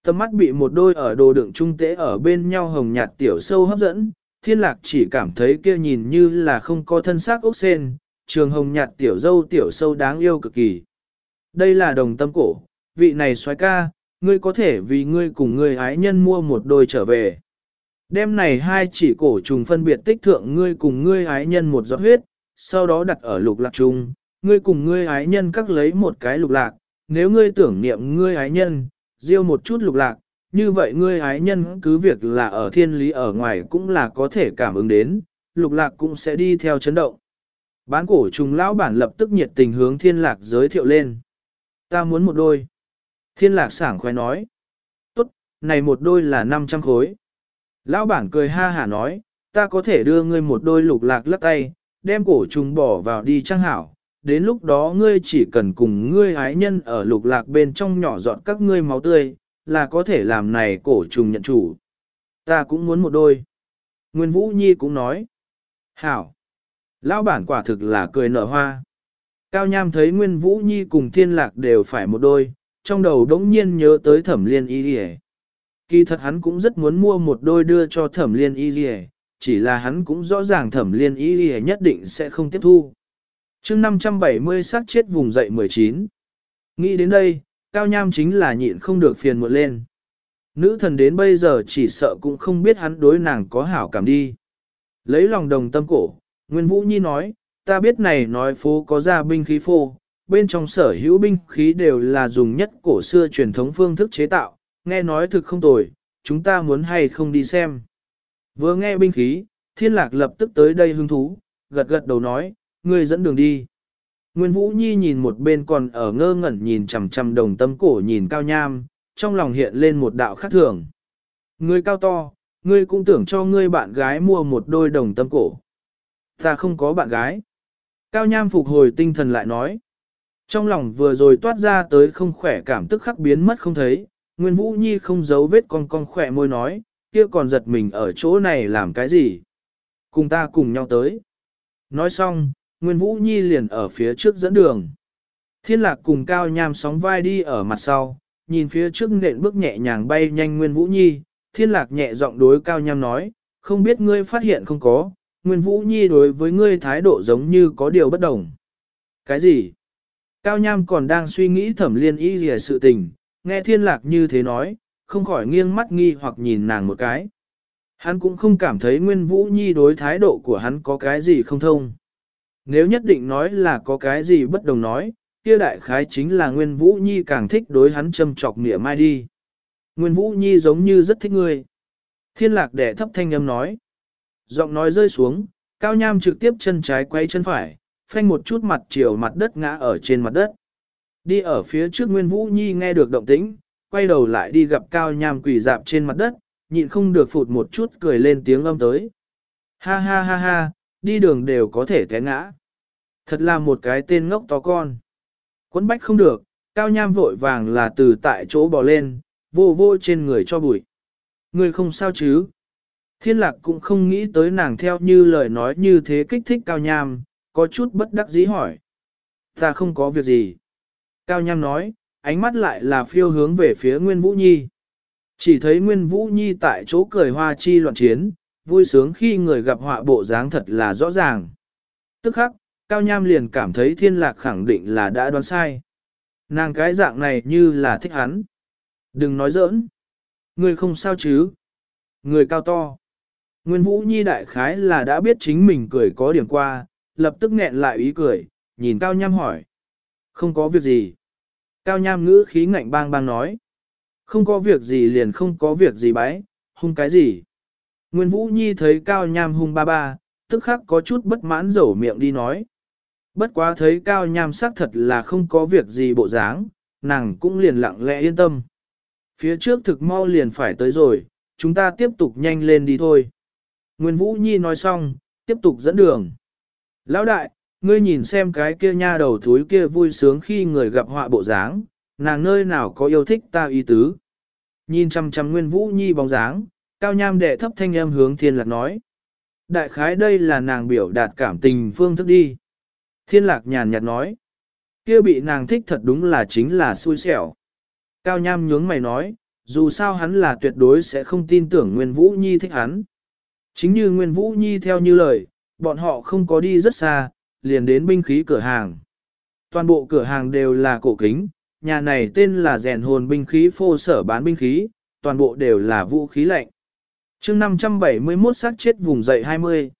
Tầm mắt bị một đôi ở đồ đựng trung tế ở bên nhau hồng nhạt tiểu sâu hấp dẫn, thiên lạc chỉ cảm thấy kia nhìn như là không có thân xác ốc sen, trường hồng nhạt tiểu dâu tiểu sâu đáng yêu cực kỳ. Đây là đồng tâm cổ, vị này xoái ca, ngươi có thể vì ngươi cùng ngươi ái nhân mua một đôi trở về. Đêm này hai chỉ cổ trùng phân biệt tích thượng ngươi cùng ngươi ái nhân một giọt huyết, sau đó đặt ở lục lạc trùng. ngươi cùng ngươi ái nhân cắt lấy một cái lục lạc, nếu ngươi tưởng niệm ngươi ái nhân, diêu một chút lục lạc, như vậy ngươi ái nhân cứ việc là ở thiên lý ở ngoài cũng là có thể cảm ứng đến, lục lạc cũng sẽ đi theo chấn động. Bán cổ trùng lão bản lập tức nhiệt tình hướng thiên lạc giới thiệu lên. Ta muốn một đôi. Thiên lạc sảng khoái nói. Tốt, này một đôi là 500 khối. Lão bản cười ha hả nói, ta có thể đưa ngươi một đôi lục lạc lắc tay, đem cổ trùng bỏ vào đi trang hảo. Đến lúc đó ngươi chỉ cần cùng ngươi ái nhân ở lục lạc bên trong nhỏ dọn các ngươi máu tươi, là có thể làm này cổ trùng nhận chủ. Ta cũng muốn một đôi. Nguyên Vũ Nhi cũng nói. Hảo. Lão bản quả thực là cười nở hoa. Cao Nham thấy Nguyên Vũ Nhi cùng Thiên Lạc đều phải một đôi, trong đầu đống nhiên nhớ tới thẩm liên y Dì Kỳ thật hắn cũng rất muốn mua một đôi đưa cho thẩm liên y Dì chỉ là hắn cũng rõ ràng thẩm liên y Dì nhất định sẽ không tiếp thu. chương 570 sát chết vùng dậy 19. Nghĩ đến đây, Cao Nham chính là nhịn không được phiền muộn lên. Nữ thần đến bây giờ chỉ sợ cũng không biết hắn đối nàng có hảo cảm đi. Lấy lòng đồng tâm cổ, Nguyên Vũ Nhi nói, ta biết này nói phố có ra binh khí phô, bên trong sở hữu binh khí đều là dùng nhất cổ xưa truyền thống phương thức chế tạo, nghe nói thực không tồi, chúng ta muốn hay không đi xem. Vừa nghe binh khí, thiên lạc lập tức tới đây hứng thú, gật gật đầu nói, ngươi dẫn đường đi. Nguyên Vũ Nhi nhìn một bên còn ở ngơ ngẩn nhìn chằm chằm đồng tâm cổ nhìn cao nham, trong lòng hiện lên một đạo khắc thường. Ngươi cao to, ngươi cũng tưởng cho ngươi bạn gái mua một đôi đồng tâm cổ. Ta không có bạn gái. Cao nham phục hồi tinh thần lại nói. Trong lòng vừa rồi toát ra tới không khỏe cảm tức khắc biến mất không thấy, Nguyên Vũ Nhi không giấu vết con con khỏe môi nói, kia còn giật mình ở chỗ này làm cái gì? Cùng ta cùng nhau tới. Nói xong, Nguyên Vũ Nhi liền ở phía trước dẫn đường. Thiên lạc cùng cao nham sóng vai đi ở mặt sau, nhìn phía trước nện bước nhẹ nhàng bay nhanh Nguyên Vũ Nhi, thiên lạc nhẹ giọng đối cao nham nói, không biết ngươi phát hiện không có, Nguyên Vũ Nhi đối với ngươi thái độ giống như có điều bất đồng. Cái gì? Cao Nham còn đang suy nghĩ thẩm liên y gì sự tình, nghe thiên lạc như thế nói, không khỏi nghiêng mắt nghi hoặc nhìn nàng một cái. Hắn cũng không cảm thấy Nguyên Vũ Nhi đối thái độ của hắn có cái gì không thông. Nếu nhất định nói là có cái gì bất đồng nói, kia đại khái chính là Nguyên Vũ Nhi càng thích đối hắn châm chọc nịa mai đi. Nguyên Vũ Nhi giống như rất thích ngươi. Thiên lạc đẻ thấp thanh âm nói. Giọng nói rơi xuống, cao nham trực tiếp chân trái quay chân phải, phanh một chút mặt chiều mặt đất ngã ở trên mặt đất. Đi ở phía trước Nguyên Vũ Nhi nghe được động tĩnh, quay đầu lại đi gặp cao nham quỳ dạp trên mặt đất, nhịn không được phụt một chút cười lên tiếng âm tới. Ha ha ha ha, đi đường đều có thể té ngã. Thật là một cái tên ngốc to con. Quấn bách không được, cao nham vội vàng là từ tại chỗ bò lên, vô vô trên người cho bụi. Người không sao chứ? Thiên lạc cũng không nghĩ tới nàng theo như lời nói như thế kích thích cao nham, có chút bất đắc dĩ hỏi. Ta không có việc gì. Cao nham nói, ánh mắt lại là phiêu hướng về phía Nguyên Vũ Nhi. Chỉ thấy Nguyên Vũ Nhi tại chỗ cười hoa chi loạn chiến, vui sướng khi người gặp họa bộ dáng thật là rõ ràng. Tức khắc, Cao Nham liền cảm thấy thiên lạc khẳng định là đã đoán sai. Nàng cái dạng này như là thích hắn. Đừng nói giỡn. Người không sao chứ. Người cao to. Nguyên Vũ Nhi đại khái là đã biết chính mình cười có điểm qua, lập tức nghẹn lại ý cười, nhìn Cao Nham hỏi. Không có việc gì. Cao Nham ngữ khí ngạnh bang bang nói. Không có việc gì liền không có việc gì bái, hung cái gì. Nguyên Vũ Nhi thấy Cao Nham hung ba ba, tức khắc có chút bất mãn rổ miệng đi nói. Bất quá thấy cao nham xác thật là không có việc gì bộ dáng, nàng cũng liền lặng lẽ yên tâm. Phía trước thực mau liền phải tới rồi, chúng ta tiếp tục nhanh lên đi thôi. Nguyên Vũ Nhi nói xong, tiếp tục dẫn đường. Lão đại, ngươi nhìn xem cái kia nha đầu thúi kia vui sướng khi người gặp họa bộ dáng, nàng nơi nào có yêu thích ta ý tứ. Nhìn chăm chăm Nguyên Vũ Nhi bóng dáng, cao nham đệ thấp thanh âm hướng thiên lạc nói. Đại khái đây là nàng biểu đạt cảm tình phương thức đi. Thiên lạc nhàn nhạt nói. kia bị nàng thích thật đúng là chính là xui xẻo. Cao nham nhướng mày nói, dù sao hắn là tuyệt đối sẽ không tin tưởng Nguyên Vũ Nhi thích hắn. Chính như Nguyên Vũ Nhi theo như lời, bọn họ không có đi rất xa, liền đến binh khí cửa hàng. Toàn bộ cửa hàng đều là cổ kính, nhà này tên là rèn hồn binh khí phô sở bán binh khí, toàn bộ đều là vũ khí lạnh. chương 571 sát chết vùng dậy 20.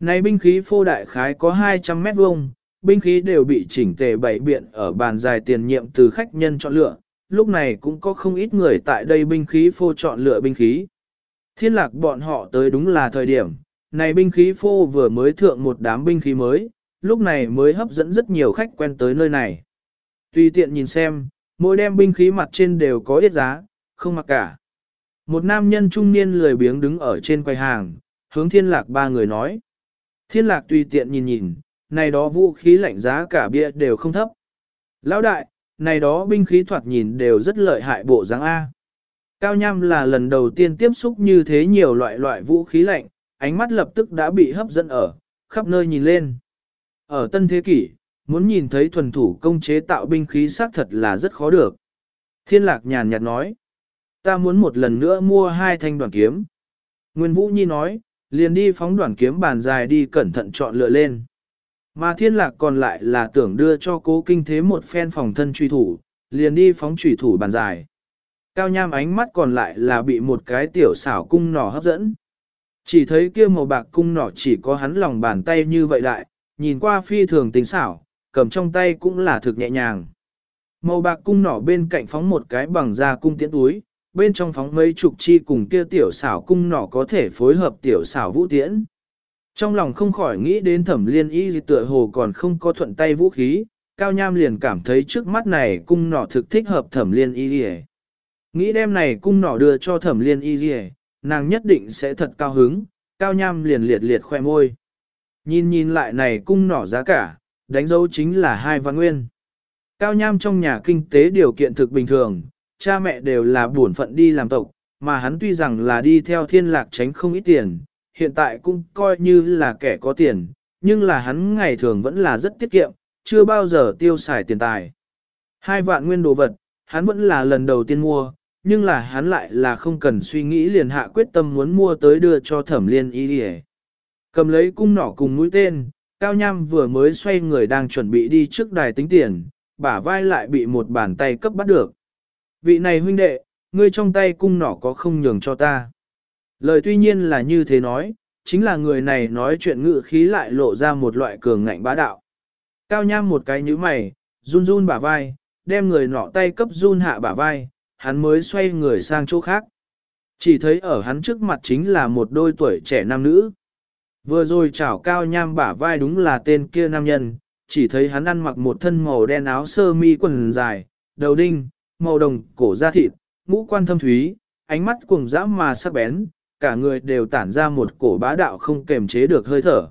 Này binh khí phô đại khái có 200 mét vuông, binh khí đều bị chỉnh tề bảy biện ở bàn dài tiền nhiệm từ khách nhân chọn lựa, lúc này cũng có không ít người tại đây binh khí phô chọn lựa binh khí. Thiên lạc bọn họ tới đúng là thời điểm, này binh khí phô vừa mới thượng một đám binh khí mới, lúc này mới hấp dẫn rất nhiều khách quen tới nơi này. Tùy tiện nhìn xem, mỗi đem binh khí mặt trên đều có ít giá, không mặc cả. Một nam nhân trung niên lười biếng đứng ở trên quầy hàng, hướng thiên lạc ba người nói. Thiên lạc tùy tiện nhìn nhìn, này đó vũ khí lạnh giá cả bia đều không thấp. Lão đại, này đó binh khí thoạt nhìn đều rất lợi hại bộ dáng A. Cao Nham là lần đầu tiên tiếp xúc như thế nhiều loại loại vũ khí lạnh, ánh mắt lập tức đã bị hấp dẫn ở, khắp nơi nhìn lên. Ở tân thế kỷ, muốn nhìn thấy thuần thủ công chế tạo binh khí xác thật là rất khó được. Thiên lạc nhàn nhạt nói, ta muốn một lần nữa mua hai thanh đoàn kiếm. Nguyên Vũ Nhi nói, liền đi phóng đoàn kiếm bàn dài đi cẩn thận chọn lựa lên. Mà thiên lạc còn lại là tưởng đưa cho cố kinh thế một phen phòng thân truy thủ, liền đi phóng truy thủ bàn dài. Cao nham ánh mắt còn lại là bị một cái tiểu xảo cung nỏ hấp dẫn. Chỉ thấy kia màu bạc cung nỏ chỉ có hắn lòng bàn tay như vậy đại, nhìn qua phi thường tính xảo, cầm trong tay cũng là thực nhẹ nhàng. Màu bạc cung nỏ bên cạnh phóng một cái bằng da cung tiễn túi, bên trong phóng mấy chục chi cùng kia tiểu xảo cung nỏ có thể phối hợp tiểu xảo vũ tiễn. Trong lòng không khỏi nghĩ đến thẩm liên y gì tựa hồ còn không có thuận tay vũ khí, cao nham liền cảm thấy trước mắt này cung nỏ thực thích hợp thẩm liên y gì Nghĩ đem này cung nỏ đưa cho thẩm liên y gì nàng nhất định sẽ thật cao hứng, cao nham liền liệt liệt khoe môi. Nhìn nhìn lại này cung nỏ giá cả, đánh dấu chính là hai văn nguyên. Cao nham trong nhà kinh tế điều kiện thực bình thường, cha mẹ đều là buồn phận đi làm tộc, mà hắn tuy rằng là đi theo thiên lạc tránh không ít tiền, hiện tại cũng coi như là kẻ có tiền, nhưng là hắn ngày thường vẫn là rất tiết kiệm, chưa bao giờ tiêu xài tiền tài. Hai vạn nguyên đồ vật, hắn vẫn là lần đầu tiên mua, nhưng là hắn lại là không cần suy nghĩ liền hạ quyết tâm muốn mua tới đưa cho thẩm liên y đi Cầm lấy cung nỏ cùng mũi tên, Cao Nham vừa mới xoay người đang chuẩn bị đi trước đài tính tiền, bả vai lại bị một bàn tay cấp bắt được. Vị này huynh đệ, ngươi trong tay cung nỏ có không nhường cho ta. Lời tuy nhiên là như thế nói, chính là người này nói chuyện ngự khí lại lộ ra một loại cường ngạnh bá đạo. Cao Nham một cái như mày, run run bả vai, đem người nọ tay cấp run hạ bả vai, hắn mới xoay người sang chỗ khác. Chỉ thấy ở hắn trước mặt chính là một đôi tuổi trẻ nam nữ. Vừa rồi chảo cao nham bả vai đúng là tên kia nam nhân, chỉ thấy hắn ăn mặc một thân màu đen áo sơ mi quần dài, đầu đinh, màu đồng, cổ da thịt, ngũ quan thâm thúy, ánh mắt cuồng dã mà sắc bén, cả người đều tản ra một cổ bá đạo không kềm chế được hơi thở.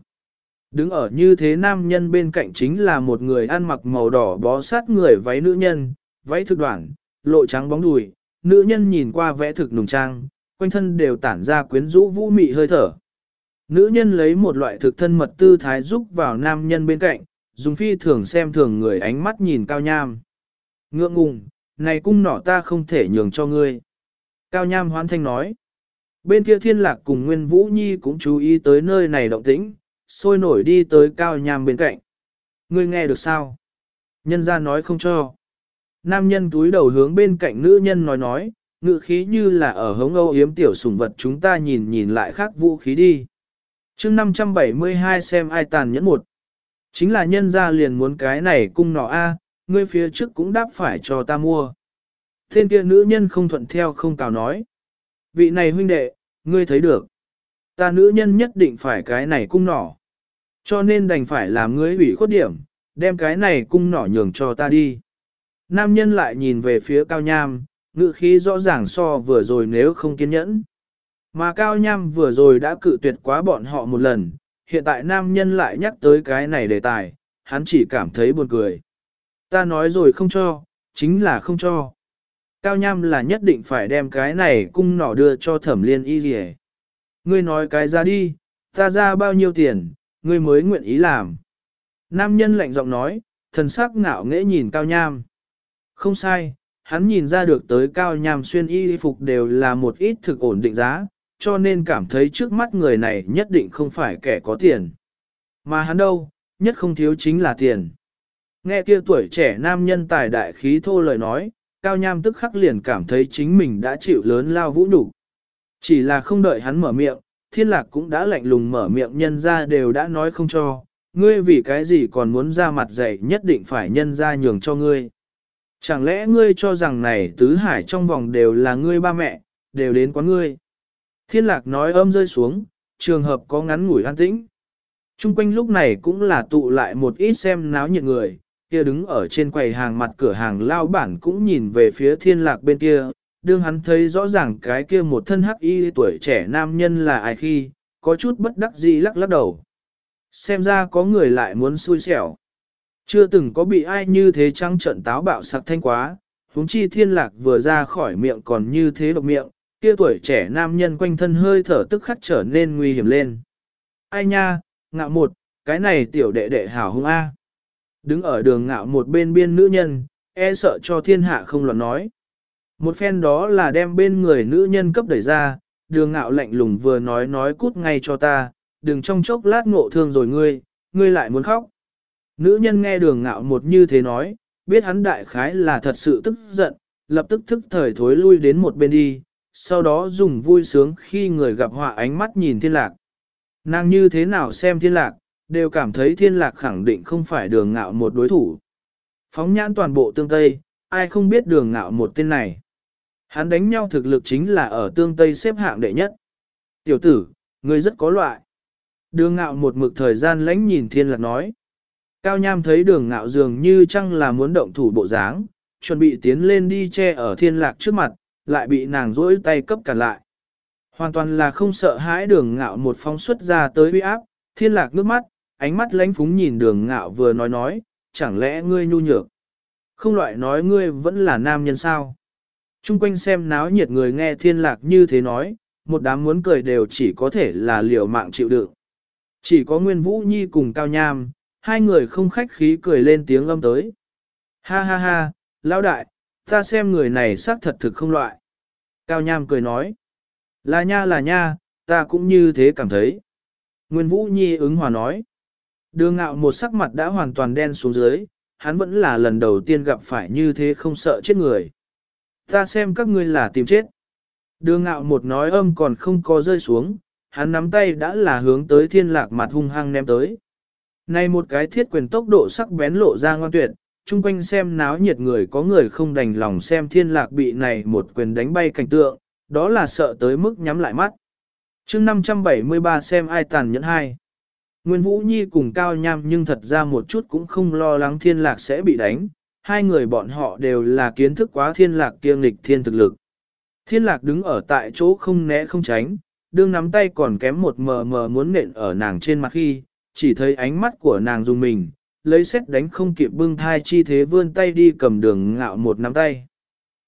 Đứng ở như thế nam nhân bên cạnh chính là một người ăn mặc màu đỏ bó sát người váy nữ nhân, váy thực đoạn, lộ trắng bóng đùi, nữ nhân nhìn qua vẽ thực nùng trang, quanh thân đều tản ra quyến rũ vũ mị hơi thở. Nữ nhân lấy một loại thực thân mật tư thái giúp vào nam nhân bên cạnh, dùng phi thường xem thường người ánh mắt nhìn cao nham. Ngượng ngùng, này cung nỏ ta không thể nhường cho ngươi. Cao nham hoán thanh nói. Bên kia thiên lạc cùng Nguyên Vũ Nhi cũng chú ý tới nơi này động tĩnh, sôi nổi đi tới cao nham bên cạnh. Ngươi nghe được sao? Nhân ra nói không cho. Nam nhân túi đầu hướng bên cạnh nữ nhân nói nói, ngự khí như là ở hống âu yếm tiểu sủng vật chúng ta nhìn nhìn lại khác vũ khí đi. chương 572 xem ai tàn nhẫn một. Chính là nhân ra liền muốn cái này cung nọ a ngươi phía trước cũng đáp phải cho ta mua. Thiên kia nữ nhân không thuận theo không cào nói. Vị này huynh đệ, ngươi thấy được. Ta nữ nhân nhất định phải cái này cung nỏ. Cho nên đành phải làm ngươi ủy khuất điểm, đem cái này cung nỏ nhường cho ta đi. Nam nhân lại nhìn về phía cao nham, ngự khí rõ ràng so vừa rồi nếu không kiên nhẫn. Mà cao nham vừa rồi đã cự tuyệt quá bọn họ một lần, hiện tại nam nhân lại nhắc tới cái này đề tài, hắn chỉ cảm thấy buồn cười. Ta nói rồi không cho, chính là không cho. Cao nham là nhất định phải đem cái này cung nỏ đưa cho thẩm liên y gì Ngươi nói cái ra đi, ta ra bao nhiêu tiền, ngươi mới nguyện ý làm. Nam nhân lạnh giọng nói, thần sắc ngạo nghễ nhìn cao nham. Không sai, hắn nhìn ra được tới cao nhàm xuyên y phục đều là một ít thực ổn định giá, cho nên cảm thấy trước mắt người này nhất định không phải kẻ có tiền. Mà hắn đâu, nhất không thiếu chính là tiền. Nghe kia tuổi trẻ nam nhân tài đại khí thô lời nói, cao nham tức khắc liền cảm thấy chính mình đã chịu lớn lao vũ nhục Chỉ là không đợi hắn mở miệng, thiên lạc cũng đã lạnh lùng mở miệng nhân ra đều đã nói không cho, ngươi vì cái gì còn muốn ra mặt dạy nhất định phải nhân ra nhường cho ngươi. Chẳng lẽ ngươi cho rằng này tứ hải trong vòng đều là ngươi ba mẹ, đều đến quán ngươi. Thiên lạc nói âm rơi xuống, trường hợp có ngắn ngủi an tĩnh. Trung quanh lúc này cũng là tụ lại một ít xem náo nhiệt người, kia đứng ở trên quầy hàng mặt cửa hàng lao bản cũng nhìn về phía thiên lạc bên kia, đương hắn thấy rõ ràng cái kia một thân hắc y tuổi trẻ nam nhân là ai khi, có chút bất đắc dĩ lắc lắc đầu. Xem ra có người lại muốn xui xẻo. Chưa từng có bị ai như thế trăng trận táo bạo sặc thanh quá, huống chi thiên lạc vừa ra khỏi miệng còn như thế độc miệng, kia tuổi trẻ nam nhân quanh thân hơi thở tức khắc trở nên nguy hiểm lên. Ai nha, ngạo một, cái này tiểu đệ đệ hảo hung A. Đứng ở đường ngạo một bên biên nữ nhân, e sợ cho thiên hạ không loạn nói. Một phen đó là đem bên người nữ nhân cấp đẩy ra, đường ngạo lạnh lùng vừa nói nói cút ngay cho ta, đừng trong chốc lát ngộ thương rồi ngươi, ngươi lại muốn khóc. Nữ nhân nghe đường ngạo một như thế nói, biết hắn đại khái là thật sự tức giận, lập tức thức thời thối lui đến một bên đi, sau đó dùng vui sướng khi người gặp họa ánh mắt nhìn thiên lạc. Nàng như thế nào xem thiên lạc, đều cảm thấy thiên lạc khẳng định không phải đường ngạo một đối thủ. Phóng nhãn toàn bộ tương Tây, ai không biết đường ngạo một tên này. Hắn đánh nhau thực lực chính là ở tương Tây xếp hạng đệ nhất. Tiểu tử, ngươi rất có loại. Đường ngạo một mực thời gian lánh nhìn thiên lạc nói. Cao Nham thấy đường ngạo dường như chăng là muốn động thủ bộ dáng, chuẩn bị tiến lên đi che ở thiên lạc trước mặt, lại bị nàng rỗi tay cấp cản lại. Hoàn toàn là không sợ hãi đường ngạo một phóng xuất ra tới uy áp, thiên lạc nước mắt, ánh mắt lánh phúng nhìn đường ngạo vừa nói nói, chẳng lẽ ngươi nhu nhược. Không loại nói ngươi vẫn là nam nhân sao. Trung quanh xem náo nhiệt người nghe thiên lạc như thế nói, một đám muốn cười đều chỉ có thể là liều mạng chịu đựng. Chỉ có Nguyên Vũ Nhi cùng Cao Nham, hai người không khách khí cười lên tiếng âm tới. Ha ha ha, lão đại, ta xem người này xác thật thực không loại. Cao Nham cười nói. Là nha là nha, ta cũng như thế cảm thấy. Nguyên Vũ Nhi ứng hòa nói. Đường ngạo một sắc mặt đã hoàn toàn đen xuống dưới, hắn vẫn là lần đầu tiên gặp phải như thế không sợ chết người. Ta xem các ngươi là tìm chết. Đường ngạo một nói âm còn không có rơi xuống, hắn nắm tay đã là hướng tới thiên lạc mặt hung hăng ném tới. Này một cái thiết quyền tốc độ sắc bén lộ ra ngoan tuyệt, chung quanh xem náo nhiệt người có người không đành lòng xem thiên lạc bị này một quyền đánh bay cảnh tượng, đó là sợ tới mức nhắm lại mắt. chương 573 xem ai tàn nhẫn hai. Nguyên Vũ Nhi cùng Cao Nham nhưng thật ra một chút cũng không lo lắng thiên lạc sẽ bị đánh, hai người bọn họ đều là kiến thức quá thiên lạc kiêng lịch thiên thực lực. Thiên lạc đứng ở tại chỗ không né không tránh, đương nắm tay còn kém một mờ mờ muốn nện ở nàng trên mặt khi, chỉ thấy ánh mắt của nàng dùng mình, lấy xét đánh không kịp bưng thai chi thế vươn tay đi cầm đường ngạo một nắm tay.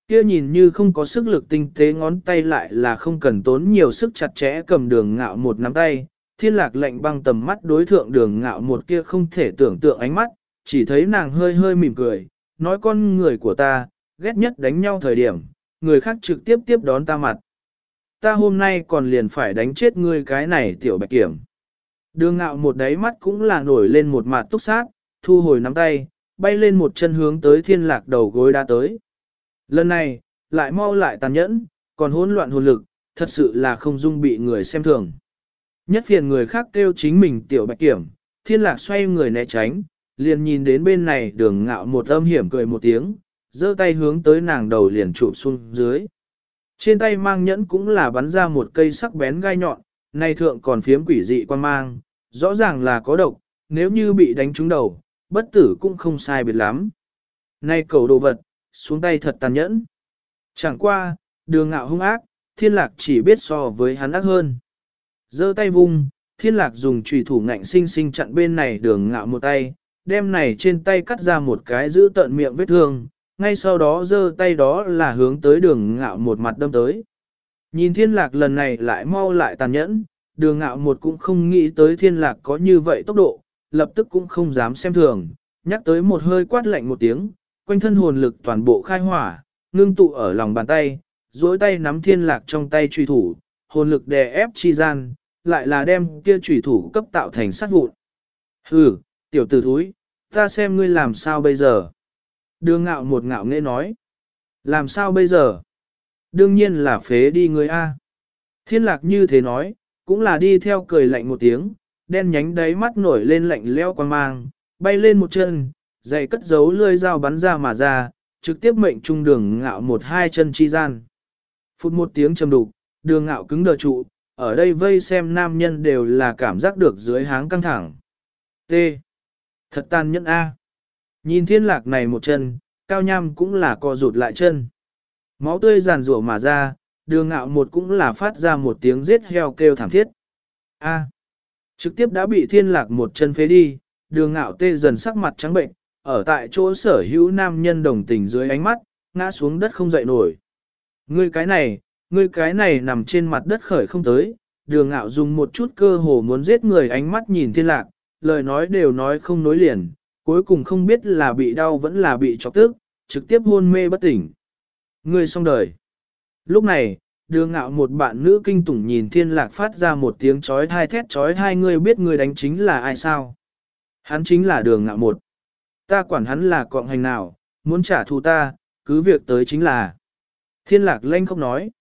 Kia nhìn như không có sức lực tinh tế ngón tay lại là không cần tốn nhiều sức chặt chẽ cầm đường ngạo một nắm tay, thiên lạc lệnh băng tầm mắt đối thượng đường ngạo một kia không thể tưởng tượng ánh mắt, chỉ thấy nàng hơi hơi mỉm cười, nói con người của ta, ghét nhất đánh nhau thời điểm, người khác trực tiếp tiếp đón ta mặt. Ta hôm nay còn liền phải đánh chết ngươi cái này tiểu bạch kiểm. Đường ngạo một đáy mắt cũng là nổi lên một mặt túc sát, thu hồi nắm tay, bay lên một chân hướng tới thiên lạc đầu gối đã tới. Lần này, lại mau lại tàn nhẫn, còn hỗn loạn hồn lực, thật sự là không dung bị người xem thường. Nhất phiền người khác kêu chính mình tiểu bạch kiểm, thiên lạc xoay người né tránh, liền nhìn đến bên này đường ngạo một âm hiểm cười một tiếng, giơ tay hướng tới nàng đầu liền chụp xuống dưới. Trên tay mang nhẫn cũng là bắn ra một cây sắc bén gai nhọn, này thượng còn phiếm quỷ dị quan mang, rõ ràng là có độc, nếu như bị đánh trúng đầu, bất tử cũng không sai biệt lắm. Nay cầu đồ vật, xuống tay thật tàn nhẫn. Chẳng qua, đường ngạo hung ác, thiên lạc chỉ biết so với hắn ác hơn. giơ tay vung, thiên lạc dùng trùy thủ ngạnh sinh sinh chặn bên này đường ngạo một tay, đem này trên tay cắt ra một cái giữ tận miệng vết thương, ngay sau đó giơ tay đó là hướng tới đường ngạo một mặt đâm tới. Nhìn thiên lạc lần này lại mau lại tàn nhẫn, đường ngạo một cũng không nghĩ tới thiên lạc có như vậy tốc độ, lập tức cũng không dám xem thường, nhắc tới một hơi quát lạnh một tiếng, quanh thân hồn lực toàn bộ khai hỏa, ngưng tụ ở lòng bàn tay, duỗi tay nắm thiên lạc trong tay truy thủ, hồn lực đè ép chi gian, lại là đem kia truy thủ cấp tạo thành sát vụn. Hừ, tiểu tử thúi, ta xem ngươi làm sao bây giờ. Đường ngạo một ngạo nghệ nói. Làm sao bây giờ? Đương nhiên là phế đi người A. Thiên lạc như thế nói, cũng là đi theo cười lạnh một tiếng, đen nhánh đáy mắt nổi lên lạnh leo quan mang, bay lên một chân, dày cất giấu lươi dao bắn ra mà ra, trực tiếp mệnh trung đường ngạo một hai chân chi gian. Phút một tiếng trầm đục, đường ngạo cứng đờ trụ, ở đây vây xem nam nhân đều là cảm giác được dưới háng căng thẳng. T. Thật tàn nhẫn A. Nhìn thiên lạc này một chân, cao nham cũng là co rụt lại chân. Máu tươi giàn rủa mà ra, đường ngạo một cũng là phát ra một tiếng giết heo kêu thảm thiết. A. Trực tiếp đã bị thiên lạc một chân phế đi, đường ngạo tê dần sắc mặt trắng bệnh, ở tại chỗ sở hữu nam nhân đồng tình dưới ánh mắt, ngã xuống đất không dậy nổi. Ngươi cái này, ngươi cái này nằm trên mặt đất khởi không tới, đường ngạo dùng một chút cơ hồ muốn giết người ánh mắt nhìn thiên lạc, lời nói đều nói không nối liền, cuối cùng không biết là bị đau vẫn là bị chọc tức, trực tiếp hôn mê bất tỉnh. Ngươi xong đời. Lúc này, đường ngạo một bạn nữ kinh tủng nhìn thiên lạc phát ra một tiếng chói thai thét chói thai ngươi biết ngươi đánh chính là ai sao. Hắn chính là đường ngạo một. Ta quản hắn là cọng hành nào, muốn trả thù ta, cứ việc tới chính là. Thiên lạc lanh không nói.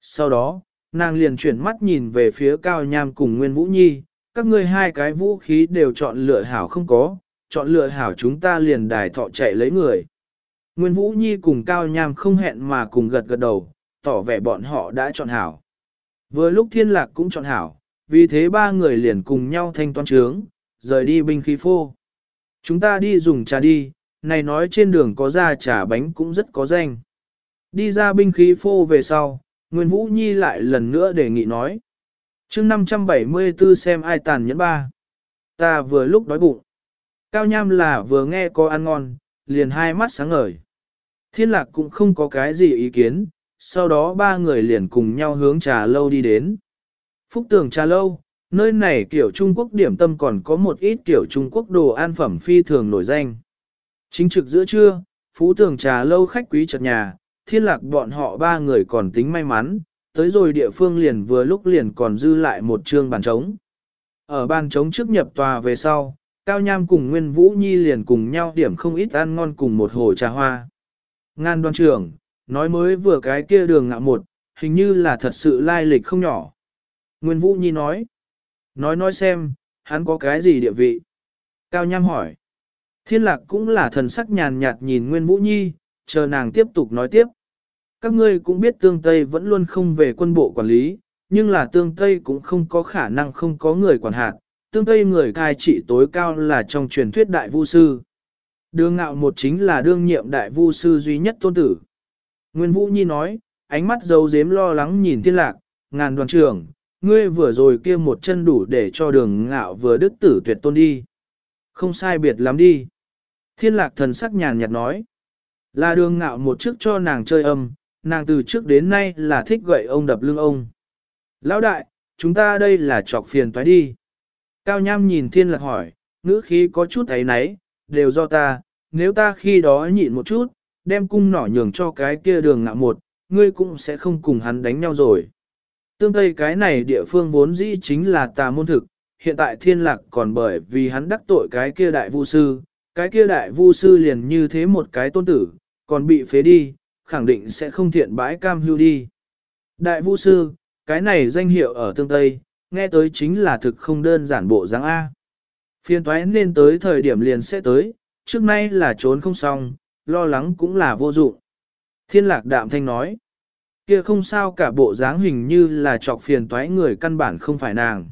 Sau đó, nàng liền chuyển mắt nhìn về phía cao nham cùng Nguyên Vũ Nhi, các ngươi hai cái vũ khí đều chọn lựa hảo không có, chọn lựa hảo chúng ta liền đài thọ chạy lấy người. Nguyên Vũ Nhi cùng Cao Nham không hẹn mà cùng gật gật đầu, tỏ vẻ bọn họ đã chọn hảo. Vừa lúc thiên lạc cũng chọn hảo, vì thế ba người liền cùng nhau thanh toán trướng, rời đi binh khí phô. Chúng ta đi dùng trà đi, này nói trên đường có ra trà bánh cũng rất có danh. Đi ra binh khí phô về sau, Nguyên Vũ Nhi lại lần nữa đề nghị nói. chương 574 xem ai tàn nhẫn ba. Ta vừa lúc đói bụng. Cao Nham là vừa nghe có ăn ngon, liền hai mắt sáng ngời. Thiên lạc cũng không có cái gì ý kiến, sau đó ba người liền cùng nhau hướng trà lâu đi đến. Phúc tường trà lâu, nơi này kiểu Trung Quốc điểm tâm còn có một ít kiểu Trung Quốc đồ ăn phẩm phi thường nổi danh. Chính trực giữa trưa, phú tường trà lâu khách quý chật nhà, thiên lạc bọn họ ba người còn tính may mắn, tới rồi địa phương liền vừa lúc liền còn dư lại một trương bàn trống. Ở bàn trống trước nhập tòa về sau, Cao Nham cùng Nguyên Vũ Nhi liền cùng nhau điểm không ít ăn ngon cùng một hồ trà hoa. Ngan đoan trưởng, nói mới vừa cái kia đường ngạ một, hình như là thật sự lai lịch không nhỏ. Nguyên Vũ Nhi nói, nói nói xem, hắn có cái gì địa vị? Cao Nham hỏi, thiên lạc cũng là thần sắc nhàn nhạt nhìn Nguyên Vũ Nhi, chờ nàng tiếp tục nói tiếp. Các ngươi cũng biết tương Tây vẫn luôn không về quân bộ quản lý, nhưng là tương Tây cũng không có khả năng không có người quản hạt, tương Tây người cai trị tối cao là trong truyền thuyết đại vu sư. Đường ngạo một chính là đương nhiệm đại vu sư duy nhất tôn tử. Nguyên Vũ Nhi nói, ánh mắt dấu dếm lo lắng nhìn thiên lạc, ngàn đoàn trưởng, ngươi vừa rồi kia một chân đủ để cho đường ngạo vừa đức tử tuyệt tôn đi. Không sai biệt lắm đi. Thiên lạc thần sắc nhàn nhạt nói, là đường ngạo một trước cho nàng chơi âm, nàng từ trước đến nay là thích gậy ông đập lưng ông. Lão đại, chúng ta đây là trọc phiền toái đi. Cao Nham nhìn thiên lạc hỏi, ngữ khí có chút ấy náy, đều do ta, nếu ta khi đó nhịn một chút, đem cung nỏ nhường cho cái kia đường ngạo một, ngươi cũng sẽ không cùng hắn đánh nhau rồi. Tương Tây cái này địa phương vốn dĩ chính là tà môn thực, hiện tại thiên lạc còn bởi vì hắn đắc tội cái kia đại vu sư, cái kia đại vu sư liền như thế một cái tôn tử, còn bị phế đi, khẳng định sẽ không thiện bãi cam hưu đi. Đại vu sư, cái này danh hiệu ở tương Tây, nghe tới chính là thực không đơn giản bộ dáng A. Phiên toái nên tới thời điểm liền sẽ tới, trước nay là trốn không xong, lo lắng cũng là vô dụng. Thiên lạc đạm thanh nói, kia không sao cả bộ dáng hình như là trọc phiền toái người căn bản không phải nàng.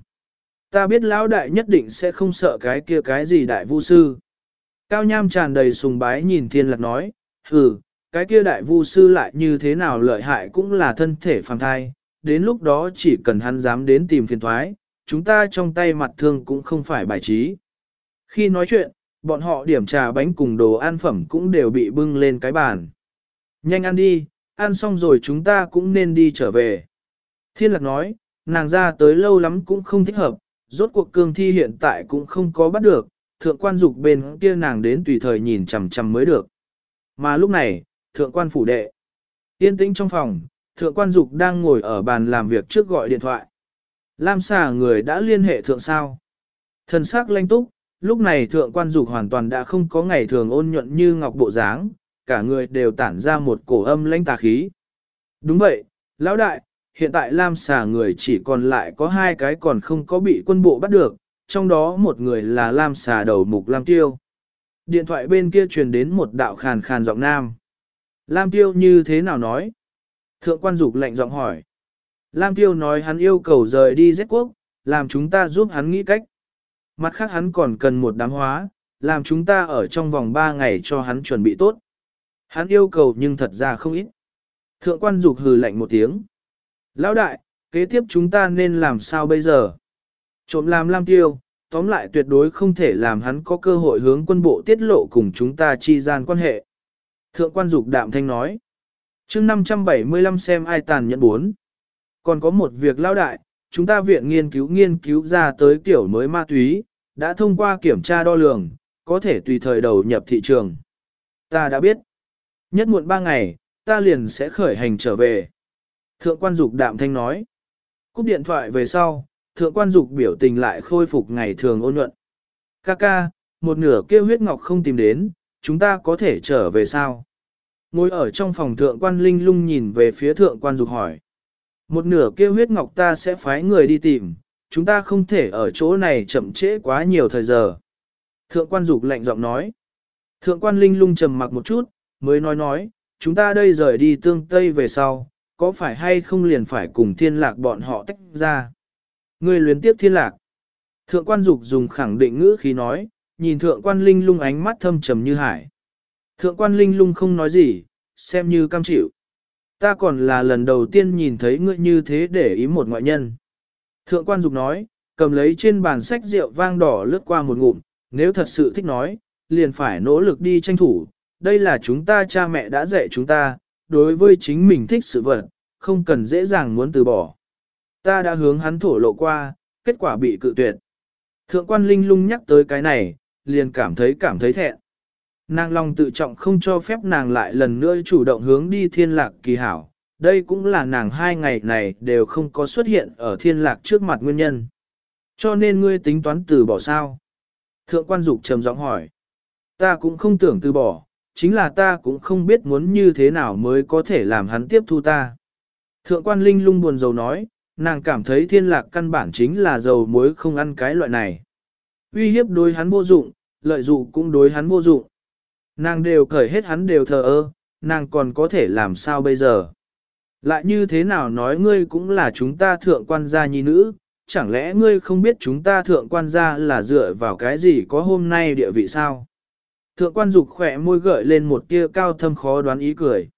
Ta biết lão đại nhất định sẽ không sợ cái kia cái gì đại vu sư. Cao nham tràn đầy sùng bái nhìn thiên lạc nói, hừ, cái kia đại vu sư lại như thế nào lợi hại cũng là thân thể phàm thai, đến lúc đó chỉ cần hắn dám đến tìm phiền thoái, chúng ta trong tay mặt thương cũng không phải bài trí. Khi nói chuyện, bọn họ điểm trà bánh cùng đồ ăn phẩm cũng đều bị bưng lên cái bàn. Nhanh ăn đi, ăn xong rồi chúng ta cũng nên đi trở về. Thiên lạc nói, nàng ra tới lâu lắm cũng không thích hợp, rốt cuộc cương thi hiện tại cũng không có bắt được, thượng quan dục bên kia nàng đến tùy thời nhìn chằm chằm mới được. Mà lúc này, thượng quan phủ đệ. Yên tĩnh trong phòng, thượng quan dục đang ngồi ở bàn làm việc trước gọi điện thoại. Lam xà người đã liên hệ thượng sao. Thần sắc lanh túc, lúc này thượng quan dục hoàn toàn đã không có ngày thường ôn nhuận như ngọc bộ dáng, cả người đều tản ra một cổ âm lãnh tà khí. Đúng vậy, lão đại, hiện tại Lam xà người chỉ còn lại có hai cái còn không có bị quân bộ bắt được, trong đó một người là Lam xà đầu mục Lam Tiêu. Điện thoại bên kia truyền đến một đạo khàn khàn giọng nam. Lam Tiêu như thế nào nói? Thượng quan dục lệnh giọng hỏi. Lam Tiêu nói hắn yêu cầu rời đi Z quốc, làm chúng ta giúp hắn nghĩ cách. Mặt khác hắn còn cần một đám hóa, làm chúng ta ở trong vòng 3 ngày cho hắn chuẩn bị tốt. Hắn yêu cầu nhưng thật ra không ít. Thượng quan dục hừ lạnh một tiếng. Lão đại, kế tiếp chúng ta nên làm sao bây giờ? Trộm làm Lam Tiêu, tóm lại tuyệt đối không thể làm hắn có cơ hội hướng quân bộ tiết lộ cùng chúng ta chi gian quan hệ. Thượng quan dục đạm thanh nói. chương 575 xem ai tàn nhẫn bốn. Còn có một việc lão đại, chúng ta viện nghiên cứu nghiên cứu ra tới kiểu mới ma túy, đã thông qua kiểm tra đo lường, có thể tùy thời đầu nhập thị trường. Ta đã biết. Nhất muộn ba ngày, ta liền sẽ khởi hành trở về. Thượng quan dục đạm thanh nói. Cúp điện thoại về sau, thượng quan dục biểu tình lại khôi phục ngày thường ôn nhuận. Kaka, một nửa kêu huyết ngọc không tìm đến, chúng ta có thể trở về sao? Ngồi ở trong phòng thượng quan linh lung nhìn về phía thượng quan dục hỏi. Một nửa kêu huyết ngọc ta sẽ phái người đi tìm, chúng ta không thể ở chỗ này chậm trễ quá nhiều thời giờ. Thượng quan dục lạnh giọng nói. Thượng quan linh lung trầm mặc một chút, mới nói nói, chúng ta đây rời đi tương tây về sau, có phải hay không liền phải cùng thiên lạc bọn họ tách ra. Người luyến tiếp thiên lạc. Thượng quan dục dùng khẳng định ngữ khi nói, nhìn thượng quan linh lung ánh mắt thâm trầm như hải. Thượng quan linh lung không nói gì, xem như cam chịu. Ta còn là lần đầu tiên nhìn thấy ngươi như thế để ý một ngoại nhân. Thượng quan dục nói, cầm lấy trên bàn sách rượu vang đỏ lướt qua một ngụm, nếu thật sự thích nói, liền phải nỗ lực đi tranh thủ. Đây là chúng ta cha mẹ đã dạy chúng ta, đối với chính mình thích sự vật, không cần dễ dàng muốn từ bỏ. Ta đã hướng hắn thổ lộ qua, kết quả bị cự tuyệt. Thượng quan linh lung nhắc tới cái này, liền cảm thấy cảm thấy thẹn. Nàng lòng tự trọng không cho phép nàng lại lần nữa chủ động hướng đi thiên lạc kỳ hảo. Đây cũng là nàng hai ngày này đều không có xuất hiện ở thiên lạc trước mặt nguyên nhân. Cho nên ngươi tính toán từ bỏ sao? Thượng quan dục trầm giọng hỏi. Ta cũng không tưởng từ bỏ, chính là ta cũng không biết muốn như thế nào mới có thể làm hắn tiếp thu ta. Thượng quan linh lung buồn dầu nói, nàng cảm thấy thiên lạc căn bản chính là dầu muối không ăn cái loại này. Uy hiếp đối hắn vô dụng, lợi dụng cũng đối hắn vô dụng. Nàng đều cởi hết hắn đều thờ ơ, nàng còn có thể làm sao bây giờ? Lại như thế nào nói ngươi cũng là chúng ta thượng quan gia nhi nữ, chẳng lẽ ngươi không biết chúng ta thượng quan gia là dựa vào cái gì có hôm nay địa vị sao? Thượng quan dục khỏe môi gợi lên một tia cao thâm khó đoán ý cười.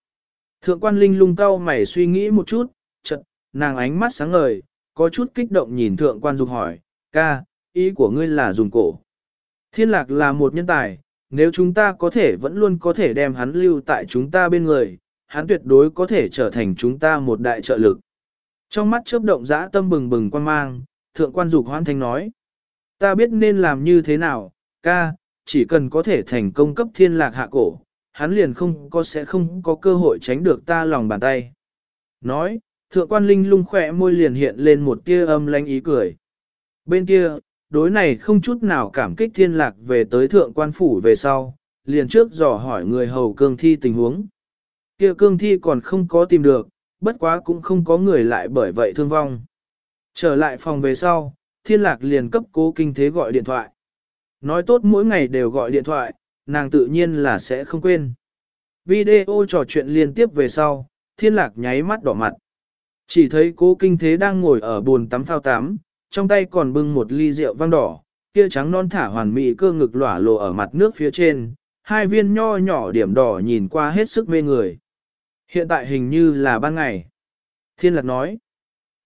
Thượng quan linh lung cau mày suy nghĩ một chút, chật, nàng ánh mắt sáng ngời, có chút kích động nhìn thượng quan dục hỏi, ca, ý của ngươi là dùng cổ. Thiên lạc là một nhân tài, nếu chúng ta có thể vẫn luôn có thể đem hắn lưu tại chúng ta bên người, hắn tuyệt đối có thể trở thành chúng ta một đại trợ lực. Trong mắt chớp động dã tâm bừng bừng quan mang, thượng quan dục hoan thanh nói. Ta biết nên làm như thế nào, ca, chỉ cần có thể thành công cấp thiên lạc hạ cổ, hắn liền không có sẽ không có cơ hội tránh được ta lòng bàn tay. Nói, thượng quan linh lung khỏe môi liền hiện lên một tia âm lánh ý cười. Bên kia, đối này không chút nào cảm kích thiên lạc về tới thượng quan phủ về sau, liền trước dò hỏi người hầu cương thi tình huống. kia cương thi còn không có tìm được, bất quá cũng không có người lại bởi vậy thương vong. Trở lại phòng về sau, thiên lạc liền cấp cố kinh thế gọi điện thoại. Nói tốt mỗi ngày đều gọi điện thoại, nàng tự nhiên là sẽ không quên. Video trò chuyện liên tiếp về sau, thiên lạc nháy mắt đỏ mặt. Chỉ thấy cố kinh thế đang ngồi ở bồn tắm phao tắm, trong tay còn bưng một ly rượu vang đỏ, kia trắng non thả hoàn mỹ cơ ngực lỏa lộ ở mặt nước phía trên, hai viên nho nhỏ điểm đỏ nhìn qua hết sức mê người. Hiện tại hình như là ban ngày. Thiên lạc nói,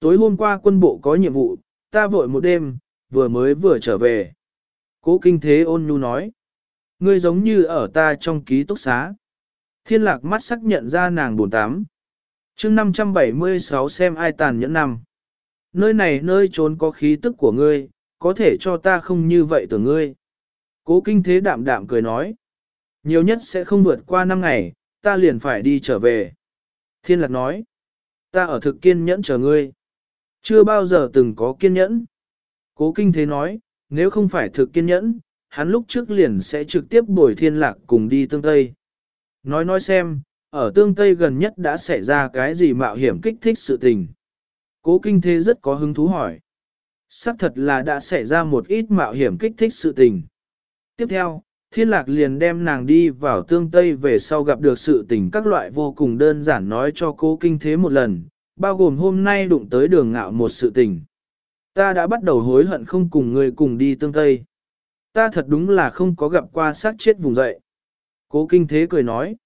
tối hôm qua quân bộ có nhiệm vụ, ta vội một đêm, vừa mới vừa trở về. Cố kinh thế ôn nhu nói, ngươi giống như ở ta trong ký túc xá. Thiên lạc mắt sắc nhận ra nàng buồn tám. chương 576 xem ai tàn nhẫn năm. Nơi này nơi trốn có khí tức của ngươi, có thể cho ta không như vậy tưởng ngươi. Cố kinh thế đạm đạm cười nói. Nhiều nhất sẽ không vượt qua năm ngày, ta liền phải đi trở về. Thiên lạc nói. Ta ở thực kiên nhẫn chờ ngươi. Chưa bao giờ từng có kiên nhẫn. Cố kinh thế nói, nếu không phải thực kiên nhẫn, hắn lúc trước liền sẽ trực tiếp bồi thiên lạc cùng đi tương Tây. Nói nói xem, ở tương Tây gần nhất đã xảy ra cái gì mạo hiểm kích thích sự tình. Cố kinh thế rất có hứng thú hỏi. Sắc thật là đã xảy ra một ít mạo hiểm kích thích sự tình. Tiếp theo, thiên lạc liền đem nàng đi vào tương Tây về sau gặp được sự tình các loại vô cùng đơn giản nói cho cố kinh thế một lần, bao gồm hôm nay đụng tới đường ngạo một sự tình. Ta đã bắt đầu hối hận không cùng người cùng đi tương Tây. Ta thật đúng là không có gặp qua xác chết vùng dậy. Cố kinh thế cười nói.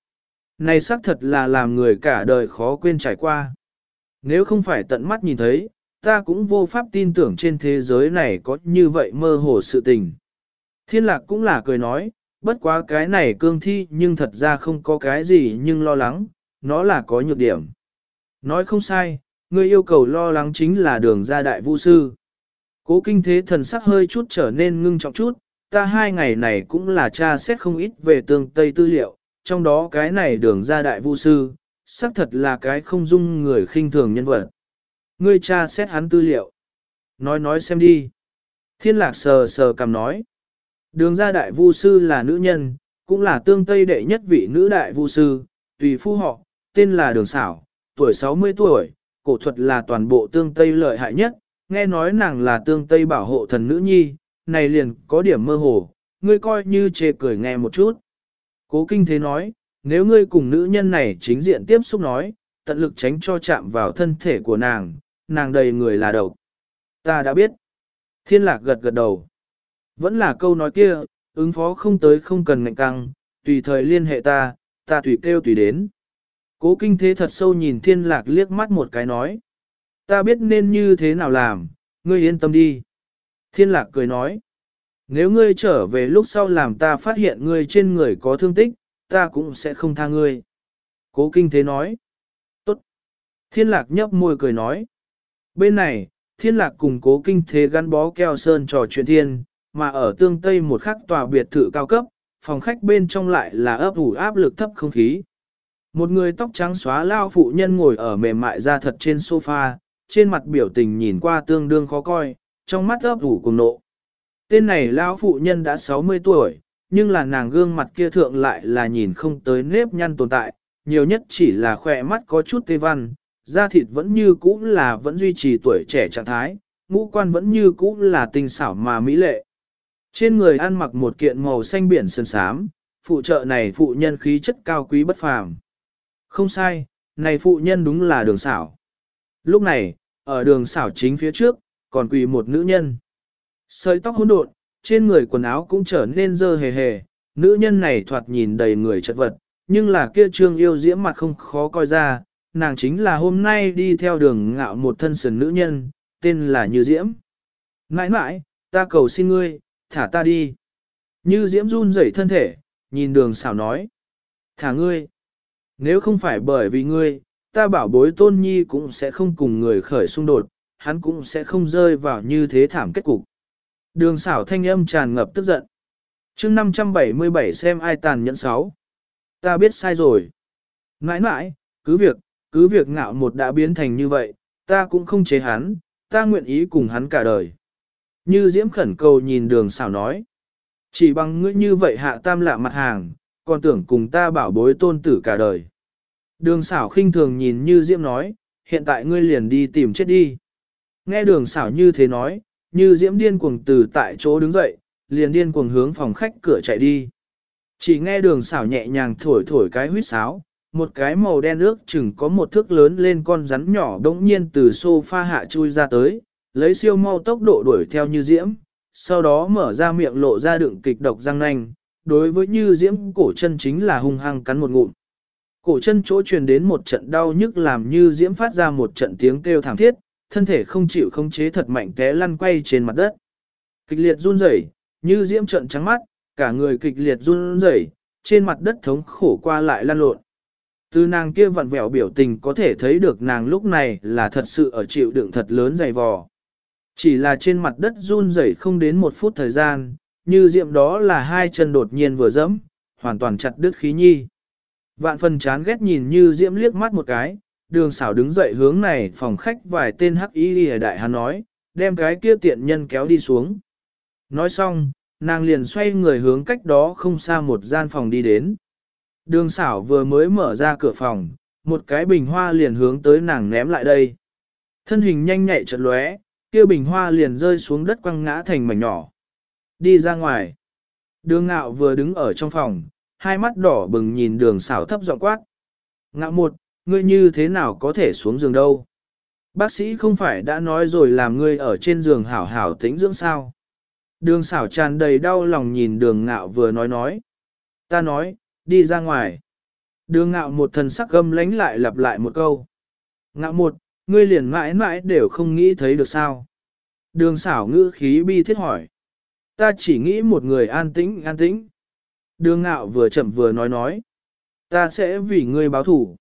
Này xác thật là làm người cả đời khó quên trải qua. Nếu không phải tận mắt nhìn thấy, ta cũng vô pháp tin tưởng trên thế giới này có như vậy mơ hồ sự tình. Thiên lạc cũng là cười nói, bất quá cái này cương thi nhưng thật ra không có cái gì nhưng lo lắng, nó là có nhược điểm. Nói không sai, người yêu cầu lo lắng chính là đường ra đại vũ sư. Cố kinh thế thần sắc hơi chút trở nên ngưng trọng chút, ta hai ngày này cũng là tra xét không ít về tương Tây tư liệu, trong đó cái này đường ra đại vũ sư, xác thật là cái không dung người khinh thường nhân vật. Ngươi tra xét hắn tư liệu. Nói nói xem đi. Thiên lạc sờ sờ cầm nói. Đường ra đại vu sư là nữ nhân, cũng là tương Tây đệ nhất vị nữ đại vu sư, tùy phu họ, tên là đường xảo, tuổi 60 tuổi, cổ thuật là toàn bộ tương Tây lợi hại nhất, nghe nói nàng là tương Tây bảo hộ thần nữ nhi, này liền có điểm mơ hồ, ngươi coi như chê cười nghe một chút. Cố kinh thế nói, nếu ngươi cùng nữ nhân này chính diện tiếp xúc nói, tận lực tránh cho chạm vào thân thể của nàng, nàng đầy người là độc. Ta đã biết. Thiên lạc gật gật đầu. Vẫn là câu nói kia, ứng phó không tới không cần ngạnh căng, tùy thời liên hệ ta, ta tùy kêu tùy đến. Cố kinh thế thật sâu nhìn thiên lạc liếc mắt một cái nói. Ta biết nên như thế nào làm, ngươi yên tâm đi. Thiên lạc cười nói. Nếu ngươi trở về lúc sau làm ta phát hiện ngươi trên người có thương tích, ta cũng sẽ không tha ngươi. Cố kinh thế nói. Tốt. Thiên lạc nhấp môi cười nói. Bên này, thiên lạc cùng cố kinh thế gắn bó keo sơn trò chuyện thiên, mà ở tương tây một khắc tòa biệt thự cao cấp, phòng khách bên trong lại là ấp ủ áp lực thấp không khí. Một người tóc trắng xóa lao phụ nhân ngồi ở mềm mại ra thật trên sofa, trên mặt biểu tình nhìn qua tương đương khó coi, trong mắt ấp ủ cùng nộ. Tên này lao phụ nhân đã 60 tuổi, nhưng là nàng gương mặt kia thượng lại là nhìn không tới nếp nhăn tồn tại, nhiều nhất chỉ là khỏe mắt có chút tê văn, da thịt vẫn như cũ là vẫn duy trì tuổi trẻ trạng thái, ngũ quan vẫn như cũ là tinh xảo mà mỹ lệ. Trên người ăn mặc một kiện màu xanh biển sơn sám, phụ trợ này phụ nhân khí chất cao quý bất phàm. Không sai, này phụ nhân đúng là đường xảo. Lúc này, ở đường xảo chính phía trước, còn quỳ một nữ nhân. Sợi tóc hỗn độn, trên người quần áo cũng trở nên dơ hề hề, nữ nhân này thoạt nhìn đầy người chật vật, nhưng là kia trương yêu diễm mặt không khó coi ra, nàng chính là hôm nay đi theo đường ngạo một thân sườn nữ nhân, tên là Như Diễm. Nãi nãi, ta cầu xin ngươi, thả ta đi. Như Diễm run rẩy thân thể, nhìn đường xảo nói. Thả ngươi. Nếu không phải bởi vì ngươi, ta bảo bối tôn nhi cũng sẽ không cùng người khởi xung đột, hắn cũng sẽ không rơi vào như thế thảm kết cục. Đường xảo thanh âm tràn ngập tức giận. chương 577 xem ai tàn nhẫn sáu. Ta biết sai rồi. Nãi nãi, cứ việc, cứ việc ngạo một đã biến thành như vậy, ta cũng không chế hắn, ta nguyện ý cùng hắn cả đời. Như diễm khẩn cầu nhìn đường xảo nói. Chỉ bằng ngươi như vậy hạ tam lạ mặt hàng, còn tưởng cùng ta bảo bối tôn tử cả đời. Đường xảo khinh thường nhìn như diễm nói, hiện tại ngươi liền đi tìm chết đi. Nghe đường xảo như thế nói, như diễm điên cuồng từ tại chỗ đứng dậy, liền điên cuồng hướng phòng khách cửa chạy đi. Chỉ nghe đường xảo nhẹ nhàng thổi thổi cái huýt sáo, một cái màu đen ước chừng có một thước lớn lên con rắn nhỏ đống nhiên từ sofa hạ chui ra tới, lấy siêu mau tốc độ đuổi theo như diễm, sau đó mở ra miệng lộ ra đựng kịch độc răng nanh, đối với như diễm cổ chân chính là hung hăng cắn một ngụm. Cổ chân chỗ truyền đến một trận đau nhức làm như diễm phát ra một trận tiếng kêu thảm thiết, thân thể không chịu khống chế thật mạnh té lăn quay trên mặt đất. Kịch liệt run rẩy, như diễm trận trắng mắt, cả người kịch liệt run rẩy, trên mặt đất thống khổ qua lại lăn lộn. Từ nàng kia vặn vẹo biểu tình có thể thấy được nàng lúc này là thật sự ở chịu đựng thật lớn dày vò. Chỉ là trên mặt đất run rẩy không đến một phút thời gian, như diệm đó là hai chân đột nhiên vừa dẫm, hoàn toàn chặt đứt khí nhi. Vạn phần chán ghét nhìn như diễm liếc mắt một cái, đường xảo đứng dậy hướng này phòng khách vài tên hắc y lìa đại hắn nói, đem cái kia tiện nhân kéo đi xuống. Nói xong, nàng liền xoay người hướng cách đó không xa một gian phòng đi đến. Đường xảo vừa mới mở ra cửa phòng, một cái bình hoa liền hướng tới nàng ném lại đây. Thân hình nhanh nhạy chật lóe, kia bình hoa liền rơi xuống đất quăng ngã thành mảnh nhỏ. Đi ra ngoài. Đường ngạo vừa đứng ở trong phòng, hai mắt đỏ bừng nhìn đường xảo thấp giọng quát. Ngạo một, ngươi như thế nào có thể xuống giường đâu? Bác sĩ không phải đã nói rồi làm ngươi ở trên giường hảo hảo tĩnh dưỡng sao? Đường xảo tràn đầy đau lòng nhìn đường ngạo vừa nói nói. Ta nói, đi ra ngoài. Đường ngạo một thần sắc gâm lánh lại lặp lại một câu. Ngạo một, ngươi liền mãi mãi đều không nghĩ thấy được sao. Đường xảo ngữ khí bi thiết hỏi. Ta chỉ nghĩ một người an tĩnh an tĩnh. Đường ngạo vừa chậm vừa nói nói. Ta sẽ vì ngươi báo thủ.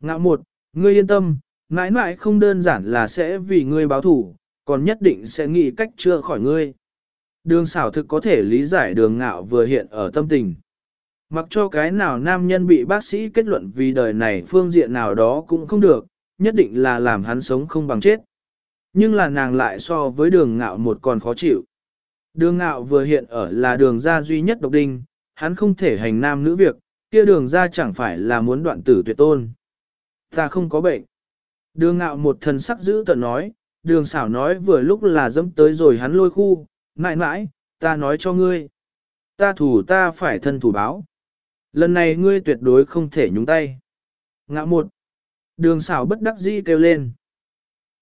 Ngạo một, ngươi yên tâm, mãi mãi không đơn giản là sẽ vì ngươi báo thủ, còn nhất định sẽ nghĩ cách chữa khỏi ngươi. Đường xảo thực có thể lý giải đường ngạo vừa hiện ở tâm tình. Mặc cho cái nào nam nhân bị bác sĩ kết luận vì đời này phương diện nào đó cũng không được, nhất định là làm hắn sống không bằng chết. Nhưng là nàng lại so với đường ngạo một còn khó chịu. Đường ngạo vừa hiện ở là đường ra duy nhất độc đinh, hắn không thể hành nam nữ việc, kia đường ra chẳng phải là muốn đoạn tử tuyệt tôn. Ta không có bệnh. Đường ngạo một thần sắc giữ tận nói, đường xảo nói vừa lúc là dẫm tới rồi hắn lôi khu, mãi mãi, ta nói cho ngươi. Ta thủ ta phải thân thủ báo. Lần này ngươi tuyệt đối không thể nhúng tay. Ngạo một. Đường xảo bất đắc dĩ kêu lên.